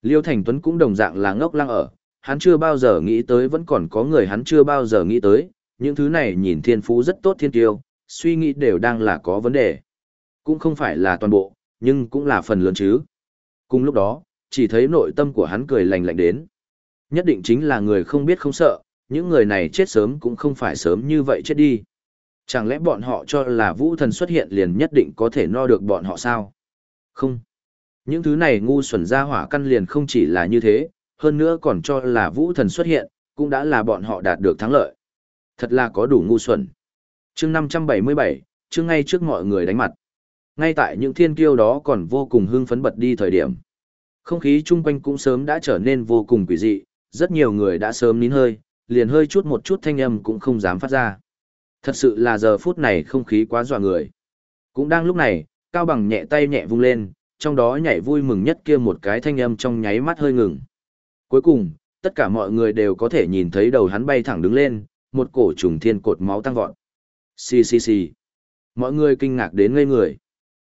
Liêu Thành Tuấn cũng đồng dạng là ngốc lăng ở, hắn chưa bao giờ nghĩ tới vẫn còn có người hắn chưa bao giờ nghĩ tới, những thứ này nhìn thiên phú rất tốt thiên tiêu, suy nghĩ đều đang là có vấn đề. Cũng không phải là toàn bộ, nhưng cũng là phần lớn chứ. Cùng lúc đó, chỉ thấy nội tâm của hắn cười lành lạnh đến. Nhất định chính là người không biết không sợ, những người này chết sớm cũng không phải sớm như vậy chết đi. Chẳng lẽ bọn họ cho là vũ thần xuất hiện liền nhất định có thể no được bọn họ sao? Không. Những thứ này ngu xuẩn ra hỏa căn liền không chỉ là như thế, hơn nữa còn cho là vũ thần xuất hiện, cũng đã là bọn họ đạt được thắng lợi. Thật là có đủ ngu xuẩn. chương 577, chương ngay trước mọi người đánh mặt. Ngay tại những thiên kiêu đó còn vô cùng hưng phấn bật đi thời điểm. Không khí chung quanh cũng sớm đã trở nên vô cùng quỷ dị, rất nhiều người đã sớm nín hơi, liền hơi chút một chút thanh âm cũng không dám phát ra. Thật sự là giờ phút này không khí quá dọa người. Cũng đang lúc này, Cao Bằng nhẹ tay nhẹ vung lên, trong đó nhảy vui mừng nhất kia một cái thanh âm trong nháy mắt hơi ngừng. Cuối cùng, tất cả mọi người đều có thể nhìn thấy đầu hắn bay thẳng đứng lên, một cổ trùng thiên cột máu tăng vọt. Xì xì xì. Mọi người kinh ngạc đến ngây người.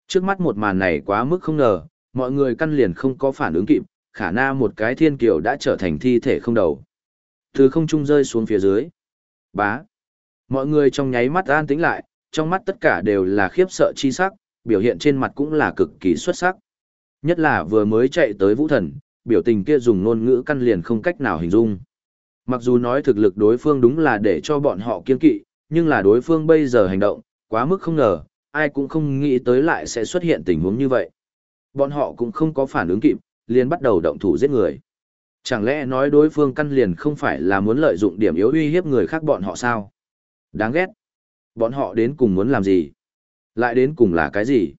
Trước mắt một màn này quá mức không ngờ, mọi người căn liền không có phản ứng kịp, khả năng một cái thiên kiều đã trở thành thi thể không đầu. Từ không trung rơi xuống phía dưới. Bá. Mọi người trong nháy mắt an tĩnh lại, trong mắt tất cả đều là khiếp sợ chi sắc, biểu hiện trên mặt cũng là cực kỳ xuất sắc. Nhất là vừa mới chạy tới vũ thần, biểu tình kia dùng ngôn ngữ căn liền không cách nào hình dung. Mặc dù nói thực lực đối phương đúng là để cho bọn họ kiên kỵ, nhưng là đối phương bây giờ hành động, quá mức không ngờ, ai cũng không nghĩ tới lại sẽ xuất hiện tình huống như vậy. Bọn họ cũng không có phản ứng kịp, liền bắt đầu động thủ giết người. Chẳng lẽ nói đối phương căn liền không phải là muốn lợi dụng điểm yếu uy hiếp người khác bọn họ sao? Đáng ghét. Bọn họ đến cùng muốn làm gì? Lại đến cùng là cái gì?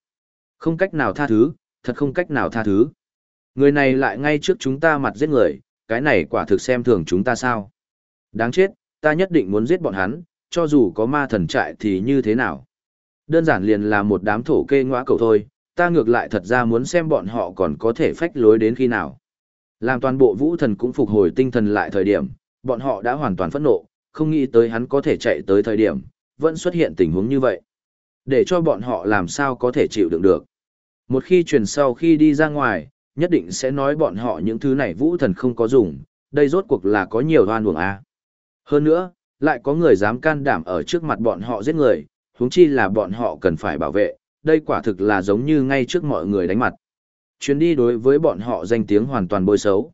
Không cách nào tha thứ, thật không cách nào tha thứ. Người này lại ngay trước chúng ta mặt giết người, cái này quả thực xem thường chúng ta sao? Đáng chết, ta nhất định muốn giết bọn hắn, cho dù có ma thần trại thì như thế nào? Đơn giản liền là một đám thổ kê ngõa cầu thôi, ta ngược lại thật ra muốn xem bọn họ còn có thể phách lối đến khi nào. Làm toàn bộ vũ thần cũng phục hồi tinh thần lại thời điểm, bọn họ đã hoàn toàn phẫn nộ, không nghĩ tới hắn có thể chạy tới thời điểm, vẫn xuất hiện tình huống như vậy. Để cho bọn họ làm sao có thể chịu đựng được. Một khi truyền sau khi đi ra ngoài, nhất định sẽ nói bọn họ những thứ này vũ thần không có dùng, đây rốt cuộc là có nhiều hoan buồng a. Hơn nữa, lại có người dám can đảm ở trước mặt bọn họ giết người, huống chi là bọn họ cần phải bảo vệ, đây quả thực là giống như ngay trước mọi người đánh mặt. Chuyến đi đối với bọn họ danh tiếng hoàn toàn bôi xấu.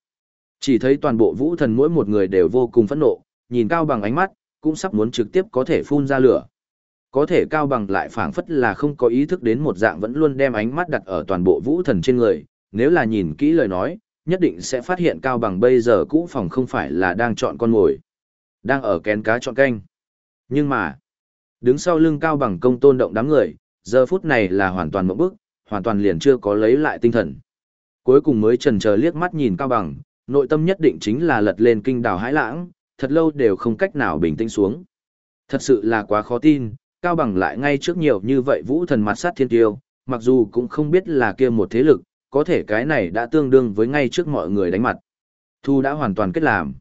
Chỉ thấy toàn bộ vũ thần mỗi một người đều vô cùng phẫn nộ, nhìn cao bằng ánh mắt, cũng sắp muốn trực tiếp có thể phun ra lửa. Có thể cao bằng lại phảng phất là không có ý thức đến một dạng vẫn luôn đem ánh mắt đặt ở toàn bộ vũ thần trên người, nếu là nhìn kỹ lời nói, nhất định sẽ phát hiện cao bằng bây giờ cũ phòng không phải là đang chọn con mồi, đang ở kén cá chọn canh. Nhưng mà, đứng sau lưng cao bằng công tôn động đám người, giờ phút này là hoàn toàn mộng bức, hoàn toàn liền chưa có lấy lại tinh thần. Cuối cùng mới trần chờ liếc mắt nhìn cao bằng, nội tâm nhất định chính là lật lên kinh đào hãi lãng, thật lâu đều không cách nào bình tĩnh xuống. Thật sự là quá khó tin, cao bằng lại ngay trước nhiều như vậy vũ thần mặt sát thiên tiêu, mặc dù cũng không biết là kia một thế lực, có thể cái này đã tương đương với ngay trước mọi người đánh mặt. Thu đã hoàn toàn kết làm.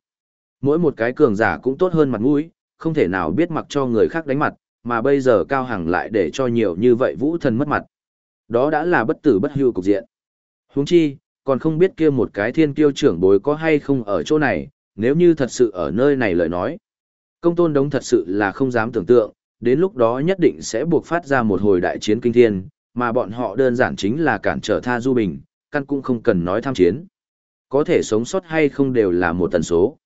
Mỗi một cái cường giả cũng tốt hơn mặt mũi, không thể nào biết mặc cho người khác đánh mặt, mà bây giờ cao hằng lại để cho nhiều như vậy vũ thần mất mặt. Đó đã là bất tử bất hưu cục diện. Huống chi, còn không biết kia một cái thiên kiêu trưởng bối có hay không ở chỗ này, nếu như thật sự ở nơi này lời nói. Công tôn đống thật sự là không dám tưởng tượng, đến lúc đó nhất định sẽ buộc phát ra một hồi đại chiến kinh thiên, mà bọn họ đơn giản chính là cản trở tha du bình, căn cũng không cần nói tham chiến. Có thể sống sót hay không đều là một tần số.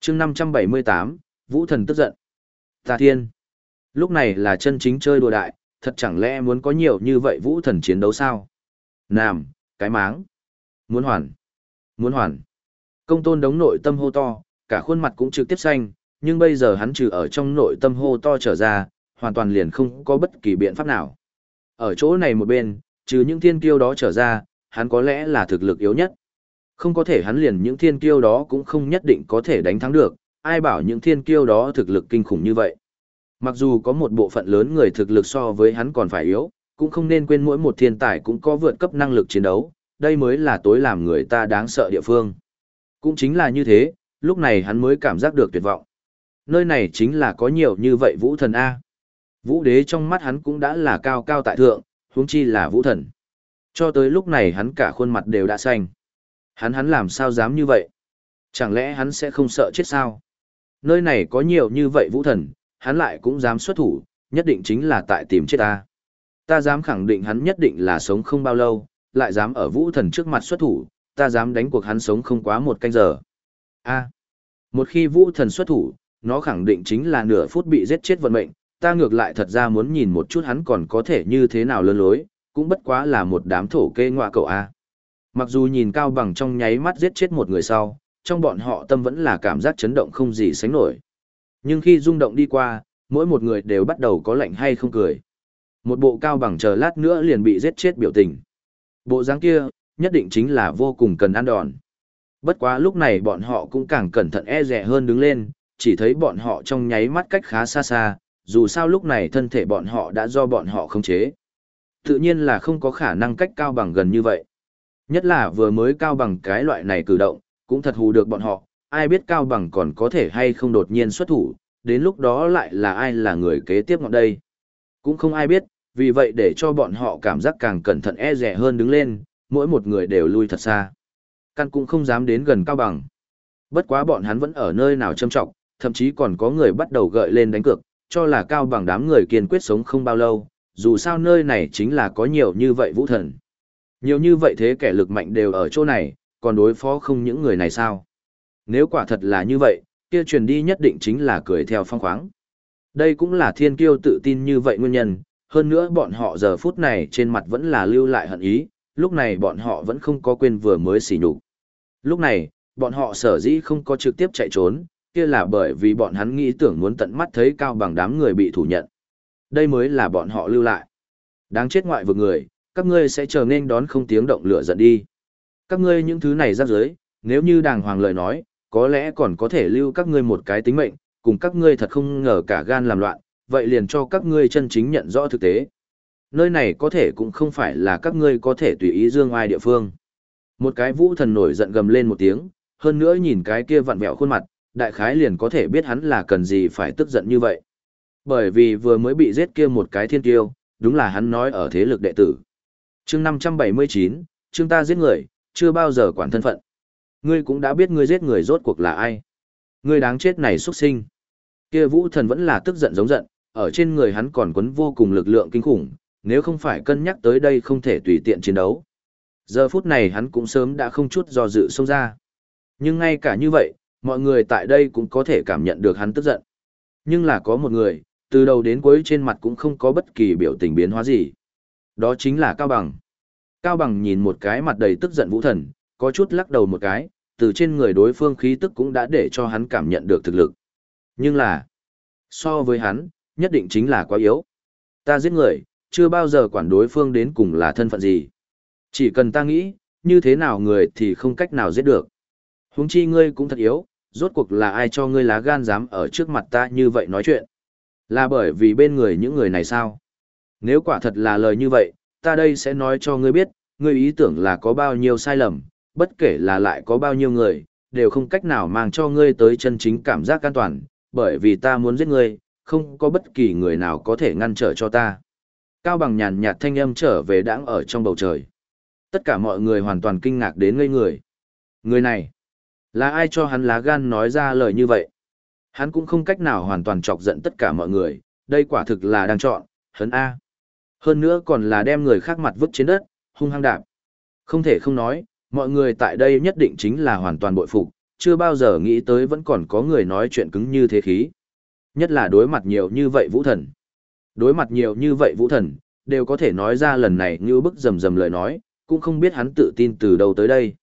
chương 578, Vũ Thần tức giận. Tà Thiên. Lúc này là chân chính chơi đùa đại, thật chẳng lẽ muốn có nhiều như vậy Vũ Thần chiến đấu sao? Nam, cái máng. Muốn hoàn. Muốn hoàn. Công tôn đống nội tâm hô to, cả khuôn mặt cũng trực tiếp xanh, nhưng bây giờ hắn trừ ở trong nội tâm hô to trở ra, hoàn toàn liền không có bất kỳ biện pháp nào. Ở chỗ này một bên, trừ những thiên kiêu đó trở ra, hắn có lẽ là thực lực yếu nhất. Không có thể hắn liền những thiên kiêu đó cũng không nhất định có thể đánh thắng được, ai bảo những thiên kiêu đó thực lực kinh khủng như vậy. Mặc dù có một bộ phận lớn người thực lực so với hắn còn phải yếu, cũng không nên quên mỗi một thiên tài cũng có vượt cấp năng lực chiến đấu, đây mới là tối làm người ta đáng sợ địa phương. Cũng chính là như thế, lúc này hắn mới cảm giác được tuyệt vọng. Nơi này chính là có nhiều như vậy vũ thần A. Vũ đế trong mắt hắn cũng đã là cao cao tại thượng, huống chi là vũ thần. Cho tới lúc này hắn cả khuôn mặt đều đã xanh. Hắn hắn làm sao dám như vậy? Chẳng lẽ hắn sẽ không sợ chết sao? Nơi này có nhiều như vậy vũ thần, hắn lại cũng dám xuất thủ, nhất định chính là tại tìm chết ta. Ta dám khẳng định hắn nhất định là sống không bao lâu, lại dám ở vũ thần trước mặt xuất thủ, ta dám đánh cuộc hắn sống không quá một canh giờ. A. một khi vũ thần xuất thủ, nó khẳng định chính là nửa phút bị giết chết vận mệnh, ta ngược lại thật ra muốn nhìn một chút hắn còn có thể như thế nào lớn lối, cũng bất quá là một đám thổ kê ngoạ cậu A. Mặc dù nhìn cao bằng trong nháy mắt giết chết một người sau, trong bọn họ tâm vẫn là cảm giác chấn động không gì sánh nổi. Nhưng khi rung động đi qua, mỗi một người đều bắt đầu có lạnh hay không cười. Một bộ cao bằng chờ lát nữa liền bị giết chết biểu tình. Bộ dáng kia, nhất định chính là vô cùng cần ăn đòn. Bất quá lúc này bọn họ cũng càng cẩn thận e dè hơn đứng lên, chỉ thấy bọn họ trong nháy mắt cách khá xa xa, dù sao lúc này thân thể bọn họ đã do bọn họ khống chế. Tự nhiên là không có khả năng cách cao bằng gần như vậy. Nhất là vừa mới cao bằng cái loại này cử động, cũng thật hù được bọn họ, ai biết cao bằng còn có thể hay không đột nhiên xuất thủ, đến lúc đó lại là ai là người kế tiếp ngọn đây. Cũng không ai biết, vì vậy để cho bọn họ cảm giác càng cẩn thận e rẻ hơn đứng lên, mỗi một người đều lui thật xa. Căn cũng không dám đến gần cao bằng. Bất quá bọn hắn vẫn ở nơi nào châm trọng, thậm chí còn có người bắt đầu gợi lên đánh cược, cho là cao bằng đám người kiên quyết sống không bao lâu, dù sao nơi này chính là có nhiều như vậy vũ thần. Nhiều như vậy thế kẻ lực mạnh đều ở chỗ này, còn đối phó không những người này sao? Nếu quả thật là như vậy, kia truyền đi nhất định chính là cười theo phong khoáng. Đây cũng là thiên kiêu tự tin như vậy nguyên nhân, hơn nữa bọn họ giờ phút này trên mặt vẫn là lưu lại hận ý, lúc này bọn họ vẫn không có quên vừa mới xỉ nhục. Lúc này, bọn họ sở dĩ không có trực tiếp chạy trốn, kia là bởi vì bọn hắn nghĩ tưởng muốn tận mắt thấy cao bằng đám người bị thủ nhận. Đây mới là bọn họ lưu lại. Đáng chết ngoại vực người, các ngươi sẽ chờ nên đón không tiếng động lửa giận đi. Các ngươi những thứ này ra dưới, nếu như đàng hoàng lời nói, có lẽ còn có thể lưu các ngươi một cái tính mệnh, cùng các ngươi thật không ngờ cả gan làm loạn, vậy liền cho các ngươi chân chính nhận rõ thực tế. Nơi này có thể cũng không phải là các ngươi có thể tùy ý dương ai địa phương. Một cái vũ thần nổi giận gầm lên một tiếng, hơn nữa nhìn cái kia vặn vẹo khuôn mặt, đại khái liền có thể biết hắn là cần gì phải tức giận như vậy. Bởi vì vừa mới bị giết kia một cái thiên tiêu, đúng là hắn nói ở thế lực đệ tử. chương 579, chương ta giết người, chưa bao giờ quản thân phận. Ngươi cũng đã biết ngươi giết người rốt cuộc là ai. Ngươi đáng chết này xuất sinh. Kia vũ thần vẫn là tức giận giống giận, ở trên người hắn còn quấn vô cùng lực lượng kinh khủng, nếu không phải cân nhắc tới đây không thể tùy tiện chiến đấu. Giờ phút này hắn cũng sớm đã không chút do dự xông ra. Nhưng ngay cả như vậy, mọi người tại đây cũng có thể cảm nhận được hắn tức giận. Nhưng là có một người, từ đầu đến cuối trên mặt cũng không có bất kỳ biểu tình biến hóa gì. Đó chính là Cao Bằng. Cao Bằng nhìn một cái mặt đầy tức giận vũ thần, có chút lắc đầu một cái, từ trên người đối phương khí tức cũng đã để cho hắn cảm nhận được thực lực. Nhưng là, so với hắn, nhất định chính là quá yếu. Ta giết người, chưa bao giờ quản đối phương đến cùng là thân phận gì. Chỉ cần ta nghĩ, như thế nào người thì không cách nào giết được. Huống chi ngươi cũng thật yếu, rốt cuộc là ai cho ngươi lá gan dám ở trước mặt ta như vậy nói chuyện. Là bởi vì bên người những người này sao? Nếu quả thật là lời như vậy, ta đây sẽ nói cho ngươi biết, ngươi ý tưởng là có bao nhiêu sai lầm, bất kể là lại có bao nhiêu người, đều không cách nào mang cho ngươi tới chân chính cảm giác an toàn, bởi vì ta muốn giết ngươi, không có bất kỳ người nào có thể ngăn trở cho ta. Cao bằng nhàn nhạt thanh âm trở về đãng ở trong bầu trời. Tất cả mọi người hoàn toàn kinh ngạc đến ngây người. Người này, là ai cho hắn lá gan nói ra lời như vậy? Hắn cũng không cách nào hoàn toàn chọc giận tất cả mọi người, đây quả thực là đang chọn, hấn A. Hơn nữa còn là đem người khác mặt vứt trên đất, hung hăng đạp. Không thể không nói, mọi người tại đây nhất định chính là hoàn toàn bội phục, chưa bao giờ nghĩ tới vẫn còn có người nói chuyện cứng như thế khí. Nhất là đối mặt nhiều như vậy vũ thần. Đối mặt nhiều như vậy vũ thần, đều có thể nói ra lần này như bức rầm rầm lời nói, cũng không biết hắn tự tin từ đâu tới đây.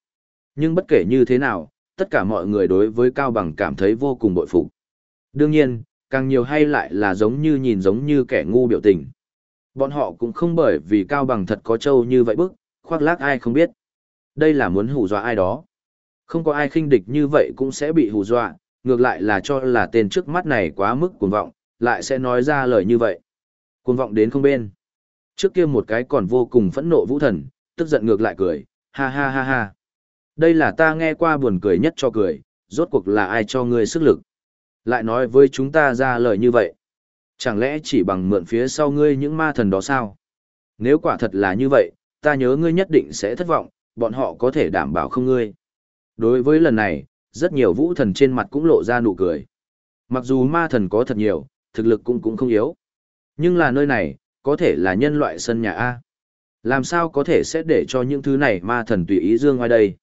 Nhưng bất kể như thế nào, tất cả mọi người đối với Cao Bằng cảm thấy vô cùng bội phục. Đương nhiên, càng nhiều hay lại là giống như nhìn giống như kẻ ngu biểu tình. Bọn họ cũng không bởi vì Cao Bằng thật có trâu như vậy bức, khoác lác ai không biết. Đây là muốn hù dọa ai đó. Không có ai khinh địch như vậy cũng sẽ bị hù dọa, ngược lại là cho là tên trước mắt này quá mức cuồng vọng, lại sẽ nói ra lời như vậy. Cuồng vọng đến không bên. Trước kia một cái còn vô cùng phẫn nộ vũ thần, tức giận ngược lại cười, ha ha ha ha. Đây là ta nghe qua buồn cười nhất cho cười, rốt cuộc là ai cho ngươi sức lực. Lại nói với chúng ta ra lời như vậy. Chẳng lẽ chỉ bằng mượn phía sau ngươi những ma thần đó sao? Nếu quả thật là như vậy, ta nhớ ngươi nhất định sẽ thất vọng, bọn họ có thể đảm bảo không ngươi. Đối với lần này, rất nhiều vũ thần trên mặt cũng lộ ra nụ cười. Mặc dù ma thần có thật nhiều, thực lực cũng cũng không yếu. Nhưng là nơi này, có thể là nhân loại sân nhà A. Làm sao có thể sẽ để cho những thứ này ma thần tùy ý dương ngoài đây?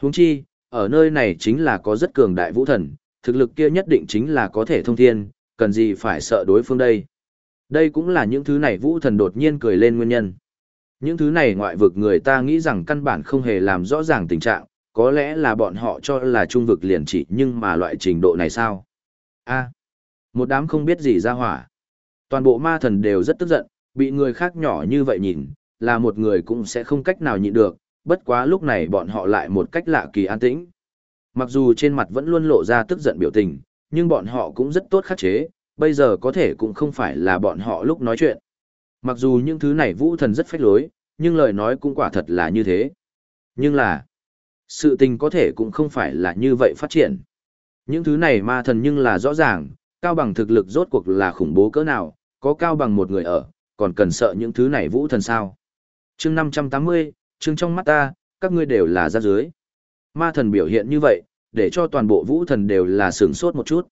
Huống chi, ở nơi này chính là có rất cường đại vũ thần, thực lực kia nhất định chính là có thể thông thiên, cần gì phải sợ đối phương đây. Đây cũng là những thứ này vũ thần đột nhiên cười lên nguyên nhân. Những thứ này ngoại vực người ta nghĩ rằng căn bản không hề làm rõ ràng tình trạng, có lẽ là bọn họ cho là trung vực liền chỉ nhưng mà loại trình độ này sao? a một đám không biết gì ra hỏa. Toàn bộ ma thần đều rất tức giận, bị người khác nhỏ như vậy nhìn, là một người cũng sẽ không cách nào nhịn được, bất quá lúc này bọn họ lại một cách lạ kỳ an tĩnh. Mặc dù trên mặt vẫn luôn lộ ra tức giận biểu tình, nhưng bọn họ cũng rất tốt khắc chế, bây giờ có thể cũng không phải là bọn họ lúc nói chuyện. Mặc dù những thứ này vũ thần rất phách lối, nhưng lời nói cũng quả thật là như thế. Nhưng là, sự tình có thể cũng không phải là như vậy phát triển. Những thứ này ma thần nhưng là rõ ràng, cao bằng thực lực rốt cuộc là khủng bố cỡ nào, có cao bằng một người ở, còn cần sợ những thứ này vũ thần sao. chương 580, chương trong mắt ta, các ngươi đều là ra dưới. Ma thần biểu hiện như vậy, để cho toàn bộ vũ thần đều là sướng sốt một chút.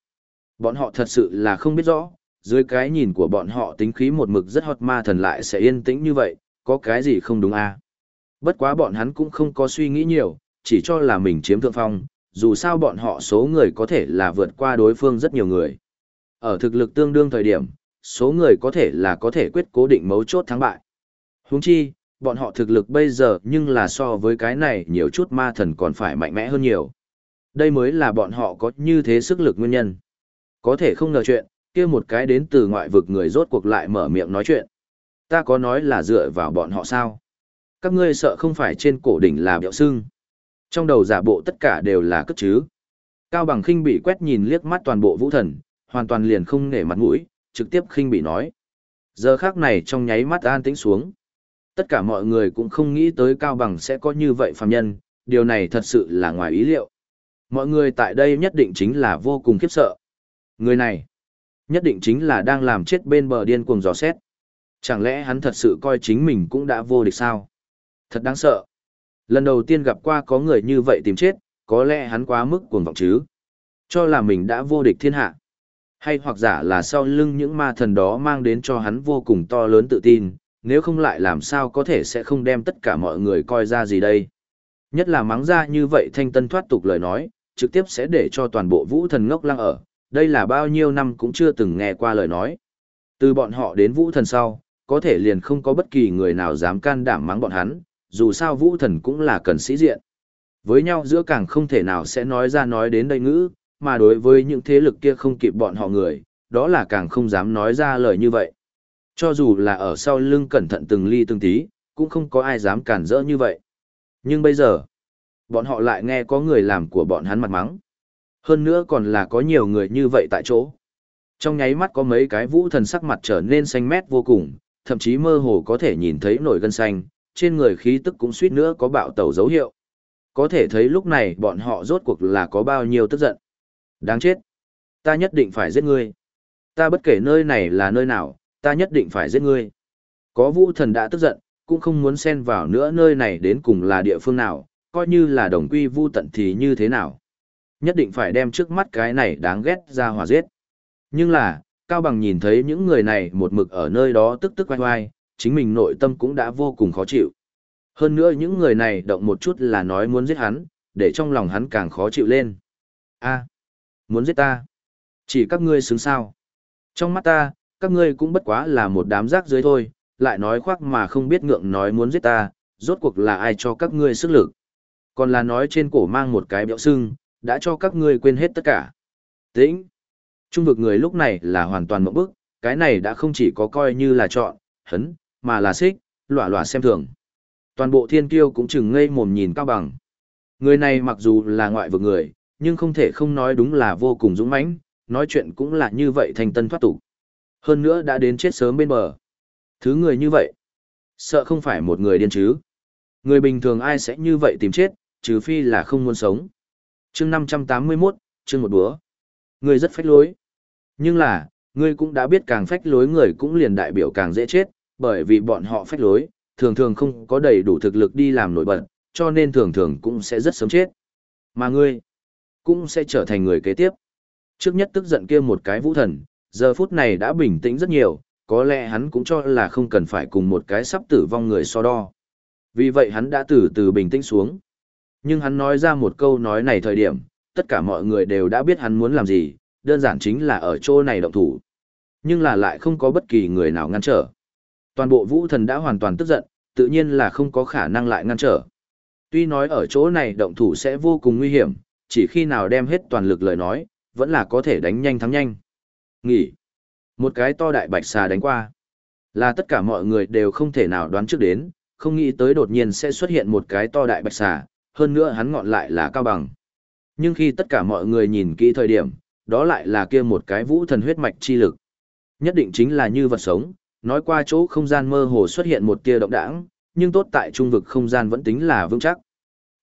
Bọn họ thật sự là không biết rõ, dưới cái nhìn của bọn họ tính khí một mực rất hot ma thần lại sẽ yên tĩnh như vậy, có cái gì không đúng à? Bất quá bọn hắn cũng không có suy nghĩ nhiều, chỉ cho là mình chiếm thượng phong, dù sao bọn họ số người có thể là vượt qua đối phương rất nhiều người. Ở thực lực tương đương thời điểm, số người có thể là có thể quyết cố định mấu chốt thắng bại. Huống chi, bọn họ thực lực bây giờ nhưng là so với cái này nhiều chút ma thần còn phải mạnh mẽ hơn nhiều. Đây mới là bọn họ có như thế sức lực nguyên nhân. Có thể không ngờ chuyện, kia một cái đến từ ngoại vực người rốt cuộc lại mở miệng nói chuyện. Ta có nói là dựa vào bọn họ sao? Các ngươi sợ không phải trên cổ đỉnh là biểu sưng. Trong đầu giả bộ tất cả đều là cất chứ. Cao bằng khinh bị quét nhìn liếc mắt toàn bộ vũ thần, hoàn toàn liền không nể mặt mũi, trực tiếp khinh bị nói. Giờ khắc này trong nháy mắt an tĩnh xuống. Tất cả mọi người cũng không nghĩ tới Cao bằng sẽ có như vậy phàm nhân, điều này thật sự là ngoài ý liệu. Mọi người tại đây nhất định chính là vô cùng khiếp sợ. Người này, nhất định chính là đang làm chết bên bờ điên cuồng gió xét. Chẳng lẽ hắn thật sự coi chính mình cũng đã vô địch sao? Thật đáng sợ. Lần đầu tiên gặp qua có người như vậy tìm chết, có lẽ hắn quá mức cuồng vọng chứ. Cho là mình đã vô địch thiên hạ. Hay hoặc giả là sau lưng những ma thần đó mang đến cho hắn vô cùng to lớn tự tin, nếu không lại làm sao có thể sẽ không đem tất cả mọi người coi ra gì đây. Nhất là mắng ra như vậy thanh tân thoát tục lời nói, trực tiếp sẽ để cho toàn bộ vũ thần ngốc lăng ở, đây là bao nhiêu năm cũng chưa từng nghe qua lời nói. Từ bọn họ đến vũ thần sau, có thể liền không có bất kỳ người nào dám can đảm mắng bọn hắn, dù sao vũ thần cũng là cần sĩ diện. Với nhau giữa càng không thể nào sẽ nói ra nói đến đây ngữ, mà đối với những thế lực kia không kịp bọn họ người, đó là càng không dám nói ra lời như vậy. Cho dù là ở sau lưng cẩn thận từng ly từng tí, cũng không có ai dám cản rỡ như vậy. Nhưng bây giờ, bọn họ lại nghe có người làm của bọn hắn mặt mắng. Hơn nữa còn là có nhiều người như vậy tại chỗ. Trong nháy mắt có mấy cái vũ thần sắc mặt trở nên xanh mét vô cùng, thậm chí mơ hồ có thể nhìn thấy nổi gân xanh, trên người khí tức cũng suýt nữa có bạo tẩu dấu hiệu. Có thể thấy lúc này bọn họ rốt cuộc là có bao nhiêu tức giận. Đáng chết. Ta nhất định phải giết ngươi. Ta bất kể nơi này là nơi nào, ta nhất định phải giết ngươi. Có vũ thần đã tức giận, cũng không muốn xen vào nữa nơi này đến cùng là địa phương nào, coi như là đồng quy vu tận thì như thế nào. Nhất định phải đem trước mắt cái này đáng ghét ra hòa giết. Nhưng là, Cao Bằng nhìn thấy những người này một mực ở nơi đó tức tức oai oai, chính mình nội tâm cũng đã vô cùng khó chịu. Hơn nữa những người này động một chút là nói muốn giết hắn, để trong lòng hắn càng khó chịu lên. a muốn giết ta? Chỉ các ngươi xứng sao? Trong mắt ta, các ngươi cũng bất quá là một đám rác dưới thôi, lại nói khoác mà không biết ngượng nói muốn giết ta, rốt cuộc là ai cho các ngươi sức lực. Còn là nói trên cổ mang một cái biểu sưng, đã cho các ngươi quên hết tất cả. Tĩnh! Trung vực người lúc này là hoàn toàn mộng bức, cái này đã không chỉ có coi như là chọn, hấn, mà là xích, lỏa lỏa xem thường. Toàn bộ thiên kiêu cũng chừng ngây mồm nhìn cao bằng. Người này mặc dù là ngoại vực người, nhưng không thể không nói đúng là vô cùng dũng mãnh, nói chuyện cũng là như vậy thành tân thoát tục. Hơn nữa đã đến chết sớm bên bờ. Thứ người như vậy, sợ không phải một người điên chứ. Người bình thường ai sẽ như vậy tìm chết, trừ phi là không muốn sống. chương 581, chương một búa. Người rất phách lối. Nhưng là, ngươi cũng đã biết càng phách lối người cũng liền đại biểu càng dễ chết, bởi vì bọn họ phách lối, thường thường không có đầy đủ thực lực đi làm nổi bật, cho nên thường thường cũng sẽ rất sớm chết. Mà ngươi, cũng sẽ trở thành người kế tiếp. Trước nhất tức giận kia một cái vũ thần, giờ phút này đã bình tĩnh rất nhiều, có lẽ hắn cũng cho là không cần phải cùng một cái sắp tử vong người so đo. Vì vậy hắn đã từ từ bình tĩnh xuống. Nhưng hắn nói ra một câu nói này thời điểm, tất cả mọi người đều đã biết hắn muốn làm gì, đơn giản chính là ở chỗ này động thủ. Nhưng là lại không có bất kỳ người nào ngăn trở. Toàn bộ vũ thần đã hoàn toàn tức giận, tự nhiên là không có khả năng lại ngăn trở. Tuy nói ở chỗ này động thủ sẽ vô cùng nguy hiểm, chỉ khi nào đem hết toàn lực lời nói, vẫn là có thể đánh nhanh thắng nhanh. Nghỉ. Một cái to đại bạch xà đánh qua. Là tất cả mọi người đều không thể nào đoán trước đến, không nghĩ tới đột nhiên sẽ xuất hiện một cái to đại bạch xà, hơn nữa hắn ngọn lại là cao bằng. Nhưng khi tất cả mọi người nhìn kỹ thời điểm, đó lại là kia một cái vũ thần huyết mạch chi lực. Nhất định chính là như vật sống, nói qua chỗ không gian mơ hồ xuất hiện một tia động đãng, nhưng tốt tại trung vực không gian vẫn tính là vững chắc.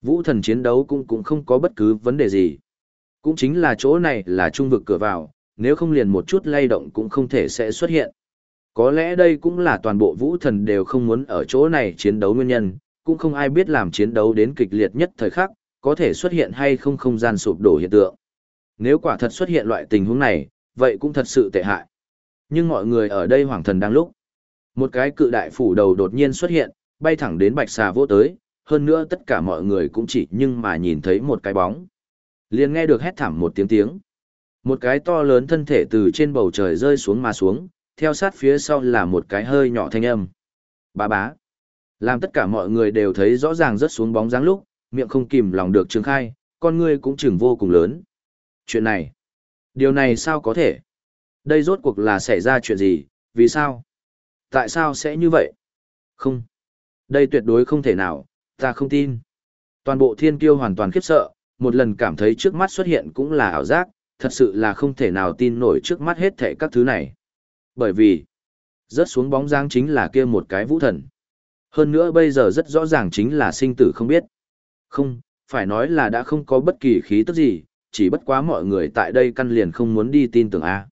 Vũ thần chiến đấu cũng cũng không có bất cứ vấn đề gì. Cũng chính là chỗ này là trung vực cửa vào, nếu không liền một chút lay động cũng không thể sẽ xuất hiện. Có lẽ đây cũng là toàn bộ vũ thần đều không muốn ở chỗ này chiến đấu nguyên nhân, cũng không ai biết làm chiến đấu đến kịch liệt nhất thời khắc, có thể xuất hiện hay không không gian sụp đổ hiện tượng. Nếu quả thật xuất hiện loại tình huống này, vậy cũng thật sự tệ hại. Nhưng mọi người ở đây hoàng thần đang lúc. Một cái cự đại phủ đầu đột nhiên xuất hiện, bay thẳng đến bạch xà vô tới, hơn nữa tất cả mọi người cũng chỉ nhưng mà nhìn thấy một cái bóng. liền nghe được hét thảm một tiếng tiếng. Một cái to lớn thân thể từ trên bầu trời rơi xuống mà xuống, theo sát phía sau là một cái hơi nhỏ thanh âm. Bá bá. Làm tất cả mọi người đều thấy rõ ràng rớt xuống bóng dáng lúc, miệng không kìm lòng được trừng khai, con ngươi cũng chừng vô cùng lớn. Chuyện này, điều này sao có thể? Đây rốt cuộc là xảy ra chuyện gì, vì sao? Tại sao sẽ như vậy? Không. Đây tuyệt đối không thể nào, ta không tin. Toàn bộ thiên kiêu hoàn toàn khiếp sợ, một lần cảm thấy trước mắt xuất hiện cũng là ảo giác, thật sự là không thể nào tin nổi trước mắt hết thảy các thứ này. Bởi vì, rớt xuống bóng dáng chính là kia một cái vũ thần. Hơn nữa bây giờ rất rõ ràng chính là sinh tử không biết. Không, phải nói là đã không có bất kỳ khí tức gì, chỉ bất quá mọi người tại đây căn liền không muốn đi tin tưởng A.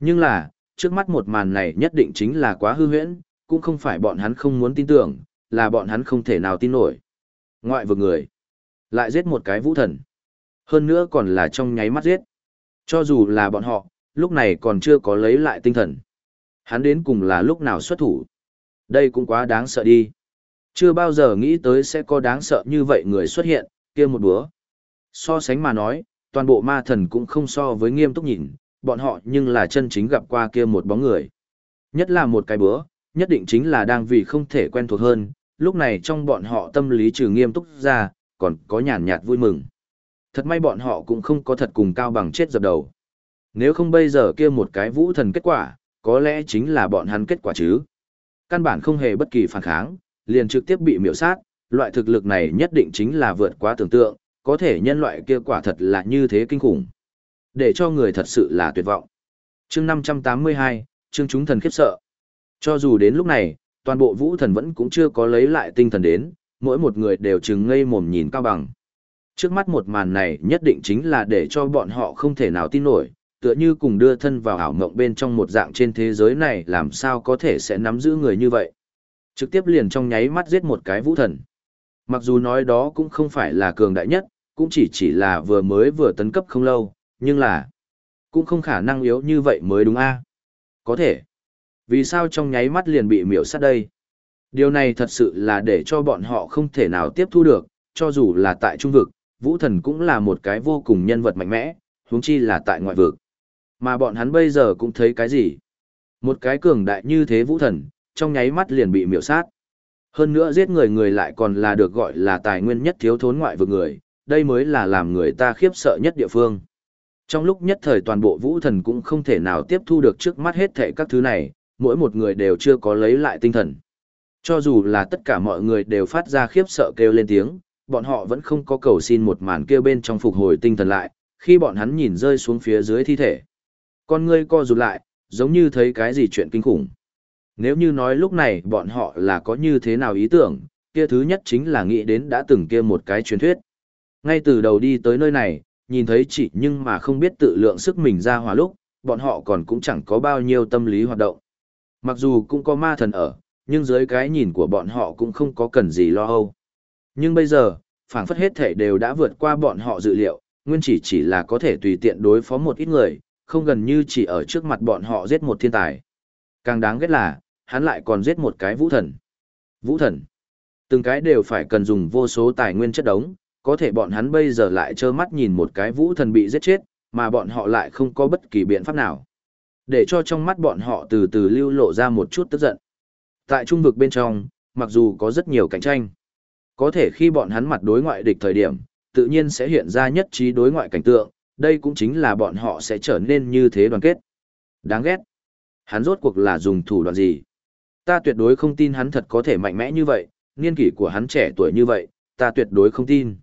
Nhưng là, trước mắt một màn này nhất định chính là quá hư huyễn, cũng không phải bọn hắn không muốn tin tưởng, là bọn hắn không thể nào tin nổi. Ngoại vực người, lại giết một cái vũ thần. Hơn nữa còn là trong nháy mắt giết. Cho dù là bọn họ, lúc này còn chưa có lấy lại tinh thần. Hắn đến cùng là lúc nào xuất thủ. Đây cũng quá đáng sợ đi. Chưa bao giờ nghĩ tới sẽ có đáng sợ như vậy người xuất hiện, kia một bữa. So sánh mà nói, toàn bộ ma thần cũng không so với nghiêm túc nhìn, bọn họ nhưng là chân chính gặp qua kia một bóng người. Nhất là một cái bữa, nhất định chính là đang vì không thể quen thuộc hơn, lúc này trong bọn họ tâm lý trừ nghiêm túc ra, còn có nhàn nhạt vui mừng. Thật may bọn họ cũng không có thật cùng cao bằng chết dập đầu. Nếu không bây giờ kia một cái vũ thần kết quả, có lẽ chính là bọn hắn kết quả chứ. Căn bản không hề bất kỳ phản kháng, liền trực tiếp bị miểu sát, loại thực lực này nhất định chính là vượt quá tưởng tượng, có thể nhân loại kia quả thật là như thế kinh khủng. Để cho người thật sự là tuyệt vọng. chương 582, chương chúng thần khiếp sợ. Cho dù đến lúc này, toàn bộ vũ thần vẫn cũng chưa có lấy lại tinh thần đến, mỗi một người đều chừng ngây mồm nhìn cao bằng. Trước mắt một màn này nhất định chính là để cho bọn họ không thể nào tin nổi, tựa như cùng đưa thân vào ảo mộng bên trong một dạng trên thế giới này làm sao có thể sẽ nắm giữ người như vậy. Trực tiếp liền trong nháy mắt giết một cái vũ thần. Mặc dù nói đó cũng không phải là cường đại nhất, cũng chỉ chỉ là vừa mới vừa tấn cấp không lâu, nhưng là cũng không khả năng yếu như vậy mới đúng a Có thể. Vì sao trong nháy mắt liền bị miểu sát đây? Điều này thật sự là để cho bọn họ không thể nào tiếp thu được, cho dù là tại trung vực, vũ thần cũng là một cái vô cùng nhân vật mạnh mẽ, huống chi là tại ngoại vực. Mà bọn hắn bây giờ cũng thấy cái gì? Một cái cường đại như thế vũ thần, trong nháy mắt liền bị miểu sát. Hơn nữa giết người người lại còn là được gọi là tài nguyên nhất thiếu thốn ngoại vực người, đây mới là làm người ta khiếp sợ nhất địa phương. Trong lúc nhất thời toàn bộ vũ thần cũng không thể nào tiếp thu được trước mắt hết thảy các thứ này, mỗi một người đều chưa có lấy lại tinh thần. Cho dù là tất cả mọi người đều phát ra khiếp sợ kêu lên tiếng, bọn họ vẫn không có cầu xin một màn kia bên trong phục hồi tinh thần lại, khi bọn hắn nhìn rơi xuống phía dưới thi thể. Con ngươi co rụt lại, giống như thấy cái gì chuyện kinh khủng. Nếu như nói lúc này bọn họ là có như thế nào ý tưởng, kia thứ nhất chính là nghĩ đến đã từng kia một cái truyền thuyết. Ngay từ đầu đi tới nơi này, nhìn thấy chỉ nhưng mà không biết tự lượng sức mình ra hòa lúc, bọn họ còn cũng chẳng có bao nhiêu tâm lý hoạt động. Mặc dù cũng có ma thần ở, nhưng dưới cái nhìn của bọn họ cũng không có cần gì lo âu. Nhưng bây giờ, phảng phất hết thể đều đã vượt qua bọn họ dự liệu, nguyên chỉ chỉ là có thể tùy tiện đối phó một ít người, không gần như chỉ ở trước mặt bọn họ giết một thiên tài. Càng đáng ghét là, hắn lại còn giết một cái vũ thần. Vũ thần. Từng cái đều phải cần dùng vô số tài nguyên chất đống, có thể bọn hắn bây giờ lại trơ mắt nhìn một cái vũ thần bị giết chết, mà bọn họ lại không có bất kỳ biện pháp nào. Để cho trong mắt bọn họ từ từ lưu lộ ra một chút tức giận. Tại trung vực bên trong, mặc dù có rất nhiều cạnh tranh, có thể khi bọn hắn mặt đối ngoại địch thời điểm, tự nhiên sẽ hiện ra nhất trí đối ngoại cảnh tượng, đây cũng chính là bọn họ sẽ trở nên như thế đoàn kết. Đáng ghét. Hắn rốt cuộc là dùng thủ đoạn gì? Ta tuyệt đối không tin hắn thật có thể mạnh mẽ như vậy, niên kỷ của hắn trẻ tuổi như vậy, ta tuyệt đối không tin.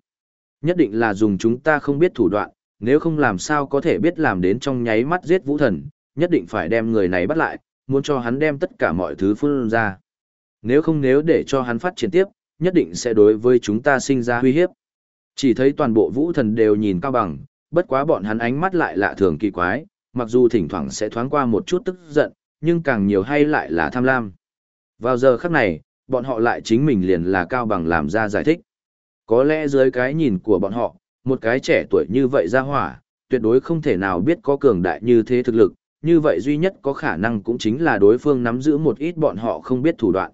Nhất định là dùng chúng ta không biết thủ đoạn, nếu không làm sao có thể biết làm đến trong nháy mắt giết vũ thần, nhất định phải đem người này bắt lại, muốn cho hắn đem tất cả mọi thứ phun ra. Nếu không nếu để cho hắn phát triển tiếp, nhất định sẽ đối với chúng ta sinh ra uy hiếp. Chỉ thấy toàn bộ vũ thần đều nhìn cao bằng, bất quá bọn hắn ánh mắt lại lạ thường kỳ quái, mặc dù thỉnh thoảng sẽ thoáng qua một chút tức giận, nhưng càng nhiều hay lại là tham lam. Vào giờ khắc này, bọn họ lại chính mình liền là cao bằng làm ra giải thích. Có lẽ dưới cái nhìn của bọn họ, một cái trẻ tuổi như vậy ra hỏa, tuyệt đối không thể nào biết có cường đại như thế thực lực, như vậy duy nhất có khả năng cũng chính là đối phương nắm giữ một ít bọn họ không biết thủ đoạn.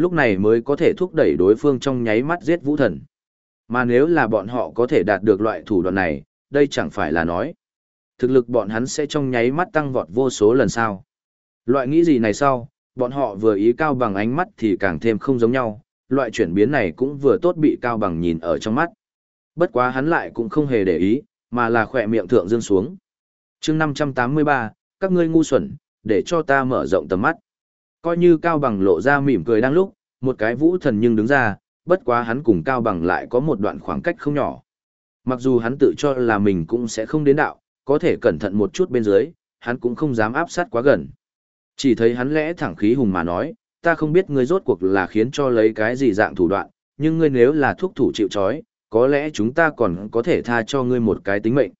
Lúc này mới có thể thúc đẩy đối phương trong nháy mắt giết vũ thần. Mà nếu là bọn họ có thể đạt được loại thủ đoạn này, đây chẳng phải là nói. Thực lực bọn hắn sẽ trong nháy mắt tăng vọt vô số lần sau. Loại nghĩ gì này sau, bọn họ vừa ý cao bằng ánh mắt thì càng thêm không giống nhau, loại chuyển biến này cũng vừa tốt bị cao bằng nhìn ở trong mắt. Bất quá hắn lại cũng không hề để ý, mà là khỏe miệng thượng dương xuống. chương 583, các ngươi ngu xuẩn, để cho ta mở rộng tầm mắt. Coi như cao bằng lộ ra mỉm cười đang lúc, một cái vũ thần nhưng đứng ra, bất quá hắn cùng cao bằng lại có một đoạn khoảng cách không nhỏ. Mặc dù hắn tự cho là mình cũng sẽ không đến đạo, có thể cẩn thận một chút bên dưới, hắn cũng không dám áp sát quá gần. Chỉ thấy hắn lẽ thẳng khí hùng mà nói, ta không biết ngươi rốt cuộc là khiến cho lấy cái gì dạng thủ đoạn, nhưng ngươi nếu là thuốc thủ chịu chói, có lẽ chúng ta còn có thể tha cho ngươi một cái tính mệnh.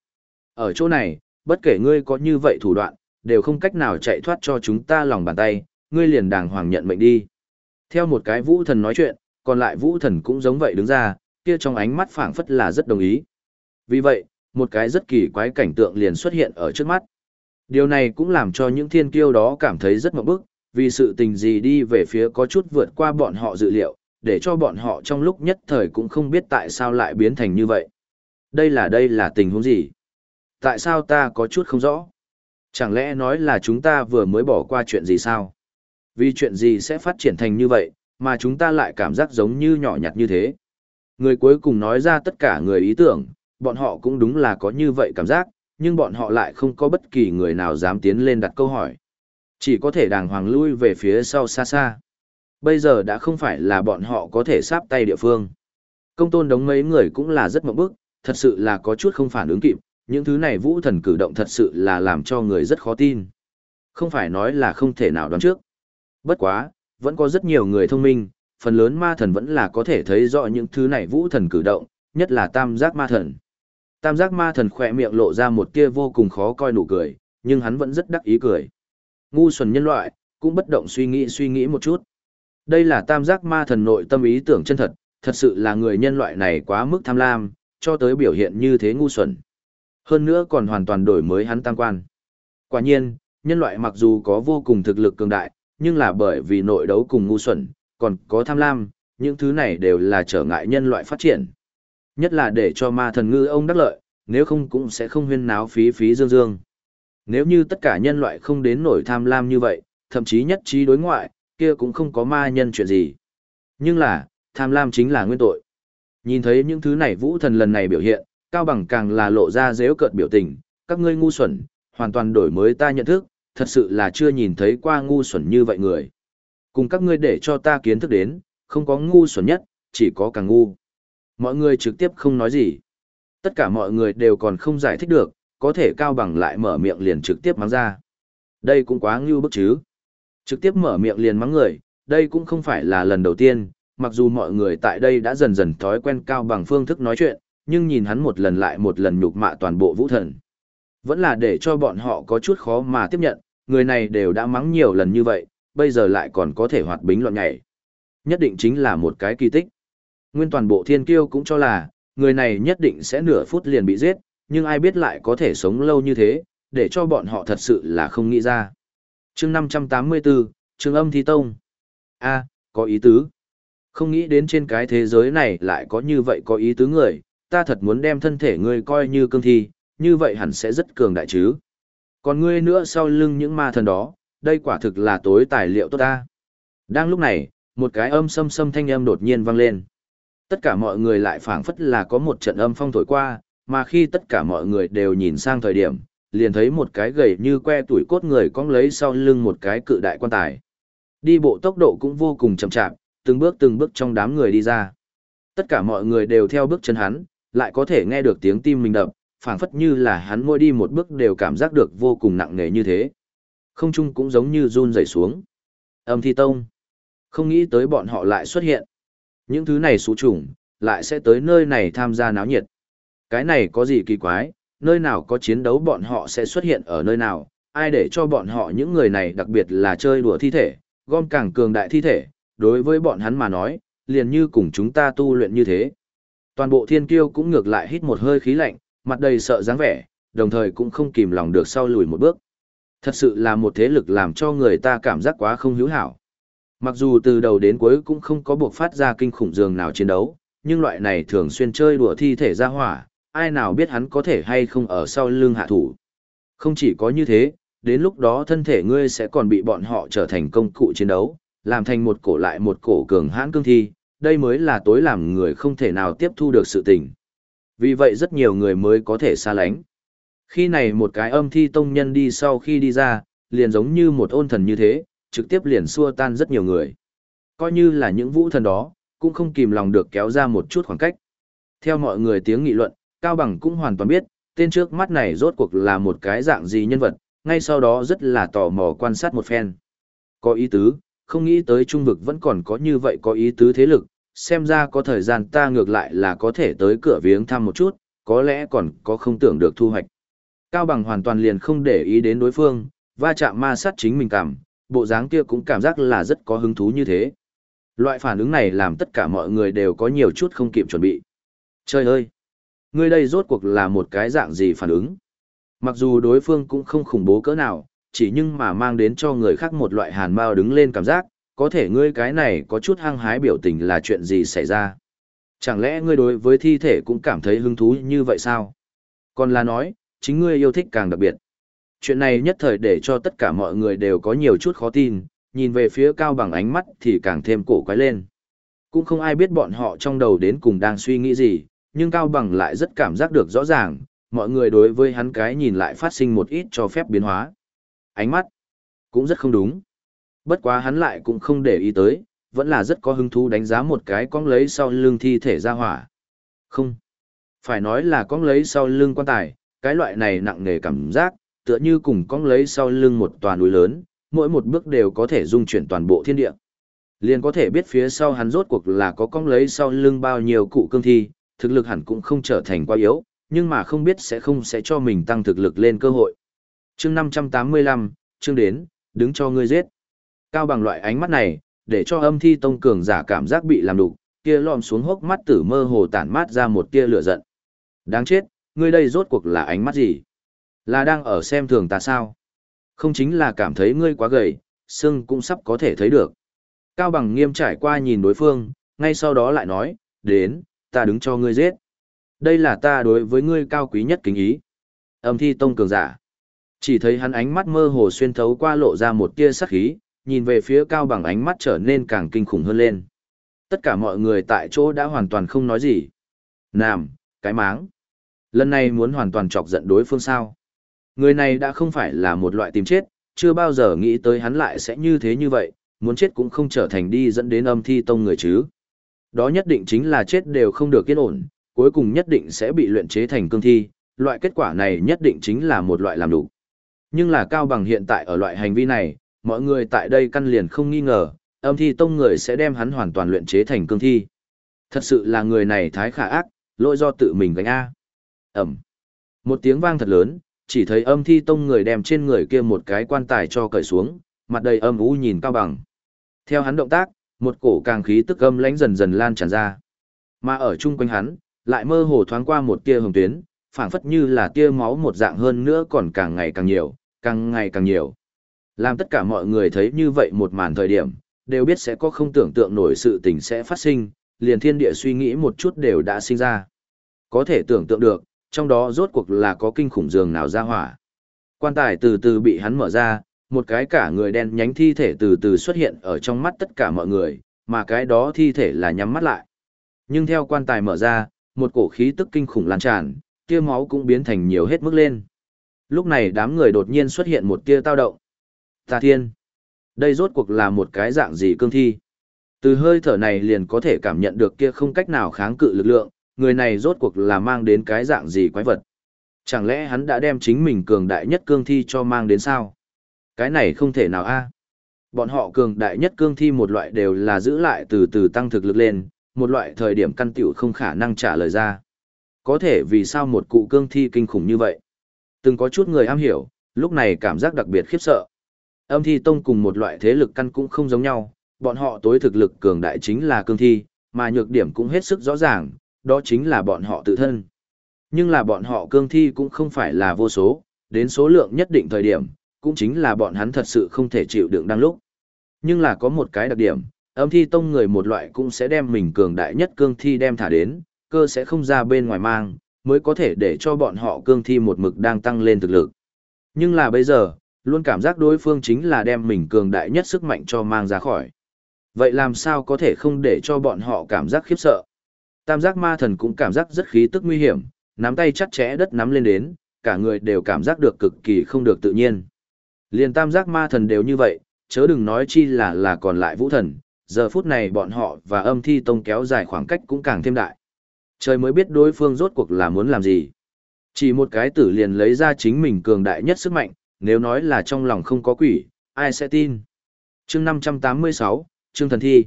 Ở chỗ này, bất kể ngươi có như vậy thủ đoạn, đều không cách nào chạy thoát cho chúng ta lòng bàn tay, ngươi liền đàng hoàng nhận mệnh đi. Theo một cái vũ thần nói chuyện, còn lại vũ thần cũng giống vậy đứng ra, kia trong ánh mắt phảng phất là rất đồng ý. Vì vậy, một cái rất kỳ quái cảnh tượng liền xuất hiện ở trước mắt. Điều này cũng làm cho những thiên kiêu đó cảm thấy rất mộng bức, vì sự tình gì đi về phía có chút vượt qua bọn họ dự liệu, để cho bọn họ trong lúc nhất thời cũng không biết tại sao lại biến thành như vậy. Đây là đây là tình huống gì? Tại sao ta có chút không rõ? Chẳng lẽ nói là chúng ta vừa mới bỏ qua chuyện gì sao? Vì chuyện gì sẽ phát triển thành như vậy, mà chúng ta lại cảm giác giống như nhỏ nhặt như thế? Người cuối cùng nói ra tất cả người ý tưởng, bọn họ cũng đúng là có như vậy cảm giác, nhưng bọn họ lại không có bất kỳ người nào dám tiến lên đặt câu hỏi. Chỉ có thể đàng hoàng lui về phía sau xa xa. Bây giờ đã không phải là bọn họ có thể sáp tay địa phương. Công tôn đống mấy người cũng là rất mộng bức, thật sự là có chút không phản ứng kịp, những thứ này vũ thần cử động thật sự là làm cho người rất khó tin. Không phải nói là không thể nào đoán trước. Bất quá, vẫn có rất nhiều người thông minh, phần lớn ma thần vẫn là có thể thấy rõ những thứ này vũ thần cử động, nhất là tam giác ma thần. Tam giác ma thần khỏe miệng lộ ra một tia vô cùng khó coi nụ cười, nhưng hắn vẫn rất đắc ý cười. Ngu xuẩn nhân loại, cũng bất động suy nghĩ suy nghĩ một chút. Đây là tam giác ma thần nội tâm ý tưởng chân thật, thật sự là người nhân loại này quá mức tham lam, cho tới biểu hiện như thế ngu xuẩn. Hơn nữa còn hoàn toàn đổi mới hắn tam quan. Quả nhiên, nhân loại mặc dù có vô cùng thực lực cường đại, nhưng là bởi vì nội đấu cùng ngu xuẩn, còn có tham lam, những thứ này đều là trở ngại nhân loại phát triển. Nhất là để cho ma thần ngư ông đắc lợi, nếu không cũng sẽ không huyên náo phí phí dương dương. Nếu như tất cả nhân loại không đến nổi tham lam như vậy, thậm chí nhất trí đối ngoại, kia cũng không có ma nhân chuyện gì. Nhưng là, tham lam chính là nguyên tội. Nhìn thấy những thứ này vũ thần lần này biểu hiện, Cao Bằng càng là lộ ra dễu cợt biểu tình, các ngươi ngu xuẩn, hoàn toàn đổi mới ta nhận thức, thật sự là chưa nhìn thấy qua ngu xuẩn như vậy người. Cùng các ngươi để cho ta kiến thức đến, không có ngu xuẩn nhất, chỉ có càng ngu. Mọi người trực tiếp không nói gì. Tất cả mọi người đều còn không giải thích được, có thể Cao Bằng lại mở miệng liền trực tiếp mắng ra. Đây cũng quá ngưu bức chứ. Trực tiếp mở miệng liền mắng người, đây cũng không phải là lần đầu tiên, mặc dù mọi người tại đây đã dần dần thói quen Cao Bằng phương thức nói chuyện, nhưng nhìn hắn một lần lại một lần nhục mạ toàn bộ vũ thần. Vẫn là để cho bọn họ có chút khó mà tiếp nhận, người này đều đã mắng nhiều lần như vậy, bây giờ lại còn có thể hoạt bính loạn nhảy. Nhất định chính là một cái kỳ tích. Nguyên toàn bộ thiên kiêu cũng cho là, người này nhất định sẽ nửa phút liền bị giết, nhưng ai biết lại có thể sống lâu như thế, để cho bọn họ thật sự là không nghĩ ra. chương 584, Trường âm thi tông. a có ý tứ. Không nghĩ đến trên cái thế giới này lại có như vậy có ý tứ người, ta thật muốn đem thân thể ngươi coi như cương thi, như vậy hẳn sẽ rất cường đại chứ. Còn ngươi nữa sau lưng những ma thần đó, đây quả thực là tối tài liệu tốt ta. Đang lúc này, một cái âm xâm xâm thanh âm đột nhiên vang lên. Tất cả mọi người lại phảng phất là có một trận âm phong thổi qua, mà khi tất cả mọi người đều nhìn sang thời điểm, liền thấy một cái gầy như que tuổi cốt người cong lấy sau lưng một cái cự đại quan tài. Đi bộ tốc độ cũng vô cùng chậm chạp, từng bước từng bước trong đám người đi ra. Tất cả mọi người đều theo bước chân hắn, lại có thể nghe được tiếng tim mình đập, phảng phất như là hắn mỗi đi một bước đều cảm giác được vô cùng nặng nề như thế. Không trung cũng giống như run rẩy xuống. Âm thi tông. Không nghĩ tới bọn họ lại xuất hiện. Những thứ này xú trùng, lại sẽ tới nơi này tham gia náo nhiệt. Cái này có gì kỳ quái, nơi nào có chiến đấu bọn họ sẽ xuất hiện ở nơi nào, ai để cho bọn họ những người này đặc biệt là chơi đùa thi thể, gom càng cường đại thi thể, đối với bọn hắn mà nói, liền như cùng chúng ta tu luyện như thế. Toàn bộ thiên kiêu cũng ngược lại hít một hơi khí lạnh, mặt đầy sợ dáng vẻ, đồng thời cũng không kìm lòng được sau lùi một bước. Thật sự là một thế lực làm cho người ta cảm giác quá không hữu hảo. Mặc dù từ đầu đến cuối cũng không có buộc phát ra kinh khủng dường nào chiến đấu, nhưng loại này thường xuyên chơi đùa thi thể ra hỏa, ai nào biết hắn có thể hay không ở sau lưng hạ thủ. Không chỉ có như thế, đến lúc đó thân thể ngươi sẽ còn bị bọn họ trở thành công cụ chiến đấu, làm thành một cổ lại một cổ cường hãn cương thi, đây mới là tối làm người không thể nào tiếp thu được sự tình. Vì vậy rất nhiều người mới có thể xa lánh. Khi này một cái âm thi tông nhân đi sau khi đi ra, liền giống như một ôn thần như thế, trực tiếp liền xua tan rất nhiều người. Coi như là những vũ thần đó, cũng không kìm lòng được kéo ra một chút khoảng cách. Theo mọi người tiếng nghị luận, Cao Bằng cũng hoàn toàn biết, tên trước mắt này rốt cuộc là một cái dạng gì nhân vật, ngay sau đó rất là tò mò quan sát một phen. Có ý tứ, không nghĩ tới trung vực vẫn còn có như vậy có ý tứ thế lực, xem ra có thời gian ta ngược lại là có thể tới cửa viếng thăm một chút, có lẽ còn có không tưởng được thu hoạch. Cao Bằng hoàn toàn liền không để ý đến đối phương, va chạm ma sát chính mình cảm, bộ dáng kia cũng cảm giác là rất có hứng thú như thế. Loại phản ứng này làm tất cả mọi người đều có nhiều chút không kịp chuẩn bị. Trời ơi! Ngươi đây rốt cuộc là một cái dạng gì phản ứng? Mặc dù đối phương cũng không khủng bố cỡ nào, chỉ nhưng mà mang đến cho người khác một loại hàn bao đứng lên cảm giác, có thể ngươi cái này có chút hăng hái biểu tình là chuyện gì xảy ra. Chẳng lẽ ngươi đối với thi thể cũng cảm thấy hứng thú như vậy sao? Còn là nói, chính ngươi yêu thích càng đặc biệt. Chuyện này nhất thời để cho tất cả mọi người đều có nhiều chút khó tin, nhìn về phía cao bằng ánh mắt thì càng thêm cổ quái lên. Cũng không ai biết bọn họ trong đầu đến cùng đang suy nghĩ gì, nhưng cao bằng lại rất cảm giác được rõ ràng, mọi người đối với hắn cái nhìn lại phát sinh một ít cho phép biến hóa. Ánh mắt cũng rất không đúng. Bất quá hắn lại cũng không để ý tới, vẫn là rất có hứng thú đánh giá một cái con lấy sau lưng thi thể ra hỏa. Không. Phải nói là con lấy sau lưng quan tài, cái loại này nặng nề cảm giác, tựa như cùng con lấy sau lưng một tòa núi lớn, mỗi một bước đều có thể dung chuyển toàn bộ thiên địa. Liền có thể biết phía sau hắn rốt cuộc là có con lấy sau lưng bao nhiêu cụ cương thi, thực lực hẳn cũng không trở thành quá yếu, nhưng mà không biết sẽ không sẽ cho mình tăng thực lực lên cơ hội. chương 585, chương đến, đứng cho ngươi giết. Cao bằng loại ánh mắt này, để cho âm thi tông cường giả cảm giác bị làm đục, kia lòm xuống hốc mắt tử mơ hồ tản mát ra một tia lửa giận. Đáng chết, ngươi đây rốt cuộc là ánh mắt gì? Là đang ở xem thường ta sao? Không chính là cảm thấy ngươi quá gầy, xương cũng sắp có thể thấy được. Cao bằng nghiêm trải qua nhìn đối phương, ngay sau đó lại nói, đến, ta đứng cho ngươi giết. Đây là ta đối với ngươi cao quý nhất kính ý. Âm thi tông cường giả. Chỉ thấy hắn ánh mắt mơ hồ xuyên thấu qua lộ ra một tia sắc khí, nhìn về phía cao bằng ánh mắt trở nên càng kinh khủng hơn lên. Tất cả mọi người tại chỗ đã hoàn toàn không nói gì. Nam, cái máng. Lần này muốn hoàn toàn chọc giận đối phương sao. Người này đã không phải là một loại tìm chết, chưa bao giờ nghĩ tới hắn lại sẽ như thế như vậy, muốn chết cũng không trở thành đi dẫn đến âm thi tông người chứ. Đó nhất định chính là chết đều không được yên ổn, cuối cùng nhất định sẽ bị luyện chế thành cương thi, loại kết quả này nhất định chính là một loại làm đủ. Nhưng là cao bằng hiện tại ở loại hành vi này, mọi người tại đây căn liền không nghi ngờ, âm thi tông người sẽ đem hắn hoàn toàn luyện chế thành cương thi. Thật sự là người này thái khả ác, lỗi do tự mình gánh A. Ẩm. Một tiếng vang thật lớn, chỉ thấy âm thi tông người đem trên người kia một cái quan tài cho cởi xuống, mặt đầy âm u nhìn Cao Bằng. Theo hắn động tác, một cổ càng khí tức âm lãnh dần dần lan tràn ra. Mà ở chung quanh hắn, lại mơ hồ thoáng qua một tia hồng tuyến, phảng phất như là tia máu một dạng hơn nữa còn càng ngày càng nhiều, càng ngày càng nhiều. Làm tất cả mọi người thấy như vậy một màn thời điểm, đều biết sẽ có không tưởng tượng nổi sự tình sẽ phát sinh, liền thiên địa suy nghĩ một chút đều đã sinh ra. Có thể tưởng tượng được, trong đó rốt cuộc là có kinh khủng giường nào ra hỏa. Quan tài từ từ bị hắn mở ra, một cái cả người đen nhánh thi thể từ từ xuất hiện ở trong mắt tất cả mọi người, mà cái đó thi thể là nhắm mắt lại. Nhưng theo quan tài mở ra, một cổ khí tức kinh khủng lan tràn, tia máu cũng biến thành nhiều hết mức lên. Lúc này đám người đột nhiên xuất hiện một tia tao động. Tà thiên. Đây rốt cuộc là một cái dạng gì cương thi. Từ hơi thở này liền có thể cảm nhận được kia không cách nào kháng cự lực lượng, người này rốt cuộc là mang đến cái dạng gì quái vật. Chẳng lẽ hắn đã đem chính mình cường đại nhất cương thi cho mang đến sao? Cái này không thể nào a. Bọn họ cường đại nhất cương thi một loại đều là giữ lại từ từ tăng thực lực lên, một loại thời điểm căn tiểu không khả năng trả lời ra. Có thể vì sao một cụ cương thi kinh khủng như vậy? Từng có chút người am hiểu, lúc này cảm giác đặc biệt khiếp sợ. Âm thi tông cùng một loại thế lực căn cũng không giống nhau, bọn họ tối thực lực cường đại chính là cương thi, mà nhược điểm cũng hết sức rõ ràng, đó chính là bọn họ tự thân. Nhưng là bọn họ cương thi cũng không phải là vô số, đến số lượng nhất định thời điểm, cũng chính là bọn hắn thật sự không thể chịu đựng đang lúc. Nhưng là có một cái đặc điểm, âm thi tông người một loại cũng sẽ đem mình cường đại nhất cương thi đem thả đến, cơ sẽ không ra bên ngoài mang, mới có thể để cho bọn họ cương thi một mực đang tăng lên thực lực. Nhưng là bây giờ, luôn cảm giác đối phương chính là đem mình cường đại nhất sức mạnh cho mang ra khỏi. Vậy làm sao có thể không để cho bọn họ cảm giác khiếp sợ? Tam giác ma thần cũng cảm giác rất khí tức nguy hiểm, nắm tay chặt chẽ đất nắm lên đến, cả người đều cảm giác được cực kỳ không được tự nhiên. Liền tam giác ma thần đều như vậy, chớ đừng nói chi là là còn lại vũ thần, giờ phút này bọn họ và âm thi tông kéo dài khoảng cách cũng càng thêm đại. Trời mới biết đối phương rốt cuộc là muốn làm gì. Chỉ một cái tử liền lấy ra chính mình cường đại nhất sức mạnh, nếu nói là trong lòng không có quỷ, ai sẽ tin. chương 586, Trương Thần Thi.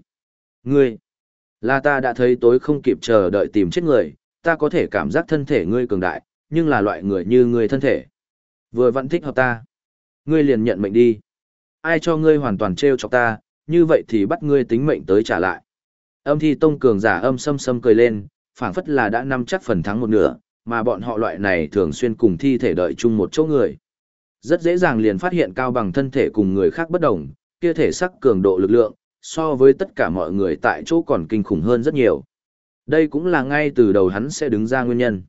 Ngươi, là ta đã thấy tối không kịp chờ đợi tìm chết người, ta có thể cảm giác thân thể ngươi cường đại, nhưng là loại người như ngươi thân thể. Vừa vẫn thích hợp ta. Ngươi liền nhận mệnh đi. Ai cho ngươi hoàn toàn trêu chọc ta, như vậy thì bắt ngươi tính mệnh tới trả lại. Âm thi tông cường giả âm sâm sâm cười lên, phảng phất là đã nắm chắc phần thắng một nửa, mà bọn họ loại này thường xuyên cùng thi thể đợi chung một chỗ người. Rất dễ dàng liền phát hiện cao bằng thân thể cùng người khác bất đồng, kia thể sắc cường độ lực lượng, so với tất cả mọi người tại chỗ còn kinh khủng hơn rất nhiều. Đây cũng là ngay từ đầu hắn sẽ đứng ra nguyên nhân.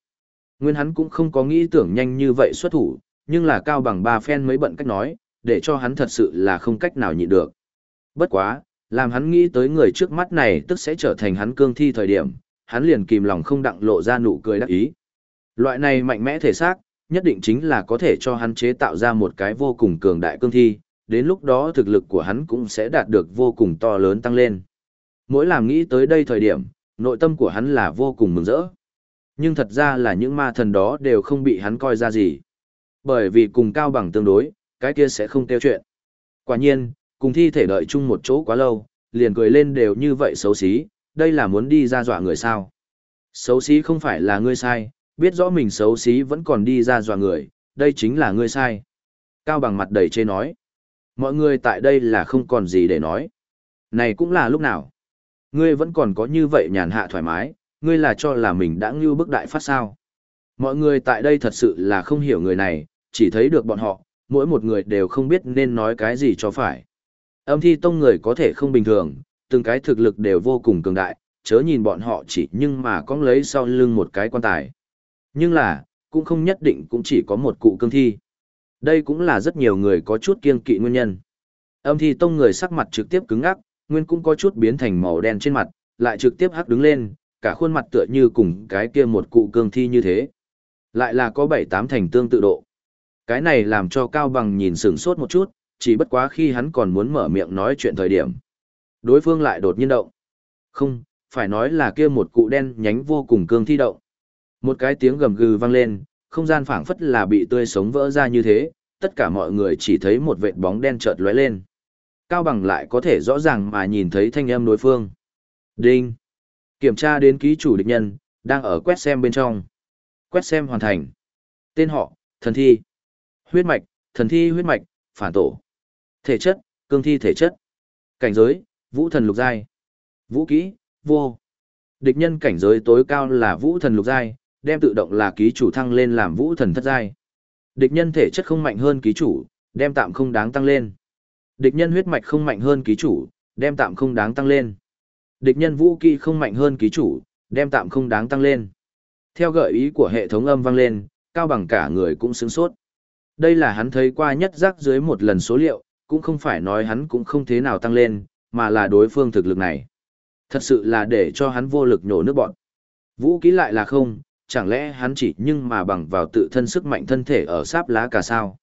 Nguyên hắn cũng không có nghĩ tưởng nhanh như vậy xuất thủ, nhưng là cao bằng ba phen mới bận cách nói, để cho hắn thật sự là không cách nào nhịn được. Bất quá, làm hắn nghĩ tới người trước mắt này tức sẽ trở thành hắn cương thi thời điểm, hắn liền kìm lòng không đặng lộ ra nụ cười đắc ý. Loại này mạnh mẽ thể xác, nhất định chính là có thể cho hắn chế tạo ra một cái vô cùng cường đại cương thi, đến lúc đó thực lực của hắn cũng sẽ đạt được vô cùng to lớn tăng lên. Mỗi làm nghĩ tới đây thời điểm, nội tâm của hắn là vô cùng mừng rỡ. Nhưng thật ra là những ma thần đó đều không bị hắn coi ra gì. Bởi vì cùng cao bằng tương đối, cái kia sẽ không tiêu chuyện. Quả nhiên, cùng thi thể đợi chung một chỗ quá lâu, liền cười lên đều như vậy xấu xí, đây là muốn đi ra dọa người sao. Xấu xí không phải là ngươi sai, biết rõ mình xấu xí vẫn còn đi ra dọa người, đây chính là ngươi sai. Cao bằng mặt đầy chê nói. Mọi người tại đây là không còn gì để nói. Này cũng là lúc nào. Ngươi vẫn còn có như vậy nhàn hạ thoải mái, ngươi là cho là mình đã ngưu bức đại phát sao. Mọi người tại đây thật sự là không hiểu người này, chỉ thấy được bọn họ, mỗi một người đều không biết nên nói cái gì cho phải. Âm thi tông người có thể không bình thường, từng cái thực lực đều vô cùng cường đại, chớ nhìn bọn họ chỉ nhưng mà có lấy sau lưng một cái quan tài. Nhưng là, cũng không nhất định cũng chỉ có một cụ cương thi. Đây cũng là rất nhiều người có chút kiêng kỵ nguyên nhân. Âm thi tông người sắc mặt trực tiếp cứng ngắc, nguyên cũng có chút biến thành màu đen trên mặt, lại trực tiếp hắc đứng lên, cả khuôn mặt tựa như cùng cái kia một cụ cương thi như thế. Lại là có bảy tám thành tương tự độ. Cái này làm cho Cao Bằng nhìn sửng sốt một chút, chỉ bất quá khi hắn còn muốn mở miệng nói chuyện thời điểm. Đối phương lại đột nhiên động. Không, phải nói là kia một cụ đen nhánh vô cùng cương thi động. Một cái tiếng gầm gừ vang lên, không gian phảng phất là bị tươi sống vỡ ra như thế, tất cả mọi người chỉ thấy một vệt bóng đen chợt lóe lên. Cao bằng lại có thể rõ ràng mà nhìn thấy thanh âm đối phương. Đinh. Kiểm tra đến ký chủ địch nhân, đang ở quét xem bên trong. Quét xem hoàn thành. Tên họ, thần thi. Huyết mạch, thần thi huyết mạch, phản tổ. Thể chất, cương thi thể chất. Cảnh giới, vũ thần lục giai. Vũ kỹ, vô. Địch nhân cảnh giới tối cao là vũ thần lục giai, đem tự động là ký chủ thăng lên làm vũ thần thất giai. Địch nhân thể chất không mạnh hơn ký chủ, đem tạm không đáng tăng lên. Địch nhân huyết mạch không mạnh hơn ký chủ, đem tạm không đáng tăng lên. Địch nhân vũ kỹ không mạnh hơn ký chủ, đem tạm không đáng tăng lên. Theo gợi ý của hệ thống âm vang lên, cao bằng cả người cũng sướng sốt. Đây là hắn thấy qua nhất giác dưới một lần số liệu, cũng không phải nói hắn cũng không thế nào tăng lên, mà là đối phương thực lực này. Thật sự là để cho hắn vô lực nhổ nước bọn. Vũ kỹ lại là không, chẳng lẽ hắn chỉ nhưng mà bằng vào tự thân sức mạnh thân thể ở sáp lá cả sao.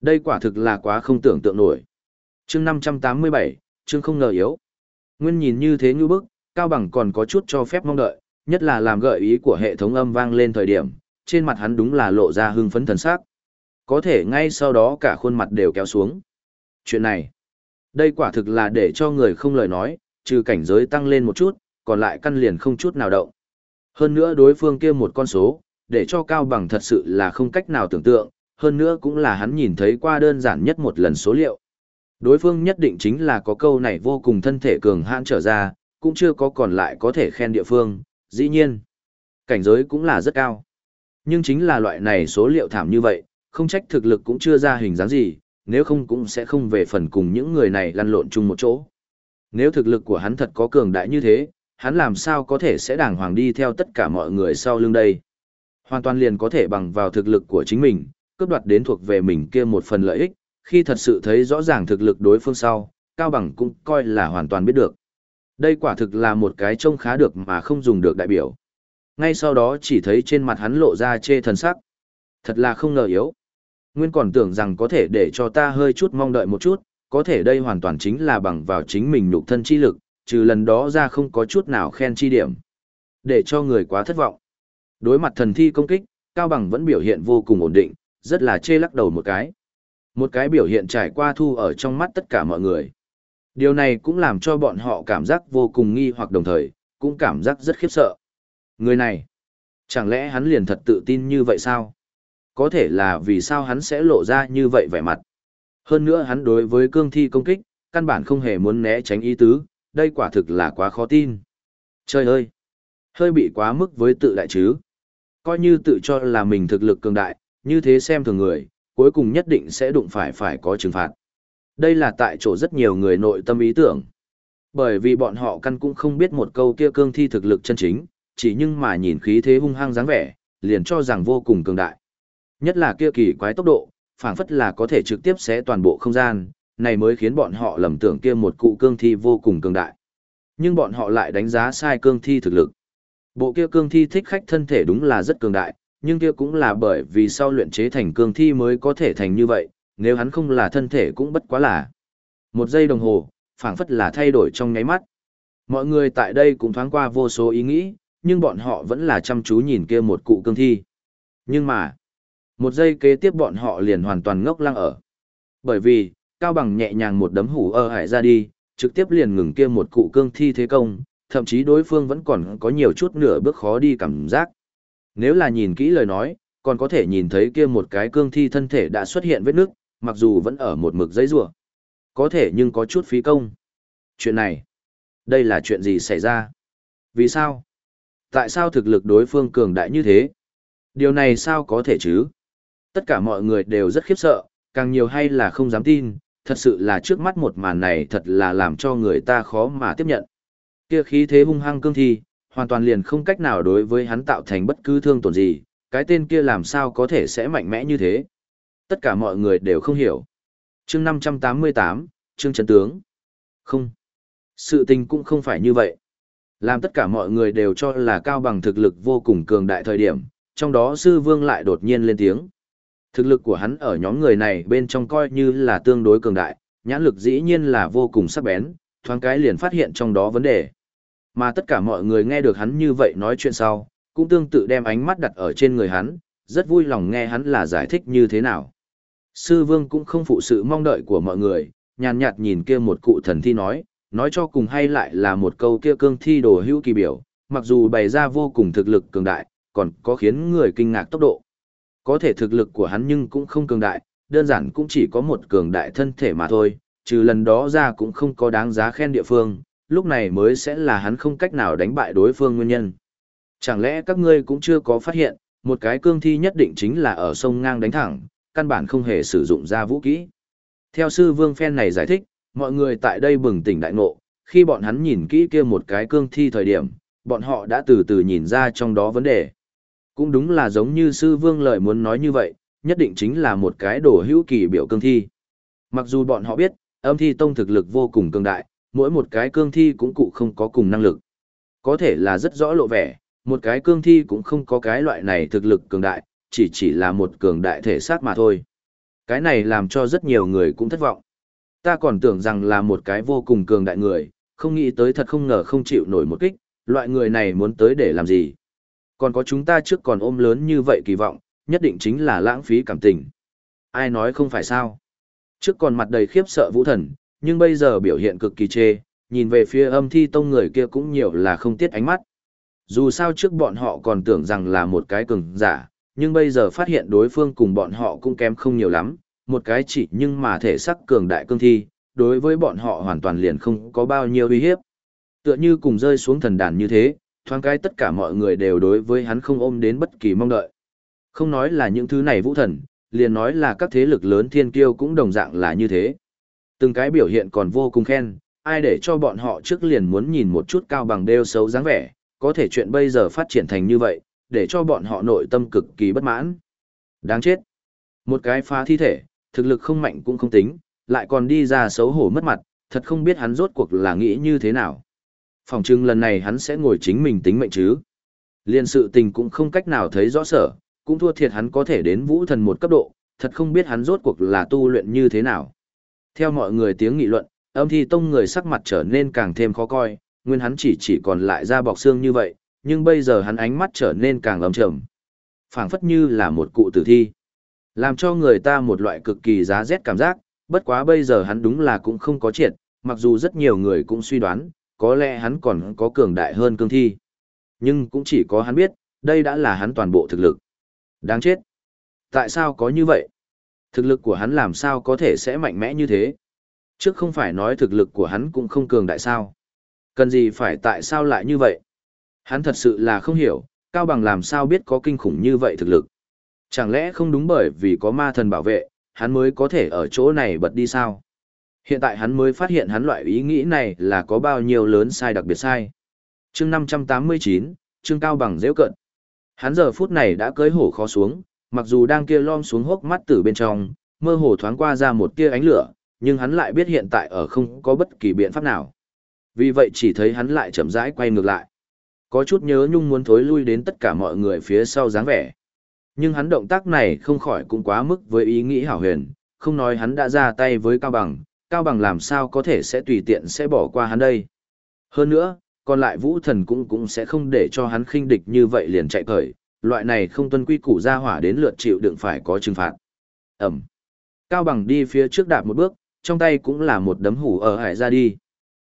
Đây quả thực là quá không tưởng tượng nổi. chương 587, chương không ngờ yếu. Nguyên nhìn như thế như bức, Cao Bằng còn có chút cho phép mong đợi, nhất là làm gợi ý của hệ thống âm vang lên thời điểm, trên mặt hắn đúng là lộ ra hưng phấn thần sắc. Có thể ngay sau đó cả khuôn mặt đều kéo xuống. Chuyện này, đây quả thực là để cho người không lời nói, trừ cảnh giới tăng lên một chút, còn lại căn liền không chút nào động. Hơn nữa đối phương kia một con số, để cho Cao Bằng thật sự là không cách nào tưởng tượng, hơn nữa cũng là hắn nhìn thấy qua đơn giản nhất một lần số liệu. Đối phương nhất định chính là có câu này vô cùng thân thể cường hãn trở ra, cũng chưa có còn lại có thể khen địa phương, dĩ nhiên. Cảnh giới cũng là rất cao. Nhưng chính là loại này số liệu thảm như vậy, không trách thực lực cũng chưa ra hình dáng gì, nếu không cũng sẽ không về phần cùng những người này lăn lộn chung một chỗ. Nếu thực lực của hắn thật có cường đại như thế, hắn làm sao có thể sẽ đàng hoàng đi theo tất cả mọi người sau lưng đây. Hoàn toàn liền có thể bằng vào thực lực của chính mình, cướp đoạt đến thuộc về mình kia một phần lợi ích, khi thật sự thấy rõ ràng thực lực đối phương sau, Cao Bằng cũng coi là hoàn toàn biết được. Đây quả thực là một cái trông khá được mà không dùng được đại biểu. Ngay sau đó chỉ thấy trên mặt hắn lộ ra chê thần sắc. Thật là không ngờ yếu. Nguyên còn tưởng rằng có thể để cho ta hơi chút mong đợi một chút, có thể đây hoàn toàn chính là bằng vào chính mình nhục thân chi lực, trừ lần đó ra không có chút nào khen chi điểm. Để cho người quá thất vọng. Đối mặt thần thi công kích, Cao Bằng vẫn biểu hiện vô cùng ổn định, rất là chê lắc đầu một cái. Một cái biểu hiện trải qua thu ở trong mắt tất cả mọi người. Điều này cũng làm cho bọn họ cảm giác vô cùng nghi hoặc đồng thời, cũng cảm giác rất khiếp sợ. Người này, chẳng lẽ hắn liền thật tự tin như vậy sao? Có thể là vì sao hắn sẽ lộ ra như vậy vẻ mặt. Hơn nữa hắn đối với cương thi công kích, căn bản không hề muốn né tránh ý tứ, đây quả thực là quá khó tin. Trời ơi! Hơi bị quá mức với tự đại chứ. Coi như tự cho là mình thực lực cường đại, như thế xem thường người, cuối cùng nhất định sẽ đụng phải phải có trừng phạt. Đây là tại chỗ rất nhiều người nội tâm ý tưởng. Bởi vì bọn họ căn cũng không biết một câu kia cương thi thực lực chân chính, chỉ nhưng mà nhìn khí thế hung hăng dáng vẻ, liền cho rằng vô cùng cường đại. Nhất là kia kỳ quái tốc độ, phảng phất là có thể trực tiếp xé toàn bộ không gian, này mới khiến bọn họ lầm tưởng kia một cụ cương thi vô cùng cường đại. Nhưng bọn họ lại đánh giá sai cương thi thực lực. Bộ kia cương thi thích khách thân thể đúng là rất cường đại, nhưng kia cũng là bởi vì sau luyện chế thành cương thi mới có thể thành như vậy, nếu hắn không là thân thể cũng bất quá là. Một giây đồng hồ, phảng phất là thay đổi trong nháy mắt. Mọi người tại đây cũng thoáng qua vô số ý nghĩ, nhưng bọn họ vẫn là chăm chú nhìn kia một cụ cương thi. Nhưng mà, một giây kế tiếp bọn họ liền hoàn toàn ngốc lăng ở. Bởi vì, Cao Bằng nhẹ nhàng một đấm hủ ơ hải ra đi, trực tiếp liền ngừng kia một cụ cương thi thế công, thậm chí đối phương vẫn còn có nhiều chút nửa bước khó đi cảm giác. Nếu là nhìn kỹ lời nói, còn có thể nhìn thấy kia một cái cương thi thân thể đã xuất hiện vết nước, mặc dù vẫn ở một mực giấy rùa. Có thể nhưng có chút phí công. Chuyện này, đây là chuyện gì xảy ra? Vì sao? Tại sao thực lực đối phương cường đại như thế? Điều này sao có thể chứ? Tất cả mọi người đều rất khiếp sợ, càng nhiều hay là không dám tin, thật sự là trước mắt một màn này thật là làm cho người ta khó mà tiếp nhận. Kia khí thế hung hăng cương thi, hoàn toàn liền không cách nào đối với hắn tạo thành bất cứ thương tổn gì, cái tên kia làm sao có thể sẽ mạnh mẽ như thế. Tất cả mọi người đều không hiểu. chương 588, chương Trấn Tướng. Không. Sự tình cũng không phải như vậy. Làm tất cả mọi người đều cho là cao bằng thực lực vô cùng cường đại thời điểm, trong đó sư vương lại đột nhiên lên tiếng. Thực lực của hắn ở nhóm người này bên trong coi như là tương đối cường đại, nhãn lực dĩ nhiên là vô cùng sắc bén, thoáng cái liền phát hiện trong đó vấn đề. Mà tất cả mọi người nghe được hắn như vậy nói chuyện sau, cũng tương tự đem ánh mắt đặt ở trên người hắn, rất vui lòng nghe hắn là giải thích như thế nào. Sư vương cũng không phụ sự mong đợi của mọi người, nhàn nhạt nhìn kia một cụ thần thi nói, nói cho cùng hay lại là một câu kia cương thi đồ hữu kỳ biểu, mặc dù bày ra vô cùng thực lực cường đại, còn có khiến người kinh ngạc tốc độ. Có thể thực lực của hắn nhưng cũng không cường đại, đơn giản cũng chỉ có một cường đại thân thể mà thôi, trừ lần đó ra cũng không có đáng giá khen địa phương, lúc này mới sẽ là hắn không cách nào đánh bại đối phương nguyên nhân. Chẳng lẽ các ngươi cũng chưa có phát hiện, một cái cương thi nhất định chính là ở sông ngang đánh thẳng, căn bản không hề sử dụng ra vũ kỹ. Theo sư vương phen này giải thích, mọi người tại đây bừng tỉnh đại ngộ, khi bọn hắn nhìn kỹ kia một cái cương thi thời điểm, bọn họ đã từ từ nhìn ra trong đó vấn đề. Cũng đúng là giống như sư vương lời muốn nói như vậy, nhất định chính là một cái đồ hữu kỳ biểu cương thi. Mặc dù bọn họ biết, âm thi tông thực lực vô cùng cường đại, mỗi một cái cương thi cũng cụ không có cùng năng lực. Có thể là rất rõ lộ vẻ, một cái cương thi cũng không có cái loại này thực lực cường đại, chỉ chỉ là một cường đại thể xác mà thôi. Cái này làm cho rất nhiều người cũng thất vọng. Ta còn tưởng rằng là một cái vô cùng cường đại người, không nghĩ tới thật không ngờ không chịu nổi một kích, loại người này muốn tới để làm gì. Còn có chúng ta trước còn ôm lớn như vậy kỳ vọng, nhất định chính là lãng phí cảm tình. Ai nói không phải sao? Trước còn mặt đầy khiếp sợ vũ thần, nhưng bây giờ biểu hiện cực kỳ chê, nhìn về phía âm thi tông người kia cũng nhiều là không tiết ánh mắt. Dù sao trước bọn họ còn tưởng rằng là một cái cường giả, nhưng bây giờ phát hiện đối phương cùng bọn họ cũng kém không nhiều lắm, một cái chỉ nhưng mà thể sắc cường đại cương thi, đối với bọn họ hoàn toàn liền không có bao nhiêu uy hiếp. Tựa như cùng rơi xuống thần đàn như thế, thoáng cái tất cả mọi người đều đối với hắn không ôm đến bất kỳ mong đợi. Không nói là những thứ này vũ thần, liền nói là các thế lực lớn thiên kiêu cũng đồng dạng là như thế. Từng cái biểu hiện còn vô cùng khen, ai để cho bọn họ trước liền muốn nhìn một chút cao bằng đeo xấu dáng vẻ, có thể chuyện bây giờ phát triển thành như vậy, để cho bọn họ nội tâm cực kỳ bất mãn. Đáng chết. Một cái phá thi thể, thực lực không mạnh cũng không tính, lại còn đi ra xấu hổ mất mặt, thật không biết hắn rốt cuộc là nghĩ như thế nào. Phòng trưng lần này hắn sẽ ngồi chính mình tính mệnh chứ. Liên sự tình cũng không cách nào thấy rõ sở, cũng thua thiệt hắn có thể đến vũ thần một cấp độ, thật không biết hắn rốt cuộc là tu luyện như thế nào. Theo mọi người tiếng nghị luận, âm thi tông người sắc mặt trở nên càng thêm khó coi, nguyên hắn chỉ chỉ còn lại da bọc xương như vậy, nhưng bây giờ hắn ánh mắt trở nên càng ấm trầm. phảng phất như là một cụ tử thi. Làm cho người ta một loại cực kỳ giá rét cảm giác, bất quá bây giờ hắn đúng là cũng không có triệt, mặc dù rất nhiều người cũng suy đoán, có lẽ hắn còn có cường đại hơn cương thi. Nhưng cũng chỉ có hắn biết, đây đã là hắn toàn bộ thực lực. Đáng chết. Tại sao có như vậy? Thực lực của hắn làm sao có thể sẽ mạnh mẽ như thế? Trước không phải nói thực lực của hắn cũng không cường đại sao? Cần gì phải tại sao lại như vậy? Hắn thật sự là không hiểu, Cao Bằng làm sao biết có kinh khủng như vậy thực lực. Chẳng lẽ không đúng bởi vì có ma thần bảo vệ, hắn mới có thể ở chỗ này bật đi sao? Hiện tại hắn mới phát hiện hắn loại ý nghĩ này là có bao nhiêu lớn sai đặc biệt sai. chương 589, chương Cao Bằng dễ cận. Hắn giờ phút này đã cưới hổ khó xuống, mặc dù đang kia lom xuống hốc mắt từ bên trong, mơ hồ thoáng qua ra một tia ánh lửa, nhưng hắn lại biết hiện tại ở không có bất kỳ biện pháp nào. Vì vậy chỉ thấy hắn lại chậm rãi quay ngược lại. Có chút nhớ nhung muốn thối lui đến tất cả mọi người phía sau dáng vẻ. Nhưng hắn động tác này không khỏi cũng quá mức với ý nghĩ hảo huyền, không nói hắn đã ra tay với Cao Bằng, Cao Bằng làm sao có thể sẽ tùy tiện sẽ bỏ qua hắn đây. Hơn nữa, còn lại vũ thần cũng cũng sẽ không để cho hắn khinh địch như vậy liền chạy cởi, loại này không tuân quy củ ra hỏa đến lượt chịu đựng phải có trừng phạt. Ẩm. Cao Bằng đi phía trước đạp một bước, trong tay cũng là một đấm hủ ở hải ra đi.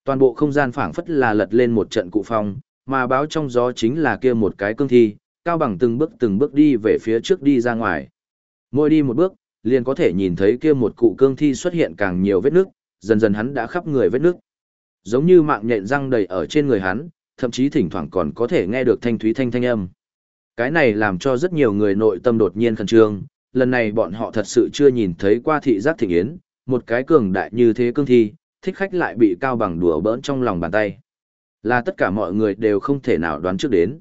Toàn bộ không gian phảng phất là lật lên một trận cụ phong, mà báo trong gió chính là kia một cái cương thi, Cao Bằng từng bước từng bước đi về phía trước đi ra ngoài. Mỗi đi một bước, liền có thể nhìn thấy kia một cụ cương thi xuất hiện càng nhiều vết nước, dần dần hắn đã khắp người vết nước. Giống như mạng nhện răng đầy ở trên người hắn, thậm chí thỉnh thoảng còn có thể nghe được thanh thúy thanh thanh âm. Cái này làm cho rất nhiều người nội tâm đột nhiên khẩn trương, lần này bọn họ thật sự chưa nhìn thấy qua thị giác thịnh yến, một cái cường đại như thế cương thi, thích khách lại bị cao bằng đùa bỡn trong lòng bàn tay. Là tất cả mọi người đều không thể nào đoán trước đến.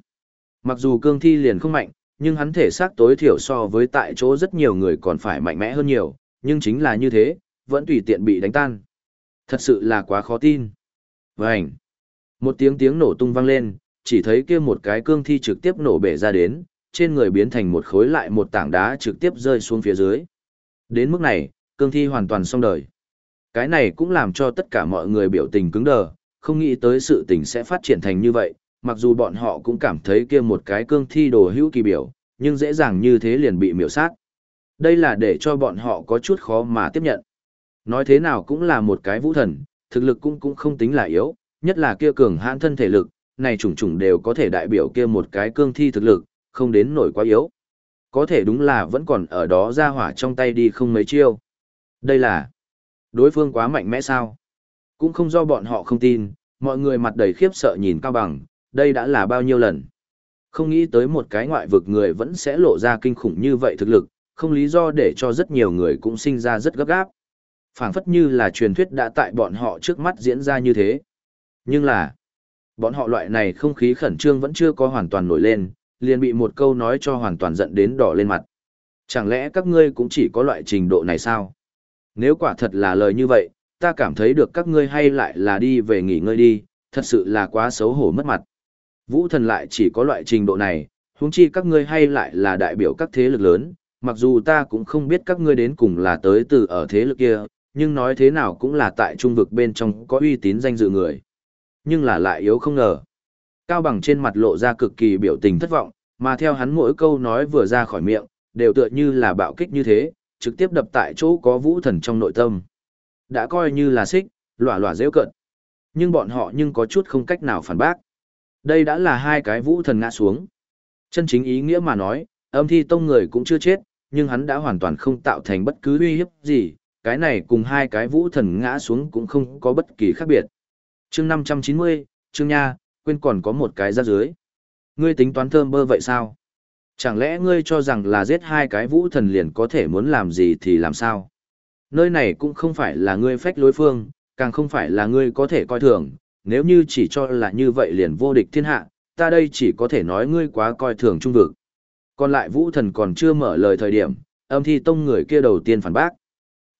Mặc dù cương thi liền không mạnh, nhưng hắn thể xác tối thiểu so với tại chỗ rất nhiều người còn phải mạnh mẽ hơn nhiều, nhưng chính là như thế, vẫn tùy tiện bị đánh tan. Thật sự là quá khó tin. Vành. Một tiếng tiếng nổ tung vang lên, chỉ thấy kia một cái cương thi trực tiếp nổ bể ra đến, trên người biến thành một khối lại một tảng đá trực tiếp rơi xuống phía dưới. Đến mức này, cương thi hoàn toàn xong đời. Cái này cũng làm cho tất cả mọi người biểu tình cứng đờ, không nghĩ tới sự tình sẽ phát triển thành như vậy, mặc dù bọn họ cũng cảm thấy kia một cái cương thi đồ hữu kỳ biểu, nhưng dễ dàng như thế liền bị miểu sát. Đây là để cho bọn họ có chút khó mà tiếp nhận. Nói thế nào cũng là một cái vũ thần, thực lực cũng cũng không tính là yếu, nhất là kia cường hãn thân thể lực, này chủng chủng đều có thể đại biểu kia một cái cương thi thực lực, không đến nổi quá yếu. Có thể đúng là vẫn còn ở đó ra hỏa trong tay đi không mấy chiêu. Đây là Đối phương quá mạnh mẽ sao? Cũng không do bọn họ không tin, mọi người mặt đầy khiếp sợ nhìn Cao Bằng, đây đã là bao nhiêu lần. Không nghĩ tới một cái ngoại vực người vẫn sẽ lộ ra kinh khủng như vậy thực lực, không lý do để cho rất nhiều người cũng sinh ra rất gấp gáp. phảng phất như là truyền thuyết đã tại bọn họ trước mắt diễn ra như thế. Nhưng là, bọn họ loại này không khí khẩn trương vẫn chưa có hoàn toàn nổi lên, liền bị một câu nói cho hoàn toàn giận đến đỏ lên mặt. Chẳng lẽ các ngươi cũng chỉ có loại trình độ này sao? Nếu quả thật là lời như vậy, ta cảm thấy được các ngươi hay lại là đi về nghỉ ngơi đi, thật sự là quá xấu hổ mất mặt. Vũ thần lại chỉ có loại trình độ này, huống chi các ngươi hay lại là đại biểu các thế lực lớn, mặc dù ta cũng không biết các ngươi đến cùng là tới từ ở thế lực kia, nhưng nói thế nào cũng là tại trung vực bên trong có uy tín danh dự người. Nhưng là lại yếu không ngờ. Cao bằng trên mặt lộ ra cực kỳ biểu tình thất vọng, mà theo hắn mỗi câu nói vừa ra khỏi miệng, đều tựa như là bạo kích như thế, trực tiếp đập tại chỗ có vũ thần trong nội tâm. Đã coi như là xích, lỏa lỏa dễ cận. Nhưng bọn họ nhưng có chút không cách nào phản bác. Đây đã là hai cái vũ thần ngã xuống. Chân chính ý nghĩa mà nói, âm thi tông người cũng chưa chết, nhưng hắn đã hoàn toàn không tạo thành bất cứ uy hiếp gì, cái này cùng hai cái vũ thần ngã xuống cũng không có bất kỳ khác biệt. chương 590, chương nha, quên còn có một cái ra dưới. Ngươi tính toán thơm bơ vậy sao? Chẳng lẽ ngươi cho rằng là giết hai cái vũ thần liền có thể muốn làm gì thì làm sao? Nơi này cũng không phải là ngươi phách lối phương, càng không phải là ngươi có thể coi thường, nếu như chỉ cho là như vậy liền vô địch thiên hạ, ta đây chỉ có thể nói ngươi quá coi thường trung vực. Còn lại vũ thần còn chưa mở lời thời điểm, âm thi tông người kia đầu tiên phản bác.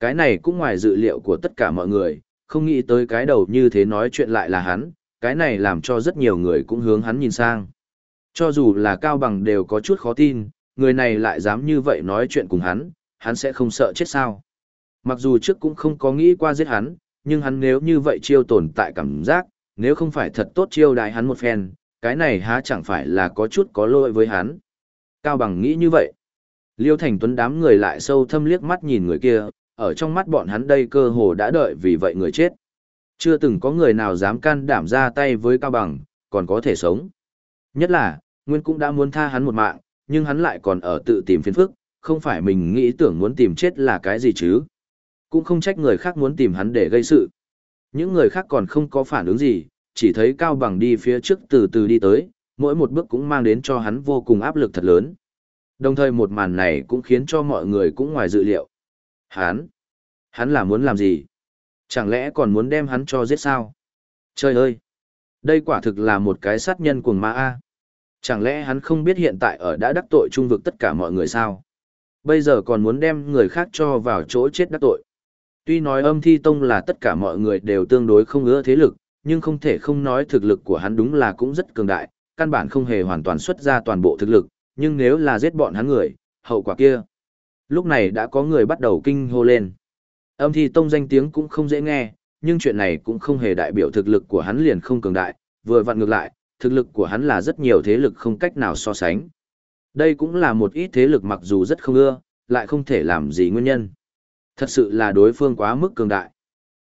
Cái này cũng ngoài dự liệu của tất cả mọi người, không nghĩ tới cái đầu như thế nói chuyện lại là hắn, cái này làm cho rất nhiều người cũng hướng hắn nhìn sang. Cho dù là cao bằng đều có chút khó tin, người này lại dám như vậy nói chuyện cùng hắn, hắn sẽ không sợ chết sao. Mặc dù trước cũng không có nghĩ qua giết hắn, nhưng hắn nếu như vậy chiêu tồn tại cảm giác, nếu không phải thật tốt chiêu đại hắn một phen, cái này há chẳng phải là có chút có lỗi với hắn. Cao bằng nghĩ như vậy. Liêu Thành Tuấn đám người lại sâu thâm liếc mắt nhìn người kia, ở trong mắt bọn hắn đây cơ hồ đã đợi vì vậy người chết. Chưa từng có người nào dám can đảm ra tay với Cao Bằng, còn có thể sống. Nhất là, Nguyên cũng đã muốn tha hắn một mạng, nhưng hắn lại còn ở tự tìm phiền phức, không phải mình nghĩ tưởng muốn tìm chết là cái gì chứ. Cũng không trách người khác muốn tìm hắn để gây sự. Những người khác còn không có phản ứng gì, chỉ thấy Cao Bằng đi phía trước từ từ đi tới, mỗi một bước cũng mang đến cho hắn vô cùng áp lực thật lớn. Đồng thời một màn này cũng khiến cho mọi người cũng ngoài dự liệu. Hắn? Hắn là muốn làm gì? Chẳng lẽ còn muốn đem hắn cho giết sao? Trời ơi! Đây quả thực là một cái sát nhân cuồng ma A. Chẳng lẽ hắn không biết hiện tại ở đã đắc tội trung vực tất cả mọi người sao? Bây giờ còn muốn đem người khác cho vào chỗ chết đắc tội. Tuy nói âm thi tông là tất cả mọi người đều tương đối không ưa thế lực, nhưng không thể không nói thực lực của hắn đúng là cũng rất cường đại, căn bản không hề hoàn toàn xuất ra toàn bộ thực lực, nhưng nếu là giết bọn hắn người, hậu quả kia. Lúc này đã có người bắt đầu kinh hô lên. Âm thi tông danh tiếng cũng không dễ nghe, nhưng chuyện này cũng không hề đại biểu thực lực của hắn liền không cường đại, vừa vặn ngược lại, thực lực của hắn là rất nhiều thế lực không cách nào so sánh. Đây cũng là một ít thế lực mặc dù rất không ưa, lại không thể làm gì nguyên nhân. Thật sự là đối phương quá mức cường đại.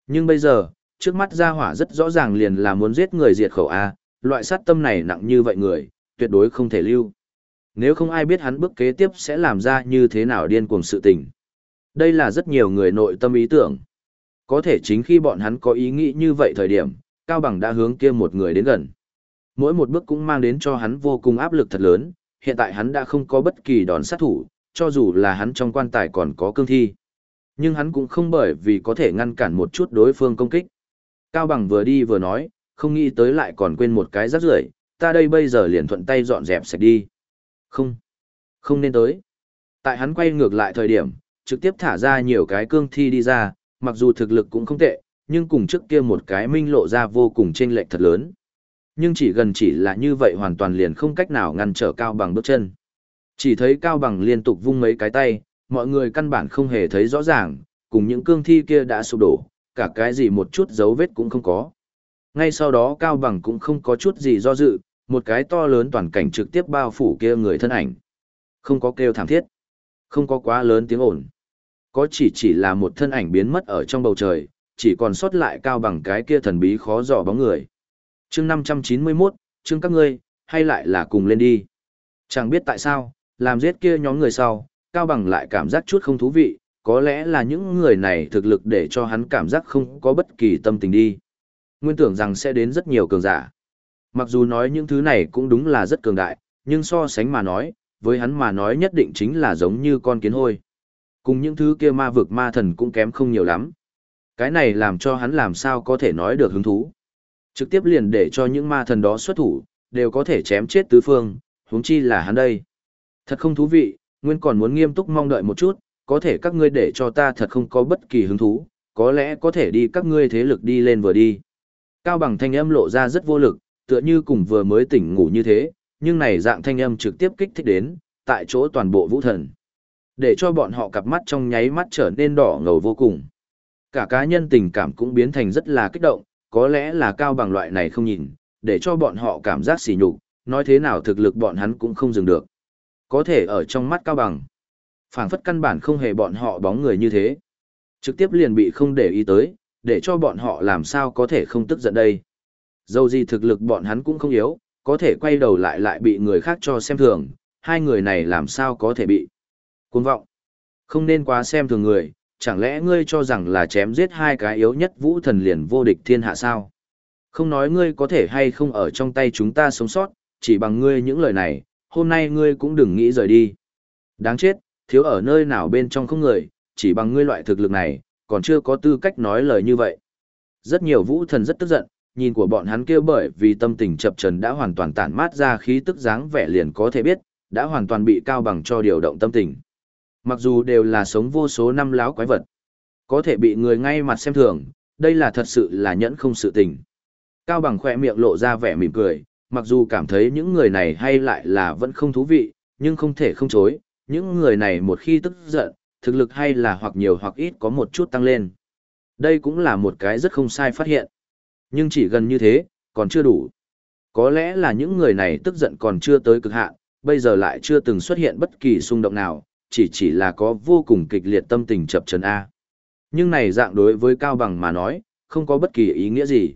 Nhưng bây giờ, trước mắt gia hỏa rất rõ ràng liền là muốn giết người diệt khẩu A, loại sát tâm này nặng như vậy người, tuyệt đối không thể lưu. Nếu không ai biết hắn bước kế tiếp sẽ làm ra như thế nào điên cuồng sự tình. Đây là rất nhiều người nội tâm ý tưởng. Có thể chính khi bọn hắn có ý nghĩ như vậy thời điểm, Cao Bằng đã hướng kia một người đến gần. Mỗi một bước cũng mang đến cho hắn vô cùng áp lực thật lớn, hiện tại hắn đã không có bất kỳ đòn sát thủ, cho dù là hắn trong quan tài còn có cương thi. Nhưng hắn cũng không bởi vì có thể ngăn cản một chút đối phương công kích. Cao Bằng vừa đi vừa nói, không nghĩ tới lại còn quên một cái rác rưởi, ta đây bây giờ liền thuận tay dọn dẹp sạch đi. Không, không nên tới. Tại hắn quay ngược lại thời điểm, trực tiếp thả ra nhiều cái cương thi đi ra, mặc dù thực lực cũng không tệ, nhưng cùng trước kia một cái minh lộ ra vô cùng chênh lệch thật lớn. Nhưng chỉ gần chỉ là như vậy hoàn toàn liền không cách nào ngăn trở Cao Bằng bước chân. Chỉ thấy Cao Bằng liên tục vung mấy cái tay, mọi người căn bản không hề thấy rõ ràng, cùng những cương thi kia đã sụp đổ, cả cái gì một chút dấu vết cũng không có. Ngay sau đó Cao Bằng cũng không có chút gì do dự, một cái to lớn toàn cảnh trực tiếp bao phủ kia người thân ảnh. Không có kêu thảm thiết, không có quá lớn tiếng ồn. Có chỉ chỉ là một thân ảnh biến mất ở trong bầu trời, chỉ còn sót lại Cao Bằng cái kia thần bí khó dò bóng người. chương 591, chương các ngươi, hay lại là cùng lên đi. Chẳng biết tại sao, làm giết kia nhóm người sau, Cao Bằng lại cảm giác chút không thú vị, có lẽ là những người này thực lực để cho hắn cảm giác không có bất kỳ tâm tình đi. Nguyên tưởng rằng sẽ đến rất nhiều cường giả. Mặc dù nói những thứ này cũng đúng là rất cường đại, nhưng so sánh mà nói, với hắn mà nói nhất định chính là giống như con kiến hôi. Cùng những thứ kia ma vực ma thần cũng kém không nhiều lắm. Cái này làm cho hắn làm sao có thể nói được hứng thú. Trực tiếp liền để cho những ma thần đó xuất thủ, đều có thể chém chết tứ phương, huống chi là hắn đây. Thật không thú vị, nguyên còn muốn nghiêm túc mong đợi một chút, có thể các ngươi để cho ta thật không có bất kỳ hứng thú, có lẽ có thể đi các ngươi thế lực đi lên vừa đi. Cao bằng thanh âm lộ ra rất vô lực, tựa như cùng vừa mới tỉnh ngủ như thế, nhưng này dạng thanh âm trực tiếp kích thích đến, tại chỗ toàn bộ vũ thần. Để cho bọn họ cặp mắt trong nháy mắt trở nên đỏ ngầu vô cùng. Cả cá nhân tình cảm cũng biến thành rất là kích động, có lẽ là cao bằng loại này không nhìn, để cho bọn họ cảm giác xỉ nhục, nói thế nào thực lực bọn hắn cũng không dừng được. Có thể ở trong mắt cao bằng, phảng phất căn bản không hề bọn họ bóng người như thế. Trực tiếp liền bị không để ý tới, để cho bọn họ làm sao có thể không tức giận đây. Dâu gì thực lực bọn hắn cũng không yếu, có thể quay đầu lại lại bị người khác cho xem thường, hai người này làm sao có thể bị. cuốn vọng. Không nên quá xem thường người, chẳng lẽ ngươi cho rằng là chém giết hai cái yếu nhất vũ thần liền vô địch thiên hạ sao? Không nói ngươi có thể hay không ở trong tay chúng ta sống sót, chỉ bằng ngươi những lời này, hôm nay ngươi cũng đừng nghĩ rời đi. Đáng chết, thiếu ở nơi nào bên trong không người, chỉ bằng ngươi loại thực lực này, còn chưa có tư cách nói lời như vậy. Rất nhiều vũ thần rất tức giận, nhìn của bọn hắn kêu bởi vì tâm tình chập trần đã hoàn toàn tản mát ra khí tức dáng vẻ liền có thể biết, đã hoàn toàn bị cao bằng cho điều động tâm tình. Mặc dù đều là sống vô số năm láo quái vật, có thể bị người ngay mặt xem thường, đây là thật sự là nhẫn không sự tình. Cao bằng khỏe miệng lộ ra vẻ mỉm cười, mặc dù cảm thấy những người này hay lại là vẫn không thú vị, nhưng không thể không chối, những người này một khi tức giận, thực lực hay là hoặc nhiều hoặc ít có một chút tăng lên. Đây cũng là một cái rất không sai phát hiện. Nhưng chỉ gần như thế, còn chưa đủ. Có lẽ là những người này tức giận còn chưa tới cực hạn, bây giờ lại chưa từng xuất hiện bất kỳ xung động nào, chỉ chỉ là có vô cùng kịch liệt tâm tình chập chấn A. Nhưng này dạng đối với Cao Bằng mà nói, không có bất kỳ ý nghĩa gì.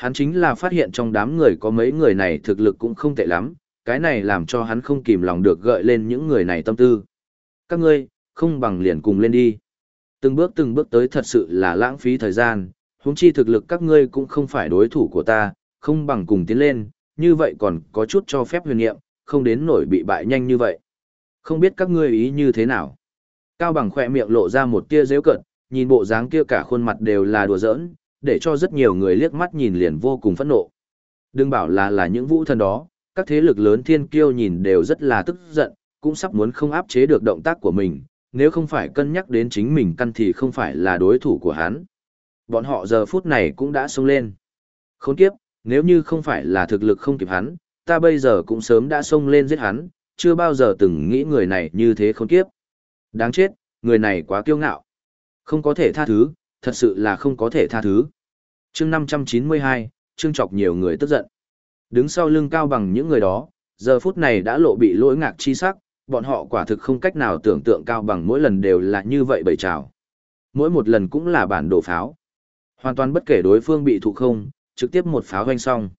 Hắn chính là phát hiện trong đám người có mấy người này thực lực cũng không tệ lắm, cái này làm cho hắn không kìm lòng được gợi lên những người này tâm tư. Các ngươi, không bằng liền cùng lên đi. Từng bước từng bước tới thật sự là lãng phí thời gian, huống chi thực lực các ngươi cũng không phải đối thủ của ta, không bằng cùng tiến lên, như vậy còn có chút cho phép huyền nghiệm không đến nổi bị bại nhanh như vậy. Không biết các ngươi ý như thế nào. Cao bằng khỏe miệng lộ ra một tia dễu cận, nhìn bộ dáng kia cả khuôn mặt đều là đùa giỡn, để cho rất nhiều người liếc mắt nhìn liền vô cùng phẫn nộ. Đừng bảo là là những vũ thần đó, các thế lực lớn thiên kiêu nhìn đều rất là tức giận, cũng sắp muốn không áp chế được động tác của mình, nếu không phải cân nhắc đến chính mình căn thì không phải là đối thủ của hắn. Bọn họ giờ phút này cũng đã xông lên. Khốn kiếp, nếu như không phải là thực lực không kịp hắn, ta bây giờ cũng sớm đã xông lên giết hắn, chưa bao giờ từng nghĩ người này như thế khốn kiếp. Đáng chết, người này quá kiêu ngạo. Không có thể tha thứ, thật sự là không có thể tha thứ. chương 592, chương chọc nhiều người tức giận. Đứng sau lưng cao bằng những người đó, giờ phút này đã lộ bị lỗi ngạc chi sắc, bọn họ quả thực không cách nào tưởng tượng cao bằng mỗi lần đều là như vậy bầy trào. Mỗi một lần cũng là bản đồ pháo. Hoàn toàn bất kể đối phương bị thụ không, trực tiếp một pháo hoanh xong.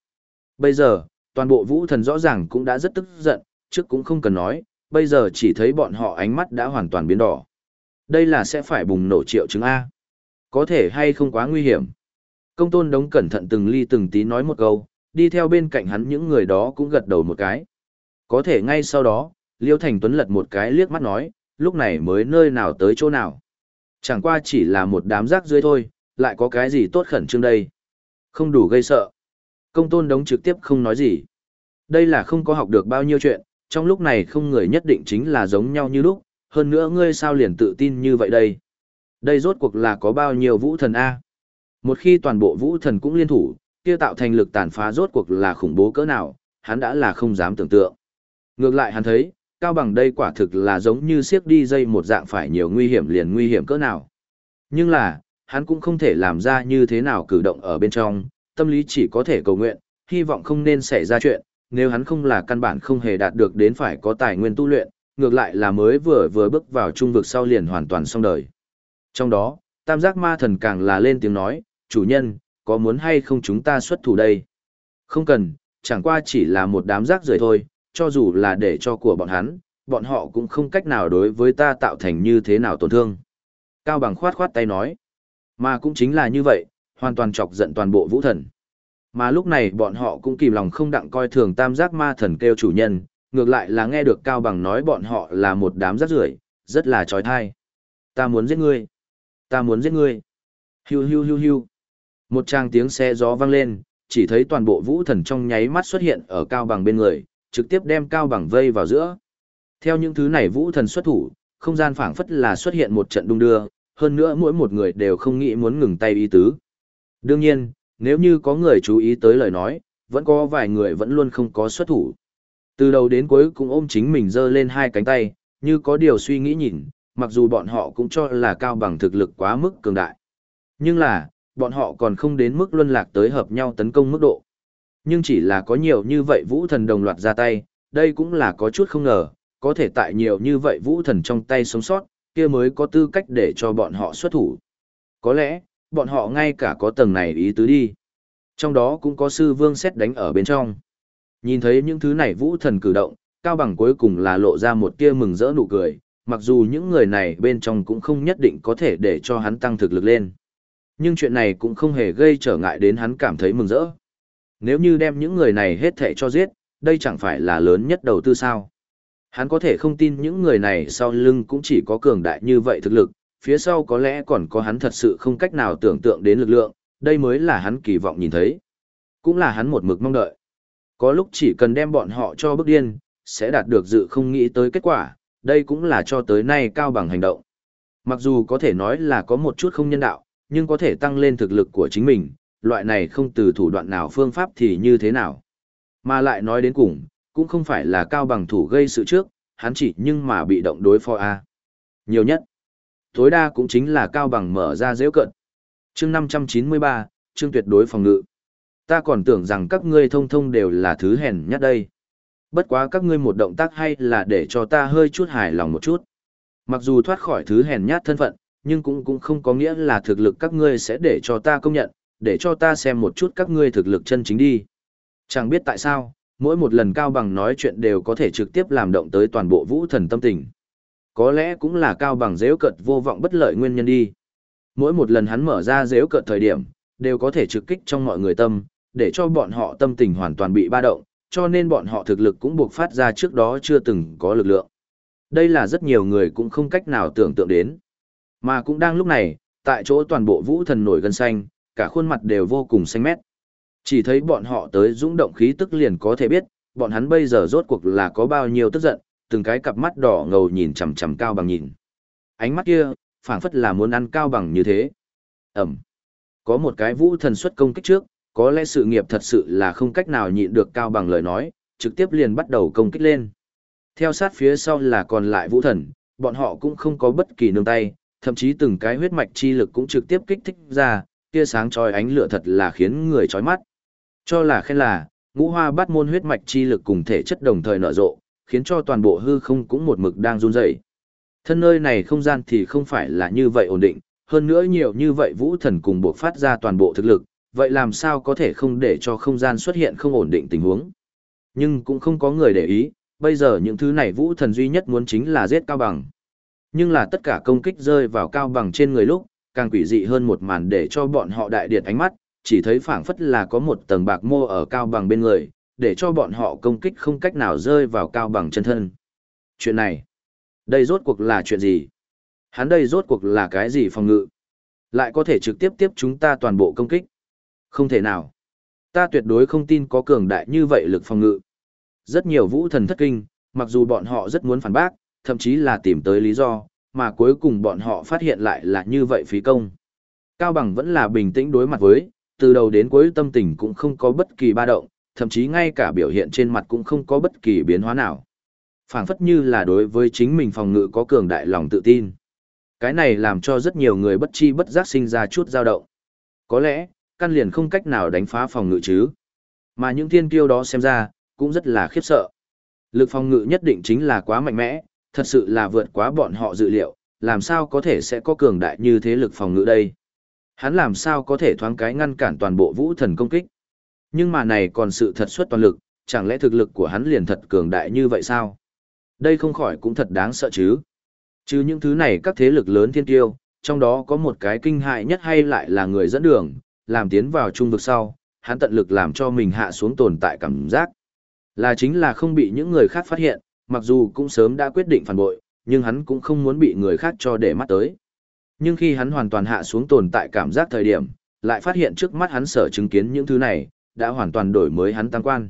Bây giờ, toàn bộ vũ thần rõ ràng cũng đã rất tức giận, trước cũng không cần nói, bây giờ chỉ thấy bọn họ ánh mắt đã hoàn toàn biến đỏ. Đây là sẽ phải bùng nổ triệu chứng A. Có thể hay không quá nguy hiểm. Công tôn đống cẩn thận từng ly từng tí nói một câu, đi theo bên cạnh hắn những người đó cũng gật đầu một cái. Có thể ngay sau đó, Liêu Thành Tuấn lật một cái liếc mắt nói, lúc này mới nơi nào tới chỗ nào. Chẳng qua chỉ là một đám rác dưới thôi, lại có cái gì tốt khẩn trương đây. Không đủ gây sợ. Công tôn đống trực tiếp không nói gì. Đây là không có học được bao nhiêu chuyện, trong lúc này không người nhất định chính là giống nhau như lúc, hơn nữa ngươi sao liền tự tin như vậy đây. Đây rốt cuộc là có bao nhiêu vũ thần A. Một khi toàn bộ vũ thần cũng liên thủ, kia tạo thành lực tàn phá rốt cuộc là khủng bố cỡ nào, hắn đã là không dám tưởng tượng. Ngược lại hắn thấy, cao bằng đây quả thực là giống như siếc đi dây một dạng phải nhiều nguy hiểm liền nguy hiểm cỡ nào. Nhưng là, hắn cũng không thể làm ra như thế nào cử động ở bên trong, tâm lý chỉ có thể cầu nguyện, hy vọng không nên xảy ra chuyện, nếu hắn không là căn bản không hề đạt được đến phải có tài nguyên tu luyện, ngược lại là mới vừa vừa bước vào trung vực sau liền hoàn toàn xong đời. Trong đó, tam giác ma thần càng là lên tiếng nói, chủ nhân, có muốn hay không chúng ta xuất thủ đây? Không cần, chẳng qua chỉ là một đám rác rưởi thôi, cho dù là để cho của bọn hắn, bọn họ cũng không cách nào đối với ta tạo thành như thế nào tổn thương. Cao Bằng khoát khoát tay nói. Mà cũng chính là như vậy, hoàn toàn chọc giận toàn bộ vũ thần. Mà lúc này bọn họ cũng kìm lòng không đặng coi thường tam giác ma thần kêu chủ nhân, ngược lại là nghe được Cao Bằng nói bọn họ là một đám rác rưởi, rất là trói thai. Ta muốn giết ngươi. Ta muốn giết ngươi. Hiu hiu hiu hiu. Một tràng tiếng xe gió vang lên, chỉ thấy toàn bộ vũ thần trong nháy mắt xuất hiện ở Cao Bằng bên người, trực tiếp đem Cao Bằng vây vào giữa. Theo những thứ này vũ thần xuất thủ, không gian phảng phất là xuất hiện một trận đung đưa, hơn nữa mỗi một người đều không nghĩ muốn ngừng tay ý tứ. Đương nhiên, nếu như có người chú ý tới lời nói, vẫn có vài người vẫn luôn không có xuất thủ. Từ đầu đến cuối cũng ôm chính mình giơ lên hai cánh tay, như có điều suy nghĩ nhìn, mặc dù bọn họ cũng cho là cao bằng thực lực quá mức cường đại. Nhưng là, bọn họ còn không đến mức luân lạc tới hợp nhau tấn công mức độ. Nhưng chỉ là có nhiều như vậy vũ thần đồng loạt ra tay, đây cũng là có chút không ngờ, có thể tại nhiều như vậy vũ thần trong tay sống sót, kia mới có tư cách để cho bọn họ xuất thủ. Có lẽ, bọn họ ngay cả có tầng này ý tứ đi. Trong đó cũng có sư vương xét đánh ở bên trong. Nhìn thấy những thứ này vũ thần cử động, Cao Bằng cuối cùng là lộ ra một tia mừng rỡ nụ cười, mặc dù những người này bên trong cũng không nhất định có thể để cho hắn tăng thực lực lên. Nhưng chuyện này cũng không hề gây trở ngại đến hắn cảm thấy mừng rỡ. Nếu như đem những người này hết thể cho giết, đây chẳng phải là lớn nhất đầu tư sao. Hắn có thể không tin những người này sau lưng cũng chỉ có cường đại như vậy thực lực, phía sau có lẽ còn có hắn thật sự không cách nào tưởng tượng đến lực lượng, đây mới là hắn kỳ vọng nhìn thấy. Cũng là hắn một mực mong đợi. Có lúc chỉ cần đem bọn họ cho bước điên, sẽ đạt được dự không nghĩ tới kết quả, đây cũng là cho tới nay cao bằng hành động. Mặc dù có thể nói là có một chút không nhân đạo, nhưng có thể tăng lên thực lực của chính mình, loại này không từ thủ đoạn nào phương pháp thì như thế nào. Mà lại nói đến cùng, cũng không phải là cao bằng thủ gây sự trước, hắn chỉ nhưng mà bị động đối phó A. Nhiều nhất, tối đa cũng chính là cao bằng mở ra dễ cận. chương 593, chương tuyệt đối phòng ngự. Ta còn tưởng rằng các ngươi thông thông đều là thứ hèn nhất đây. Bất quá các ngươi một động tác hay là để cho ta hơi chút hài lòng một chút. Mặc dù thoát khỏi thứ hèn nhát thân phận, nhưng cũng cũng không có nghĩa là thực lực các ngươi sẽ để cho ta công nhận, để cho ta xem một chút các ngươi thực lực chân chính đi. Chẳng biết tại sao, mỗi một lần Cao Bằng nói chuyện đều có thể trực tiếp làm động tới toàn bộ vũ thần tâm tình. Có lẽ cũng là Cao Bằng dễ cợt vô vọng bất lợi nguyên nhân đi. Mỗi một lần hắn mở ra dễ cợt thời điểm, đều có thể trực kích trong mọi người tâm, để cho bọn họ tâm tình hoàn toàn bị ba động, cho nên bọn họ thực lực cũng buộc phát ra trước đó chưa từng có lực lượng. Đây là rất nhiều người cũng không cách nào tưởng tượng đến. Mà cũng đang lúc này, tại chỗ toàn bộ vũ thần nổi gân xanh, cả khuôn mặt đều vô cùng xanh mét. Chỉ thấy bọn họ tới dũng động khí tức liền có thể biết, bọn hắn bây giờ rốt cuộc là có bao nhiêu tức giận, từng cái cặp mắt đỏ ngầu nhìn chằm chằm cao bằng nhìn. Ánh mắt kia, phảng phất là muốn ăn cao bằng như thế. Ẩm. Có một cái vũ thần xuất công kích trước, có lẽ sự nghiệp thật sự là không cách nào nhịn được cao bằng lời nói, trực tiếp liền bắt đầu công kích lên. Theo sát phía sau là còn lại vũ thần, bọn họ cũng không có bất kỳ nương tay, thậm chí từng cái huyết mạch chi lực cũng trực tiếp kích thích ra, tia sáng chói ánh lửa thật là khiến người chói mắt. Cho là khen là, ngũ hoa bát môn huyết mạch chi lực cùng thể chất đồng thời nở rộ, khiến cho toàn bộ hư không cũng một mực đang run rẩy. Thân nơi này không gian thì không phải là như vậy ổn định, hơn nữa nhiều như vậy vũ thần cùng buộc phát ra toàn bộ thực lực, vậy làm sao có thể không để cho không gian xuất hiện không ổn định tình huống. Nhưng cũng không có người để ý, bây giờ những thứ này vũ thần duy nhất muốn chính là giết cao bằng. Nhưng là tất cả công kích rơi vào cao bằng trên người lúc, càng quỷ dị hơn một màn để cho bọn họ đại điệt ánh mắt, chỉ thấy phảng phất là có một tầng bạc mô ở cao bằng bên người, để cho bọn họ công kích không cách nào rơi vào cao bằng chân thân. Chuyện này, đây rốt cuộc là chuyện gì? Hắn đây rốt cuộc là cái gì phòng ngự? Lại có thể trực tiếp tiếp chúng ta toàn bộ công kích? Không thể nào. Ta tuyệt đối không tin có cường đại như vậy lực phòng ngự. Rất nhiều vũ thần thất kinh, mặc dù bọn họ rất muốn phản bác, thậm chí là tìm tới lý do, mà cuối cùng bọn họ phát hiện lại là như vậy phí công. Cao Bằng vẫn là bình tĩnh đối mặt với, từ đầu đến cuối tâm tình cũng không có bất kỳ ba động, thậm chí ngay cả biểu hiện trên mặt cũng không có bất kỳ biến hóa nào. phảng phất như là đối với chính mình phòng ngự có cường đại lòng tự tin. Cái này làm cho rất nhiều người bất chi bất giác sinh ra chút dao động. Có lẽ, căn liền không cách nào đánh phá phòng ngự chứ. Mà những thiên kiêu đó xem ra, cũng rất là khiếp sợ. Lực phòng ngự nhất định chính là quá mạnh mẽ, thật sự là vượt quá bọn họ dự liệu, làm sao có thể sẽ có cường đại như thế lực phòng ngự đây. Hắn làm sao có thể thoáng cái ngăn cản toàn bộ vũ thần công kích. Nhưng mà này còn sự thật xuất toàn lực, chẳng lẽ thực lực của hắn liền thật cường đại như vậy sao? Đây không khỏi cũng thật đáng sợ chứ. Chứ những thứ này các thế lực lớn thiên tiêu, trong đó có một cái kinh hại nhất hay lại là người dẫn đường, làm tiến vào trung vực sau, hắn tận lực làm cho mình hạ xuống tồn tại cảm giác. Là chính là không bị những người khác phát hiện, mặc dù cũng sớm đã quyết định phản bội, nhưng hắn cũng không muốn bị người khác cho để mắt tới. Nhưng khi hắn hoàn toàn hạ xuống tồn tại cảm giác thời điểm, lại phát hiện trước mắt hắn sở chứng kiến những thứ này, đã hoàn toàn đổi mới hắn tăng quan.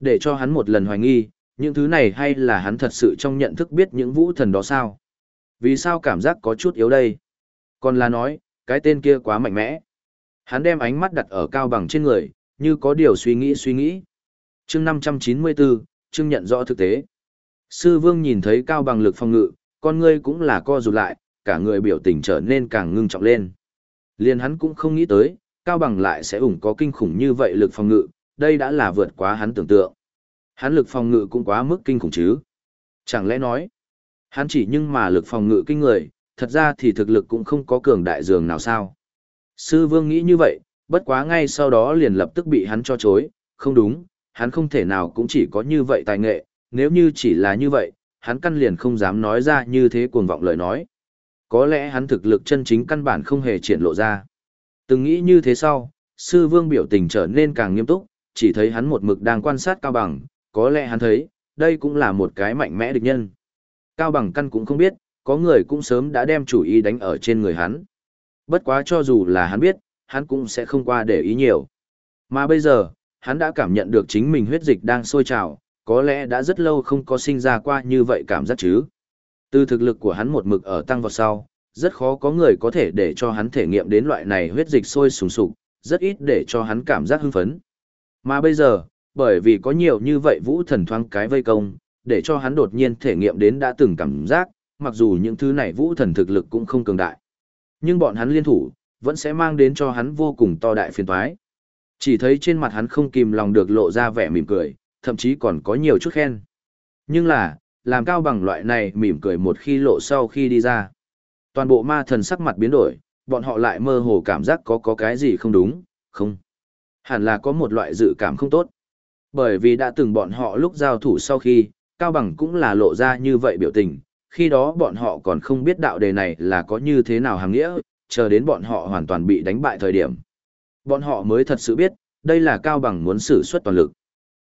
Để cho hắn một lần hoài nghi, những thứ này hay là hắn thật sự trong nhận thức biết những vũ thần đó sao? Vì sao cảm giác có chút yếu đây? Còn là nói, cái tên kia quá mạnh mẽ. Hắn đem ánh mắt đặt ở cao bằng trên người, như có điều suy nghĩ suy nghĩ. chương 594, chương nhận rõ thực tế. Sư vương nhìn thấy cao bằng lực phòng ngự, con ngươi cũng là co rụt lại, cả người biểu tình trở nên càng ngưng trọng lên. Liên hắn cũng không nghĩ tới, cao bằng lại sẽ ủng có kinh khủng như vậy lực phòng ngự, đây đã là vượt quá hắn tưởng tượng. Hắn lực phòng ngự cũng quá mức kinh khủng chứ. Chẳng lẽ nói, hắn chỉ nhưng mà lực phòng ngự kinh người, thật ra thì thực lực cũng không có cường đại dường nào sao. Sư vương nghĩ như vậy, bất quá ngay sau đó liền lập tức bị hắn cho chối, không đúng, hắn không thể nào cũng chỉ có như vậy tài nghệ, nếu như chỉ là như vậy, hắn căn liền không dám nói ra như thế cuồng vọng lời nói. Có lẽ hắn thực lực chân chính căn bản không hề triển lộ ra. Từng nghĩ như thế sau, sư vương biểu tình trở nên càng nghiêm túc, chỉ thấy hắn một mực đang quan sát cao bằng, có lẽ hắn thấy, đây cũng là một cái mạnh mẽ địch nhân. Cao bằng căn cũng không biết, có người cũng sớm đã đem chủ ý đánh ở trên người hắn. Bất quá cho dù là hắn biết, hắn cũng sẽ không qua để ý nhiều. Mà bây giờ, hắn đã cảm nhận được chính mình huyết dịch đang sôi trào, có lẽ đã rất lâu không có sinh ra qua như vậy cảm giác chứ. Từ thực lực của hắn một mực ở tăng vào sau, rất khó có người có thể để cho hắn thể nghiệm đến loại này huyết dịch sôi sùng sục, rất ít để cho hắn cảm giác hưng phấn. Mà bây giờ, bởi vì có nhiều như vậy vũ thần thoáng cái vây công, để cho hắn đột nhiên thể nghiệm đến đã từng cảm giác, mặc dù những thứ này vũ thần thực lực cũng không cường đại. Nhưng bọn hắn liên thủ, vẫn sẽ mang đến cho hắn vô cùng to đại phiền toái. Chỉ thấy trên mặt hắn không kìm lòng được lộ ra vẻ mỉm cười, thậm chí còn có nhiều chút khen. Nhưng là, làm cao bằng loại này mỉm cười một khi lộ sau khi đi ra. Toàn bộ ma thần sắc mặt biến đổi, bọn họ lại mơ hồ cảm giác có có cái gì không đúng, không. Hẳn là có một loại dự cảm không tốt. Bởi vì đã từng bọn họ lúc giao thủ sau khi, Cao Bằng cũng là lộ ra như vậy biểu tình, khi đó bọn họ còn không biết đạo đề này là có như thế nào hàng nghĩa, chờ đến bọn họ hoàn toàn bị đánh bại thời điểm. Bọn họ mới thật sự biết, đây là Cao Bằng muốn sử xuất toàn lực.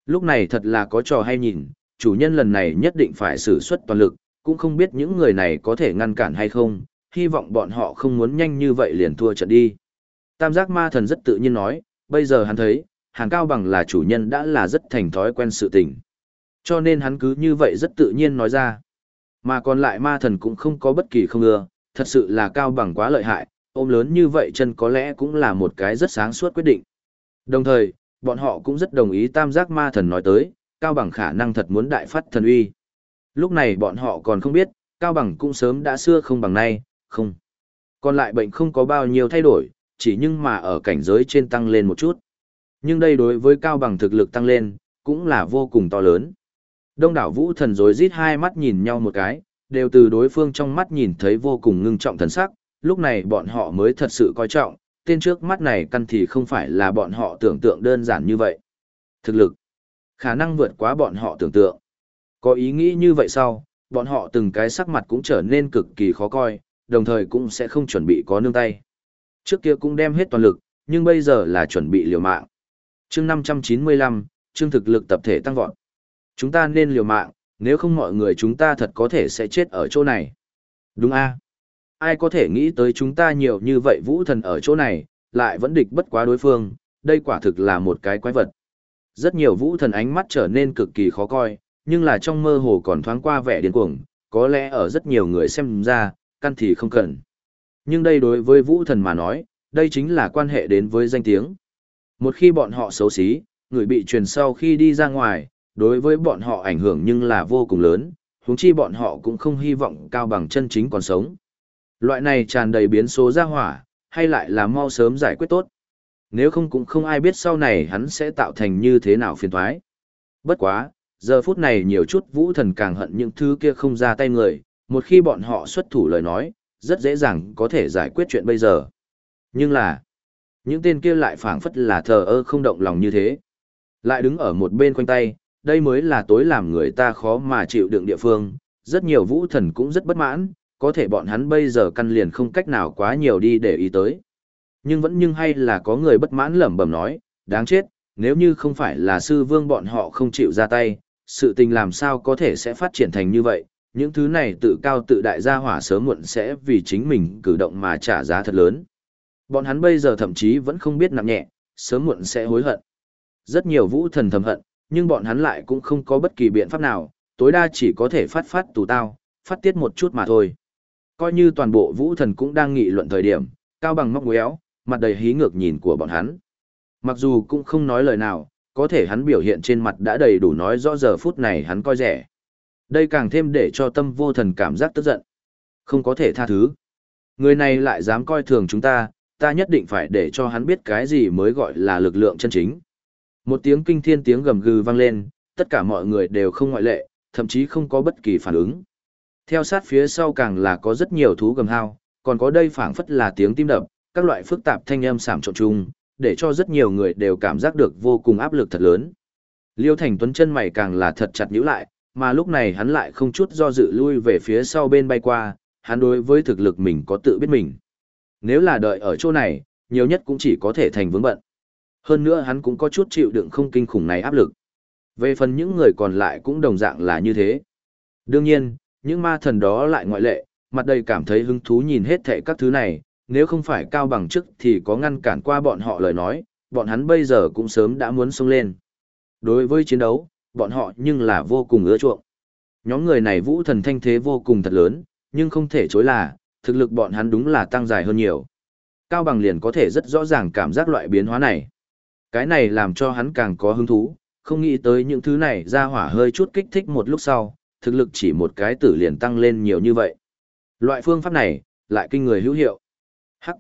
Lúc này thật là có trò hay nhìn, chủ nhân lần này nhất định phải sử xuất toàn lực, cũng không biết những người này có thể ngăn cản hay không, hy vọng bọn họ không muốn nhanh như vậy liền thua trận đi. Tam giác ma thần rất tự nhiên nói, bây giờ hắn thấy, hàng cao bằng là chủ nhân đã là rất thành thói quen sự tình. Cho nên hắn cứ như vậy rất tự nhiên nói ra. Mà còn lại ma thần cũng không có bất kỳ không ưa, thật sự là cao bằng quá lợi hại, ôm lớn như vậy chân có lẽ cũng là một cái rất sáng suốt quyết định. Đồng thời, bọn họ cũng rất đồng ý tam giác ma thần nói tới, cao bằng khả năng thật muốn đại phát thần uy. Lúc này bọn họ còn không biết, cao bằng cũng sớm đã xưa không bằng nay, không. Còn lại bệnh không có bao nhiêu thay đổi, chỉ nhưng mà ở cảnh giới trên tăng lên một chút. Nhưng đây đối với cao bằng thực lực tăng lên, cũng là vô cùng to lớn. Đông đảo vũ thần rối rít hai mắt nhìn nhau một cái, đều từ đối phương trong mắt nhìn thấy vô cùng ngưng trọng thần sắc, lúc này bọn họ mới thật sự coi trọng, tên trước mắt này căn thì không phải là bọn họ tưởng tượng đơn giản như vậy. Thực lực, khả năng vượt quá bọn họ tưởng tượng. Có ý nghĩ như vậy sau, bọn họ từng cái sắc mặt cũng trở nên cực kỳ khó coi, đồng thời cũng sẽ không chuẩn bị có nương tay. Trước kia cũng đem hết toàn lực, nhưng bây giờ là chuẩn bị liều mạng. chương 595, chương thực lực tập thể tăng vọt. Chúng ta nên liều mạng, nếu không mọi người chúng ta thật có thể sẽ chết ở chỗ này. Đúng a Ai có thể nghĩ tới chúng ta nhiều như vậy vũ thần ở chỗ này, lại vẫn địch bất quá đối phương, đây quả thực là một cái quái vật. Rất nhiều vũ thần ánh mắt trở nên cực kỳ khó coi, nhưng là trong mơ hồ còn thoáng qua vẻ điên cuồng, có lẽ ở rất nhiều người xem ra, căn thì không cần. Nhưng đây đối với vũ thần mà nói, đây chính là quan hệ đến với danh tiếng. Một khi bọn họ xấu xí, người bị truyền sau khi đi ra ngoài, đối với bọn họ ảnh hưởng nhưng là vô cùng lớn, huống chi bọn họ cũng không hy vọng cao bằng chân chính còn sống. Loại này tràn đầy biến số ra hỏa, hay lại là mau sớm giải quyết tốt. Nếu không cũng không ai biết sau này hắn sẽ tạo thành như thế nào phiền toái. Bất quá, giờ phút này nhiều chút vũ thần càng hận những thứ kia không ra tay người, một khi bọn họ xuất thủ lời nói, rất dễ dàng có thể giải quyết chuyện bây giờ. Nhưng là, những tên kia lại phảng phất là thờ ơ không động lòng như thế. Lại đứng ở một bên quanh tay, đây mới là tối làm người ta khó mà chịu đựng địa phương. Rất nhiều vũ thần cũng rất bất mãn, có thể bọn hắn bây giờ căn liền không cách nào quá nhiều đi để ý tới. Nhưng vẫn nhưng hay là có người bất mãn lẩm bẩm nói, đáng chết, nếu như không phải là sư vương bọn họ không chịu ra tay, sự tình làm sao có thể sẽ phát triển thành như vậy, những thứ này tự cao tự đại gia hỏa sớm muộn sẽ vì chính mình cử động mà trả giá thật lớn. Bọn hắn bây giờ thậm chí vẫn không biết nặng nhẹ, sớm muộn sẽ hối hận. Rất nhiều vũ thần thầm hận, nhưng bọn hắn lại cũng không có bất kỳ biện pháp nào, tối đa chỉ có thể phát phát tù tao, phát tiết một chút mà thôi. Coi như toàn bộ vũ thần cũng đang nghị luận thời điểm, cao bằng móc nguéo, mặt đầy hí ngược nhìn của bọn hắn. Mặc dù cũng không nói lời nào, có thể hắn biểu hiện trên mặt đã đầy đủ nói rõ giờ phút này hắn coi rẻ. Đây càng thêm để cho tâm vô thần cảm giác tức giận. Không có thể tha thứ. Người này lại dám coi thường chúng ta, ta nhất định phải để cho hắn biết cái gì mới gọi là lực lượng chân chính. Một tiếng kinh thiên tiếng gầm gừ vang lên, tất cả mọi người đều không ngoại lệ, thậm chí không có bất kỳ phản ứng. Theo sát phía sau càng là có rất nhiều thú gầm hao, còn có đây phảng phất là tiếng tim đập, các loại phức tạp thanh âm sảm trộn chung, để cho rất nhiều người đều cảm giác được vô cùng áp lực thật lớn. Liêu Thành Tuấn chân mày càng là thật chặt nhíu lại, mà lúc này hắn lại không chút do dự lui về phía sau bên bay qua, hắn đối với thực lực mình có tự biết mình. Nếu là đợi ở chỗ này, nhiều nhất cũng chỉ có thể thành vướng bận. Hơn nữa hắn cũng có chút chịu đựng không kinh khủng này áp lực. Về phần những người còn lại cũng đồng dạng là như thế. Đương nhiên, những ma thần đó lại ngoại lệ, mặt đầy cảm thấy hứng thú nhìn hết thệ các thứ này, nếu không phải cao bằng chức thì có ngăn cản qua bọn họ lời nói, bọn hắn bây giờ cũng sớm đã muốn xông lên. Đối với chiến đấu, bọn họ nhưng là vô cùng ưa chuộng. Nhóm người này vũ thần thanh thế vô cùng thật lớn, nhưng không thể chối là, thực lực bọn hắn đúng là tăng dài hơn nhiều. Cao bằng liền có thể rất rõ ràng cảm giác loại biến hóa này. Cái này làm cho hắn càng có hứng thú, không nghĩ tới những thứ này ra hỏa hơi chút kích thích một lúc sau, thực lực chỉ một cái tử liền tăng lên nhiều như vậy. Loại phương pháp này, lại kinh người hữu hiệu. Hắc.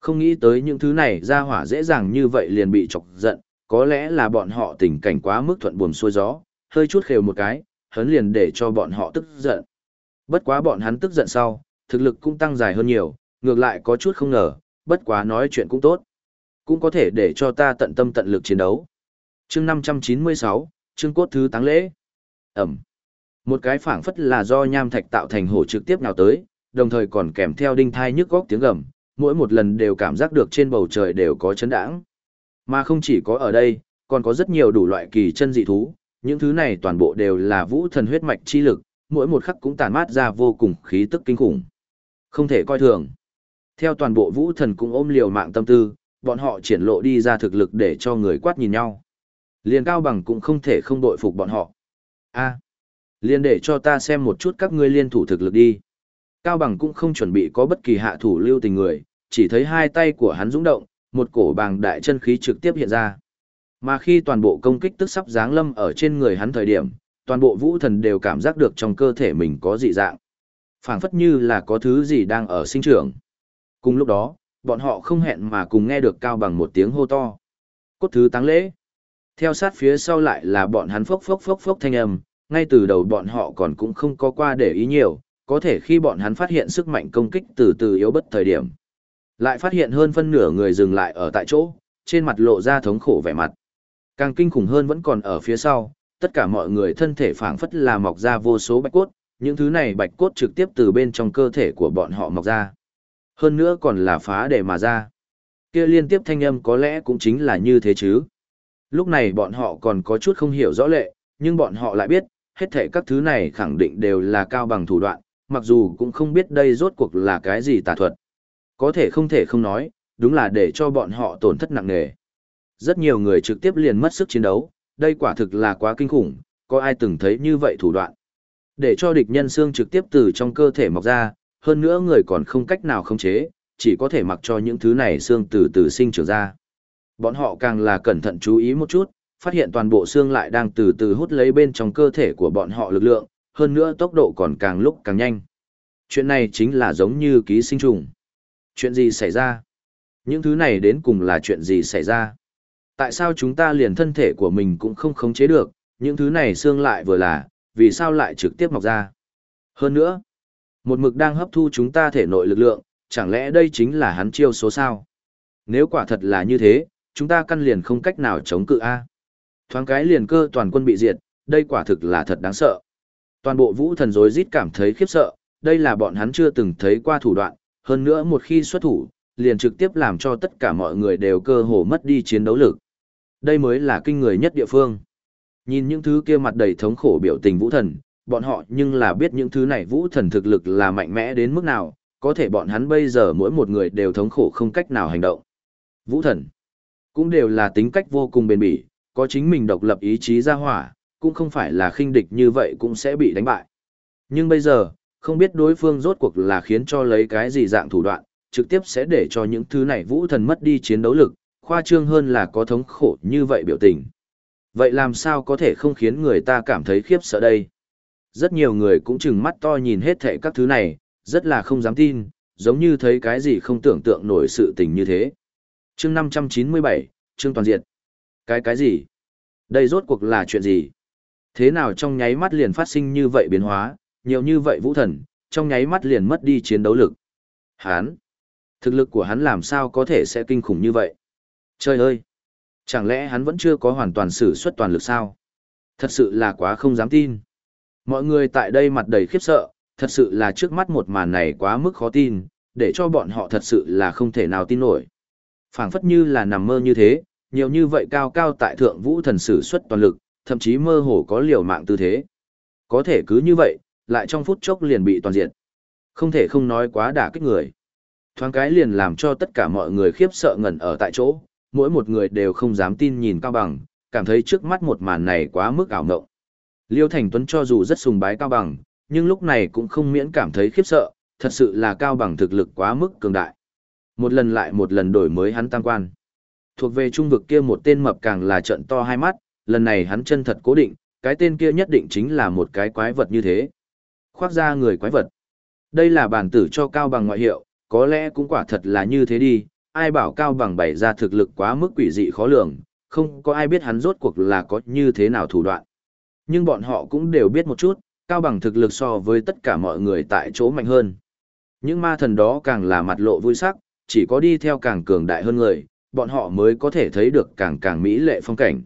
Không nghĩ tới những thứ này ra hỏa dễ dàng như vậy liền bị chọc giận, có lẽ là bọn họ tình cảnh quá mức thuận buồm xuôi gió, hơi chút khều một cái, hấn liền để cho bọn họ tức giận. Bất quá bọn hắn tức giận sau, thực lực cũng tăng dài hơn nhiều, ngược lại có chút không ngờ, bất quá nói chuyện cũng tốt. Cũng có thể để cho ta tận tâm tận lực chiến đấu. chương 596, chương cốt thứ táng lễ. Ẩm. Một cái phảng phất là do nham thạch tạo thành hổ trực tiếp nào tới, đồng thời còn kèm theo đinh thai nhức góc tiếng gầm, mỗi một lần đều cảm giác được trên bầu trời đều có chấn đãng. Mà không chỉ có ở đây, còn có rất nhiều đủ loại kỳ chân dị thú, những thứ này toàn bộ đều là vũ thần huyết mạch chi lực, mỗi một khắc cũng tàn mát ra vô cùng khí tức kinh khủng. Không thể coi thường. Theo toàn bộ vũ thần cũng ôm liều mạng tâm tư, bọn họ triển lộ đi ra thực lực để cho người quát nhìn nhau. Liền cao bằng cũng không thể không đội phục bọn họ. a liền để cho ta xem một chút các ngươi liên thủ thực lực đi. Cao bằng cũng không chuẩn bị có bất kỳ hạ thủ lưu tình người, chỉ thấy hai tay của hắn rung động, một cổ bàng đại chân khí trực tiếp hiện ra. Mà khi toàn bộ công kích tức sắp giáng lâm ở trên người hắn thời điểm, toàn bộ vũ thần đều cảm giác được trong cơ thể mình có dị dạng. phảng phất như là có thứ gì đang ở sinh trưởng. Cùng lúc đó, bọn họ không hẹn mà cùng nghe được cao bằng một tiếng hô to. Cốt thứ táng lễ. Theo sát phía sau lại là bọn hắn phốc phốc phốc phốc thanh âm, ngay từ đầu bọn họ còn cũng không có qua để ý nhiều, có thể khi bọn hắn phát hiện sức mạnh công kích từ từ yếu bất thời điểm. Lại phát hiện hơn phân nửa người dừng lại ở tại chỗ, trên mặt lộ ra thống khổ vẻ mặt. Càng kinh khủng hơn vẫn còn ở phía sau, tất cả mọi người thân thể phảng phất là mọc ra vô số bạch cốt, những thứ này bạch cốt trực tiếp từ bên trong cơ thể của bọn họ mọc ra. Hơn nữa còn là phá để mà ra. Kia liên tiếp thanh âm có lẽ cũng chính là như thế chứ. Lúc này bọn họ còn có chút không hiểu rõ lệ, nhưng bọn họ lại biết, hết thể các thứ này khẳng định đều là cao bằng thủ đoạn, mặc dù cũng không biết đây rốt cuộc là cái gì tà thuật. Có thể không thể không nói, đúng là để cho bọn họ tổn thất nặng nề. Rất nhiều người trực tiếp liền mất sức chiến đấu, đây quả thực là quá kinh khủng, có ai từng thấy như vậy thủ đoạn. Để cho địch nhân xương trực tiếp từ trong cơ thể mọc ra, hơn nữa người còn không cách nào khống chế, chỉ có thể mặc cho những thứ này xương từ từ sinh trưởng ra. Bọn họ càng là cẩn thận chú ý một chút, phát hiện toàn bộ xương lại đang từ từ hút lấy bên trong cơ thể của bọn họ lực lượng, hơn nữa tốc độ còn càng lúc càng nhanh. Chuyện này chính là giống như ký sinh trùng. Chuyện gì xảy ra? Những thứ này đến cùng là chuyện gì xảy ra? Tại sao chúng ta liền thân thể của mình cũng không khống chế được, những thứ này xương lại vừa là, vì sao lại trực tiếp mọc ra? Hơn nữa, một mực đang hấp thu chúng ta thể nội lực lượng, chẳng lẽ đây chính là hắn chiêu số sao? Nếu quả thật là như thế, chúng ta căn liền không cách nào chống cự A. Thoáng cái liền cơ toàn quân bị diệt, đây quả thực là thật đáng sợ. Toàn bộ vũ thần rối rít cảm thấy khiếp sợ, đây là bọn hắn chưa từng thấy qua thủ đoạn, hơn nữa một khi xuất thủ, liền trực tiếp làm cho tất cả mọi người đều cơ hồ mất đi chiến đấu lực. Đây mới là kinh người nhất địa phương. Nhìn những thứ kia mặt đầy thống khổ biểu tình vũ thần, bọn họ nhưng là biết những thứ này vũ thần thực lực là mạnh mẽ đến mức nào, có thể bọn hắn bây giờ mỗi một người đều thống khổ không cách nào hành động. Vũ thần cũng đều là tính cách vô cùng bền bỉ, có chính mình độc lập ý chí ra hỏa, cũng không phải là khinh địch như vậy cũng sẽ bị đánh bại. Nhưng bây giờ, không biết đối phương rốt cuộc là khiến cho lấy cái gì dạng thủ đoạn, trực tiếp sẽ để cho những thứ này vũ thần mất đi chiến đấu lực, khoa trương hơn là có thống khổ như vậy biểu tình. Vậy làm sao có thể không khiến người ta cảm thấy khiếp sợ đây? Rất nhiều người cũng chừng mắt to nhìn hết thệ các thứ này, rất là không dám tin, giống như thấy cái gì không tưởng tượng nổi sự tình như thế. chương 597, chương toàn diện. Cái cái gì? Đây rốt cuộc là chuyện gì? Thế nào trong nháy mắt liền phát sinh như vậy biến hóa, nhiều như vậy vũ thần, trong nháy mắt liền mất đi chiến đấu lực. Hán! Thực lực của hắn làm sao có thể sẽ kinh khủng như vậy? Trời ơi! Chẳng lẽ hắn vẫn chưa có hoàn toàn sử xuất toàn lực sao? Thật sự là quá không dám tin. Mọi người tại đây mặt đầy khiếp sợ, thật sự là trước mắt một màn này quá mức khó tin, để cho bọn họ thật sự là không thể nào tin nổi. phảng phất như là nằm mơ như thế, nhiều như vậy cao cao tại thượng vũ thần sử xuất toàn lực, thậm chí mơ hồ có liều mạng tư thế. Có thể cứ như vậy, lại trong phút chốc liền bị toàn diện. Không thể không nói quá đả kích người. Thoáng cái liền làm cho tất cả mọi người khiếp sợ ngẩn ở tại chỗ, mỗi một người đều không dám tin nhìn Cao Bằng, cảm thấy trước mắt một màn này quá mức ảo ngộng. Liêu Thành Tuấn cho dù rất sùng bái Cao Bằng, nhưng lúc này cũng không miễn cảm thấy khiếp sợ, thật sự là Cao Bằng thực lực quá mức cường đại. Một lần lại một lần đổi mới hắn tăng quan. Thuộc về trung vực kia một tên mập càng là trận to hai mắt, lần này hắn chân thật cố định, cái tên kia nhất định chính là một cái quái vật như thế. Khoác ra người quái vật. Đây là bản tử cho Cao Bằng ngoại hiệu, có lẽ cũng quả thật là như thế đi, ai bảo Cao Bằng bày ra thực lực quá mức quỷ dị khó lường, không có ai biết hắn rốt cuộc là có như thế nào thủ đoạn. Nhưng bọn họ cũng đều biết một chút, Cao Bằng thực lực so với tất cả mọi người tại chỗ mạnh hơn. Những ma thần đó càng là mặt lộ vui sắc, chỉ có đi theo càng cường đại hơn người, bọn họ mới có thể thấy được càng càng mỹ lệ phong cảnh.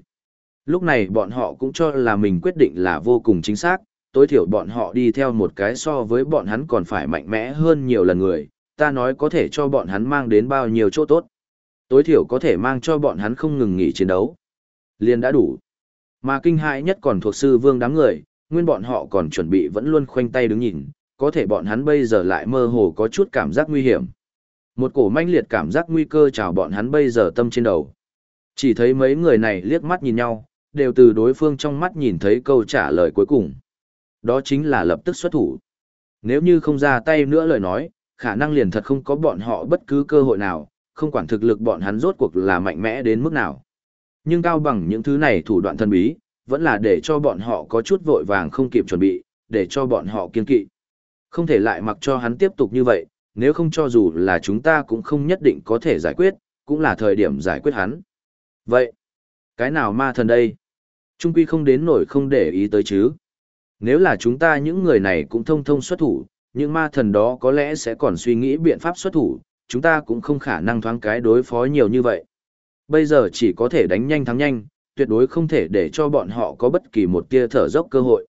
Lúc này bọn họ cũng cho là mình quyết định là vô cùng chính xác, tối thiểu bọn họ đi theo một cái so với bọn hắn còn phải mạnh mẽ hơn nhiều lần người, ta nói có thể cho bọn hắn mang đến bao nhiêu chỗ tốt. Tối thiểu có thể mang cho bọn hắn không ngừng nghỉ chiến đấu. Liền đã đủ. Mà kinh hại nhất còn thuộc sư vương đám người, nguyên bọn họ còn chuẩn bị vẫn luôn khoanh tay đứng nhìn, có thể bọn hắn bây giờ lại mơ hồ có chút cảm giác nguy hiểm. Một cổ manh liệt cảm giác nguy cơ chào bọn hắn bây giờ tâm trên đầu. Chỉ thấy mấy người này liếc mắt nhìn nhau, đều từ đối phương trong mắt nhìn thấy câu trả lời cuối cùng. Đó chính là lập tức xuất thủ. Nếu như không ra tay nữa lời nói, khả năng liền thật không có bọn họ bất cứ cơ hội nào, không quản thực lực bọn hắn rốt cuộc là mạnh mẽ đến mức nào. Nhưng cao bằng những thứ này thủ đoạn thân bí, vẫn là để cho bọn họ có chút vội vàng không kịp chuẩn bị, để cho bọn họ kiên kỵ. Không thể lại mặc cho hắn tiếp tục như vậy, nếu không cho dù là chúng ta cũng không nhất định có thể giải quyết, cũng là thời điểm giải quyết hắn. Vậy, cái nào ma thần đây? Trung quy không đến nổi không để ý tới chứ. Nếu là chúng ta những người này cũng thông thông xuất thủ, những ma thần đó có lẽ sẽ còn suy nghĩ biện pháp xuất thủ, chúng ta cũng không khả năng thoáng cái đối phó nhiều như vậy. Bây giờ chỉ có thể đánh nhanh thắng nhanh, tuyệt đối không thể để cho bọn họ có bất kỳ một tia thở dốc cơ hội.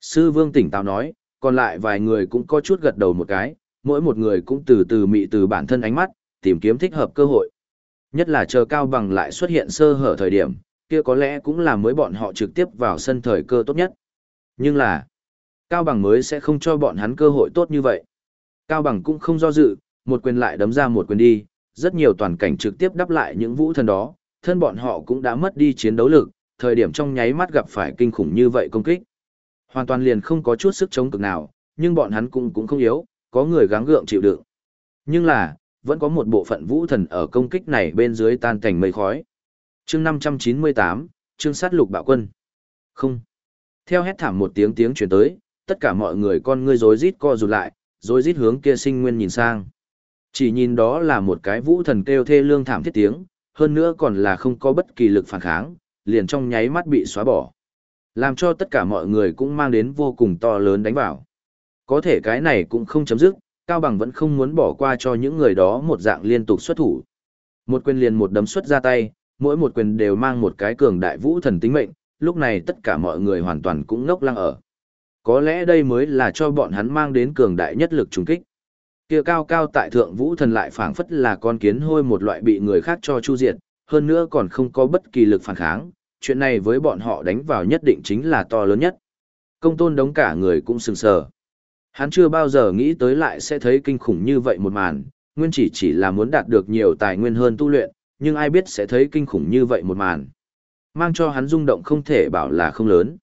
Sư vương tỉnh táo nói, còn lại vài người cũng có chút gật đầu một cái, mỗi một người cũng từ từ mị từ bản thân ánh mắt, tìm kiếm thích hợp cơ hội. Nhất là chờ cao bằng lại xuất hiện sơ hở thời điểm, kia có lẽ cũng là mới bọn họ trực tiếp vào sân thời cơ tốt nhất. Nhưng là, Cao Bằng mới sẽ không cho bọn hắn cơ hội tốt như vậy. Cao Bằng cũng không do dự, một quyền lại đấm ra một quyền đi, rất nhiều toàn cảnh trực tiếp đáp lại những vũ thần đó, thân bọn họ cũng đã mất đi chiến đấu lực, thời điểm trong nháy mắt gặp phải kinh khủng như vậy công kích. Hoàn toàn liền không có chút sức chống cực nào, nhưng bọn hắn cũng cũng không yếu, có người gắng gượng chịu đựng. Nhưng là, vẫn có một bộ phận vũ thần ở công kích này bên dưới tan cảnh mây khói. Chương 598, chương sát lục bạo quân. Không. Theo hét thảm một tiếng tiếng truyền tới, tất cả mọi người con ngươi rối rít co rụt lại, rối rít hướng kia sinh nguyên nhìn sang. Chỉ nhìn đó là một cái vũ thần kêu thê lương thảm thiết tiếng, hơn nữa còn là không có bất kỳ lực phản kháng, liền trong nháy mắt bị xóa bỏ. Làm cho tất cả mọi người cũng mang đến vô cùng to lớn đánh vào. Có thể cái này cũng không chấm dứt, Cao Bằng vẫn không muốn bỏ qua cho những người đó một dạng liên tục xuất thủ. Một quyền liền một đấm xuất ra tay, mỗi một quyền đều mang một cái cường đại vũ thần tính mệnh, lúc này tất cả mọi người hoàn toàn cũng ngốc lăng ở. Có lẽ đây mới là cho bọn hắn mang đến cường đại nhất lực trùng kích. Kia cao cao tại thượng vũ thần lại phảng phất là con kiến hôi một loại bị người khác cho chu diệt, hơn nữa còn không có bất kỳ lực phản kháng, chuyện này với bọn họ đánh vào nhất định chính là to lớn nhất. Công tôn đống cả người cũng sừng sờ. Hắn chưa bao giờ nghĩ tới lại sẽ thấy kinh khủng như vậy một màn, nguyên chỉ chỉ là muốn đạt được nhiều tài nguyên hơn tu luyện, nhưng ai biết sẽ thấy kinh khủng như vậy một màn. Mang cho hắn rung động không thể bảo là không lớn.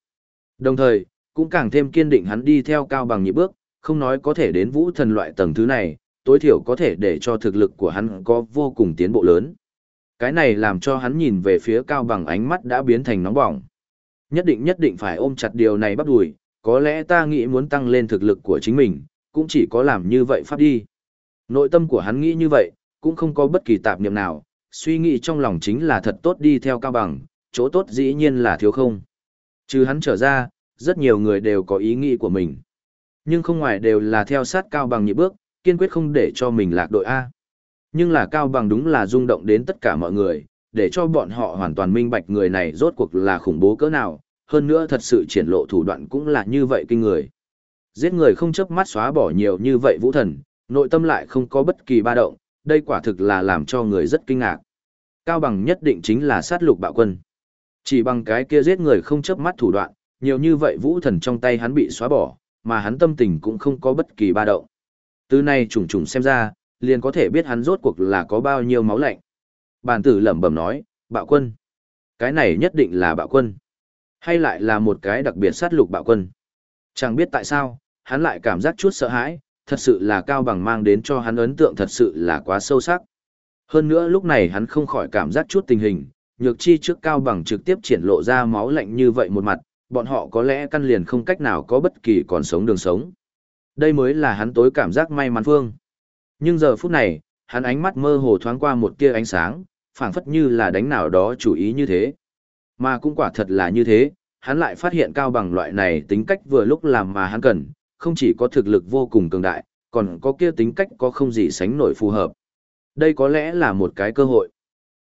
Đồng thời, cũng càng thêm kiên định hắn đi theo cao bằng nhị bước, không nói có thể đến vũ thần loại tầng thứ này, tối thiểu có thể để cho thực lực của hắn có vô cùng tiến bộ lớn. Cái này làm cho hắn nhìn về phía cao bằng ánh mắt đã biến thành nóng bỏng. Nhất định nhất định phải ôm chặt điều này bắt đuổi, có lẽ ta nghĩ muốn tăng lên thực lực của chính mình, cũng chỉ có làm như vậy pháp đi. Nội tâm của hắn nghĩ như vậy, cũng không có bất kỳ tạp niệm nào, suy nghĩ trong lòng chính là thật tốt đi theo cao bằng, chỗ tốt dĩ nhiên là thiếu không. Trừ hắn trở ra, rất nhiều người đều có ý nghĩ của mình. Nhưng không ngoài đều là theo sát cao bằng nhị bước, kiên quyết không để cho mình lạc đội A. Nhưng là cao bằng đúng là rung động đến tất cả mọi người, để cho bọn họ hoàn toàn minh bạch người này rốt cuộc là khủng bố cỡ nào, hơn nữa thật sự triển lộ thủ đoạn cũng là như vậy kinh người. Giết người không chớp mắt xóa bỏ nhiều như vậy vũ thần, nội tâm lại không có bất kỳ ba động, đây quả thực là làm cho người rất kinh ngạc. Cao bằng nhất định chính là sát lục bạo quân. Chỉ bằng cái kia giết người không chớp mắt thủ đoạn, nhiều như vậy vũ thần trong tay hắn bị xóa bỏ, mà hắn tâm tình cũng không có bất kỳ ba động. Từ này trùng trùng xem ra, liền có thể biết hắn rốt cuộc là có bao nhiêu máu lạnh. Bàn tử lẩm bẩm nói, bạo quân. Cái này nhất định là bạo quân. Hay lại là một cái đặc biệt sát lục bạo quân. Chẳng biết tại sao, hắn lại cảm giác chút sợ hãi, thật sự là cao bằng mang đến cho hắn ấn tượng thật sự là quá sâu sắc. Hơn nữa lúc này hắn không khỏi cảm giác chút tình hình, nhược chi trước cao bằng trực tiếp triển lộ ra máu lạnh như vậy một mặt, bọn họ có lẽ căn liền không cách nào có bất kỳ còn sống đường sống. Đây mới là hắn tối cảm giác may mắn phương. Nhưng giờ phút này, hắn ánh mắt mơ hồ thoáng qua một tia ánh sáng, phảng phất như là đánh nào đó chủ ý như thế. Mà cũng quả thật là như thế, hắn lại phát hiện cao bằng loại này tính cách vừa lúc làm mà hắn cần, không chỉ có thực lực vô cùng cường đại, còn có kia tính cách có không gì sánh nổi phù hợp. Đây có lẽ là một cái cơ hội.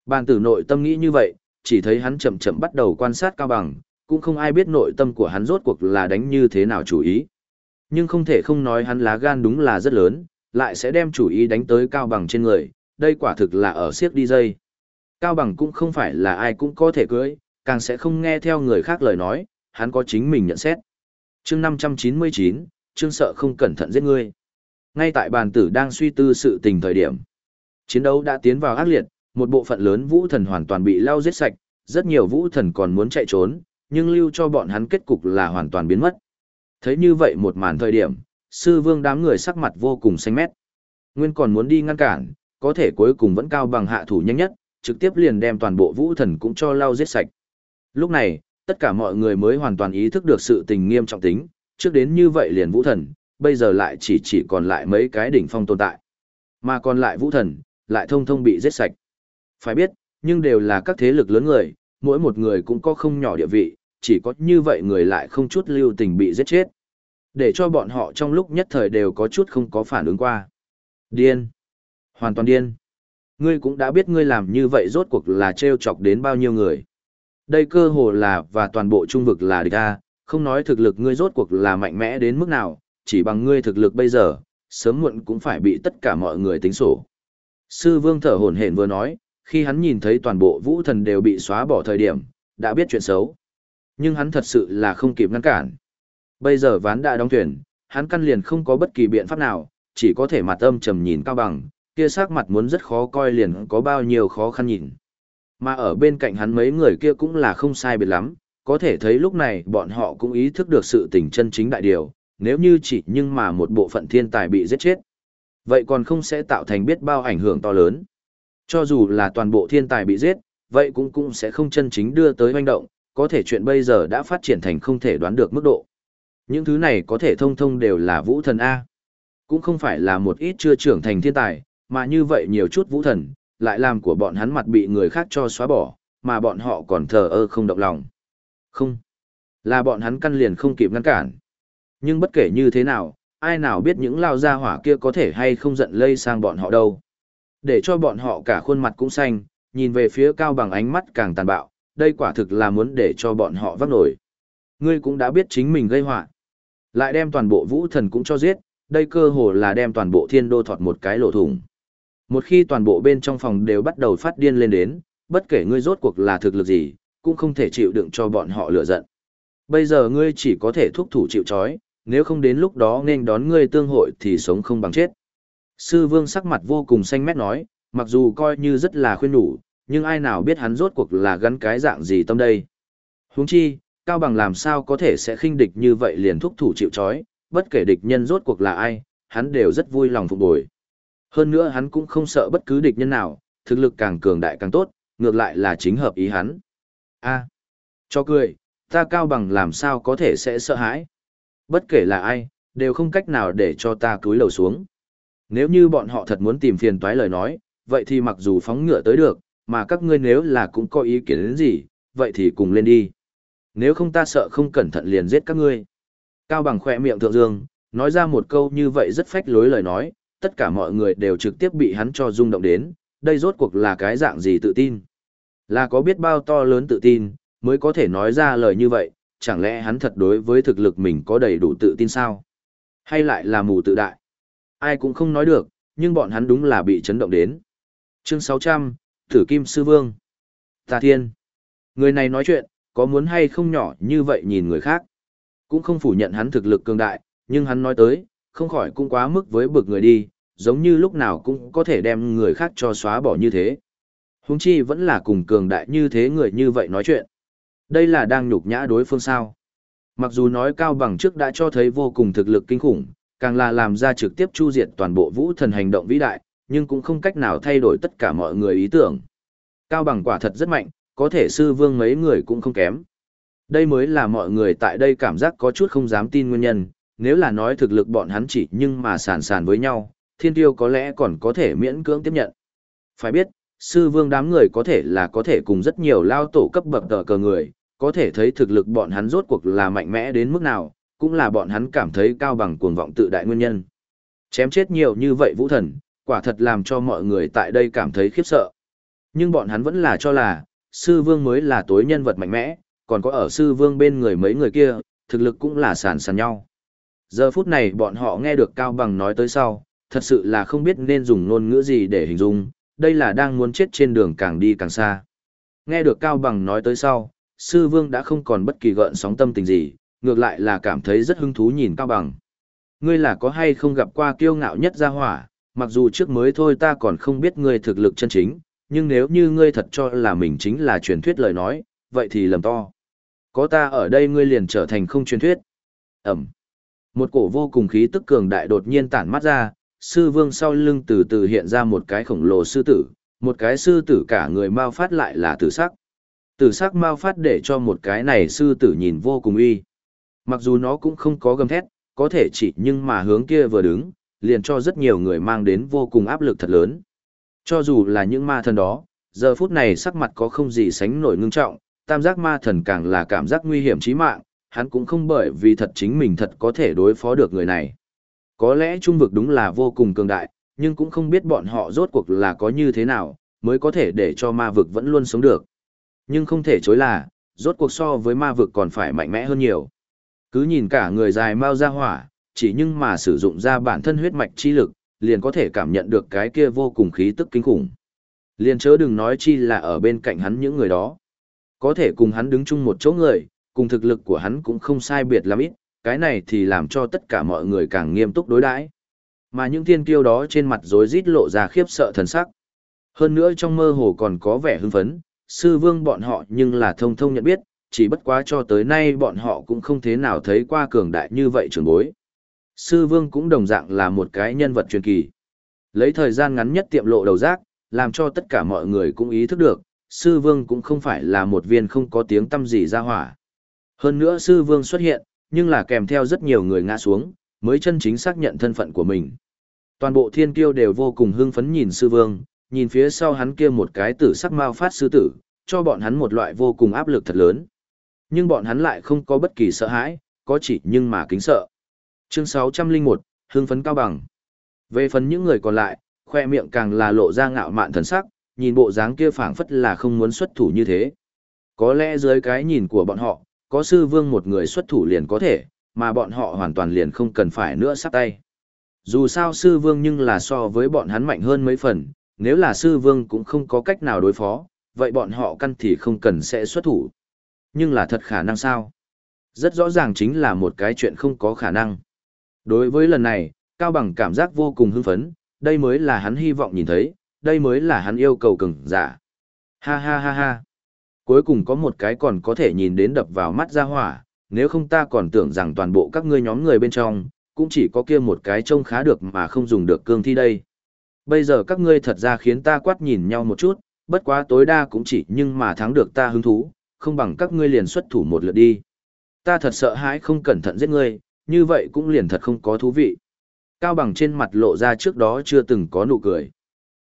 Bàn tử nội tâm nghĩ như vậy, chỉ thấy hắn chậm chậm bắt đầu quan sát cao bằng, cũng không ai biết nội tâm của hắn rốt cuộc là đánh như thế nào chủ ý. Nhưng không thể không nói hắn lá gan đúng là rất lớn, lại sẽ đem chủ ý đánh tới cao bằng trên người, đây quả thực là ở siếc đi dây. Cao bằng cũng không phải là ai cũng có thể cưới, càng sẽ không nghe theo người khác lời nói, hắn có chính mình nhận xét. chương 599, chương sợ không cẩn thận giết ngươi. Ngay tại bàn tử đang suy tư sự tình thời điểm. Chiến đấu đã tiến vào ác liệt, một bộ phận lớn vũ thần hoàn toàn bị lao giết sạch, rất nhiều vũ thần còn muốn chạy trốn, nhưng lưu cho bọn hắn kết cục là hoàn toàn biến mất. Thấy như vậy một màn thời điểm, sư vương đám người sắc mặt vô cùng xanh mét. Nguyên còn muốn đi ngăn cản, có thể cuối cùng vẫn cao bằng hạ thủ nhanh nhất, trực tiếp liền đem toàn bộ vũ thần cũng cho lao giết sạch. Lúc này, tất cả mọi người mới hoàn toàn ý thức được sự tình nghiêm trọng tính, trước đến như vậy liền vũ thần, bây giờ lại chỉ chỉ còn lại mấy cái đỉnh phong tồn tại. Mà còn lại vũ thần, lại thông thông bị giết sạch. Phải biết, nhưng đều là các thế lực lớn người, mỗi một người cũng có không nhỏ địa vị, chỉ có như vậy người lại không chút lưu tình bị giết chết. Để cho bọn họ trong lúc nhất thời đều có chút không có phản ứng qua. Điên. Hoàn toàn điên. Ngươi cũng đã biết ngươi làm như vậy rốt cuộc là trêu chọc đến bao nhiêu người. Đây cơ hồ là và toàn bộ trung vực là địch ta, không nói thực lực ngươi rốt cuộc là mạnh mẽ đến mức nào, chỉ bằng ngươi thực lực bây giờ, sớm muộn cũng phải bị tất cả mọi người tính sổ. Sư vương thở hổn hển vừa nói, khi hắn nhìn thấy toàn bộ vũ thần đều bị xóa bỏ thời điểm, đã biết chuyện xấu. Nhưng hắn thật sự là không kịp ngăn cản. Bây giờ ván đã đóng thuyền, hắn căn liền không có bất kỳ biện pháp nào, chỉ có thể mặt âm trầm nhìn cao bằng, kia sắc mặt muốn rất khó coi liền có bao nhiêu khó khăn nhìn. Mà ở bên cạnh hắn mấy người kia cũng là không sai biệt lắm, có thể thấy lúc này bọn họ cũng ý thức được sự tình chân chính đại điều, nếu như chỉ nhưng mà một bộ phận thiên tài bị giết chết. Vậy còn không sẽ tạo thành biết bao ảnh hưởng to lớn. Cho dù là toàn bộ thiên tài bị giết, vậy cũng cũng sẽ không chân chính đưa tới hoành động, có thể chuyện bây giờ đã phát triển thành không thể đoán được mức độ. Những thứ này có thể thông thông đều là vũ thần A. Cũng không phải là một ít chưa trưởng thành thiên tài, mà như vậy nhiều chút vũ thần, lại làm của bọn hắn mặt bị người khác cho xóa bỏ, mà bọn họ còn thờ ơ không động lòng. Không. Là bọn hắn căn liền không kịp ngăn cản. Nhưng bất kể như thế nào, ai nào biết những lao gia hỏa kia có thể hay không giận lây sang bọn họ đâu. Để cho bọn họ cả khuôn mặt cũng xanh, nhìn về phía cao bằng ánh mắt càng tàn bạo, đây quả thực là muốn để cho bọn họ vác nổi. Ngươi cũng đã biết chính mình gây họa Lại đem toàn bộ vũ thần cũng cho giết, đây cơ hồ là đem toàn bộ thiên đô thọt một cái lỗ thủng. Một khi toàn bộ bên trong phòng đều bắt đầu phát điên lên đến, bất kể ngươi rốt cuộc là thực lực gì, cũng không thể chịu đựng cho bọn họ lửa giận. Bây giờ ngươi chỉ có thể thúc thủ chịu trói, nếu không đến lúc đó nên đón ngươi tương hội thì sống không bằng chết. Sư vương sắc mặt vô cùng xanh mét nói, mặc dù coi như rất là khuyên nhủ, nhưng ai nào biết hắn rốt cuộc là gắn cái dạng gì tâm đây. Huống chi, Cao Bằng làm sao có thể sẽ khinh địch như vậy liền thúc thủ chịu chói, bất kể địch nhân rốt cuộc là ai, hắn đều rất vui lòng phục bồi. Hơn nữa hắn cũng không sợ bất cứ địch nhân nào, thực lực càng cường đại càng tốt, ngược lại là chính hợp ý hắn. A, cho cười, ta Cao Bằng làm sao có thể sẽ sợ hãi. Bất kể là ai, đều không cách nào để cho ta cúi đầu xuống. Nếu như bọn họ thật muốn tìm phiền toái lời nói, vậy thì mặc dù phóng ngựa tới được, mà các ngươi nếu là cũng có ý kiến đến gì, vậy thì cùng lên đi. Nếu không ta sợ không cẩn thận liền giết các ngươi. Cao bằng khỏe miệng thượng dương, nói ra một câu như vậy rất phách lối lời nói, tất cả mọi người đều trực tiếp bị hắn cho rung động đến, đây rốt cuộc là cái dạng gì tự tin. Là có biết bao to lớn tự tin, mới có thể nói ra lời như vậy, chẳng lẽ hắn thật đối với thực lực mình có đầy đủ tự tin sao? Hay lại là mù tự đại? Ai cũng không nói được, nhưng bọn hắn đúng là bị chấn động đến. Chương 600, Thử Kim Sư Vương. Tà Thiên. Người này nói chuyện, có muốn hay không nhỏ như vậy nhìn người khác. Cũng không phủ nhận hắn thực lực cường đại, nhưng hắn nói tới, không khỏi cũng quá mức với bực người đi, giống như lúc nào cũng có thể đem người khác cho xóa bỏ như thế. Húng chi vẫn là cùng cường đại như thế người như vậy nói chuyện. Đây là đang nhục nhã đối phương sao. Mặc dù nói cao bằng trước đã cho thấy vô cùng thực lực kinh khủng, càng là làm ra trực tiếp chu diệt toàn bộ vũ thần hành động vĩ đại, nhưng cũng không cách nào thay đổi tất cả mọi người ý tưởng. Cao bằng quả thật rất mạnh, có thể sư vương mấy người cũng không kém. Đây mới là mọi người tại đây cảm giác có chút không dám tin nguyên nhân, nếu là nói thực lực bọn hắn chỉ nhưng mà sàn sàn với nhau, thiên tiêu có lẽ còn có thể miễn cưỡng tiếp nhận. Phải biết, sư vương đám người có thể là có thể cùng rất nhiều lao tổ cấp bậc tờ cờ người, có thể thấy thực lực bọn hắn rốt cuộc là mạnh mẽ đến mức nào, cũng là bọn hắn cảm thấy cao bằng cuồng vọng tự đại nguyên nhân. Chém chết nhiều như vậy vũ thần, quả thật làm cho mọi người tại đây cảm thấy khiếp sợ. Nhưng bọn hắn vẫn là cho là, sư vương mới là tối nhân vật mạnh mẽ, còn có ở sư vương bên người mấy người kia, thực lực cũng là sàn sàn nhau. Giờ phút này bọn họ nghe được Cao Bằng nói tới sau, thật sự là không biết nên dùng ngôn ngữ gì để hình dung, đây là đang muốn chết trên đường càng đi càng xa. Nghe được Cao Bằng nói tới sau, sư vương đã không còn bất kỳ gợn sóng tâm tình gì, ngược lại là cảm thấy rất hứng thú nhìn Cao Bằng. Ngươi là có hay không gặp qua kiêu ngạo nhất gia hỏa, mặc dù trước mới thôi ta còn không biết ngươi thực lực chân chính, nhưng nếu như ngươi thật cho là mình chính là truyền thuyết lời nói, vậy thì lầm to. Có ta ở đây ngươi liền trở thành không truyền thuyết. Ẩm. Một cổ vô cùng khí tức cường đại đột nhiên tản mắt ra, sư vương sau lưng từ từ hiện ra một cái khổng lồ sư tử, một cái sư tử cả người mau phát lại là tử sắc. Tử sắc mau phát để cho một cái này sư tử nhìn vô cùng uy. Mặc dù nó cũng không có gầm thét, có thể chỉ nhưng mà hướng kia vừa đứng, liền cho rất nhiều người mang đến vô cùng áp lực thật lớn. Cho dù là những ma thần đó, giờ phút này sắc mặt có không gì sánh nổi ngưng trọng, tam giác ma thần càng là cảm giác nguy hiểm chí mạng, hắn cũng không bởi vì thật chính mình thật có thể đối phó được người này. Có lẽ trung vực đúng là vô cùng cường đại, nhưng cũng không biết bọn họ rốt cuộc là có như thế nào, mới có thể để cho ma vực vẫn luôn sống được. Nhưng không thể chối là, rốt cuộc so với ma vực còn phải mạnh mẽ hơn nhiều. Cứ nhìn cả người dài mau ra hỏa, chỉ nhưng mà sử dụng ra bản thân huyết mạch chi lực, liền có thể cảm nhận được cái kia vô cùng khí tức kinh khủng. Liền chớ đừng nói chi là ở bên cạnh hắn những người đó. Có thể cùng hắn đứng chung một chỗ người, cùng thực lực của hắn cũng không sai biệt lắm ít, cái này thì làm cho tất cả mọi người càng nghiêm túc đối đãi. Mà những thiên kiêu đó trên mặt rối rít lộ ra khiếp sợ thần sắc. Hơn nữa trong mơ hồ còn có vẻ hưng phấn, sư vương bọn họ nhưng là thông thông nhận biết, chỉ bất quá cho tới nay bọn họ cũng không thế nào thấy qua cường đại như vậy trường bối. Sư vương cũng đồng dạng là một cái nhân vật truyền kỳ. Lấy thời gian ngắn nhất tiệm lộ đầu giác, làm cho tất cả mọi người cũng ý thức được, sư vương cũng không phải là một viên không có tiếng tâm gì ra hỏa. Hơn nữa sư vương xuất hiện, nhưng là kèm theo rất nhiều người ngã xuống, mới chân chính xác nhận thân phận của mình. Toàn bộ thiên kiêu đều vô cùng hưng phấn nhìn sư vương, nhìn phía sau hắn kia một cái tử sắc mau phát sư tử, cho bọn hắn một loại vô cùng áp lực thật lớn. Nhưng bọn hắn lại không có bất kỳ sợ hãi, có chỉ nhưng mà kính sợ. Chương 601, hưng phấn cao bằng. Về phần những người còn lại, khoe miệng càng là lộ ra ngạo mạn thần sắc, nhìn bộ dáng kia phảng phất là không muốn xuất thủ như thế. Có lẽ dưới cái nhìn của bọn họ, có sư vương một người xuất thủ liền có thể, mà bọn họ hoàn toàn liền không cần phải nữa sắp tay. Dù sao sư vương nhưng là so với bọn hắn mạnh hơn mấy phần, nếu là sư vương cũng không có cách nào đối phó, vậy bọn họ căn thì không cần sẽ xuất thủ. Nhưng là thật khả năng sao? Rất rõ ràng chính là một cái chuyện không có khả năng. Đối với lần này, Cao Bằng cảm giác vô cùng hưng phấn, đây mới là hắn hy vọng nhìn thấy, đây mới là hắn yêu cầu cường giả. Ha ha ha ha. Cuối cùng có một cái còn có thể nhìn đến đập vào mắt ra hỏa, nếu không ta còn tưởng rằng toàn bộ các ngươi nhóm người bên trong, cũng chỉ có kia một cái trông khá được mà không dùng được cương thi đây. Bây giờ các ngươi thật ra khiến ta quát nhìn nhau một chút, bất quá tối đa cũng chỉ nhưng mà thắng được ta hứng thú, không bằng các ngươi liền xuất thủ một lượt đi. Ta thật sợ hãi không cẩn thận giết ngươi, như vậy cũng liền thật không có thú vị. Cao bằng trên mặt lộ ra trước đó chưa từng có nụ cười.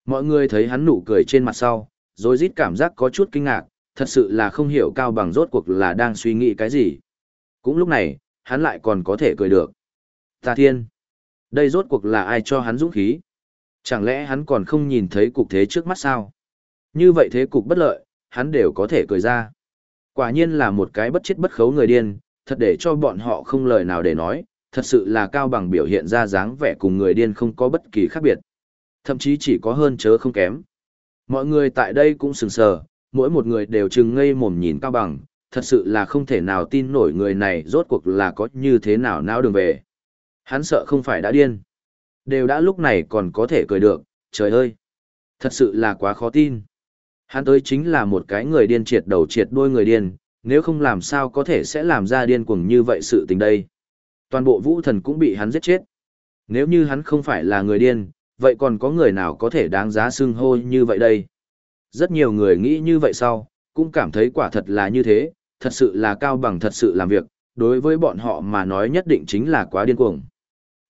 Mọi người thấy hắn nụ cười trên mặt sau, rồi rít cảm giác có chút kinh ngạc, thật sự là không hiểu Cao bằng rốt cuộc là đang suy nghĩ cái gì. Cũng lúc này, hắn lại còn có thể cười được. Ta thiên! Đây rốt cuộc là ai cho hắn dũng khí? Chẳng lẽ hắn còn không nhìn thấy cục thế trước mắt sao? Như vậy thế cục bất lợi, hắn đều có thể cười ra. Quả nhiên là một cái bất chết bất khấu người điên, thật để cho bọn họ không lời nào để nói, thật sự là cao bằng biểu hiện ra dáng vẻ cùng người điên không có bất kỳ khác biệt. Thậm chí chỉ có hơn chớ không kém. Mọi người tại đây cũng sừng sờ, mỗi một người đều chừng ngây mồm nhìn cao bằng, thật sự là không thể nào tin nổi người này rốt cuộc là có như thế nào não đường về. Hắn sợ không phải đã điên. Đều đã lúc này còn có thể cười được, trời ơi. Thật sự là quá khó tin. Hắn tới chính là một cái người điên triệt đầu triệt đuôi người điên, nếu không làm sao có thể sẽ làm ra điên cuồng như vậy sự tình đây. Toàn bộ vũ thần cũng bị hắn giết chết. Nếu như hắn không phải là người điên, vậy còn có người nào có thể đáng giá xưng hô như vậy đây? Rất nhiều người nghĩ như vậy sau, cũng cảm thấy quả thật là như thế, thật sự là cao bằng thật sự làm việc, đối với bọn họ mà nói nhất định chính là quá điên cuồng.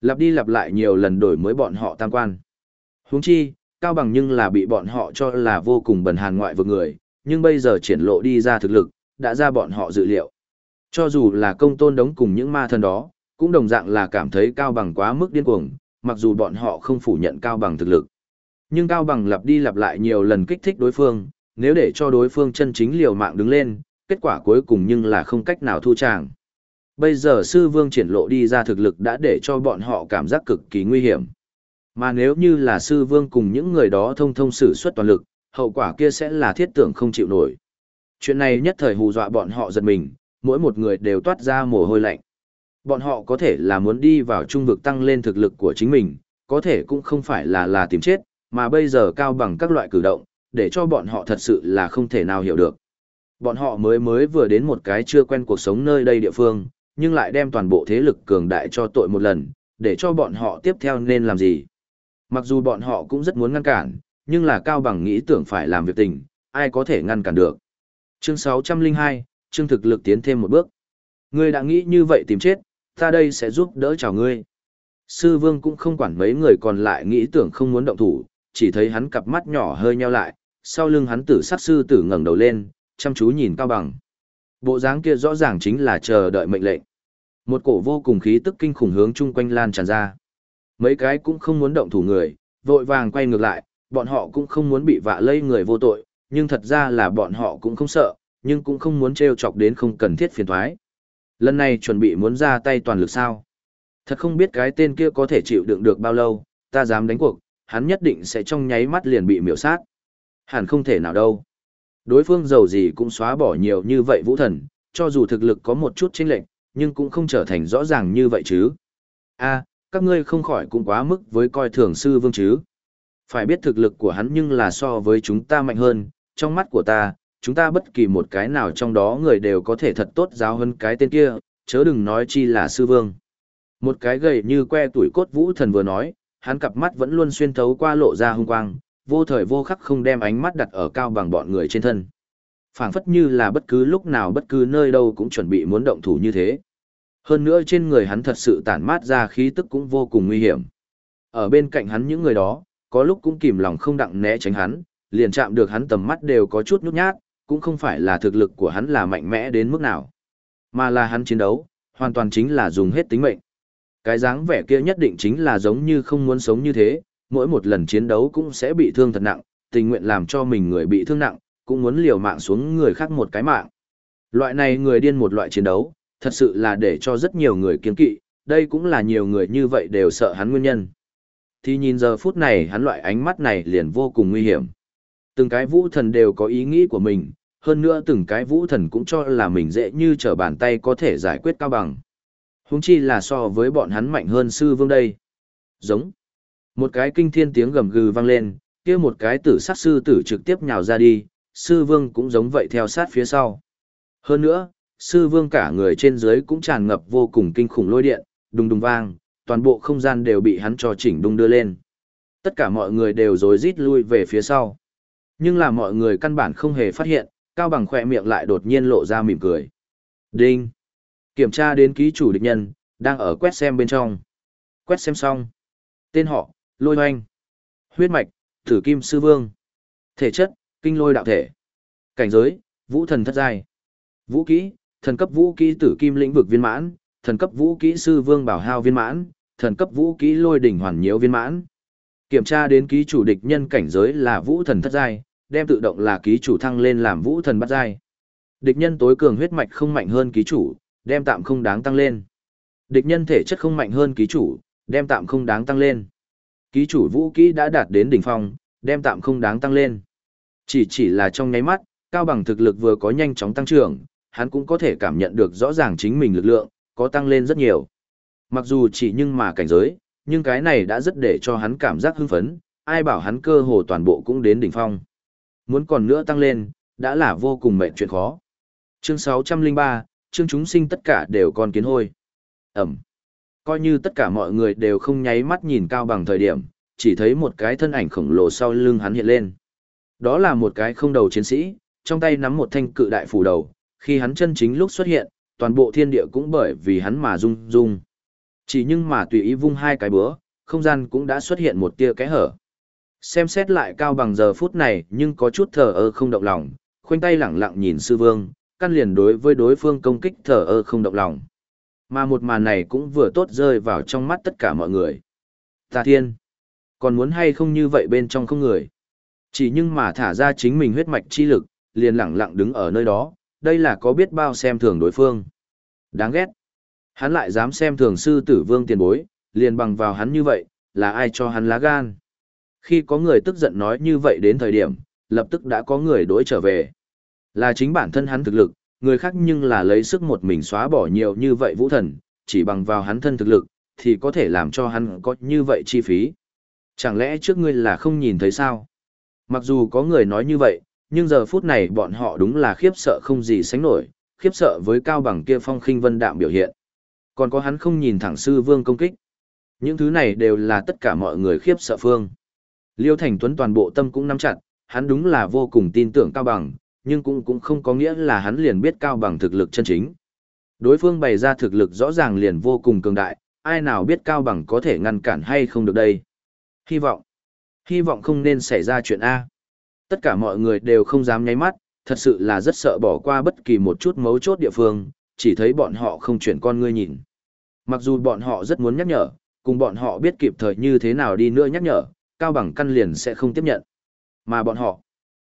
Lặp đi lặp lại nhiều lần đổi mới bọn họ tam quan. Huống chi, cao bằng nhưng là bị bọn họ cho là vô cùng bần hàn ngoại vực người, nhưng bây giờ triển lộ đi ra thực lực, đã ra bọn họ dự liệu. Cho dù là công tôn đống cùng những ma thần đó, cũng đồng dạng là cảm thấy cao bằng quá mức điên cuồng, mặc dù bọn họ không phủ nhận cao bằng thực lực. Nhưng cao bằng lặp đi lặp lại nhiều lần kích thích đối phương, nếu để cho đối phương chân chính liều mạng đứng lên, kết quả cuối cùng nhưng là không cách nào thu tràng. Bây giờ sư vương triển lộ đi ra thực lực đã để cho bọn họ cảm giác cực kỳ nguy hiểm. Mà nếu như là sư vương cùng những người đó thông thông sử xuất toàn lực, hậu quả kia sẽ là thiết tưởng không chịu nổi. Chuyện này nhất thời hù dọa bọn họ giật mình, mỗi một người đều toát ra mồ hôi lạnh. Bọn họ có thể là muốn đi vào trung vực tăng lên thực lực của chính mình, có thể cũng không phải là là tìm chết, mà bây giờ cao bằng các loại cử động, để cho bọn họ thật sự là không thể nào hiểu được. Bọn họ mới mới vừa đến một cái chưa quen cuộc sống nơi đây địa phương, nhưng lại đem toàn bộ thế lực cường đại cho tội một lần, để cho bọn họ tiếp theo nên làm gì. Mặc dù bọn họ cũng rất muốn ngăn cản, nhưng là cao bằng nghĩ tưởng phải làm việc tình, ai có thể ngăn cản được. Chương 602, chương thực lực tiến thêm một bước. Ngươi đã nghĩ như vậy tìm chết, ta đây sẽ giúp đỡ chào ngươi. Sư vương cũng không quản mấy người còn lại nghĩ tưởng không muốn động thủ, chỉ thấy hắn cặp mắt nhỏ hơi nheo lại, sau lưng hắn tử sát sư tử ngẩng đầu lên, chăm chú nhìn cao bằng. Bộ dáng kia rõ ràng chính là chờ đợi mệnh lệnh. Một cổ vô cùng khí tức kinh khủng hướng chung quanh lan tràn ra. Mấy cái cũng không muốn động thủ người, vội vàng quay ngược lại, bọn họ cũng không muốn bị vạ lây người vô tội, nhưng thật ra là bọn họ cũng không sợ, nhưng cũng không muốn trêu chọc đến không cần thiết phiền thoái. Lần này chuẩn bị muốn ra tay toàn lực sao? Thật không biết cái tên kia có thể chịu đựng được bao lâu, ta dám đánh cuộc, hắn nhất định sẽ trong nháy mắt liền bị miểu sát. Hẳn không thể nào đâu. Đối phương giàu gì cũng xóa bỏ nhiều như vậy vũ thần, cho dù thực lực có một chút chênh lệch, nhưng cũng không trở thành rõ ràng như vậy chứ. A, các ngươi không khỏi cũng quá mức với coi thường sư vương chứ. Phải biết thực lực của hắn nhưng là so với chúng ta mạnh hơn, trong mắt của ta, chúng ta bất kỳ một cái nào trong đó người đều có thể thật tốt giáo hơn cái tên kia, chớ đừng nói chi là sư vương. Một cái gầy như que tuổi cốt vũ thần vừa nói, hắn cặp mắt vẫn luôn xuyên thấu qua lộ ra hung quang, vô thời vô khắc không đem ánh mắt đặt ở cao bằng bọn người trên thân. phảng phất như là bất cứ lúc nào bất cứ nơi đâu cũng chuẩn bị muốn động thủ như thế. Hơn nữa trên người hắn thật sự tản mát ra khí tức cũng vô cùng nguy hiểm. Ở bên cạnh hắn những người đó, có lúc cũng kìm lòng không đặng né tránh hắn, liền chạm được hắn tầm mắt đều có chút nhút nhát, cũng không phải là thực lực của hắn là mạnh mẽ đến mức nào, mà là hắn chiến đấu, hoàn toàn chính là dùng hết tính mệnh. Cái dáng vẻ kia nhất định chính là giống như không muốn sống như thế, mỗi một lần chiến đấu cũng sẽ bị thương thật nặng, tình nguyện làm cho mình người bị thương nặng, cũng muốn liều mạng xuống người khác một cái mạng. Loại này người điên một loại chiến đấu, Thật sự là để cho rất nhiều người kiên kỵ, đây cũng là nhiều người như vậy đều sợ hắn nguyên nhân. Thì nhìn giờ phút này hắn loại ánh mắt này liền vô cùng nguy hiểm. Từng cái vũ thần đều có ý nghĩ của mình, hơn nữa từng cái vũ thần cũng cho là mình dễ như trở bàn tay có thể giải quyết cao bằng. Húng chi là so với bọn hắn mạnh hơn sư vương đây. Giống. Một cái kinh thiên tiếng gầm gừ vang lên, kia một cái tử sát sư tử trực tiếp nhào ra đi, sư vương cũng giống vậy theo sát phía sau. Hơn nữa, sư vương cả người trên dưới cũng tràn ngập vô cùng kinh khủng lôi điện, đùng đùng vang, toàn bộ không gian đều bị hắn cho chỉnh đung đưa lên. Tất cả mọi người đều rối rít lui về phía sau. Nhưng là mọi người căn bản không hề phát hiện, Cao Bằng khỏe miệng lại đột nhiên lộ ra mỉm cười. Đinh! Kiểm tra đến ký chủ địch nhân, đang ở quét xem bên trong. Quét xem xong. Tên họ, Lôi Hoanh. Huyết mạch, Thử Kim Sư Vương. Thể chất, Kinh Lôi Đạo Thể. Cảnh giới, Vũ Thần Thất Giai. Vũ kỹ, thần cấp vũ kỹ Tử Kim Lĩnh Vực Viên Mãn, thần cấp vũ kỹ Sư Vương Bảo Hao Viên Mãn, thần cấp vũ kỹ Lôi Đỉnh Hoàn Nhiễu Viên Mãn. Kiểm tra đến ký chủ địch nhân cảnh giới là Vũ Thần Thất Giai, đem tự động là ký chủ thăng lên làm Vũ Thần bắt Giai. Địch nhân tối cường huyết mạch không mạnh hơn ký chủ, đem tạm không đáng tăng lên. Địch nhân thể chất không mạnh hơn ký chủ, đem tạm không đáng tăng lên. Ký chủ vũ kỹ đã đạt đến đỉnh phong, đem tạm không đáng tăng lên. Chỉ chỉ là trong nháy mắt, cao bằng thực lực vừa có nhanh chóng tăng trưởng, hắn cũng có thể cảm nhận được rõ ràng chính mình lực lượng, có tăng lên rất nhiều. Mặc dù chỉ nhưng mà cảnh giới, nhưng cái này đã rất để cho hắn cảm giác hưng phấn, ai bảo hắn cơ hồ toàn bộ cũng đến đỉnh phong. Muốn còn nữa tăng lên, đã là vô cùng mệnh chuyện khó. Chương 603, chương chúng sinh tất cả đều còn kiến hôi. Ẩm. Coi như tất cả mọi người đều không nháy mắt nhìn cao bằng thời điểm, chỉ thấy một cái thân ảnh khổng lồ sau lưng hắn hiện lên. Đó là một cái không đầu chiến sĩ, trong tay nắm một thanh cự đại phủ đầu, khi hắn chân chính lúc xuất hiện, toàn bộ thiên địa cũng bởi vì hắn mà rung rung. Chỉ nhưng mà tùy ý vung hai cái búa, không gian cũng đã xuất hiện một tia kẽ hở. Xem xét lại cao bằng giờ phút này nhưng có chút thờ ơ không động lòng, khoanh tay lẳng lặng nhìn sư vương, căn liền đối với đối phương công kích thờ ơ không động lòng. Mà một màn này cũng vừa tốt rơi vào trong mắt tất cả mọi người. Tà thiên, còn muốn hay không như vậy bên trong không người. Chỉ nhưng mà thả ra chính mình huyết mạch chi lực, liền lẳng lặng đứng ở nơi đó, đây là có biết bao xem thường đối phương. Đáng ghét. Hắn lại dám xem thường sư tử vương tiền bối, liền bằng vào hắn như vậy, là ai cho hắn lá gan. Khi có người tức giận nói như vậy đến thời điểm, lập tức đã có người đối trở về. Là chính bản thân hắn thực lực, người khác nhưng là lấy sức một mình xóa bỏ nhiều như vậy vũ thần, chỉ bằng vào hắn thân thực lực, thì có thể làm cho hắn có như vậy chi phí. Chẳng lẽ trước ngươi là không nhìn thấy sao? Mặc dù có người nói như vậy, nhưng giờ phút này bọn họ đúng là khiếp sợ không gì sánh nổi, khiếp sợ với cao bằng kia phong khinh vân đạm biểu hiện. Còn có hắn không nhìn thẳng sư vương công kích. Những thứ này đều là tất cả mọi người khiếp sợ phương. Liêu Thành Tuấn toàn bộ tâm cũng nắm chặt, hắn đúng là vô cùng tin tưởng cao bằng, nhưng cũng cũng không có nghĩa là hắn liền biết cao bằng thực lực chân chính. Đối phương bày ra thực lực rõ ràng liền vô cùng cường đại, ai nào biết cao bằng có thể ngăn cản hay không được đây. Hy vọng, hy vọng không nên xảy ra chuyện A. Tất cả mọi người đều không dám nháy mắt, thật sự là rất sợ bỏ qua bất kỳ một chút mấu chốt địa phương, chỉ thấy bọn họ không chuyển con ngươi nhìn. Mặc dù bọn họ rất muốn nhắc nhở, cùng bọn họ biết kịp thời như thế nào đi nữa nhắc nhở, cao bằng căn liền sẽ không tiếp nhận. Mà bọn họ,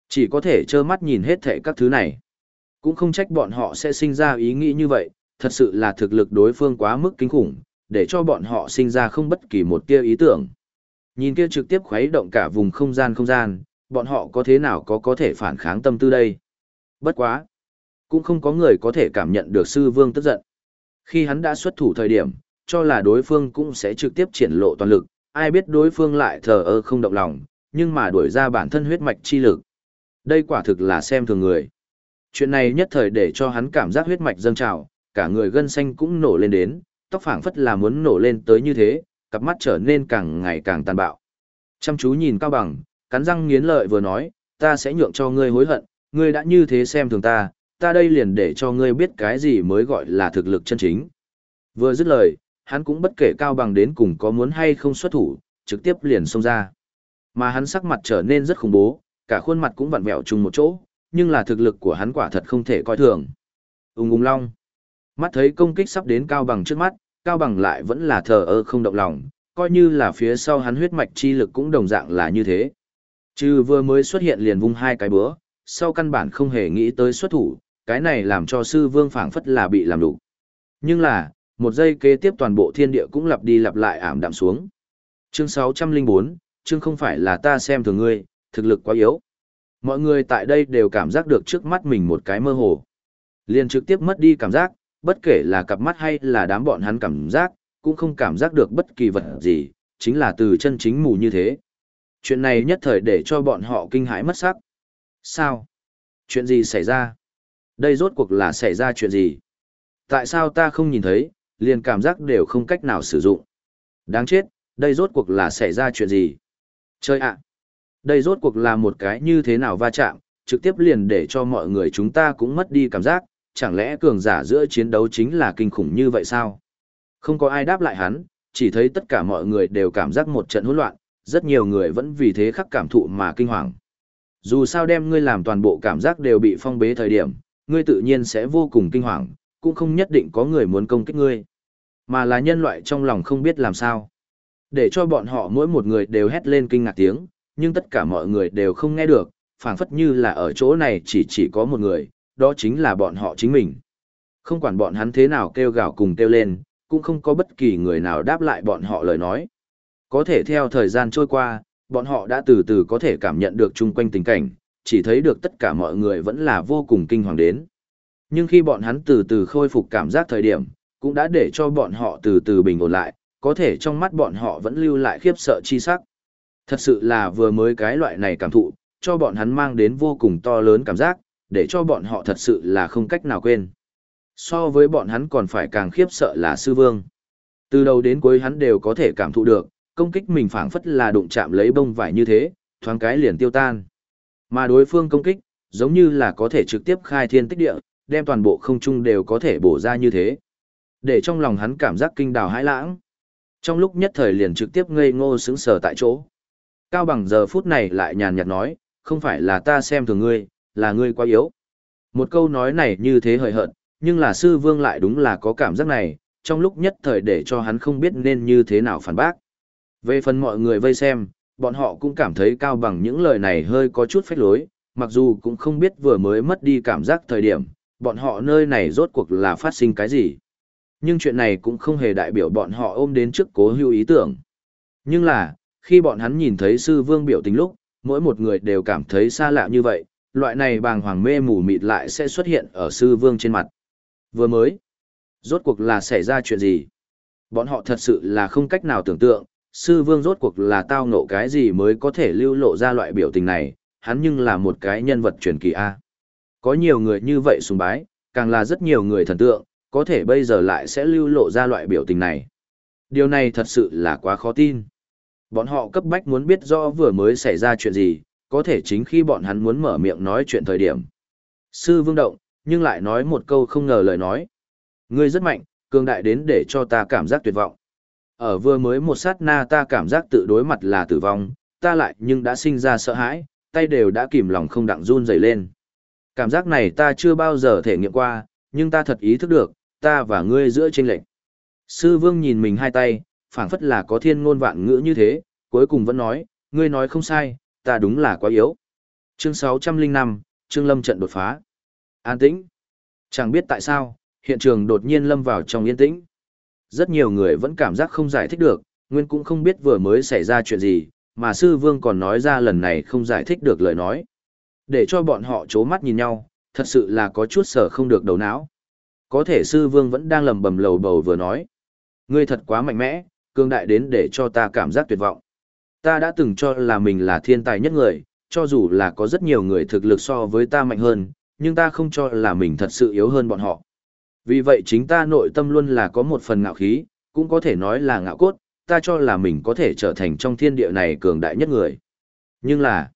chỉ có thể trơ mắt nhìn hết thệ các thứ này. Cũng không trách bọn họ sẽ sinh ra ý nghĩ như vậy, thật sự là thực lực đối phương quá mức kinh khủng, để cho bọn họ sinh ra không bất kỳ một tia ý tưởng. Nhìn kia trực tiếp khuấy động cả vùng không gian không gian, bọn họ có thế nào có có thể phản kháng tâm tư đây. Bất quá. Cũng không có người có thể cảm nhận được sư vương tức giận. Khi hắn đã xuất thủ thời điểm, cho là đối phương cũng sẽ trực tiếp triển lộ toàn lực, ai biết đối phương lại thờ ơ không động lòng, nhưng mà đuổi ra bản thân huyết mạch chi lực. Đây quả thực là xem thường người. Chuyện này nhất thời để cho hắn cảm giác huyết mạch dâng trào, cả người gân xanh cũng nổ lên đến, tóc phảng phất là muốn nổ lên tới như thế, cặp mắt trở nên càng ngày càng tàn bạo. Chăm chú nhìn Cao Bằng, cắn răng nghiến lợi vừa nói, ta sẽ nhượng cho ngươi hối hận, ngươi đã như thế xem thường ta, ta đây liền để cho ngươi biết cái gì mới gọi là thực lực chân chính. Vừa dứt lời, hắn cũng bất kể Cao Bằng đến cùng có muốn hay không xuất thủ, trực tiếp liền xông ra. Mà hắn sắc mặt trở nên rất khủng bố, cả khuôn mặt cũng vặn vẹo chung một chỗ, nhưng là thực lực của hắn quả thật không thể coi thường. Ung ung long. Mắt thấy công kích sắp đến Cao Bằng trước mắt, Cao Bằng lại vẫn là thờ ơ không động lòng, coi như là phía sau hắn huyết mạch chi lực cũng đồng dạng là như thế. Trừ vừa mới xuất hiện liền vung hai cái bữa, sau căn bản không hề nghĩ tới xuất thủ, cái này làm cho sư vương phảng phất là bị làm đủ. Nhưng là, một giây kế tiếp toàn bộ thiên địa cũng lặp đi lặp lại ảm đạm xuống. Chương 604, chương không phải là ta xem thường ngươi, thực lực quá yếu. Mọi người tại đây đều cảm giác được trước mắt mình một cái mơ hồ. Liền trực tiếp mất đi cảm giác, bất kể là cặp mắt hay là đám bọn hắn cảm giác, cũng không cảm giác được bất kỳ vật gì, chính là từ chân chính mù như thế. Chuyện này nhất thời để cho bọn họ kinh hãi mất sắc. Sao? Chuyện gì xảy ra? Đây rốt cuộc là xảy ra chuyện gì? Tại sao ta không nhìn thấy, liền cảm giác đều không cách nào sử dụng? Đáng chết, đây rốt cuộc là xảy ra chuyện gì? Chơi ạ! Đây rốt cuộc là một cái như thế nào va chạm, trực tiếp liền để cho mọi người chúng ta cũng mất đi cảm giác, chẳng lẽ cường giả giữa chiến đấu chính là kinh khủng như vậy sao? Không có ai đáp lại hắn, chỉ thấy tất cả mọi người đều cảm giác một trận hỗn loạn, rất nhiều người vẫn vì thế khắc cảm thụ mà kinh hoàng. Dù sao đem ngươi làm toàn bộ cảm giác đều bị phong bế thời điểm, ngươi tự nhiên sẽ vô cùng kinh hoàng, cũng không nhất định có người muốn công kích ngươi, mà là nhân loại trong lòng không biết làm sao. Để cho bọn họ mỗi một người đều hét lên kinh ngạc tiếng, nhưng tất cả mọi người đều không nghe được, phảng phất như là ở chỗ này chỉ chỉ có một người, đó chính là bọn họ chính mình. Không quản bọn hắn thế nào kêu gào cùng kêu lên, cũng không có bất kỳ người nào đáp lại bọn họ lời nói. Có thể theo thời gian trôi qua, bọn họ đã từ từ có thể cảm nhận được chung quanh tình cảnh, chỉ thấy được tất cả mọi người vẫn là vô cùng kinh hoàng đến. Nhưng khi bọn hắn từ từ khôi phục cảm giác thời điểm, cũng đã để cho bọn họ từ từ bình ổn lại, có thể trong mắt bọn họ vẫn lưu lại khiếp sợ chi sắc. Thật sự là vừa mới cái loại này cảm thụ, cho bọn hắn mang đến vô cùng to lớn cảm giác, để cho bọn họ thật sự là không cách nào quên. So với bọn hắn còn phải càng khiếp sợ là sư vương. Từ đầu đến cuối hắn đều có thể cảm thụ được, công kích mình phảng phất là đụng chạm lấy bông vải như thế, thoáng cái liền tiêu tan. Mà đối phương công kích, giống như là có thể trực tiếp khai thiên tích địa, đem toàn bộ không trung đều có thể bổ ra như thế. Để trong lòng hắn cảm giác kinh đào hãi lãng. Trong lúc nhất thời liền trực tiếp ngây ngô sững sờ tại chỗ. Cao bằng giờ phút này lại nhàn nhạt nói, không phải là ta xem thường ngươi, là ngươi quá yếu. Một câu nói này như thế hời hợt, nhưng là sư vương lại đúng là có cảm giác này, trong lúc nhất thời để cho hắn không biết nên như thế nào phản bác. Về phần mọi người vây xem, bọn họ cũng cảm thấy cao bằng những lời này hơi có chút phách lối, mặc dù cũng không biết vừa mới mất đi cảm giác thời điểm, bọn họ nơi này rốt cuộc là phát sinh cái gì. Nhưng chuyện này cũng không hề đại biểu bọn họ ôm đến trước cố hữu ý tưởng. Nhưng là, khi bọn hắn nhìn thấy sư vương biểu tình lúc, mỗi một người đều cảm thấy xa lạ như vậy, loại này bàng hoàng mê mù mịt lại sẽ xuất hiện ở sư vương trên mặt. Vừa mới, rốt cuộc là xảy ra chuyện gì? Bọn họ thật sự là không cách nào tưởng tượng, sư vương rốt cuộc là tao ngộ cái gì mới có thể lưu lộ ra loại biểu tình này, hắn nhưng là một cái nhân vật truyền kỳ A. Có nhiều người như vậy sùng bái, càng là rất nhiều người thần tượng, có thể bây giờ lại sẽ lưu lộ ra loại biểu tình này. Điều này thật sự là quá khó tin. Bọn họ cấp bách muốn biết rõ vừa mới xảy ra chuyện gì, có thể chính khi bọn hắn muốn mở miệng nói chuyện thời điểm. Sư vương động, nhưng lại nói một câu không ngờ lời nói. Ngươi rất mạnh, cường đại đến để cho ta cảm giác tuyệt vọng. Ở vừa mới một sát na ta cảm giác tự đối mặt là tử vong, ta lại nhưng đã sinh ra sợ hãi, tay đều đã kìm lòng không đặng run rẩy lên. Cảm giác này ta chưa bao giờ thể nghiệm qua, nhưng ta thật ý thức được, ta và ngươi giữa chênh lệch. Sư vương nhìn mình hai tay, phảng phất là có thiên ngôn vạn ngữ như thế, cuối cùng vẫn nói, ngươi nói không sai, ta đúng là quá yếu. Chương 605, Trương Lâm trận đột phá. An tĩnh. Chẳng biết tại sao, hiện trường đột nhiên lâm vào trong yên tĩnh. Rất nhiều người vẫn cảm giác không giải thích được, nguyên cũng không biết vừa mới xảy ra chuyện gì, mà sư vương còn nói ra lần này không giải thích được lời nói. Để cho bọn họ chố mắt nhìn nhau, thật sự là có chút sở không được đầu não. Có thể sư vương vẫn đang lầm bầm lầu bầu vừa nói. Ngươi thật quá mạnh mẽ, cương đại đến để cho ta cảm giác tuyệt vọng. Ta đã từng cho là mình là thiên tài nhất người, cho dù là có rất nhiều người thực lực so với ta mạnh hơn, nhưng ta không cho là mình thật sự yếu hơn bọn họ. Vì vậy chính ta nội tâm luôn là có một phần ngạo khí, cũng có thể nói là ngạo cốt, ta cho là mình có thể trở thành trong thiên địa này cường đại nhất người. Nhưng là,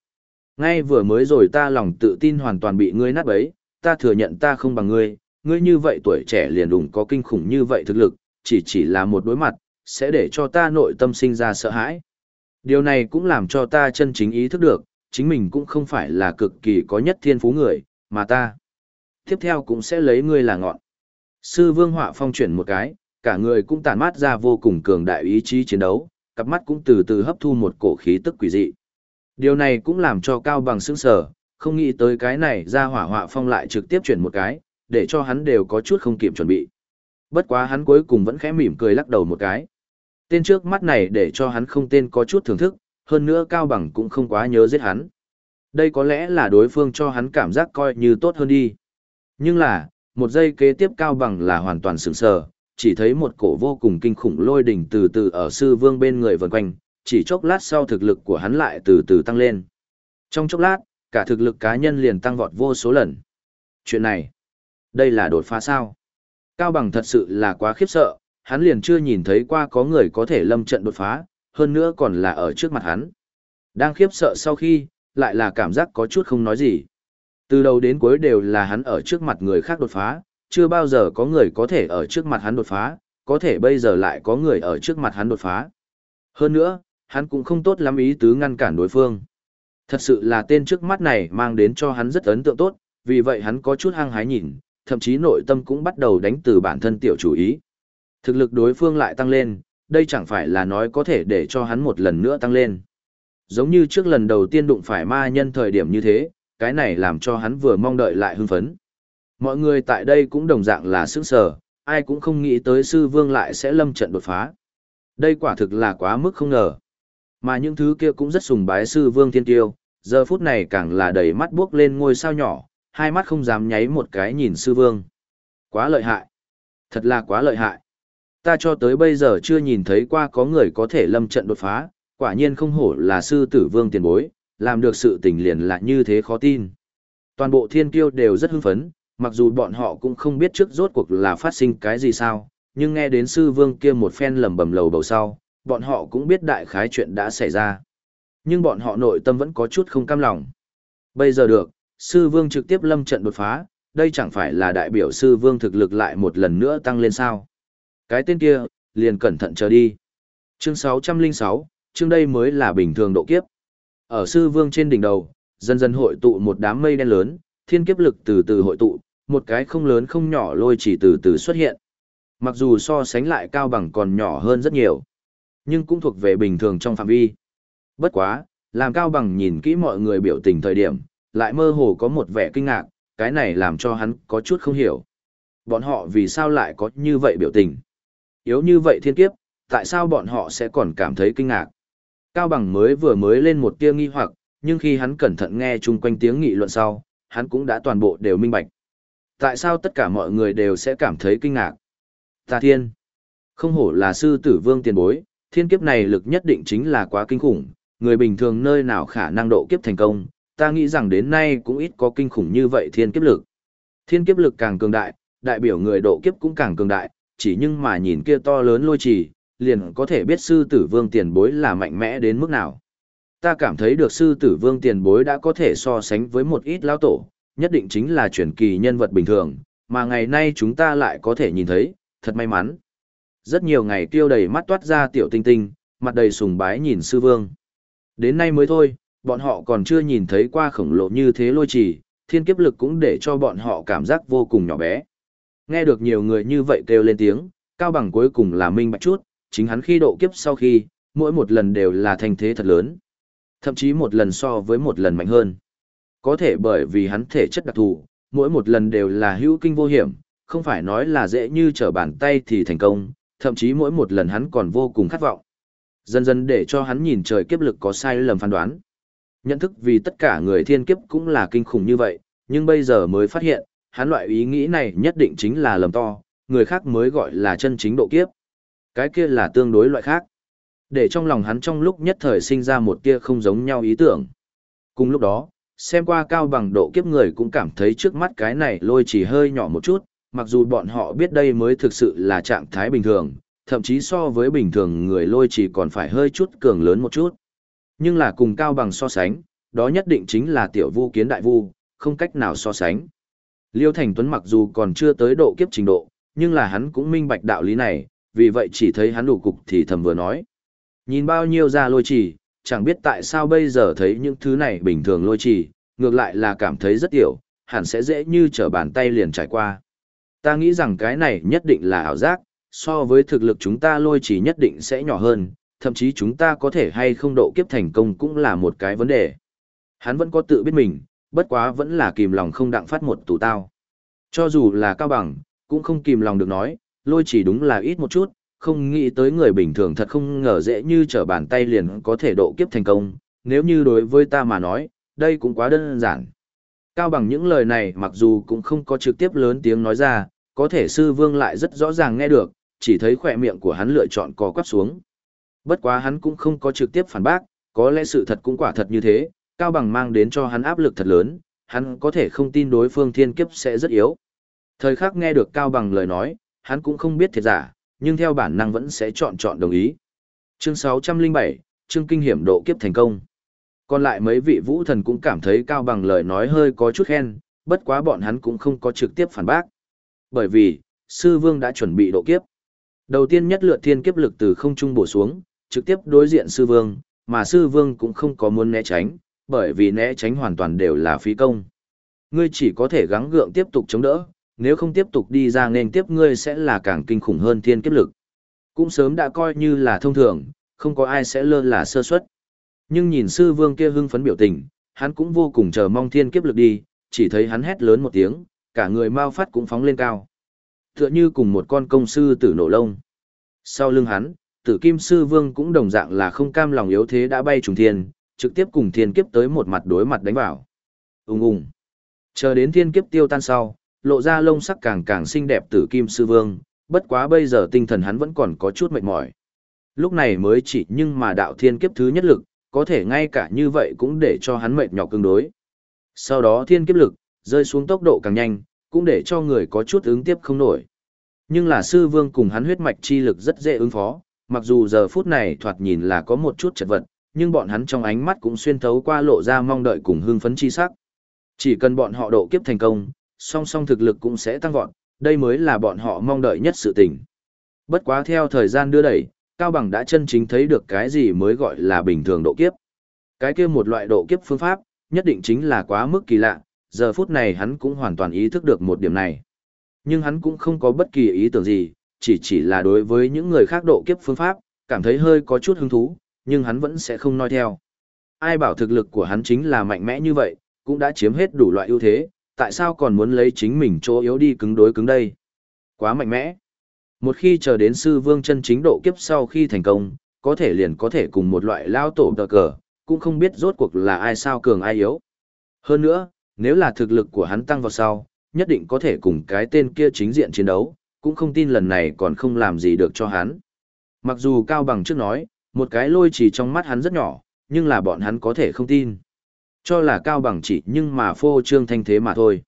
ngay vừa mới rồi ta lòng tự tin hoàn toàn bị ngươi nát bấy, ta thừa nhận ta không bằng ngươi, ngươi như vậy tuổi trẻ liền đủng có kinh khủng như vậy thực lực, chỉ chỉ là một đối mặt, sẽ để cho ta nội tâm sinh ra sợ hãi. Điều này cũng làm cho ta chân chính ý thức được, chính mình cũng không phải là cực kỳ có nhất thiên phú người, mà ta. Tiếp theo cũng sẽ lấy ngươi là ngọn. Sư vương họa phong chuyển một cái, cả người cũng tàn mát ra vô cùng cường đại ý chí chiến đấu, cặp mắt cũng từ từ hấp thu một cổ khí tức quỷ dị. Điều này cũng làm cho Cao Bằng sững sờ, không nghĩ tới cái này ra hỏa họa phong lại trực tiếp chuyển một cái, để cho hắn đều có chút không kịp chuẩn bị. Bất quá hắn cuối cùng vẫn khẽ mỉm cười lắc đầu một cái. Tên trước mắt này để cho hắn không tên có chút thưởng thức, hơn nữa Cao Bằng cũng không quá nhớ giết hắn. Đây có lẽ là đối phương cho hắn cảm giác coi như tốt hơn đi. Nhưng là, một giây kế tiếp Cao Bằng là hoàn toàn sững sờ, chỉ thấy một cổ vô cùng kinh khủng lôi đỉnh từ từ ở sư vương bên người vần quanh, chỉ chốc lát sau thực lực của hắn lại từ từ tăng lên. Trong chốc lát, cả thực lực cá nhân liền tăng vọt vô số lần. Chuyện này, đây là đột phá sao? Cao Bằng thật sự là quá khiếp sợ, hắn liền chưa nhìn thấy qua có người có thể lâm trận đột phá, hơn nữa còn là ở trước mặt hắn. Đang khiếp sợ sau khi, lại là cảm giác có chút không nói gì. Từ đầu đến cuối đều là hắn ở trước mặt người khác đột phá, chưa bao giờ có người có thể ở trước mặt hắn đột phá, có thể bây giờ lại có người ở trước mặt hắn đột phá. Hơn nữa, hắn cũng không tốt lắm ý tứ ngăn cản đối phương. Thật sự là tên trước mắt này mang đến cho hắn rất ấn tượng tốt, vì vậy hắn có chút hăng hái nhìn, thậm chí nội tâm cũng bắt đầu đánh từ bản thân tiểu chủ ý. Thực lực đối phương lại tăng lên, đây chẳng phải là nói có thể để cho hắn một lần nữa tăng lên. Giống như trước lần đầu tiên đụng phải ma nhân thời điểm như thế, cái này làm cho hắn vừa mong đợi lại hưng phấn. Mọi người tại đây cũng đồng dạng là sức sở, ai cũng không nghĩ tới sư vương lại sẽ lâm trận đột phá. Đây quả thực là quá mức không ngờ. Mà những thứ kia cũng rất sùng bái sư vương thiên tiêu, giờ phút này càng là đầy mắt buốc lên ngôi sao nhỏ, hai mắt không dám nháy một cái nhìn sư vương. Quá lợi hại. Thật là quá lợi hại. Ta cho tới bây giờ chưa nhìn thấy qua có người có thể lâm trận đột phá, quả nhiên không hổ là sư tử vương tiền bối, làm được sự tình liền là như thế khó tin. Toàn bộ thiên kiêu đều rất hưng phấn, mặc dù bọn họ cũng không biết trước rốt cuộc là phát sinh cái gì sao, nhưng nghe đến sư vương kia một phen lẩm bẩm lầu bầu sau, bọn họ cũng biết đại khái chuyện đã xảy ra. Nhưng bọn họ nội tâm vẫn có chút không cam lòng. Bây giờ được, sư vương trực tiếp lâm trận đột phá, đây chẳng phải là đại biểu sư vương thực lực lại một lần nữa tăng lên sao. Cái tên kia, liền cẩn thận chờ đi. Chương 606, chương đây mới là bình thường độ kiếp. Ở sư vương trên đỉnh đầu, dần dần hội tụ một đám mây đen lớn, thiên kiếp lực từ từ hội tụ, một cái không lớn không nhỏ lôi chỉ từ từ xuất hiện. Mặc dù so sánh lại cao bằng còn nhỏ hơn rất nhiều, nhưng cũng thuộc về bình thường trong phạm vi. Bất quá, làm cao bằng nhìn kỹ mọi người biểu tình thời điểm, lại mơ hồ có một vẻ kinh ngạc, cái này làm cho hắn có chút không hiểu. Bọn họ vì sao lại có như vậy biểu tình? Yếu như vậy thiên kiếp, tại sao bọn họ sẽ còn cảm thấy kinh ngạc? Cao bằng mới vừa mới lên một tia nghi hoặc, nhưng khi hắn cẩn thận nghe chung quanh tiếng nghị luận sau, hắn cũng đã toàn bộ đều minh bạch. Tại sao tất cả mọi người đều sẽ cảm thấy kinh ngạc? Ta thiên! Không hổ là sư tử vương tiền bối, thiên kiếp này lực nhất định chính là quá kinh khủng, người bình thường nơi nào khả năng độ kiếp thành công, ta nghĩ rằng đến nay cũng ít có kinh khủng như vậy thiên kiếp lực. Thiên kiếp lực càng cường đại, đại biểu người độ kiếp cũng càng cường đại, chỉ nhưng mà nhìn kia to lớn lôi trì, liền có thể biết sư tử vương tiền bối là mạnh mẽ đến mức nào. Ta cảm thấy được sư tử vương tiền bối đã có thể so sánh với một ít lao tổ, nhất định chính là truyền kỳ nhân vật bình thường, mà ngày nay chúng ta lại có thể nhìn thấy, thật may mắn. Rất nhiều ngày tiêu đầy mắt toát ra tiểu tinh tinh, mặt đầy sùng bái nhìn sư vương. Đến nay mới thôi, bọn họ còn chưa nhìn thấy qua khổng lồ như thế lôi trì, thiên kiếp lực cũng để cho bọn họ cảm giác vô cùng nhỏ bé. Nghe được nhiều người như vậy kêu lên tiếng, cao bằng cuối cùng là minh bạch chút, chính hắn khi độ kiếp sau khi, mỗi một lần đều là thành thế thật lớn. Thậm chí một lần so với một lần mạnh hơn. Có thể bởi vì hắn thể chất đặc thù, mỗi một lần đều là hữu kinh vô hiểm, không phải nói là dễ như trở bàn tay thì thành công, thậm chí mỗi một lần hắn còn vô cùng khát vọng. Dần dần để cho hắn nhìn trời kiếp lực có sai lầm phán đoán. Nhận thức vì tất cả người thiên kiếp cũng là kinh khủng như vậy, nhưng bây giờ mới phát hiện, hắn loại ý nghĩ này nhất định chính là lầm to, người khác mới gọi là chân chính độ kiếp. Cái kia là tương đối loại khác. Để trong lòng hắn trong lúc nhất thời sinh ra một tia không giống nhau ý tưởng. Cùng lúc đó, xem qua cao bằng độ kiếp người cũng cảm thấy trước mắt cái này lôi chỉ hơi nhỏ một chút, mặc dù bọn họ biết đây mới thực sự là trạng thái bình thường, thậm chí so với bình thường người lôi chỉ còn phải hơi chút cường lớn một chút. Nhưng là cùng cao bằng so sánh, đó nhất định chính là tiểu vu kiến đại vu, không cách nào so sánh. Liêu Thành Tuấn mặc dù còn chưa tới độ kiếp trình độ, nhưng là hắn cũng minh bạch đạo lý này, vì vậy chỉ thấy hắn đủ cục thì thầm vừa nói. Nhìn bao nhiêu ra lôi chỉ, chẳng biết tại sao bây giờ thấy những thứ này bình thường lôi chỉ, ngược lại là cảm thấy rất tiểu, hẳn sẽ dễ như trở bàn tay liền trải qua. Ta nghĩ rằng cái này nhất định là ảo giác, so với thực lực chúng ta lôi chỉ nhất định sẽ nhỏ hơn, thậm chí chúng ta có thể hay không độ kiếp thành công cũng là một cái vấn đề. Hắn vẫn có tự biết mình, bất quá vẫn là kìm lòng không đặng phát một tủ tao. Cho dù là cao bằng, cũng không kìm lòng được nói, lôi chỉ đúng là ít một chút, không nghĩ tới người bình thường thật không ngờ dễ như trở bàn tay liền có thể độ kiếp thành công, nếu như đối với ta mà nói, đây cũng quá đơn giản. Cao bằng những lời này mặc dù cũng không có trực tiếp lớn tiếng nói ra, có thể sư vương lại rất rõ ràng nghe được, chỉ thấy khỏe miệng của hắn lựa chọn có quắp xuống. Bất quá hắn cũng không có trực tiếp phản bác, có lẽ sự thật cũng quả thật như thế, Cao bằng mang đến cho hắn áp lực thật lớn, hắn có thể không tin đối phương thiên kiếp sẽ rất yếu. Thời khắc nghe được Cao bằng lời nói, hắn cũng không biết thiệt giả, nhưng theo bản năng vẫn sẽ chọn chọn đồng ý. Chương 607, chương kinh hiểm độ kiếp thành công. Còn lại mấy vị vũ thần cũng cảm thấy cao bằng lời nói hơi có chút khen, bất quá bọn hắn cũng không có trực tiếp phản bác. Bởi vì, sư vương đã chuẩn bị độ kiếp. Đầu tiên nhất lượt thiên kiếp lực từ không trung bổ xuống, trực tiếp đối diện sư vương, mà sư vương cũng không có muốn né tránh, bởi vì né tránh hoàn toàn đều là phí công. Ngươi chỉ có thể gắng gượng tiếp tục chống đỡ, nếu không tiếp tục đi ra nên tiếp ngươi sẽ là càng kinh khủng hơn thiên kiếp lực. Cũng sớm đã coi như là thông thường, không có ai sẽ lơ là sơ suất. Nhưng nhìn sư vương kia hưng phấn biểu tình, hắn cũng vô cùng chờ mong thiên kiếp lực đi, chỉ thấy hắn hét lớn một tiếng, cả người mau phát cũng phóng lên cao. Tựa như cùng một con công sư tử nổ lông. Sau lưng hắn, tử kim sư vương cũng đồng dạng là không cam lòng yếu thế đã bay trùng thiên, trực tiếp cùng thiên kiếp tới một mặt đối mặt đánh vào. Ung ung. Chờ đến thiên kiếp tiêu tan sau, lộ ra lông sắc càng càng xinh đẹp tử kim sư vương, bất quá bây giờ tinh thần hắn vẫn còn có chút mệt mỏi. Lúc này mới chỉ nhưng mà đạo thiên kiếp thứ nhất lực, có thể ngay cả như vậy cũng để cho hắn mệt nhọc cương đối. Sau đó thiên kiếp lực, rơi xuống tốc độ càng nhanh, cũng để cho người có chút ứng tiếp không nổi. Nhưng là sư vương cùng hắn huyết mạch chi lực rất dễ ứng phó, mặc dù giờ phút này thoạt nhìn là có một chút chật vật, nhưng bọn hắn trong ánh mắt cũng xuyên thấu qua lộ ra mong đợi cùng hưng phấn chi sắc. Chỉ cần bọn họ độ kiếp thành công, song song thực lực cũng sẽ tăng vọt, đây mới là bọn họ mong đợi nhất sự tình. Bất quá theo thời gian đưa đẩy, Cao Bằng đã chân chính thấy được cái gì mới gọi là bình thường độ kiếp. Cái kia một loại độ kiếp phương pháp, nhất định chính là quá mức kỳ lạ, giờ phút này hắn cũng hoàn toàn ý thức được một điểm này. Nhưng hắn cũng không có bất kỳ ý tưởng gì, chỉ chỉ là đối với những người khác độ kiếp phương pháp, cảm thấy hơi có chút hứng thú, nhưng hắn vẫn sẽ không nói theo. Ai bảo thực lực của hắn chính là mạnh mẽ như vậy, cũng đã chiếm hết đủ loại ưu thế, tại sao còn muốn lấy chính mình chỗ yếu đi cứng đối cứng đây? Quá mạnh mẽ. Một khi chờ đến sư vương chân chính độ kiếp sau khi thành công, có thể liền có thể cùng một loại lao tổ tờ cờ, cũng không biết rốt cuộc là ai sao cường ai yếu. Hơn nữa, nếu là thực lực của hắn tăng vào sau, nhất định có thể cùng cái tên kia chính diện chiến đấu, cũng không tin lần này còn không làm gì được cho hắn. Mặc dù Cao Bằng trước nói, một cái lôi chỉ trong mắt hắn rất nhỏ, nhưng là bọn hắn có thể không tin. Cho là Cao Bằng chỉ nhưng mà phô trương thanh thế mà thôi.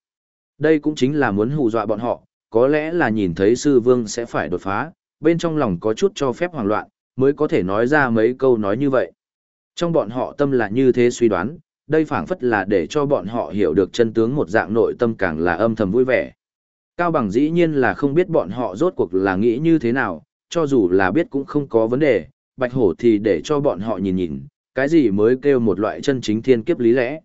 Đây cũng chính là muốn hù dọa bọn họ, có lẽ là nhìn thấy sư vương sẽ phải đột phá, bên trong lòng có chút cho phép hoảng loạn, mới có thể nói ra mấy câu nói như vậy. Trong bọn họ tâm là như thế suy đoán, đây phảng phất là để cho bọn họ hiểu được chân tướng một dạng nội tâm càng là âm thầm vui vẻ. Cao bằng dĩ nhiên là không biết bọn họ rốt cuộc là nghĩ như thế nào, cho dù là biết cũng không có vấn đề, bạch hổ thì để cho bọn họ nhìn nhìn, cái gì mới kêu một loại chân chính thiên kiếp lý lẽ.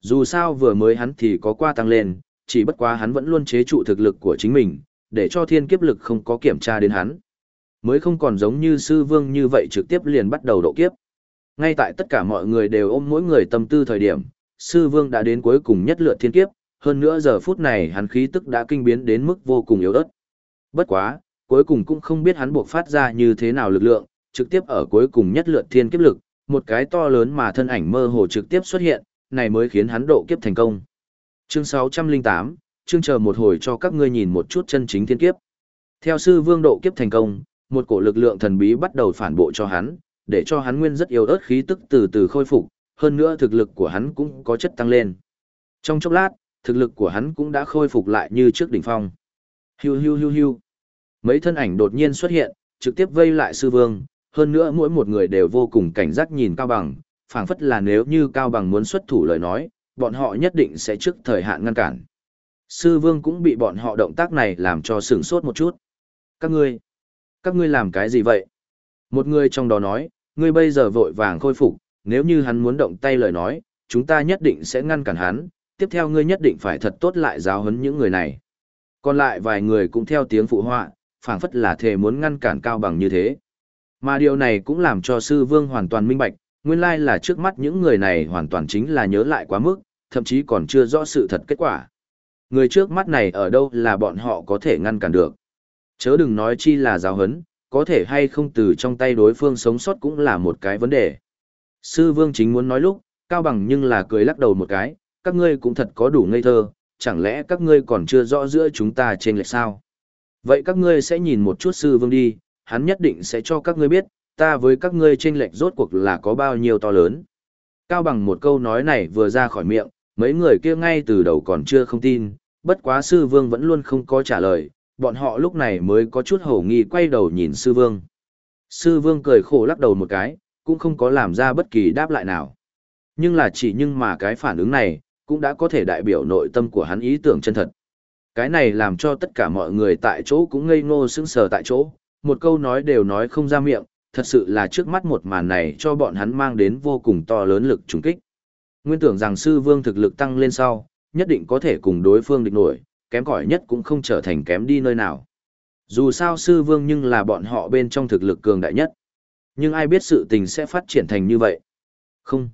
Dù sao vừa mới hắn thì có qua tăng lên, chỉ bất quá hắn vẫn luôn chế trụ thực lực của chính mình, để cho thiên kiếp lực không có kiểm tra đến hắn. Mới không còn giống như sư vương như vậy trực tiếp liền bắt đầu độ kiếp. Ngay tại tất cả mọi người đều ôm mỗi người tâm tư thời điểm, sư vương đã đến cuối cùng nhất lượt thiên kiếp, hơn nữa giờ phút này hắn khí tức đã kinh biến đến mức vô cùng yếu ớt. Bất quá, cuối cùng cũng không biết hắn buộc phát ra như thế nào lực lượng, trực tiếp ở cuối cùng nhất lượt thiên kiếp lực, một cái to lớn mà thân ảnh mơ hồ trực tiếp xuất hiện, này mới khiến hắn độ kiếp thành công. Chương 608, chương chờ một hồi cho các ngươi nhìn một chút chân chính thiên kiếp. Theo sư vương độ kiếp thành công, một cổ lực lượng thần bí bắt đầu phản bộ cho hắn, để cho hắn nguyên rất yếu ớt khí tức từ từ khôi phục, hơn nữa thực lực của hắn cũng có chất tăng lên. Trong chốc lát, thực lực của hắn cũng đã khôi phục lại như trước đỉnh phong. Hiu hiu hiu hiu. Mấy thân ảnh đột nhiên xuất hiện, trực tiếp vây lại sư vương, hơn nữa mỗi một người đều vô cùng cảnh giác nhìn Cao Bằng, phảng phất là nếu như Cao Bằng muốn xuất thủ lời nói, bọn họ nhất định sẽ trước thời hạn ngăn cản. Sư vương cũng bị bọn họ động tác này làm cho sửng sốt một chút. Các ngươi, các ngươi làm cái gì vậy? Một người trong đó nói, ngươi bây giờ vội vàng khôi phục, nếu như hắn muốn động tay lời nói, chúng ta nhất định sẽ ngăn cản hắn, tiếp theo ngươi nhất định phải thật tốt lại giáo huấn những người này. Còn lại vài người cũng theo tiếng phụ họa, phảng phất là thề muốn ngăn cản cao bằng như thế. Mà điều này cũng làm cho sư vương hoàn toàn minh bạch, nguyên lai là trước mắt những người này hoàn toàn chính là nhớ lại quá mức, thậm chí còn chưa rõ sự thật kết quả. Người trước mắt này ở đâu là bọn họ có thể ngăn cản được. Chớ đừng nói chi là giáo hấn, có thể hay không từ trong tay đối phương sống sót cũng là một cái vấn đề. Sư vương chính muốn nói lúc, cao bằng nhưng là cười lắc đầu một cái, các ngươi cũng thật có đủ ngây thơ, chẳng lẽ các ngươi còn chưa rõ giữa chúng ta trên lệch sao? Vậy các ngươi sẽ nhìn một chút sư vương đi, hắn nhất định sẽ cho các ngươi biết, ta với các ngươi trên lệch rốt cuộc là có bao nhiêu to lớn. Cao bằng một câu nói này vừa ra khỏi miệng, mấy người kia ngay từ đầu còn chưa không tin, bất quá sư vương vẫn luôn không có trả lời, bọn họ lúc này mới có chút hổ nghi quay đầu nhìn sư vương. Sư vương cười khổ lắc đầu một cái, cũng không có làm ra bất kỳ đáp lại nào. Nhưng là chỉ nhưng mà cái phản ứng này, cũng đã có thể đại biểu nội tâm của hắn ý tưởng chân thật. Cái này làm cho tất cả mọi người tại chỗ cũng ngây ngô sững sờ tại chỗ, một câu nói đều nói không ra miệng, thật sự là trước mắt một màn này cho bọn hắn mang đến vô cùng to lớn lực trùng kích. Nguyên tưởng rằng sư vương thực lực tăng lên sau, nhất định có thể cùng đối phương địch nổi, kém cỏi nhất cũng không trở thành kém đi nơi nào. Dù sao sư vương nhưng là bọn họ bên trong thực lực cường đại nhất. Nhưng ai biết sự tình sẽ phát triển thành như vậy? Không.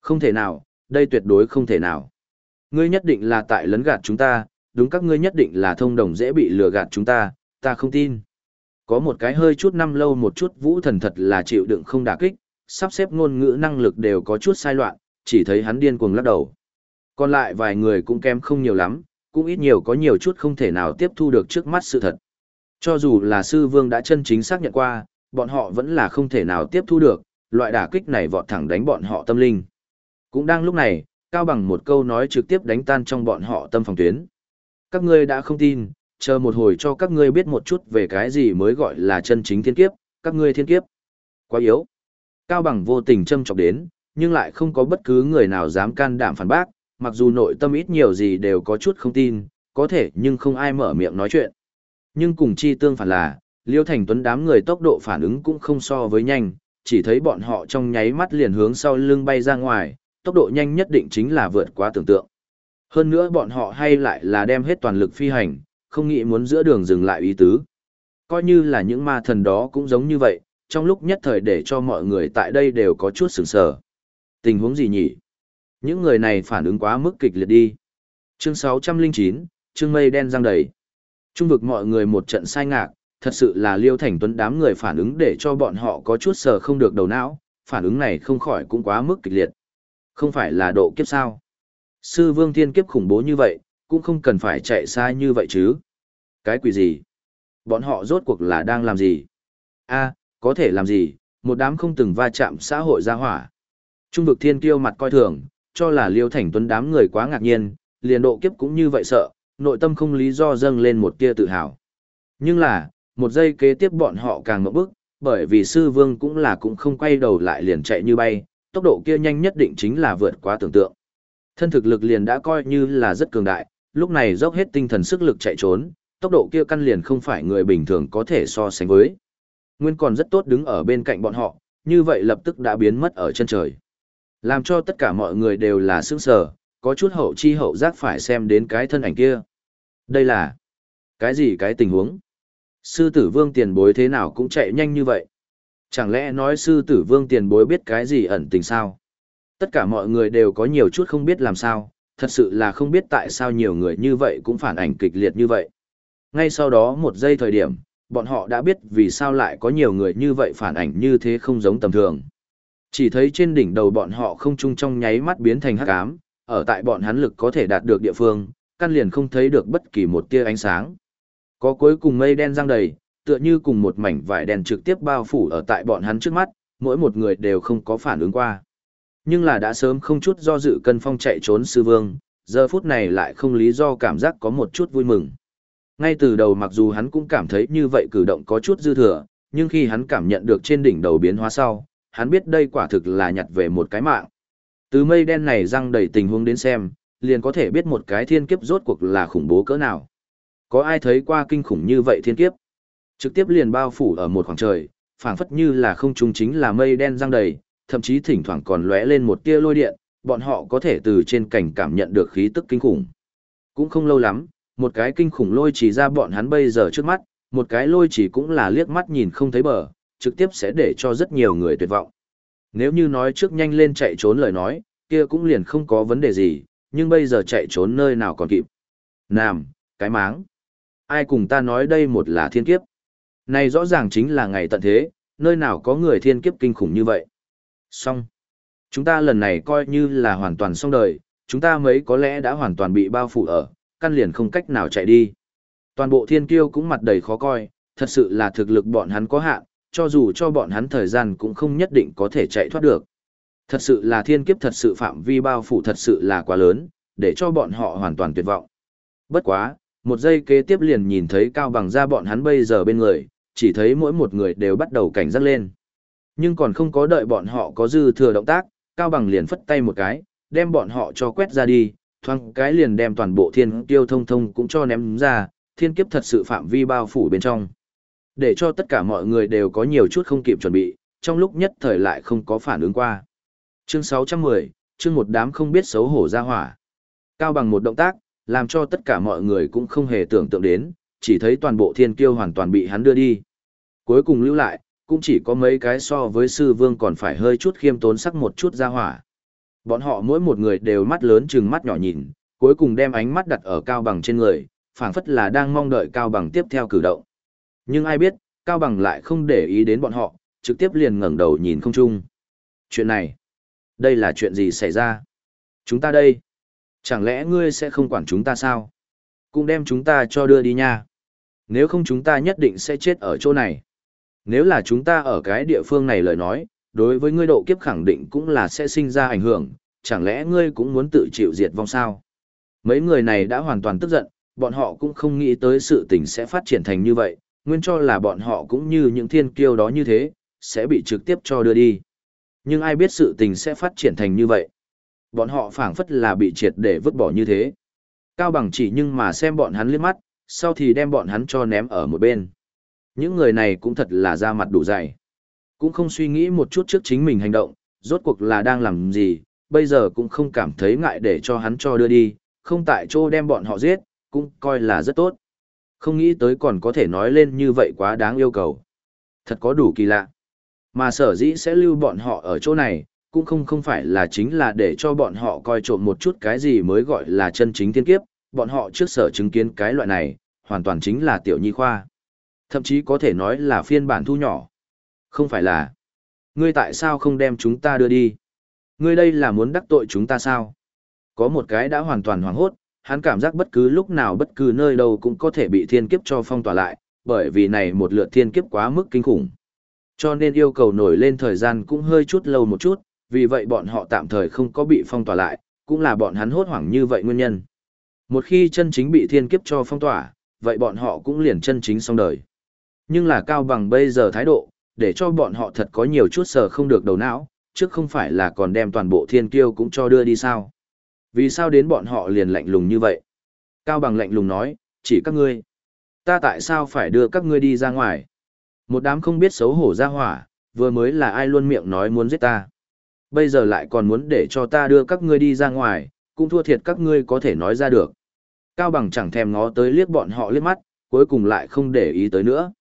Không thể nào, đây tuyệt đối không thể nào. Ngươi nhất định là tại lấn gạt chúng ta, đúng các ngươi nhất định là thông đồng dễ bị lừa gạt chúng ta, ta không tin. Có một cái hơi chút năm lâu một chút vũ thần thật là chịu đựng không đả kích, sắp xếp ngôn ngữ năng lực đều có chút sai loạn, chỉ thấy hắn điên cuồng lắc đầu. Còn lại vài người cũng kém không nhiều lắm, cũng ít nhiều có nhiều chút không thể nào tiếp thu được trước mắt sự thật. Cho dù là sư vương đã chân chính xác nhận qua, bọn họ vẫn là không thể nào tiếp thu được, loại đả kích này vọt thẳng đánh bọn họ tâm linh. Cũng đang lúc này, Cao Bằng một câu nói trực tiếp đánh tan trong bọn họ tâm phòng tuyến. Các ngươi đã không tin, chờ một hồi cho các ngươi biết một chút về cái gì mới gọi là chân chính thiên kiếp, các ngươi thiên kiếp. Quá yếu. Cao Bằng vô tình châm chọc đến, nhưng lại không có bất cứ người nào dám can đảm phản bác, mặc dù nội tâm ít nhiều gì đều có chút không tin, có thể nhưng không ai mở miệng nói chuyện. Nhưng cùng chi tương phản là, Liêu Thành Tuấn đám người tốc độ phản ứng cũng không so với nhanh, chỉ thấy bọn họ trong nháy mắt liền hướng sau lưng bay ra ngoài, tốc độ nhanh nhất định chính là vượt quá tưởng tượng. Hơn nữa bọn họ hay lại là đem hết toàn lực phi hành, không nghĩ muốn giữa đường dừng lại ý tứ. Coi như là những ma thần đó cũng giống như vậy, trong lúc nhất thời để cho mọi người tại đây đều có chút sửng sở. Tình huống gì nhỉ? Những người này phản ứng quá mức kịch liệt đi. Chương 609, chương mây đen răng đầy. Trung vực mọi người một trận sai ngạc, thật sự là liêu thành tuấn đám người phản ứng để cho bọn họ có chút sờ không được đầu não, phản ứng này không khỏi cũng quá mức kịch liệt. Không phải là độ kiếp sao? Sư vương thiên kiếp khủng bố như vậy, cũng không cần phải chạy xa như vậy chứ. Cái quỷ gì? Bọn họ rốt cuộc là đang làm gì? a có thể làm gì? Một đám không từng va chạm xã hội gia hỏa. Trung vực thiên kiêu mặt coi thường, cho là liêu thành tuấn đám người quá ngạc nhiên, liền độ kiếp cũng như vậy sợ, nội tâm không lý do dâng lên một tia tự hào. Nhưng là, một giây kế tiếp bọn họ càng ngậm bức, bởi vì sư vương cũng là cũng không quay đầu lại liền chạy như bay, tốc độ kia nhanh nhất định chính là vượt quá tưởng tượng. Thân thực lực liền đã coi như là rất cường đại, lúc này dốc hết tinh thần sức lực chạy trốn, tốc độ kia căn liền không phải người bình thường có thể so sánh với. Nguyên còn rất tốt đứng ở bên cạnh bọn họ, như vậy lập tức đã biến mất ở chân trời. Làm cho tất cả mọi người đều là sững sờ, có chút hậu chi hậu giác phải xem đến cái thân ảnh kia. Đây là cái gì cái tình huống? Sư tử vương tiền bối thế nào cũng chạy nhanh như vậy. Chẳng lẽ nói sư tử vương tiền bối biết cái gì ẩn tình sao? Tất cả mọi người đều có nhiều chút không biết làm sao, thật sự là không biết tại sao nhiều người như vậy cũng phản ảnh kịch liệt như vậy. Ngay sau đó một giây thời điểm, bọn họ đã biết vì sao lại có nhiều người như vậy phản ảnh như thế không giống tầm thường. Chỉ thấy trên đỉnh đầu bọn họ không chung trong nháy mắt biến thành hắc ám, ở tại bọn hắn lực có thể đạt được địa phương, căn liền không thấy được bất kỳ một tia ánh sáng. Có cuối cùng mây đen răng đầy, tựa như cùng một mảnh vải đen trực tiếp bao phủ ở tại bọn hắn trước mắt, mỗi một người đều không có phản ứng qua. Nhưng là đã sớm không chút do dự cân phong chạy trốn sư vương, giờ phút này lại không lý do cảm giác có một chút vui mừng. Ngay từ đầu mặc dù hắn cũng cảm thấy như vậy cử động có chút dư thừa, nhưng khi hắn cảm nhận được trên đỉnh đầu biến hóa sau, hắn biết đây quả thực là nhặt về một cái mạng. Từ mây đen này răng đầy tình huống đến xem, liền có thể biết một cái thiên kiếp rốt cuộc là khủng bố cỡ nào. Có ai thấy qua kinh khủng như vậy thiên kiếp? Trực tiếp liền bao phủ ở một khoảng trời, phảng phất như là không trung chính là mây đen răng đầy, thậm chí thỉnh thoảng còn lóe lên một tia lôi điện, bọn họ có thể từ trên cảnh cảm nhận được khí tức kinh khủng. Cũng không lâu lắm, một cái kinh khủng lôi chỉ ra bọn hắn bây giờ trước mắt, một cái lôi chỉ cũng là liếc mắt nhìn không thấy bờ, trực tiếp sẽ để cho rất nhiều người tuyệt vọng. Nếu như nói trước nhanh lên chạy trốn lời nói, kia cũng liền không có vấn đề gì, nhưng bây giờ chạy trốn nơi nào còn kịp. Nam, cái máng. ai cùng ta nói đây một là thiên kiếp. Này rõ ràng chính là ngày tận thế, nơi nào có người thiên kiếp kinh khủng như vậy. Xong. Chúng ta lần này coi như là hoàn toàn xong đời, chúng ta mấy có lẽ đã hoàn toàn bị bao phủ ở, căn liền không cách nào chạy đi. Toàn bộ thiên kiêu cũng mặt đầy khó coi, thật sự là thực lực bọn hắn có hạn, cho dù cho bọn hắn thời gian cũng không nhất định có thể chạy thoát được. Thật sự là thiên kiếp thật sự phạm vi bao phủ thật sự là quá lớn, để cho bọn họ hoàn toàn tuyệt vọng. Bất quá, một giây kế tiếp liền nhìn thấy cao bằng ra bọn hắn bây giờ bên người, chỉ thấy mỗi một người đều bắt đầu cảnh giác lên. Nhưng còn không có đợi bọn họ có dư thừa động tác, cao bằng liền phất tay một cái, đem bọn họ cho quét ra đi, thoáng cái liền đem toàn bộ thiên tiêu thông thông cũng cho ném ra, thiên kiếp thật sự phạm vi bao phủ bên trong. Để cho tất cả mọi người đều có nhiều chút không kịp chuẩn bị, trong lúc nhất thời lại không có phản ứng qua. Chương 610, chương một đám không biết xấu hổ ra hỏa. Cao bằng một động tác, làm cho tất cả mọi người cũng không hề tưởng tượng đến, chỉ thấy toàn bộ thiên kiêu hoàn toàn bị hắn đưa đi. Cuối cùng lưu lại, cũng chỉ có mấy cái so với sư vương còn phải hơi chút khiêm tốn sắc một chút ra hỏa. Bọn họ mỗi một người đều mắt lớn chừng mắt nhỏ nhìn, cuối cùng đem ánh mắt đặt ở cao bằng trên người, phảng phất là đang mong đợi cao bằng tiếp theo cử động. Nhưng ai biết, cao bằng lại không để ý đến bọn họ, trực tiếp liền ngẩng đầu nhìn không trung. Chuyện này, đây là chuyện gì xảy ra? Chúng ta đây, chẳng lẽ ngươi sẽ không quản chúng ta sao? Cũng đem chúng ta cho đưa đi nha. Nếu không chúng ta nhất định sẽ chết ở chỗ này. Nếu là chúng ta ở cái địa phương này lời nói, đối với ngươi độ kiếp khẳng định cũng là sẽ sinh ra ảnh hưởng, chẳng lẽ ngươi cũng muốn tự chịu diệt vong sao? Mấy người này đã hoàn toàn tức giận, bọn họ cũng không nghĩ tới sự tình sẽ phát triển thành như vậy, nguyên cho là bọn họ cũng như những thiên kiêu đó như thế, sẽ bị trực tiếp cho đưa đi. Nhưng ai biết sự tình sẽ phát triển thành như vậy? Bọn họ phảng phất là bị triệt để vứt bỏ như thế. Cao bằng chỉ nhưng mà xem bọn hắn liếc mắt, sau thì đem bọn hắn cho ném ở một bên. Những người này cũng thật là ra mặt đủ dày. Cũng không suy nghĩ một chút trước chính mình hành động, rốt cuộc là đang làm gì, bây giờ cũng không cảm thấy ngại để cho hắn cho đưa đi, không tại chỗ đem bọn họ giết, cũng coi là rất tốt. Không nghĩ tới còn có thể nói lên như vậy quá đáng yêu cầu. Thật có đủ kỳ lạ. Mà sở dĩ sẽ lưu bọn họ ở chỗ này, cũng không không phải là chính là để cho bọn họ coi trộm một chút cái gì mới gọi là chân chính thiên kiếp, bọn họ trước sở chứng kiến cái loại này, hoàn toàn chính là tiểu nhi khoa. Thậm chí có thể nói là phiên bản thu nhỏ. Không phải là, ngươi tại sao không đem chúng ta đưa đi? Ngươi đây là muốn đắc tội chúng ta sao? Có một cái đã hoàn toàn hoảng hốt, hắn cảm giác bất cứ lúc nào bất cứ nơi đâu cũng có thể bị thiên kiếp cho phong tỏa lại, bởi vì này một lượt thiên kiếp quá mức kinh khủng. Cho nên yêu cầu nổi lên thời gian cũng hơi chút lâu một chút, vì vậy bọn họ tạm thời không có bị phong tỏa lại, cũng là bọn hắn hốt hoảng như vậy nguyên nhân. Một khi chân chính bị thiên kiếp cho phong tỏa, vậy bọn họ cũng liền chân chính xong đời. Nhưng là cao bằng bây giờ thái độ, để cho bọn họ thật có nhiều chút sờ không được đầu não, trước không phải là còn đem toàn bộ thiên kiêu cũng cho đưa đi sao. Vì sao đến bọn họ liền lạnh lùng như vậy? Cao bằng lạnh lùng nói, chỉ các ngươi. Ta tại sao phải đưa các ngươi đi ra ngoài? Một đám không biết xấu hổ ra hỏa, vừa mới là ai luôn miệng nói muốn giết ta. Bây giờ lại còn muốn để cho ta đưa các ngươi đi ra ngoài, cũng thua thiệt các ngươi có thể nói ra được. Cao bằng chẳng thèm ngó tới liếc bọn họ liếc mắt, cuối cùng lại không để ý tới nữa.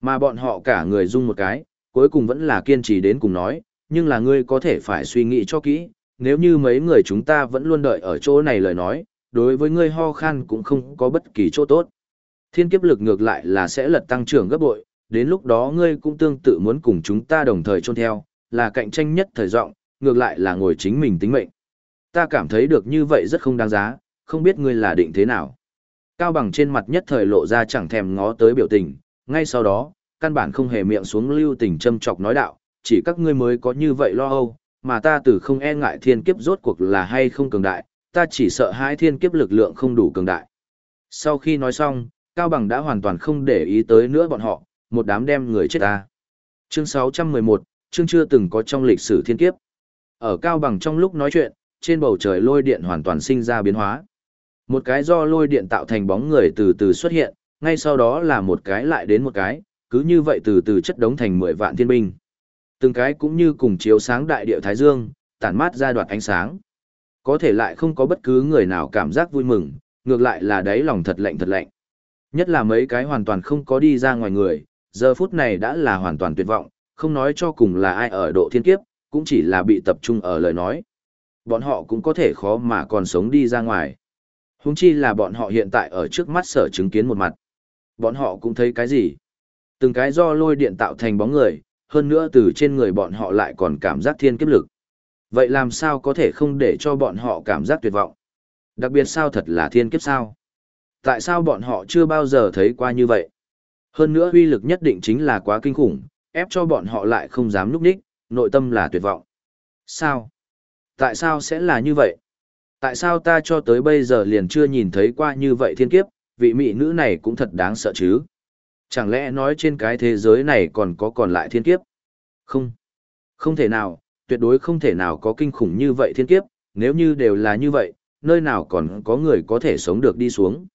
Mà bọn họ cả người rung một cái, cuối cùng vẫn là kiên trì đến cùng nói, nhưng là ngươi có thể phải suy nghĩ cho kỹ, nếu như mấy người chúng ta vẫn luôn đợi ở chỗ này lời nói, đối với ngươi ho khan cũng không có bất kỳ chỗ tốt. Thiên kiếp lực ngược lại là sẽ lật tăng trưởng gấp bội, đến lúc đó ngươi cũng tương tự muốn cùng chúng ta đồng thời trôn theo, là cạnh tranh nhất thời rộng, ngược lại là ngồi chính mình tính mệnh. Ta cảm thấy được như vậy rất không đáng giá, không biết ngươi là định thế nào. Cao bằng trên mặt nhất thời lộ ra chẳng thèm ngó tới biểu tình, ngay sau đó, căn bản không hề miệng xuống lưu tình châm chọc nói đạo, chỉ các ngươi mới có như vậy lo âu, mà ta từ không e ngại thiên kiếp rốt cuộc là hay không cường đại, ta chỉ sợ hai thiên kiếp lực lượng không đủ cường đại. Sau khi nói xong, Cao Bằng đã hoàn toàn không để ý tới nữa bọn họ, một đám đem người chết ta. Chương 611, chương chưa từng có trong lịch sử thiên kiếp. Ở Cao Bằng trong lúc nói chuyện, trên bầu trời lôi điện hoàn toàn sinh ra biến hóa. Một cái do lôi điện tạo thành bóng người từ từ xuất hiện, ngay sau đó là một cái lại đến một cái, cứ như vậy từ từ chất đống thành 10 vạn thiên binh từng cái cũng như cùng chiếu sáng đại địa Thái Dương, tản mát ra đoạt ánh sáng. Có thể lại không có bất cứ người nào cảm giác vui mừng, ngược lại là đáy lòng thật lạnh thật lạnh. Nhất là mấy cái hoàn toàn không có đi ra ngoài người, giờ phút này đã là hoàn toàn tuyệt vọng, không nói cho cùng là ai ở độ thiên kiếp, cũng chỉ là bị tập trung ở lời nói. Bọn họ cũng có thể khó mà còn sống đi ra ngoài. Húng chi là bọn họ hiện tại ở trước mắt sở chứng kiến một mặt. Bọn họ cũng thấy cái gì? Từng cái do lôi điện tạo thành bóng người, hơn nữa từ trên người bọn họ lại còn cảm giác thiên kiếp lực. Vậy làm sao có thể không để cho bọn họ cảm giác tuyệt vọng? Đặc biệt sao thật là thiên kiếp sao? Tại sao bọn họ chưa bao giờ thấy qua như vậy? Hơn nữa uy lực nhất định chính là quá kinh khủng, ép cho bọn họ lại không dám núp đích, nội tâm là tuyệt vọng. Sao? Tại sao sẽ là như vậy? Tại sao ta cho tới bây giờ liền chưa nhìn thấy qua như vậy thiên kiếp, vị mỹ nữ này cũng thật đáng sợ chứ? Chẳng lẽ nói trên cái thế giới này còn có còn lại thiên kiếp? Không. Không thể nào, tuyệt đối không thể nào có kinh khủng như vậy thiên kiếp, nếu như đều là như vậy, nơi nào còn có người có thể sống được đi xuống.